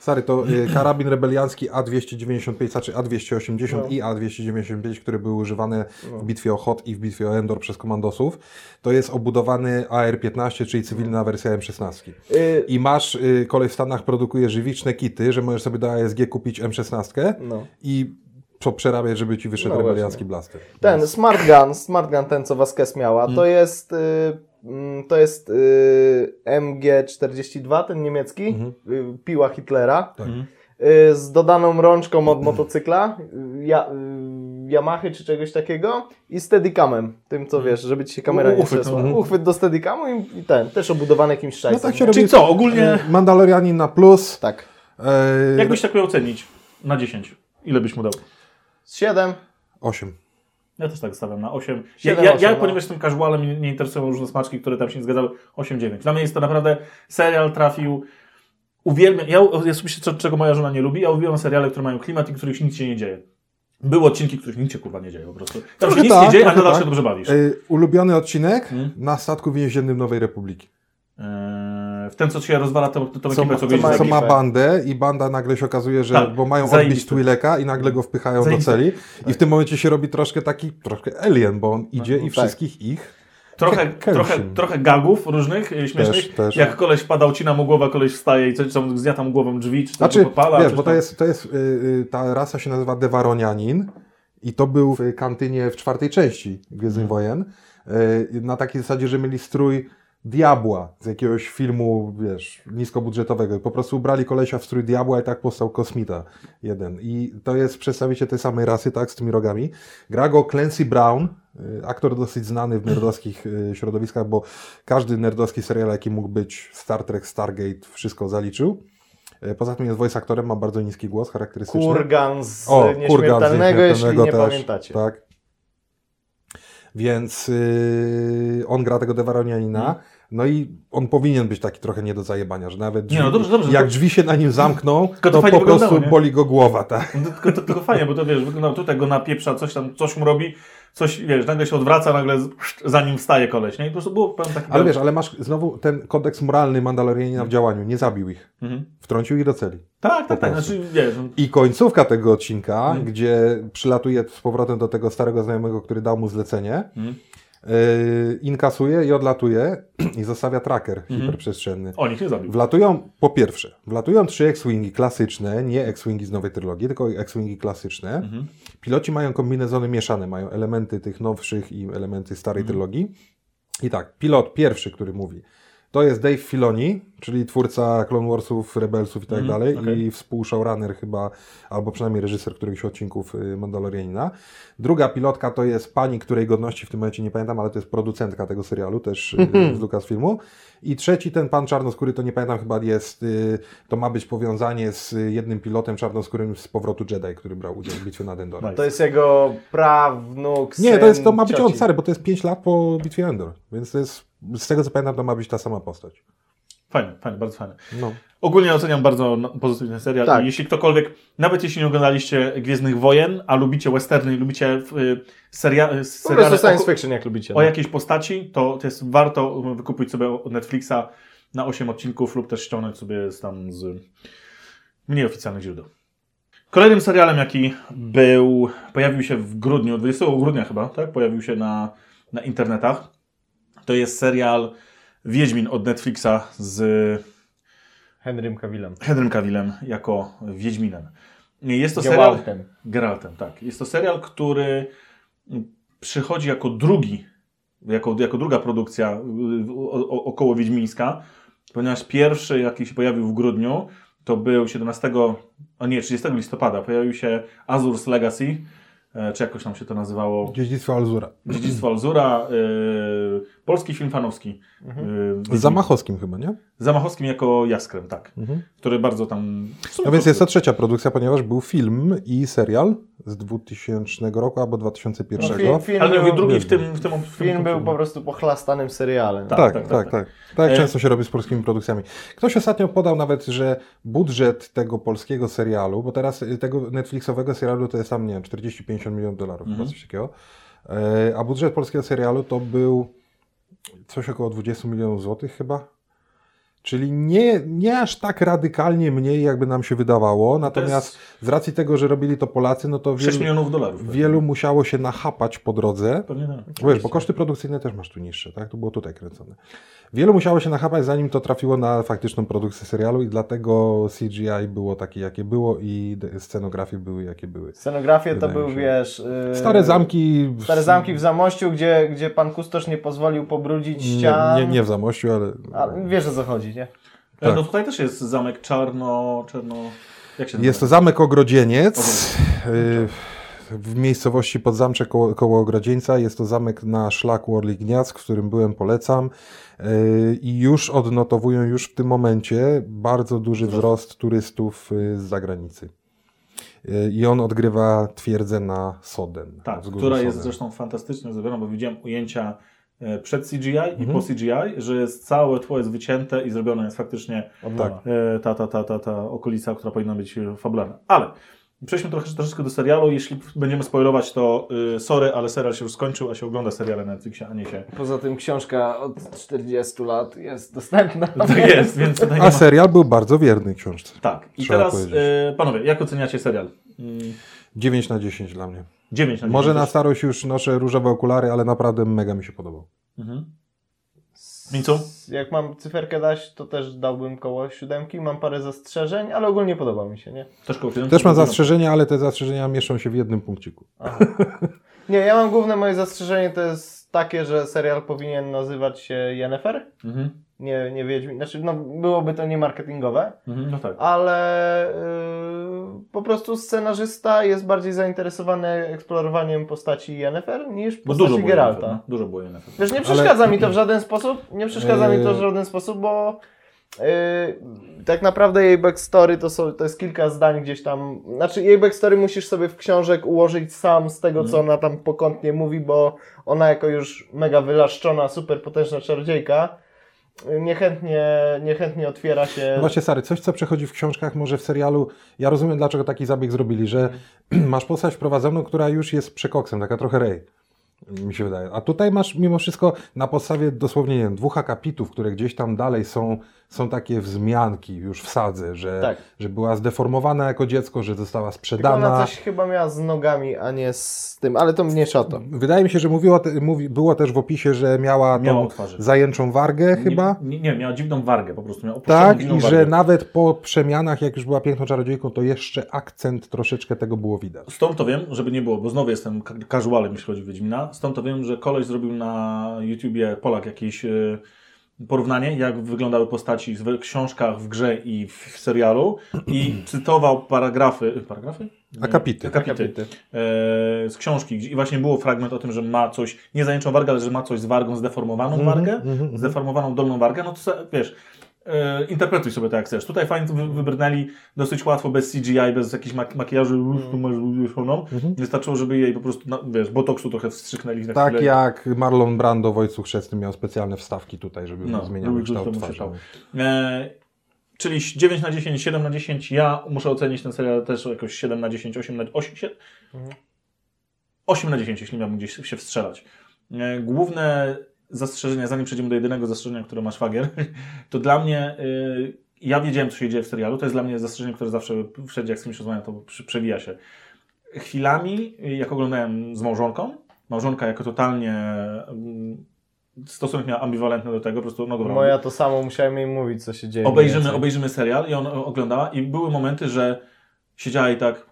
Stary, to y, karabin rebeliancki A295, znaczy A280 No. i A295, które były używane No. w bitwie o Hot i w bitwie o Endor przez komandosów, to jest obudowany AR-15, czyli cywilna wersja M16. y, I masz, y, kolej w Stanach produkuje żywiczne kity, że możesz sobie do ASG kupić M16 no. i co przerabiać, żeby ci wyszedł No rebeliancki blaster. Ten Smart Gun, Smart Gun ten co Vasquez miała, to jest y, mm, to jest y, MG42, ten niemiecki, Mhm. y, piła Hitlera, Tak. Mhm. y, z dodaną rączką od motocykla, y, ja, y, Yamahy czy czegoś takiego i steadicamem, tym co wiesz, żeby ci się kamera nie Uchwyt, trzesła. mhm. Uchwyt do steadicamu i, i ten, też obudowany jakimś No szajsem. tak się robi. Czyli co, ogólnie, Mandalorianin na plus. Tak. E, jak byś tak miał ocenić na 10? Ile byś mu dał? Z 7. 8. Ja też tak stawiam na 8. Ja, Siedem, ja, osiem, ja no. ponieważ jestem casualem i nie interesują różne smaczki, które tam się nie zgadzały, 8-9. Dla mnie jest to naprawdę serial trafił. Uwielbiam, ja, ja osobiście, czego moja żona nie lubi, ja uwielbiam seriale, które mają klimat i których nic się nie dzieje. Były odcinki, których nic się kurwa nie dzieje po prostu. Tam się nic tak, nie dzieje, a nadal tak. się dobrze bawisz. E, ulubiony odcinek Hmm? na statku więziennym Nowej Republiki. Eee, w ten, co się rozwala tę tę Co, ekipę, co co ma- co ma bandę i banda nagle się okazuje, że Tak, bo mają odbić Twileka i nagle go wpychają do celi i w tym momencie się robi troszkę taki, troszkę alien, bo on idzie i tak. wszystkich ich Trochę, trochę, trochę gagów różnych, e, śmiesznych. Też, też. Jak koleś wpada, ucina mu głowę, koleś wstaje i coś tam zjata mu głową drzwi, czy Znaczy, popala. wiesz, bo to tam. jest, to jest y, y, ta rasa się nazywa Dewaronianin i to był w kantynie w czwartej części Gwiezdnych Wojen y, na takiej zasadzie, że mieli strój diabła z jakiegoś filmu, wiesz, niskobudżetowego. Po prostu ubrali kolesia w strój diabła i tak powstał Kosmita jeden. I to jest przedstawiciel tej samej rasy, tak, z tymi rogami. Gra go Clancy Brown, y, aktor dosyć znany w nerdowskich y, środowiskach, bo każdy nerdowski serial, jaki mógł być, Star Trek, Stargate, wszystko zaliczył. Y, Poza tym jest voice aktorem, ma bardzo niski głos, charakterystyczny. Kurgan z O, Kurgan z Nieśmiertelnego, jeśli nie Nieśmiertelnego też, pamiętacie. Tak. Więc yy, on gra tego Dewaronianina. No i on powinien być taki trochę nie do zajebania, że nawet drzwi, Nie, no dobrze, dobrze, jak drzwi się na nim zamkną, to to, fajnie po prostu wyglądało, nie? boli go głowa, tak? No, Tylko, to, tylko fajnie, bo to wiesz, wygląda tutaj go napieprza, coś tam, coś mu robi, coś, wiesz, nagle się odwraca, nagle zanim wstaje koleś, nie? I po prostu było pewien taki... Ale wiesz, ale masz znowu ten kodeks moralny Mandalorianina w działaniu, nie zabił ich, Mhm. wtrącił ich do celi. Tak, tak, tak, znaczy, wiesz, I końcówka tego odcinka, Mhm. gdzie przylatuje z powrotem do tego starego znajomego, który dał mu zlecenie, Mhm. Yy, inkasuje i odlatuje i zostawia tracker Mhm. hiperprzestrzenny. on ich nie zabił. Wlatują, po pierwsze, wlatują trzy X-Wingi klasyczne, nie X-Wingi z nowej trylogii, tylko X-Wingi klasyczne. Mhm. Piloci mają kombinezony mieszane, mają elementy tych nowszych i elementy starej Mhm. trylogii. I tak, pilot pierwszy, który mówi, to jest Dave Filoni, czyli twórca Clone Warsów, Rebelsów i tak Mhm, dalej okej. i współshowrunner chyba, albo przynajmniej reżyser którychś odcinków y, Mandalorianina. Druga pilotka to jest pani, której godności w tym momencie nie pamiętam, ale to jest producentka tego serialu, też y, z Lucasfilmu. I trzeci, ten pan czarnoskóry, to nie pamiętam, chyba jest, y, to ma być powiązanie z jednym pilotem czarnoskórym z powrotu Jedi, który brał udział w bitwie nad Endor. Nice. To jest jego prawnuk, Nie, to, jest, to ma być on stary, bo to jest 5 lat po bitwie Endor, więc to jest, z tego co pamiętam, to ma być ta sama postać. Fajny, fajny, bardzo fajny. No. Ogólnie oceniam bardzo no, pozytywny serial. Tak. I jeśli ktokolwiek, nawet jeśli nie oglądaliście Gwiezdnych Wojen, a lubicie westerny, lubicie y, seria, seriale science fiction, jak lubicie. o jakiejś postaci, to, to jest warto wykupić sobie od Netflixa na 8 odcinków lub też ściągnąć sobie z tam z mniej oficjalnych źródeł. Kolejnym serialem, jaki był, pojawił się w grudniu, 20 grudnia chyba, tak? Pojawił się na, na internetach. To jest serial Wiedźmin od Netflixa z Henrym Cavillem. Henrym Cavillem jako Wiedźminem. Jest to serial... Geraltem. Geraltem, tak. Jest to serial, który przychodzi jako drugi, jako, jako druga produkcja y, o, o, około Wiedźmińska, ponieważ pierwszy, jaki się pojawił w grudniu, to był 17, o nie, 30 listopada, pojawił się Azur's Legacy, e, czy jakoś tam się to nazywało, Dziedzictwo Alzura. Dziedzictwo Alzura, y, polski film fanowski. y, Z Zamachowskim chyba, nie? Zamachowskim jako Jaskrem, tak. Mhm. Który bardzo tam... No więc jest to trzecia produkcja, ponieważ był film i serial z 2000 roku albo 2001. No, film, film, Ale był, drugi w tym... W tym, w tym film był po prostu pochlastanym serialem. Tak. Tak, tak, tak. Tak, tak E- często się robi z polskimi produkcjami. Ktoś ostatnio podał nawet, że budżet tego polskiego serialu, bo teraz y, tego Netflixowego serialu to jest tam, nie wiem, 40-50 milionów dolarów, Mhm. coś takiego. E, A budżet polskiego serialu to był coś około 20 milionów złotych chyba. Czyli nie, nie aż tak radykalnie mniej, jakby nam się wydawało. Natomiast z racji tego, że robili to Polacy, no to 6 wielu, milionów dolarów. wielu musiało się nachapać po drodze. Pewnie tak. Wiesz, bo koszty produkcyjne też masz tu niższe, tak? To było tutaj kręcone. Wielu musiało się nachapać, zanim to trafiło na faktyczną produkcję serialu i dlatego CGI było takie, jakie było i scenografie były, jakie były. Scenografię to był, wiesz... yy, Stare zamki... w- Stare zamki w Zamościu, gdzie, gdzie pan kustosz nie pozwolił pobrudzić Nie, ścian. nie, nie w Zamościu, ale... A, wiesz o co chodzi, nie? E, Tak. No tutaj też jest zamek czarno... czarno... Jak się Jest to nazywa? zamek Ogrodzieniec y, w miejscowości Podzamcze koło, koło Ogrodzieńca. Jest to zamek na szlaku Orlik Gniazd, w którym byłem, polecam. Y, I już odnotowują już w tym momencie bardzo duży wzrost turystów y, z zagranicy. Y, I on odgrywa twierdzę na Soden. Tak, która jest Soden. zresztą fantastycznie zrobiona, bo widziałem ujęcia e, przed CGI i Mhm. po CGI, że jest całe tło jest wycięte i zrobione jest faktycznie Tak. e, ta, ta, ta, ta, ta okolica, która powinna być e, fabularna. Ale przejdźmy trochę, troszeczkę do serialu. Jeśli będziemy spoilować, to y, sorry, ale serial się już skończył, a się ogląda seriale na Netflixie, a nie się. Poza tym książka od 40 lat jest dostępna. Tak jest, więc tutaj nie A ma... serial był bardzo wierny książce. Tak. I teraz, e, panowie, jak oceniacie serial? Mm, 9 na 10 dla mnie. 9 na 10. Może na starość już noszę różowe okulary, ale naprawdę mega mi się podobał. Mhm. Mincu? Jak mam cyferkę dać, to też dałbym koło siódemki. Mam parę zastrzeżeń, ale ogólnie podoba mi się, nie? Też koło? Też mam zastrzeżenia, ale te zastrzeżenia mieszczą się w jednym punkciku. Nie, ja mam główne moje zastrzeżenie to jest takie, że serial powinien nazywać się Yennefer, Mhm. Nie, nie Wiedźmin. Znaczy, no byłoby to nie marketingowe, Mhm, no tak. ale yy, po prostu scenarzysta jest bardziej zainteresowany eksplorowaniem postaci Yennefer niż Bo dużo postaci było Geralta. Yennefer, no. Dużo było Yennefer. Wiesz, nie przeszkadza mi to w żaden sposób, nie przeszkadza mi to w Yy. żaden sposób, bo yy, tak naprawdę jej backstory to, są, to jest kilka zdań gdzieś tam, znaczy jej backstory musisz sobie w książek ułożyć sam z tego, co Mhm. ona tam pokątnie mówi, bo ona jako już mega wylaszczona, super potężna czarodziejka, yy, niechętnie, niechętnie otwiera się... No właśnie, Sary, coś co przechodzi w książkach, może w serialu. Ja rozumiem, dlaczego taki zabieg zrobili, że masz postać wprowadzoną, która już jest przekoksem, taka trochę rej. Mi się wydaje. A tutaj masz mimo wszystko na podstawie dosłownie nie wiem, dwóch akapitów, które gdzieś tam dalej są, są takie wzmianki już w sadze, że, Tak. że była zdeformowana jako dziecko, że została Tylko sprzedana. ona coś chyba miała z nogami, a nie z tym, ale to mniejsza to. Wydaje mi się, że mówiło, te, mówi, było też w opisie, że miała Miała tą zajęczą wargę chyba. Nie, nie, miała dziwną wargę po prostu. Miała Tak, i że wargę. nawet po przemianach, jak już była piękną czarodziejką, to jeszcze akcent troszeczkę tego było widać. Stąd to wiem, żeby nie było, bo znowu jestem casualem, jeśli chodzi o Wiedźmina. Stąd to wiem, że koleś zrobił na YouTubie, Polak, jakieś e, porównanie, jak wyglądały postaci w książkach, w grze i w, w serialu i cytował paragrafy, paragrafy? Akapity. Akapity. Akapity. E, z książki gdzie- i właśnie było fragment o tym, że ma coś, nie zajęczą wargę, ale że ma coś z wargą zdeformowaną Mhm, wargę, mhm, mhm. zdeformowaną dolną wargę, no to wiesz, interpretuj sobie to jak chcesz. Tutaj fajnie to wybrnęli dosyć łatwo, bez CGI, bez jakichś mak- makijażu, Mm. mm. wieszoną. Wystarczyło, żeby jej po prostu, no, wiesz, botoksu trochę wstrzyknęli na Tak chwilę. jak Marlon Brando w Ojcu Chrzestnym miał specjalne wstawki tutaj, żeby No, zmieniały kształt twarzy. E, czyli 9 na 10, 7 na 10. Ja muszę ocenić ten serial też jakoś 7 na 10, 8 na 8, 7, 8 na 10, jeśli miałbym gdzieś się wstrzelać. E, główne zastrzeżenia, zanim przejdziemy do jedynego zastrzeżenia, które ma szwagier, to dla mnie, y, ja wiedziałem, co się dzieje w serialu, to jest dla mnie zastrzeżenie, które zawsze wszędzie, jak z kimś rozmawiam, to przy- przewija się. Chwilami, y, jak oglądałem z małżonką, małżonka jako totalnie mm, stosunek miała ambiwalentny do tego, po prostu no dobra, Moja to samo, musiałem jej mówić, co się dzieje. obejrzymy, obejrzymy serial i on oglądała i były momenty, że siedziała i tak,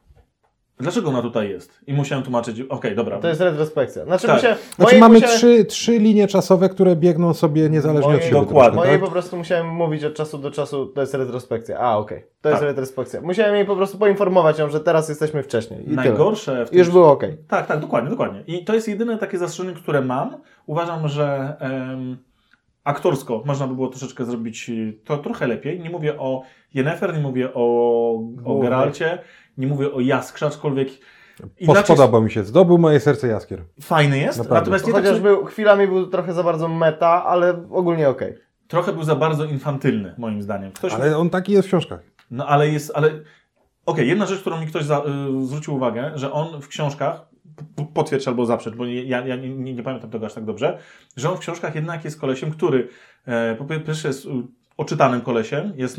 dlaczego ona tutaj jest? I musiałem tłumaczyć, okej, dobra. To jest retrospekcja. Znaczy, Tak. musiałem, Znaczy mamy musiałem- trzy, trzy linie czasowe, które biegną sobie niezależnie od Mojej- siebie. Dokładnie. troszkę, Mojej tak? po prostu musiałem mówić od czasu do czasu, to jest retrospekcja. A, okej, to jest Tak. retrospekcja. Musiałem jej po prostu poinformować ją, że teraz jesteśmy wcześniej. I tyle. Najgorsze w I Już tym- było okej. Tak, tak, dokładnie, dokładnie. I to jest jedyne takie zastrzeżenie, które mam. Uważam, że em, aktorsko można by było troszeczkę zrobić y, to trochę lepiej. Nie mówię o Yennefer, nie mówię o, o. Geralcie, nie mówię o Jaskrze, aczkolwiek inaczej Podobał mi się. Zdobył moje serce jaskier. fajny jest, Naprawdę. natomiast nie tak, Chociaż że był, chwilami był trochę za bardzo meta, ale ogólnie okej. trochę był za bardzo infantylny, moim zdaniem. Ktoś Ale on taki jest w książkach. No ale jest, ale. Okej, jedna rzecz, którą mi ktoś za, y, zwrócił uwagę, że on w książkach, potwierdź albo zaprzecz, bo nie- ja, ja nie, nie, nie pamiętam tego aż tak dobrze, że on w książkach jednak jest kolesiem, który e, po pierwsze jest y, oczytanym kolesiem, jest,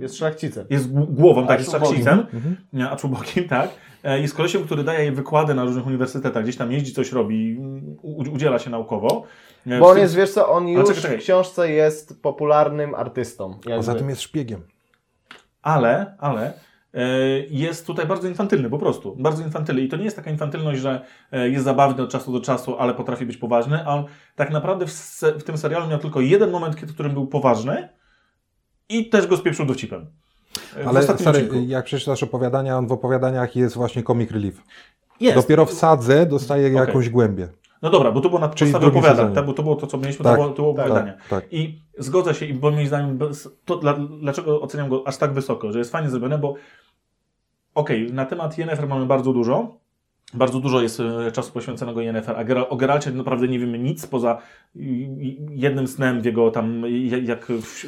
Jest szlachcicem. jest gł- głową, tak, jest szlachcicem, Mhm. a czubokiem, tak. E, Jest kolesiem, który daje wykłady na różnych uniwersytetach, gdzieś tam jeździ, coś robi, u, udziela się naukowo. E, Bo on tym- jest, wiesz co, on już czekaj, czekaj. w książce jest popularnym artystą. Jakby. Poza tym jest szpiegiem. ale, ale e, jest tutaj bardzo infantylny, po prostu. Bardzo infantylny. I to nie jest taka infantylność, że jest zabawny od czasu do czasu, ale potrafi być poważny. A on tak naprawdę w, se, w tym serialu miał tylko jeden moment, kiedy- w którym był poważny i też go spieprzył dowcipem. W Ale odcinku. jak przeczytasz opowiadania, on w opowiadaniach jest właśnie comic relief. Jest. Dopiero w sadze dostaje Okej. jakąś głębię. No dobra, bo to było na Czyli podstawie opowiadań, tak? bo to było to, co mieliśmy, Tak, to było, to było tak, opowiadanie. Tak. I zgodzę się, i bo moim zdaniem, to dla, dlaczego oceniam go aż tak wysoko, że jest fajnie zrobione, bo okej, na temat Yennefer mamy bardzo dużo, bardzo dużo jest e, czasu poświęconego Yennefer, a o Geralcie naprawdę nie wiemy nic poza jednym snem w jego tam, jak... w-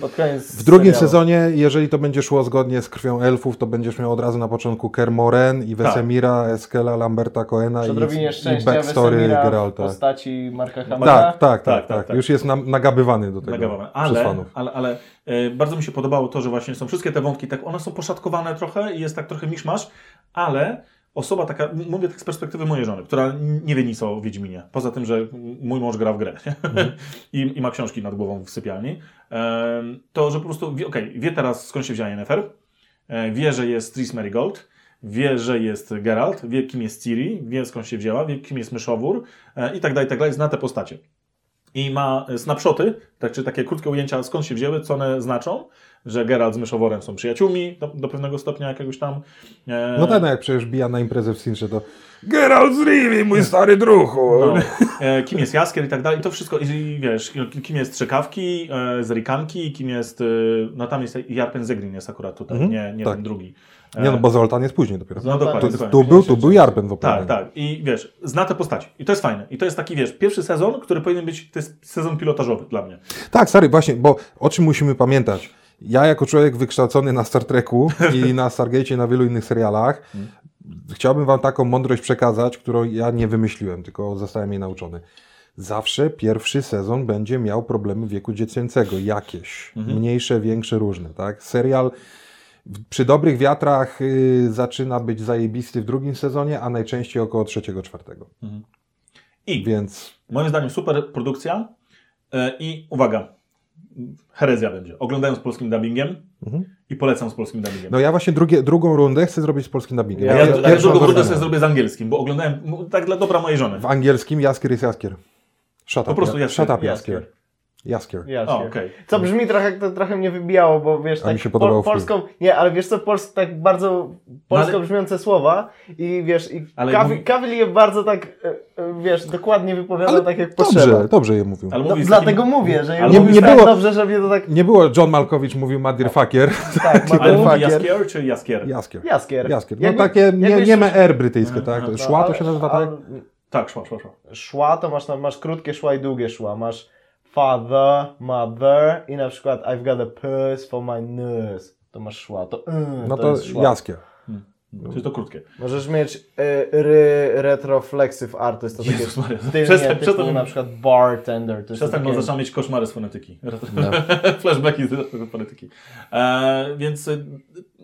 W drugim serialu. sezonie, jeżeli to będzie szło zgodnie z krwią elfów, to będziesz miał od razu na początku Kermoren i Wesemira, Eskela, Lamberta Coena i, i backstory Wesemira w Geralta. postaci Marka. Tak, tak, tak, Tak, tak, tak, tak. Już jest nam, nagabywany do tego przez Ale, fanów. ale, ale e, bardzo mi się podobało to, że właśnie są wszystkie te wątki, tak one są poszatkowane trochę i jest tak trochę miszmasz, ale osoba taka, mówię tak z perspektywy mojej żony, która nie wie nic o Wiedźminie, poza tym, że mój mąż gra w grę nie? I, i ma książki nad głową w sypialni, to, że po prostu wie, okej, wie teraz skąd się wzięła Yennefer, e, wie, że jest Tris Merigold, wie, że jest Geralt, wie kim jest Ciri, wie skąd się wzięła, wie kim jest Myszowór e, i tak dalej, i tak dalej, zna te postacie i ma snapshoty, tak, czy takie krótkie ujęcia, skąd się wzięły, co one znaczą, że Geralt z Myszoworem są przyjaciółmi do, do pewnego stopnia jakiegoś tam. E, No tak, no jak przecież bija na imprezę w Sintrze, to Geralt z Rivi, mój stary druhu. no, e, kim jest Jaskier i tak dalej, i to wszystko, i, wiesz, kim jest Strzykawki, e, z Rikanki, kim jest, e, no tam jest Jarpen Zegrin jest akurat tutaj, Mhm, nie, nie tak. ten drugi. E, Nie no, bo Zoltan jest później dopiero. no dokładnie, Tu, tu, był, tu był Jarpen w Tak, opowiadaniu. tak. I wiesz, zna te postaci. I to jest fajne. I to jest taki, wiesz, pierwszy sezon, który powinien być, to jest sezon pilotażowy dla mnie. Tak, stary, właśnie, bo o czym musimy pamiętać? Ja jako człowiek wykształcony na Star Treku i na Stargate, na wielu innych serialach, chciałbym wam taką mądrość przekazać, którą ja nie wymyśliłem, tylko zostałem jej nauczony. Zawsze pierwszy sezon będzie miał problemy wieku dziecięcego, jakieś, mniejsze, większe, różne, tak? Serial przy dobrych wiatrach y, zaczyna być zajebisty w drugim sezonie, a najczęściej około trzeciego, czwartego. I Więc Moim zdaniem super produkcja e, i uwaga, herezja będzie. Oglądałem z polskim dubbingiem i polecam z polskim dubbingiem. Mhm. no ja właśnie drugie, drugą rundę chcę zrobić z polskim dubbingiem. Ja- ja, ja- ja, ja- drugą rundę sobie zrobię z angielskim, bo oglądałem m, tak dla dobra mojej żony. W angielskim Jaskier jest Jaskier. Shut up, Po prostu Ja- Jaskier. Shut up Jaskier. Jaskier. Jaskier. Jaskier. O, okej. Co brzmi trochę, to trochę mnie wybijało, bo wiesz, tak mi się podobało w polską, nie, ale wiesz co, polsk, tak bardzo polsko ale- brzmiące słowa i wiesz, i Ale Kawi, mówi- Kawil je bardzo tak, e, e, wiesz, dokładnie wypowiada Ale tak jak potrzeba. Dobrze, dobrze je mówił. Ale No, dlatego takim- mówię, że Ale nie, mówi- nie nie było- dobrze, że mnie to tak, Nie było John Malkowicz mówił motherfucker. tak, Ale mówi motherfucker. Jaskier czy Jaskier? Jaskier. Jaskier. Jaskier. No Jakby- takie nie, nie me R brytyjskie, tak? Szła to się nazywa tak? Tak, szła, szła, szła. Szła to masz, masz krótkie szła i długie szła. Masz father, mother i na przykład I've got a purse for my nurse. To masz szła. To, y, No to, to jest szła. Jaskier. Czyli to krótkie. Możesz mieć y, ry, retroflexive art, to Jezus takie Maria. stylnie, Przestań, typu przestań. na przykład bartender. To jest Przestań, bo takie... zaczynam mieć koszmary z fonetyki. No. Flashbacki z fonetyki. E, więc y,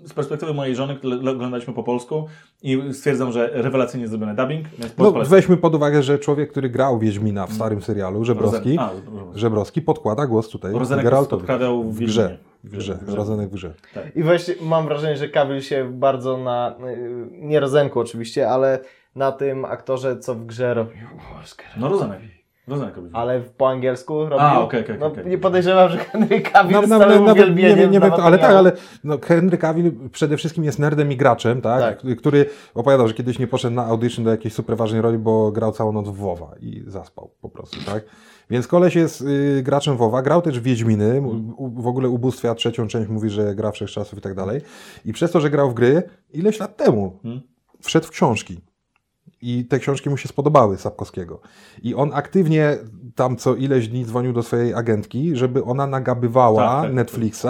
z perspektywy mojej żony, które oglądaliśmy po polsku i stwierdzam, że rewelacyjnie zrobiony dubbing. No, polecam. weźmy pod uwagę, że człowiek, który grał Wiedźmina w starym serialu, Żebrowski, Rozen- A, Rozen- Żebrowski podkłada głos tutaj Rozenek Geraltowi. w w grze. Wiedźminie. W grze. Rozenek w grze. I właśnie mam wrażenie, że Kawil się bardzo na, nie Rozenku oczywiście, ale na tym aktorze, co w grze robił. No Rozenek. Rozenek robił. Ale po angielsku robił. A, okej, okej, no, okej. Nie podejrzewam, że Henry Cavill No, z no, całym no, nawet nie, wiem- nie wiem, ale tak, ale no, Henry Cavill przede wszystkim jest nerdem i graczem, tak? Tak. Który opowiadał, że kiedyś nie poszedł na audition do jakiejś super ważnej roli, bo grał całą noc w WoWa i zaspał po prostu, tak? Więc koleś jest y, graczem WoWa, grał też w Wiedźminy, u, w ogóle ubóstwia trzecią część, mówi, że gra wszechczasów i tak dalej. I przez to, że grał w gry, ileś lat temu Hmm? wszedł w książki. I te książki mu się spodobały Sapkowskiego. I on aktywnie tam co ileś dni dzwonił do swojej agentki, żeby ona nagabywała Tak, tak. Netflixa,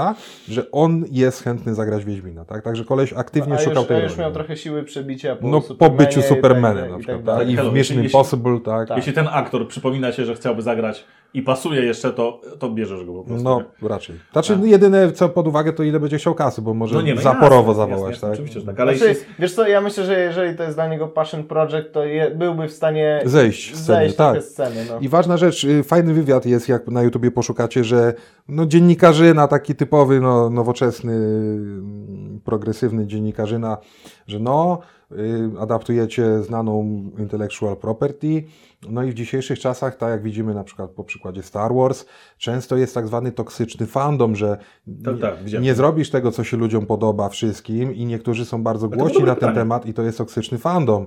że on jest chętny zagrać Wiedzimina. Tak? Także koleś aktywnie a szukał już, a już miał trochę siły przebicia po No po byciu i tak Supermanem dalej, na i przykład. tak Tak? I w Mission Impossible, tak? Jeśli ten aktor przypomina się, że chciałby zagrać i pasuje jeszcze, to, to bierzesz go po prostu. No, nie? raczej. Znaczy, Tak. jedyne co pod uwagę, to ile będzie chciał kasy, bo może No nie, no zaporowo jasne, zawołać, jasne, tak? Oczywiście, że tak, ale Znaczy, jest, Wiesz co, ja myślę, że jeżeli to jest dla niego passion project, to je, byłby w stanie Zejść z sceny, zejść tak. sceny. No. I ważna rzecz, y, fajny wywiad jest, jak na YouTubie poszukacie, że no, dziennikarzyna, taki typowy, no, nowoczesny, mm, progresywny dziennikarzyna, że no, y, adaptujecie znaną intellectual property, no i w dzisiejszych czasach, tak jak widzimy na przykład po przykładzie Star Wars, często jest tak zwany toksyczny fandom, że Tak, nie, tak, nie zrobisz tego, co się ludziom podoba wszystkim i niektórzy są bardzo głośni na ten pytanie. temat i to jest toksyczny fandom.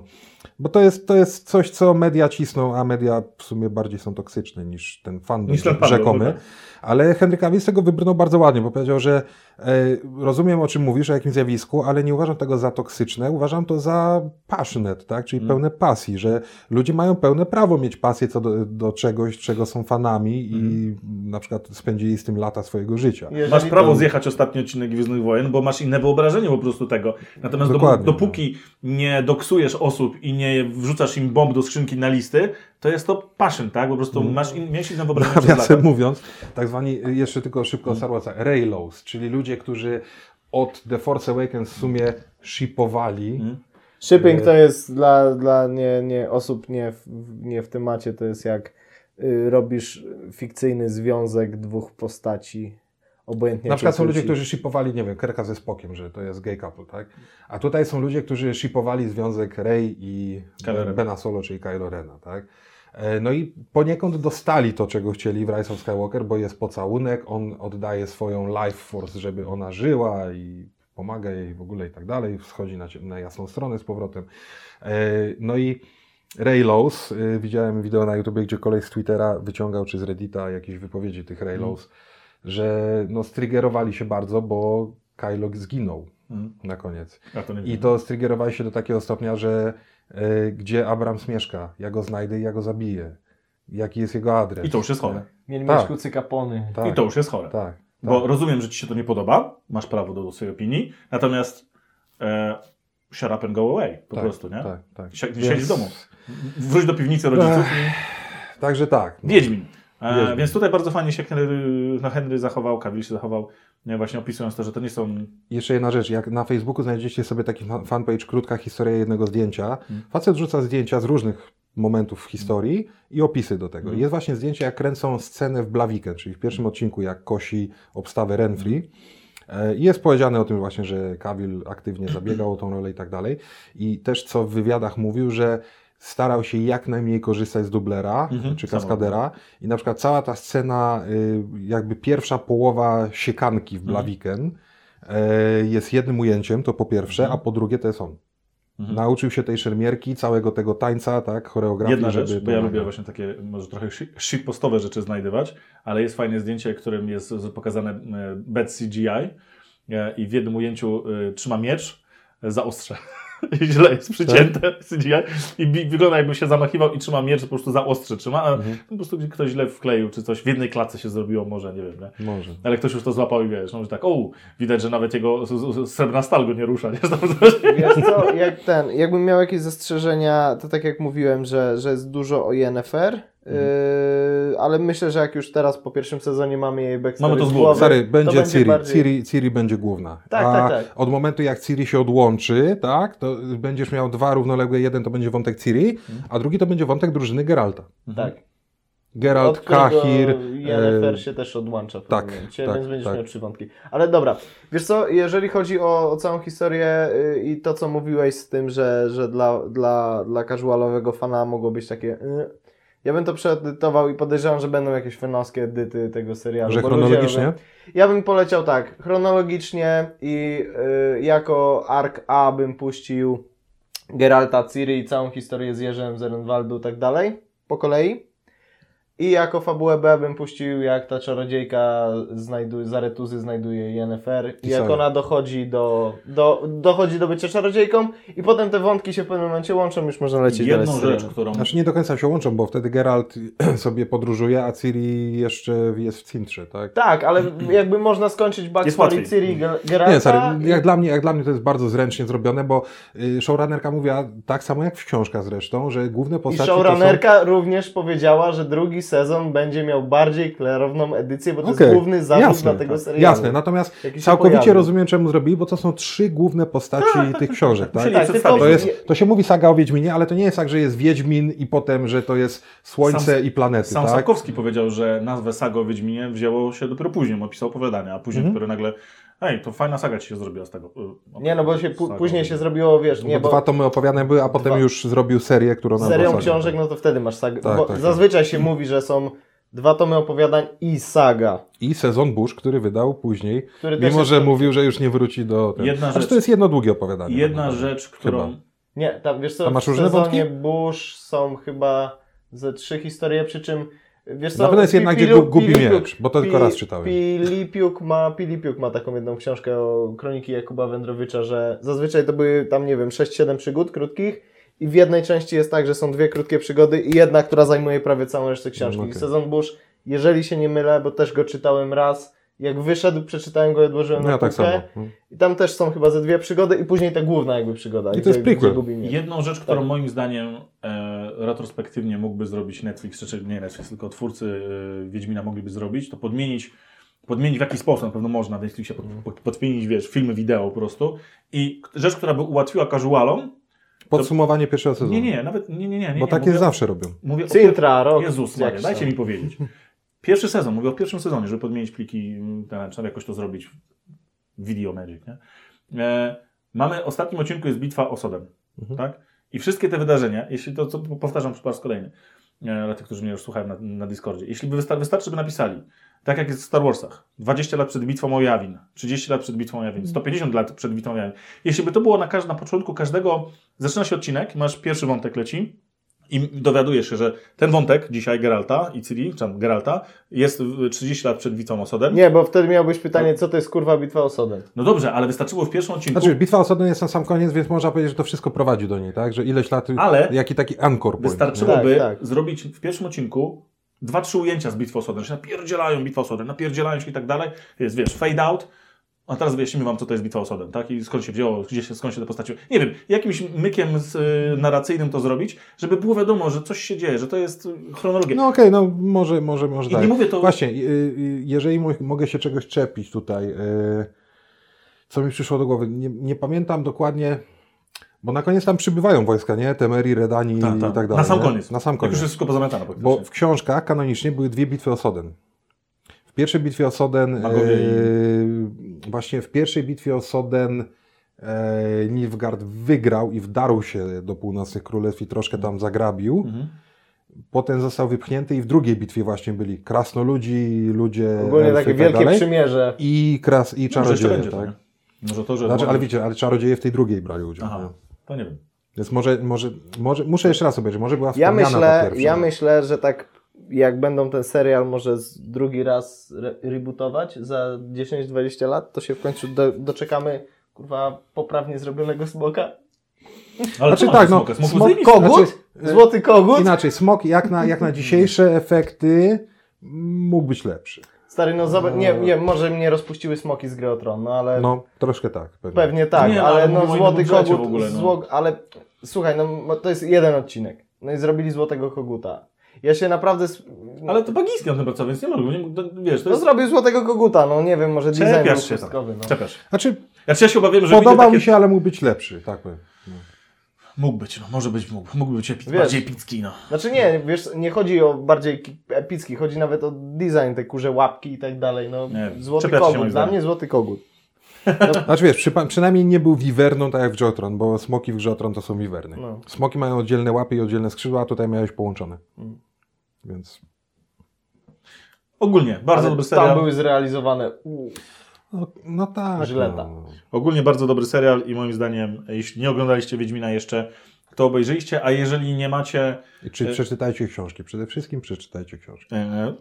Bo to jest, to jest coś, co media cisną, a media w sumie bardziej są toksyczne niż ten fandom Niż ten fandom, rzekomy. tak. Ale Henry Cavill z tego wybrnął bardzo ładnie, bo powiedział, że e, rozumiem o czym mówisz, o jakim zjawisku, ale nie uważam tego za toksyczne, uważam to za passionate, tak? czyli Mm. pełne pasji, że ludzie mają pełne prawo mieć pasję co do, do czegoś, czego są fanami i Mm. na przykład spędzili z tym lata swojego życia. Jeżeli Masz prawo zjechać ostatni odcinek Gwiezdnych Wojen, bo masz inne wyobrażenie po prostu tego. Natomiast do, Dokładnie. dopóki nie doksujesz osób i nie wrzucasz im bomb do skrzynki na listy, to jest to passion, tak? Po prostu masz in, miałeś inne wyobrażenie przez Nawiasem mówiąc, tak zwani, jeszcze tylko szybko Star Warsa, Raylos, czyli ludzie, którzy od The Force Awakens w sumie shipowali. Mhm. Shipping to jest dla, dla nie, nie, osób nie w, nie w temacie, to jest jak y, robisz fikcyjny związek dwóch postaci, obojętnie Na przykład są ludzie, którzy shipowali, nie wiem, Kerka ze Spokiem, że to jest gay couple, tak? A tutaj są ludzie, którzy shipowali związek Rey i Kylo. Bena Solo, czyli Kylo Rena, tak? E, No i poniekąd dostali to, czego chcieli w Rise of Skywalker, bo jest pocałunek, on oddaje swoją life force, żeby ona żyła i pomaga jej w ogóle i tak dalej, schodzi na, na jasną stronę z powrotem. E, No i Raylos, y, widziałem wideo na YouTube, gdzie kolej z Twittera wyciągał, czy z Reddita jakieś wypowiedzi tych Raylos, że no striggerowali się bardzo, bo Kylo zginął Mhm. na koniec. To I to striggerowali się do takiego stopnia, że e, gdzie Abrams mieszka, ja go znajdę i ja go zabiję. Jaki jest jego adres. I to już jest chore. Mieli Tak. mieć kucy kapony. tak, I to już jest chore. tak, Bo tak. rozumiem, że ci się to nie podoba, masz prawo do swojej opinii, natomiast e, shut up and go away, po tak, prostu, nie? Tak, tak. Si- Więc- Siedź w domu. Wróć do piwnicy rodziców i... Także tak. Wiedźmin. E. Więc tutaj bardzo fajnie się Henry, no Henry zachował, Cavill się zachował, nie, właśnie opisując to, że to nie są... Jeszcze jedna rzecz, jak na Facebooku znajdziecie sobie taki fan- fanpage, krótka historia jednego zdjęcia, Hmm. facet rzuca zdjęcia z różnych momentów w historii i opisy do tego. Hmm. Jest właśnie zdjęcie, jak kręcą scenę w Blaviken, czyli w pierwszym odcinku, jak kosi obstawę Renfrey. E, I jest powiedziane o tym właśnie, że Cavill aktywnie zabiegał o tą rolę i tak dalej. I też co w wywiadach mówił, że starał się jak najmniej korzystać z dublera Mhm, czy kaskadera i na przykład cała ta scena, y, jakby pierwsza połowa siekanki Mhm. w Blaviken e, jest jednym ujęciem, to po pierwsze, Mhm. a po drugie to jest on. Mhm. Nauczył się tej szermierki, całego tego tańca, tak, choreografii, Jedna rzecz, bo ja lubię właśnie takie może trochę shi- shitpostowe rzeczy znajdywać, ale jest fajne zdjęcie, którym jest pokazane e, bad CGI e, i w jednym ujęciu e, trzyma miecz za ostrze. I źle jest przycięte CGI i wygląda jakby się zamachiwał i trzyma miecz po prostu za ostrze trzyma, a Mhm. po prostu ktoś źle wkleił czy coś, w jednej klatce się zrobiło, może, nie wiem, nie? Może. Ale ktoś już to złapał i wiesz, no, że tak, o, widać, że nawet jego srebrna stal go nie rusza, nie? Wiesz co, jak ten, jakbym miał jakieś zastrzeżenia, to tak jak mówiłem, że, że jest dużo o Yennefer, yy, ale myślę, że jak już teraz po pierwszym sezonie mamy jej backstory Mamy to z głowy. Stary, to będzie Ciri. bardziej- Ciri, Ciri będzie główna. Tak, A tak, tak. od momentu jak Ciri się odłączy, tak, to będziesz miał dwa równoległe. Jeden to będzie wątek Ciri, Mhm. a drugi to będzie wątek drużyny Geralta. Tak. Geralt, Kahir. Yennefer e, się też odłącza w tak, momencie, tak, więc będziesz tak. miał trzy wątki. Ale dobra, wiesz co, jeżeli chodzi o, o całą historię y, i to, co mówiłeś z tym, że, że dla, dla, dla casualowego fana mogło być takie... Y, ja bym to przeedytował i podejrzewam, że będą jakieś fanowskie edyty tego serialu. Że ludzie chronologicznie? Ja bym poleciał tak, chronologicznie i y, jako ark A bym puścił Geralta, Ciri i całą historię z Jerzem, z Erenwaldu i tak dalej, po kolei. I jako fabułę B bym puścił, jak ta czarodziejka znajduje, z Aretuzy znajduje Yennefer i I jak ona dochodzi do, do, dochodzi do bycia czarodziejką i potem te wątki się w pewnym momencie łączą, już można lecieć dalej Jedną rzecz, którą... Znaczy nie do końca się łączą, bo wtedy Geralt sobie podróżuje, a Ciri jeszcze jest w Cintrze, tak? Tak, ale jakby można skończyć backstory. Ciri Ge- Geralta. Nie, stary, jak dla, mnie, jak dla mnie to jest bardzo zręcznie zrobione, bo y, showrunnerka mówiła tak samo jak w książkach zresztą, że główne I postaci to są... showrunnerka również powiedziała, że drugi sezon będzie miał bardziej klarowną edycję, bo to Okej, jest główny zarzut jasne, dla tego tak. serialu. Jasne, natomiast całkowicie pojawił. rozumiem, czemu zrobili, bo to są trzy główne postaci tych książek, tak? Czyli Tak, przedstawić. tylko- To, jest, to się mówi saga o Wiedźminie, ale to nie jest tak, że jest Wiedźmin i potem, że to jest Słońce Sam- i planety, Sam tak? Sapkowski powiedział, że nazwę saga o Wiedźminie wzięło się dopiero później, opisał opowiadania, a później Mhm. które nagle, ej, to fajna saga ci się zrobiła z tego. y, Nie, no bo się później się zrobiło, wiesz, nie, bo dwa tomy opowiadań były, a potem Dwa. już zrobił serię, którą z serią książek, no to wtedy masz sagę. Tak, bo tak, tak. zazwyczaj się mówi, że są dwa tomy opowiadań i saga. I sezon Bush, który wydał później, Który mimo jest- że mówił, że już nie wróci do... Ten. Jedna Znaczy, rzecz- to jest jedno długie opowiadanie. Jedna tak rzecz, którą... Chyba. Nie, tam wiesz co, Tam masz w sezonie wątki? Bush są chyba ze trzy historie, przy czym wiesz co, Na pewno jest jedna, gdzie gubi Pilipiuk- miecz, bo to tylko raz czytałem. Pilipiuk ma, Pilipiuk ma taką jedną książkę o kroniki Jakuba Wędrowicza, że zazwyczaj to były tam, nie wiem, 6-7 przygód krótkich i w jednej części jest tak, że są dwie krótkie przygody i jedna, która zajmuje prawie całą resztę książki. No, I okej. sezon Bush, jeżeli się nie mylę, bo też go czytałem raz, jak wyszedł, przeczytałem go i odłożyłem No na ja tak samo. I tam też są chyba ze dwie przygody i później ta główna jakby przygoda. I to jest prequel. Jedną rzecz, którą Tak. moim zdaniem e, retrospektywnie mógłby zrobić Netflix, czy nie Netflix, tylko twórcy e, Wiedźmina mogliby zrobić, to podmienić, podmienić w jakiś sposób, na pewno można w Netflixie pod, pod, podmienić, wiesz, filmy wideo po prostu i rzecz, która by ułatwiła casualom, Podsumowanie pierwszego sezonu. nie, nie, nawet, nie, nie, nie, nie Bo nie, tak mówię, jest zawsze robią. Mówię o Cintra, rok. Jezus Maria, dajcie mi powiedzieć. Pierwszy sezon, mówię o pierwszym sezonie, żeby podmienić pliki, mm, trzeba jakoś to zrobić w Video Magic, nie? E, mamy, w ostatnim odcinku jest bitwa o Sodem, Mhm. tak? I wszystkie te wydarzenia, jeśli to, co powtarzam po raz kolejny, e, dla tych, którzy mnie już słuchają na, na Discordzie, jeśli by wysta- wystarczy, by napisali, tak jak jest w Star Warsach, 20 lat przed bitwą o Jawin, 30 lat przed bitwą o Jawin, 150 lat przed bitwą o Jawin. Jeśli by to było na, na początku każdego, zaczyna się odcinek, masz pierwszy wątek leci, i dowiadujesz się, że ten wątek dzisiaj Geralta i Ciri, czy tam Geralta, jest y, 30 lat przed bitwą o Sodem. Nie, bo wtedy miałbyś pytanie, co to jest kurwa bitwa o Sodem. No dobrze, ale wystarczyło w pierwszym odcinku. Znaczy, bitwa osobna jest na sam koniec, więc można powiedzieć, że to wszystko prowadzi do niej, tak? Że ileś lat, Ale jaki taki point. Wystarczyłoby Tak, tak. zrobić w pierwszym odcinku dwa, trzy ujęcia z bitwy o Sodem, że napierdzielają bitwę o Sodem, napierdzielają się i tak dalej. Jest, wiesz, fade out. A teraz wyjaśnimy wam, co to jest bitwa o Sodem, tak? I skąd się wzięło, gdzie się, skąd się te postaci... Nie wiem, jakimś mykiem z, y, narracyjnym to zrobić, żeby było wiadomo, że coś się dzieje, że to jest y, chronologia. No okej, no może, może, może I tak. nie mówię to- Właśnie, y, y, jeżeli mo- mogę się czegoś czepić tutaj, y, co mi przyszło do głowy, nie, nie pamiętam dokładnie, bo na koniec tam przybywają wojska, nie? Temeri, Redani Tak, i tak. tak dalej. Na sam nie? koniec. Na sam Jak koniec. już jest wszystko pozamiatane. Bo w książkach kanonicznie były dwie bitwy o Soden. W pierwszej bitwie o Soden, e, właśnie w pierwszej bitwie o Soden e, Nilfgaard wygrał i wdarł się do Północnych Królestw i troszkę tam zagrabił. Mhm. Potem został wypchnięty i w drugiej bitwie właśnie byli krasnoludzi, ludzie, Ogólnie takie tak wielkie dalej. przymierze. I, kras, i Może jeszcze czarodzieje, będzie, tak? Może to, że... Znaczy, ale wiecie, ale czarodzieje w tej drugiej brali udział. Aha, nie? to nie wiem. Więc może, może, może, muszę jeszcze raz obejrzeć, może była Ja myślę, pierwsza. ja myślę, że tak jak będą ten serial może z drugi raz re rebootować za 10-20 lat, to się w końcu do, doczekamy kurwa poprawnie zrobionego smoka. Ale Znaczy tak, no, smoka? Smok smok-. Kogut? Znaczy, Złoty kogut? Inaczej, smok jak na, jak na dzisiejsze efekty mógł być lepszy. Stary, no zobacz, nie, nie, może mnie rozpuściły smoki z gry o Tron, no ale No, troszkę tak. Pewnie. pewnie tak, Nie, ale ale no mówimy o złoty kogut, w ogóle, no. zło, ale słuchaj, no to jest jeden odcinek. No i zrobili złotego koguta. Ja się naprawdę... Ale to Bagiński na tym pracował, więc nie mogę, nie, to, wiesz, to No jest... zrobił złotego koguta, no nie wiem, może design był Czepiasz się tam. pustkowy, no. Czepiasz. Znaczy, Znaczy ja się obawiam, że podobał mi się, ale mógł być lepszy, tak powiem. No. Mógł być, no może być, mógł, mógł być epic, Wiesz- bardziej epicki, no. Znaczy nie, wiesz, nie chodzi o bardziej ki- epicki, chodzi nawet o design, te kurze łapki i tak dalej, no Nie wiem, złoty czepiacie się kogut, moim dla zdaniem. mnie złoty kogut. Znaczy wiesz, przypa- przynajmniej nie był wiwerną tak jak w Grze o Tron, bo smoki w Grze o Tron to są wiwerny. No. Smoki mają oddzielne łapy i oddzielne skrzydła, a tutaj miałeś połączone. Więc Ogólnie, bardzo Ale dobry tam serial. były zrealizowane u, no, no tak. Żyleta. No. Ogólnie bardzo dobry serial i moim zdaniem, jeśli nie oglądaliście Wiedźmina jeszcze, to obejrzyjcie, a jeżeli nie macie... I czy E- przeczytajcie książki? Przede wszystkim przeczytajcie książki. E,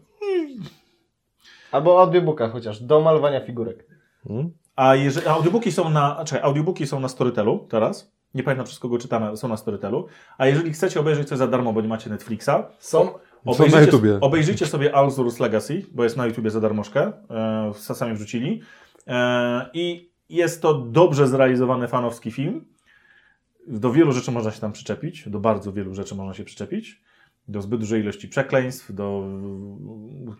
albo audiobooka chociaż, do malowania figurek. Mm? a jeżeli, audiobooki są na... Czekaj, audiobooki są na Storytelu teraz. Nie pamiętam wszystko go czytamy, są na Storytelu. A jeżeli chcecie obejrzeć coś za darmo, bo nie macie Netflixa, Są, YouTubie. obejrzyjcie sobie Alzur's Legacy, bo jest na YouTubie za darmożkę. E, sami wrzucili. E, I jest to dobrze zrealizowany fanowski film. Do wielu rzeczy można się tam przyczepić. Do bardzo wielu rzeczy można się przyczepić. Do zbyt dużej ilości przekleństw, do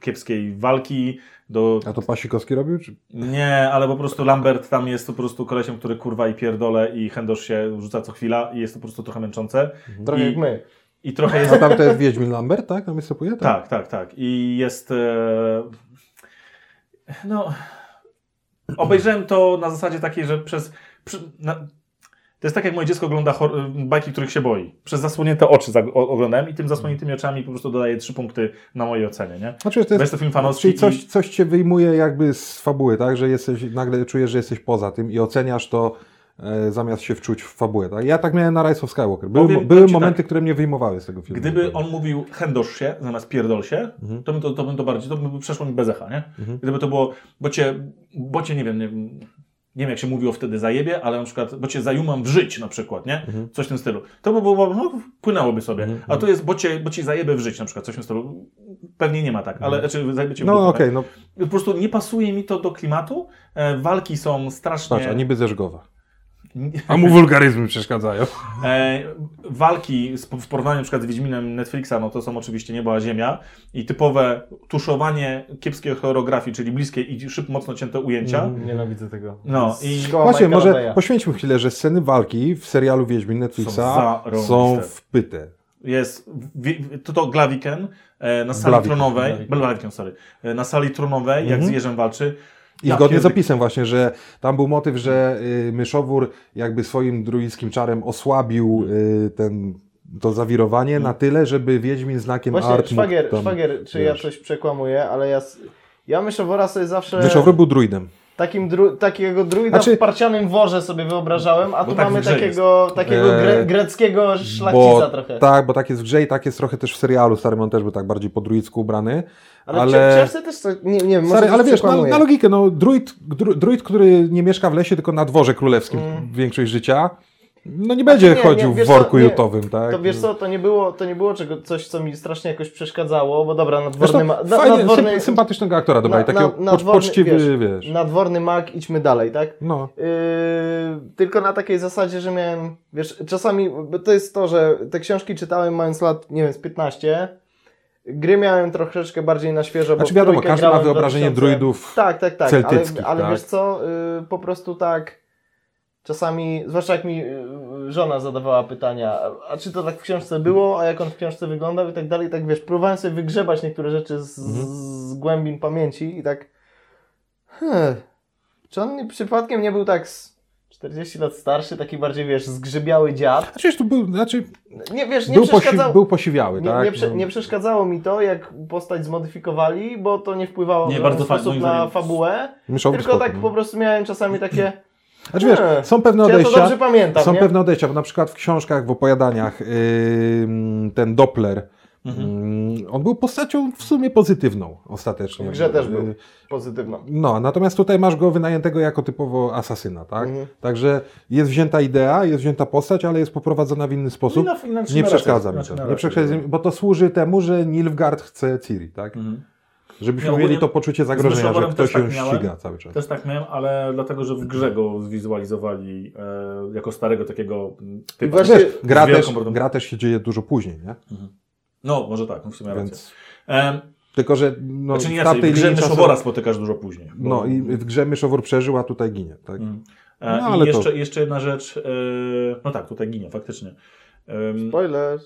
kiepskiej walki, do... A to Pasikowski robił? Czy... Nie, ale po prostu Lambert tam jest po prostu kolesiem, który kurwa i pierdole i chędosz się rzuca co chwila i jest to po prostu trochę męczące. trochę I- jak my. I trochę jest... A tam to jest Wiedźmin Lambert, tak? Tam występuje? Tak, tak, tak. I jest. E... No. Obejrzałem to na zasadzie takiej, że przez. Przy... Na... To jest tak, jak moje dziecko ogląda hor- bajki, których się boi. Przez zasłonięte oczy oglądałem i tym zasłoniętymi oczami po prostu dodaję trzy punkty na mojej ocenie, nie? Znaczy, to jest, to film fanowski. czyli coś, i- coś cię wyjmuje jakby z fabuły, tak? Że jesteś, nagle czujesz, że jesteś poza tym i oceniasz to e, zamiast się wczuć w fabułę, tak? Ja tak miałem na Rise of Skywalker. Były, Powiem- były ci momenty, tak. które mnie wyjmowały z tego filmu. Gdyby on mówił chędosz się zamiast pierdol się, Mhm. to, bym to, to bym to bardziej, to by przeszło mi bez echa, nie? Mhm. Gdyby to było, bo cię, bo cię nie wiem, nie, nie wiem jak się mówiło wtedy zajebie, ale na przykład, bo cię zajumam w żyć na przykład, nie? Mhm. Coś w tym stylu. To by było, no, płynęłoby sobie. Mhm. A tu jest, bo cię, bo cię zajebę w żyć na przykład, coś w tym stylu. Pewnie nie ma tak, ale, znaczy zajebie cię w No okej, no tak? Po prostu nie pasuje mi to do klimatu. E, walki są strasznie... patrz, a niby ze Żgowa. A mu wulgaryzmy przeszkadzają. E, walki z, w porównaniu na przykład z Wiedźminem Netflixa, no to są oczywiście niebo a ziemia i typowe tuszowanie kiepskiej choreografii, czyli bliskie i szyb mocno cięte ujęcia. Mhm. Nienawidzę tego. No i- Właśnie, może poświęćmy chwilę, że sceny walki w serialu Wiedźmin Netflixa zarąbiste. są wpyte. Jest to, to Glaviken e, na sali Blaviken, tronowej, Blaviken. Blaviken, sorry, e, na sali tronowej, jak Mhm. z jeżem walczy. I Ja zgodnie z opisem właśnie, że tam był motyw, że y, myszowór jakby swoim druidzkim czarem osłabił y, ten, to zawirowanie na tyle, żeby Wiedźmin znakiem Właśnie, art szwagier, tam, szwagier, czy ja wiesz. coś przekłamuję, ale ja, ja myszowora sobie zawsze Myszowór był druidem. Takim dru, takiego druida Znaczy- w parcianym worze sobie wyobrażałem, a tu tak mamy takiego, takiego gre, greckiego szlachcica Bo, trochę. tak, bo tak jest w grze i tak jest trochę też w serialu starym, on też był tak bardziej po druidzku ubrany. ale, ale- w książce też to, nie, nie wiem, może Stary, coś ale wiesz, na, na logikę, no druid, dru, druid, który nie mieszka w lesie, tylko na dworze królewskim Mm. większość życia, no nie będzie nie, nie, chodził wiesz w worku co, nie, jutowym, tak? To wiesz co, to nie było, to nie było czego, coś, co mi strasznie jakoś przeszkadzało, bo dobra, nadworny, ma, na, fajnie, nadworny, symp- sympatycznego aktora dobra, na- takiego na- nadworny, poczciwy, wiesz. nadworny mag, idźmy dalej, tak? No. Yy, tylko na takiej zasadzie, że miałem, wiesz, czasami, to jest to, że te książki czytałem mając lat, nie wiem, z 15, gry miałem troszeczkę bardziej na świeżo, bo Znaczy wiadomo, każdy ma wyobrażenie 2000 druidów Tak, tak, tak, celtyckich, ale, ale tak? wiesz co, yy, po prostu tak, czasami, zwłaszcza jak mi yy, żona zadawała pytania, a, czy to tak w książce było, a jak on w książce wyglądał i tak dalej, i tak wiesz, próbowałem sobie wygrzebać niektóre rzeczy z, Mhm. z głębin pamięci i tak, hmm, czy on przypadkiem nie był tak z 40 lat starszy, taki bardziej, wiesz, zgrzybiały dziad. Znaczy, tu był, znaczy, Nie, wiesz, nie był, posi przeszkadzało... był posiwiały, Nie, tak? nie, prze, No. nie przeszkadzało mi to, jak postać zmodyfikowali, bo to nie wpływało Nie, w bardzo sposób na fabułę. Myszowy Tylko tak no. po prostu miałem czasami takie. Znaczy wiesz, "Hmm, są pewne ja odejścia. dobrze pamiętam, są nie? pewne odejścia, bo na przykład w książkach, w opowiadaniach ym, ten Doppler, ym, on był postacią w sumie pozytywną ostatecznie. W grze też był Y, pozytywną. No, natomiast tutaj masz go wynajętego jako typowo asasyna, tak? Mhm. Także jest wzięta idea, jest wzięta postać, ale jest poprowadzona w inny sposób. No na- inaczej nie przeszkadza mi to. Nie przeszkadza mi, bo to służy temu, że Nilfgaard chce Ciri, tak? Mhm. Żebyśmy Ja mieli to poczucie zagrożenia, że ktoś ją tak miałem. ściga cały czas. Też tak miałem, ale dlatego, że w grze go zwizualizowali e, jako starego takiego typa. właśnie- gra, też, gra też się dzieje dużo później, nie? No, może tak, no w sumie rację. Więc, Em, tylko, że no, znaczy nie w inaczej, w grze czasu- myszowora spotykasz dużo później. bo- No i w grze myszowór przeżył, a tutaj ginie, tak? Mm. No, E, ale I jeszcze, to- jeszcze jedna rzecz, e, no tak, tutaj ginie, faktycznie. Em, Spoiler.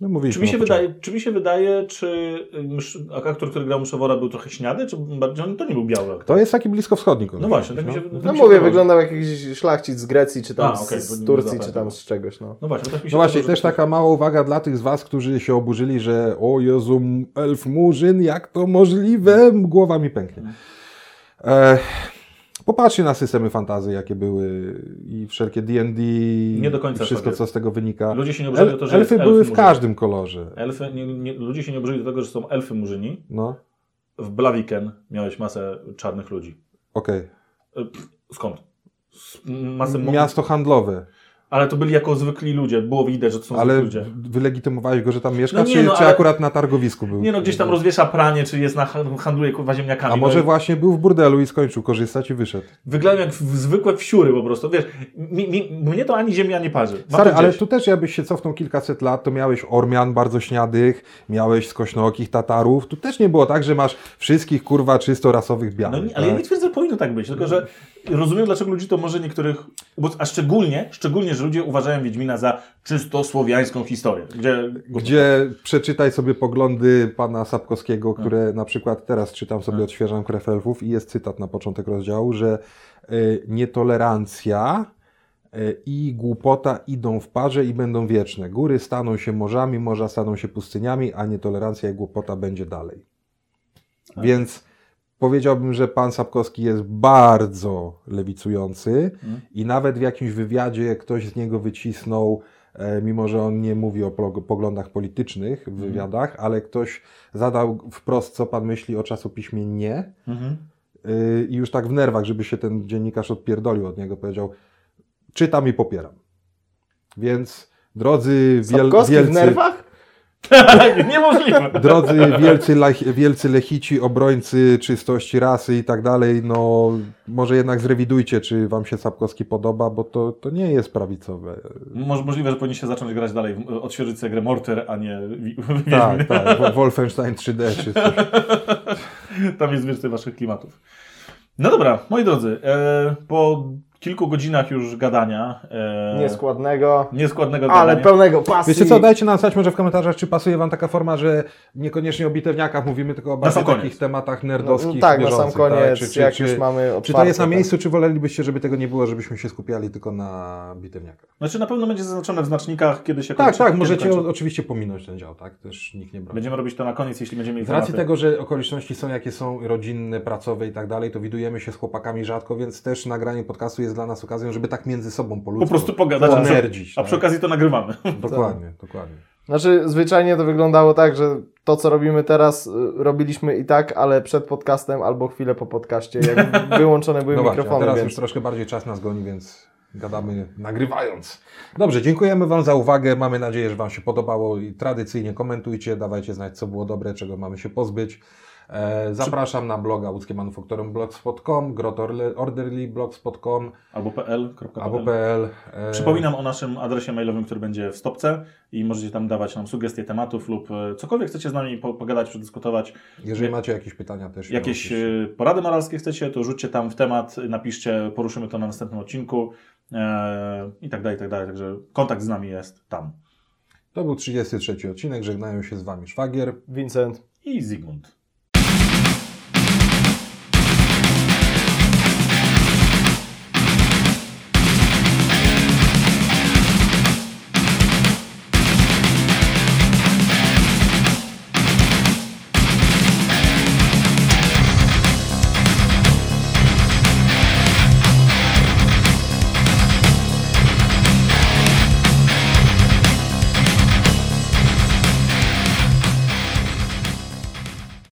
No Czy mi, wydaje, czy mi się wydaje, czy aktor, który grał Myszowora był trochę śniady, czy bardziej on to nie był biały aktor? To jest taki bliskowschodni. No właśnie, tak mi się, No mi się mówię, wyglądał jak jakiś szlachcic z Grecji, czy tam A, z, okej, z Turcji, czy tam z czegoś, no. No właśnie, tak mi się No właśnie, też taka mała uwaga dla tych z Was, którzy się oburzyli, że o Jezu, elf murzyn, jak to możliwe? Głowa mi pęknie. E, popatrzcie na systemy fantazy, jakie były i wszelkie D&D, Nie do końca i wszystko, sobie. co z tego wynika. Ludzie się nie obrzyli El, to, że elfy były w każdym kolorze. Elfy, nie, nie, ludzie się nie obrzyli do tego, że są elfy murzyni. No, W Blaviken miałeś masę czarnych ludzi. okej. Pff, Skąd? Masę Miasto handlowe, Ale to byli jako zwykli ludzie. Było widać, że to są ale zwykli ludzie. wylegitymowałeś go, że tam mieszka, No nie, czy, no, czy ale- akurat na targowisku był? Nie no, gdzieś tam rozwiesza pranie, czy jest na handluje kurwa ziemniakami. A No może i właśnie był w burdelu i skończył korzystać i wyszedł. Wyglądają jak zwykłe wsiury po prostu. Wiesz, mi, mi, mnie to ani ziemia nie parzy. Mam Stary, to ale tu też jakbyś się cofnął kilkaset lat, to miałeś Ormian bardzo śniadych, miałeś skośnookich Tatarów. Tu też nie było tak, że masz wszystkich kurwa czysto rasowych No, białych. nie, ale ja tak? nie twierdzę, że powinno tak być, tylko że rozumiem, dlaczego ludzi to może niektórych. A szczególnie, szczególnie, że ludzie uważają Wiedźmina za czysto słowiańską historię. Gdzie, Gdzie przeczytaj sobie poglądy pana Sapkowskiego, Tak. które na przykład teraz czytam sobie, odświeżam krew elfów i jest cytat na początek rozdziału, że y, nietolerancja y, i głupota idą w parze i będą wieczne. Góry staną się morzami, morza staną się pustyniami, a nietolerancja i głupota będzie dalej. Tak. Więc powiedziałbym, że pan Sapkowski jest bardzo lewicujący Mhm. i nawet w jakimś wywiadzie ktoś z niego wycisnął, e, mimo że on nie mówi o poglądach politycznych w Mhm. wywiadach, ale ktoś zadał wprost, co pan myśli o czasopiśmie nie. Y, I już tak w nerwach, żeby się ten dziennikarz odpierdolił od niego, powiedział: Czytam i popieram. Więc drodzy wiel, Sapkowski wielcy, w nerwach? Niemożliwe. drodzy wielcy, wielcy lechici, obrońcy czystości rasy i tak dalej, no może jednak zrewidujcie, czy wam się Sapkowski podoba, bo to, to nie jest prawicowe. Może, możliwe, że powinniście zacząć grać dalej, odświeżyć sobie grę Morter, a nie Tak, tak, Wo- Wolfenstein 3D czy coś. Tam jest więcej waszych klimatów. No dobra, moi drodzy, e, po kilku godzinach już gadania, e, Nieskładnego, nieskładnego ale gadania, pełnego pasji. Wiecie co, dajcie nam znać może w komentarzach, czy pasuje wam taka forma, że niekoniecznie o bitewniakach mówimy, tylko o bardziej takich tematach No, nerdowskich, no, tak, na sam koniec, tak? Czy, czy, jak czy, już mamy otwarte, czy to jest na tak. miejscu, czy wolelibyście, żeby tego nie było, żebyśmy się skupiali tylko na bitewniakach? Znaczy na pewno będzie zaznaczone w znacznikach, kiedy się Tak, kończy. tak, kiedy możecie kończy. oczywiście pominąć ten dział, tak? Też nikt nie broni. Będziemy robić to na koniec, jeśli będziemy mieli Z racji tego, że okoliczności są jakie są, rodzinne, pracowe i tak dalej, to widujemy się z chłopakami rzadko, więc też nagranie podcastu jest dla nas okazją, żeby tak między sobą po ludzku Po prostu pogadać, a przy, ponerdzić, a przy tak? okazji to nagrywamy. Dokładnie, dokładnie. Znaczy, zwyczajnie to wyglądało tak, że to, co robimy teraz, y, robiliśmy i tak, ale przed podcastem albo chwilę po podcaście, jak wyłączone były No właśnie, a mikrofony, teraz więc... już troszkę bardziej czas nas goni, więc gadamy nagrywając. Dobrze, dziękujemy Wam za uwagę. Mamy nadzieję, że Wam się podobało i tradycyjnie komentujcie, dawajcie znać, co było dobre, czego mamy się pozbyć. E, zapraszam na bloga łódzkiemanufaktorum.blogspot.com, grotorderly.blogspot.com Albo pl. albo pl. E, Przypominam o naszym adresie mailowym, który będzie w stopce i możecie tam dawać nam sugestie tematów lub e, cokolwiek chcecie z nami po- pogadać, przedyskutować. Jeżeli macie jakieś pytania też. Jakieś porady moralskie chcecie, to rzućcie tam w temat, napiszcie, poruszymy to na następnym odcinku e, i tak dalej, i tak dalej. Także kontakt z nami jest tam. To był 33 odcinek. Żegnają się z Wami Szwagier. Vincent. I Zygmunt.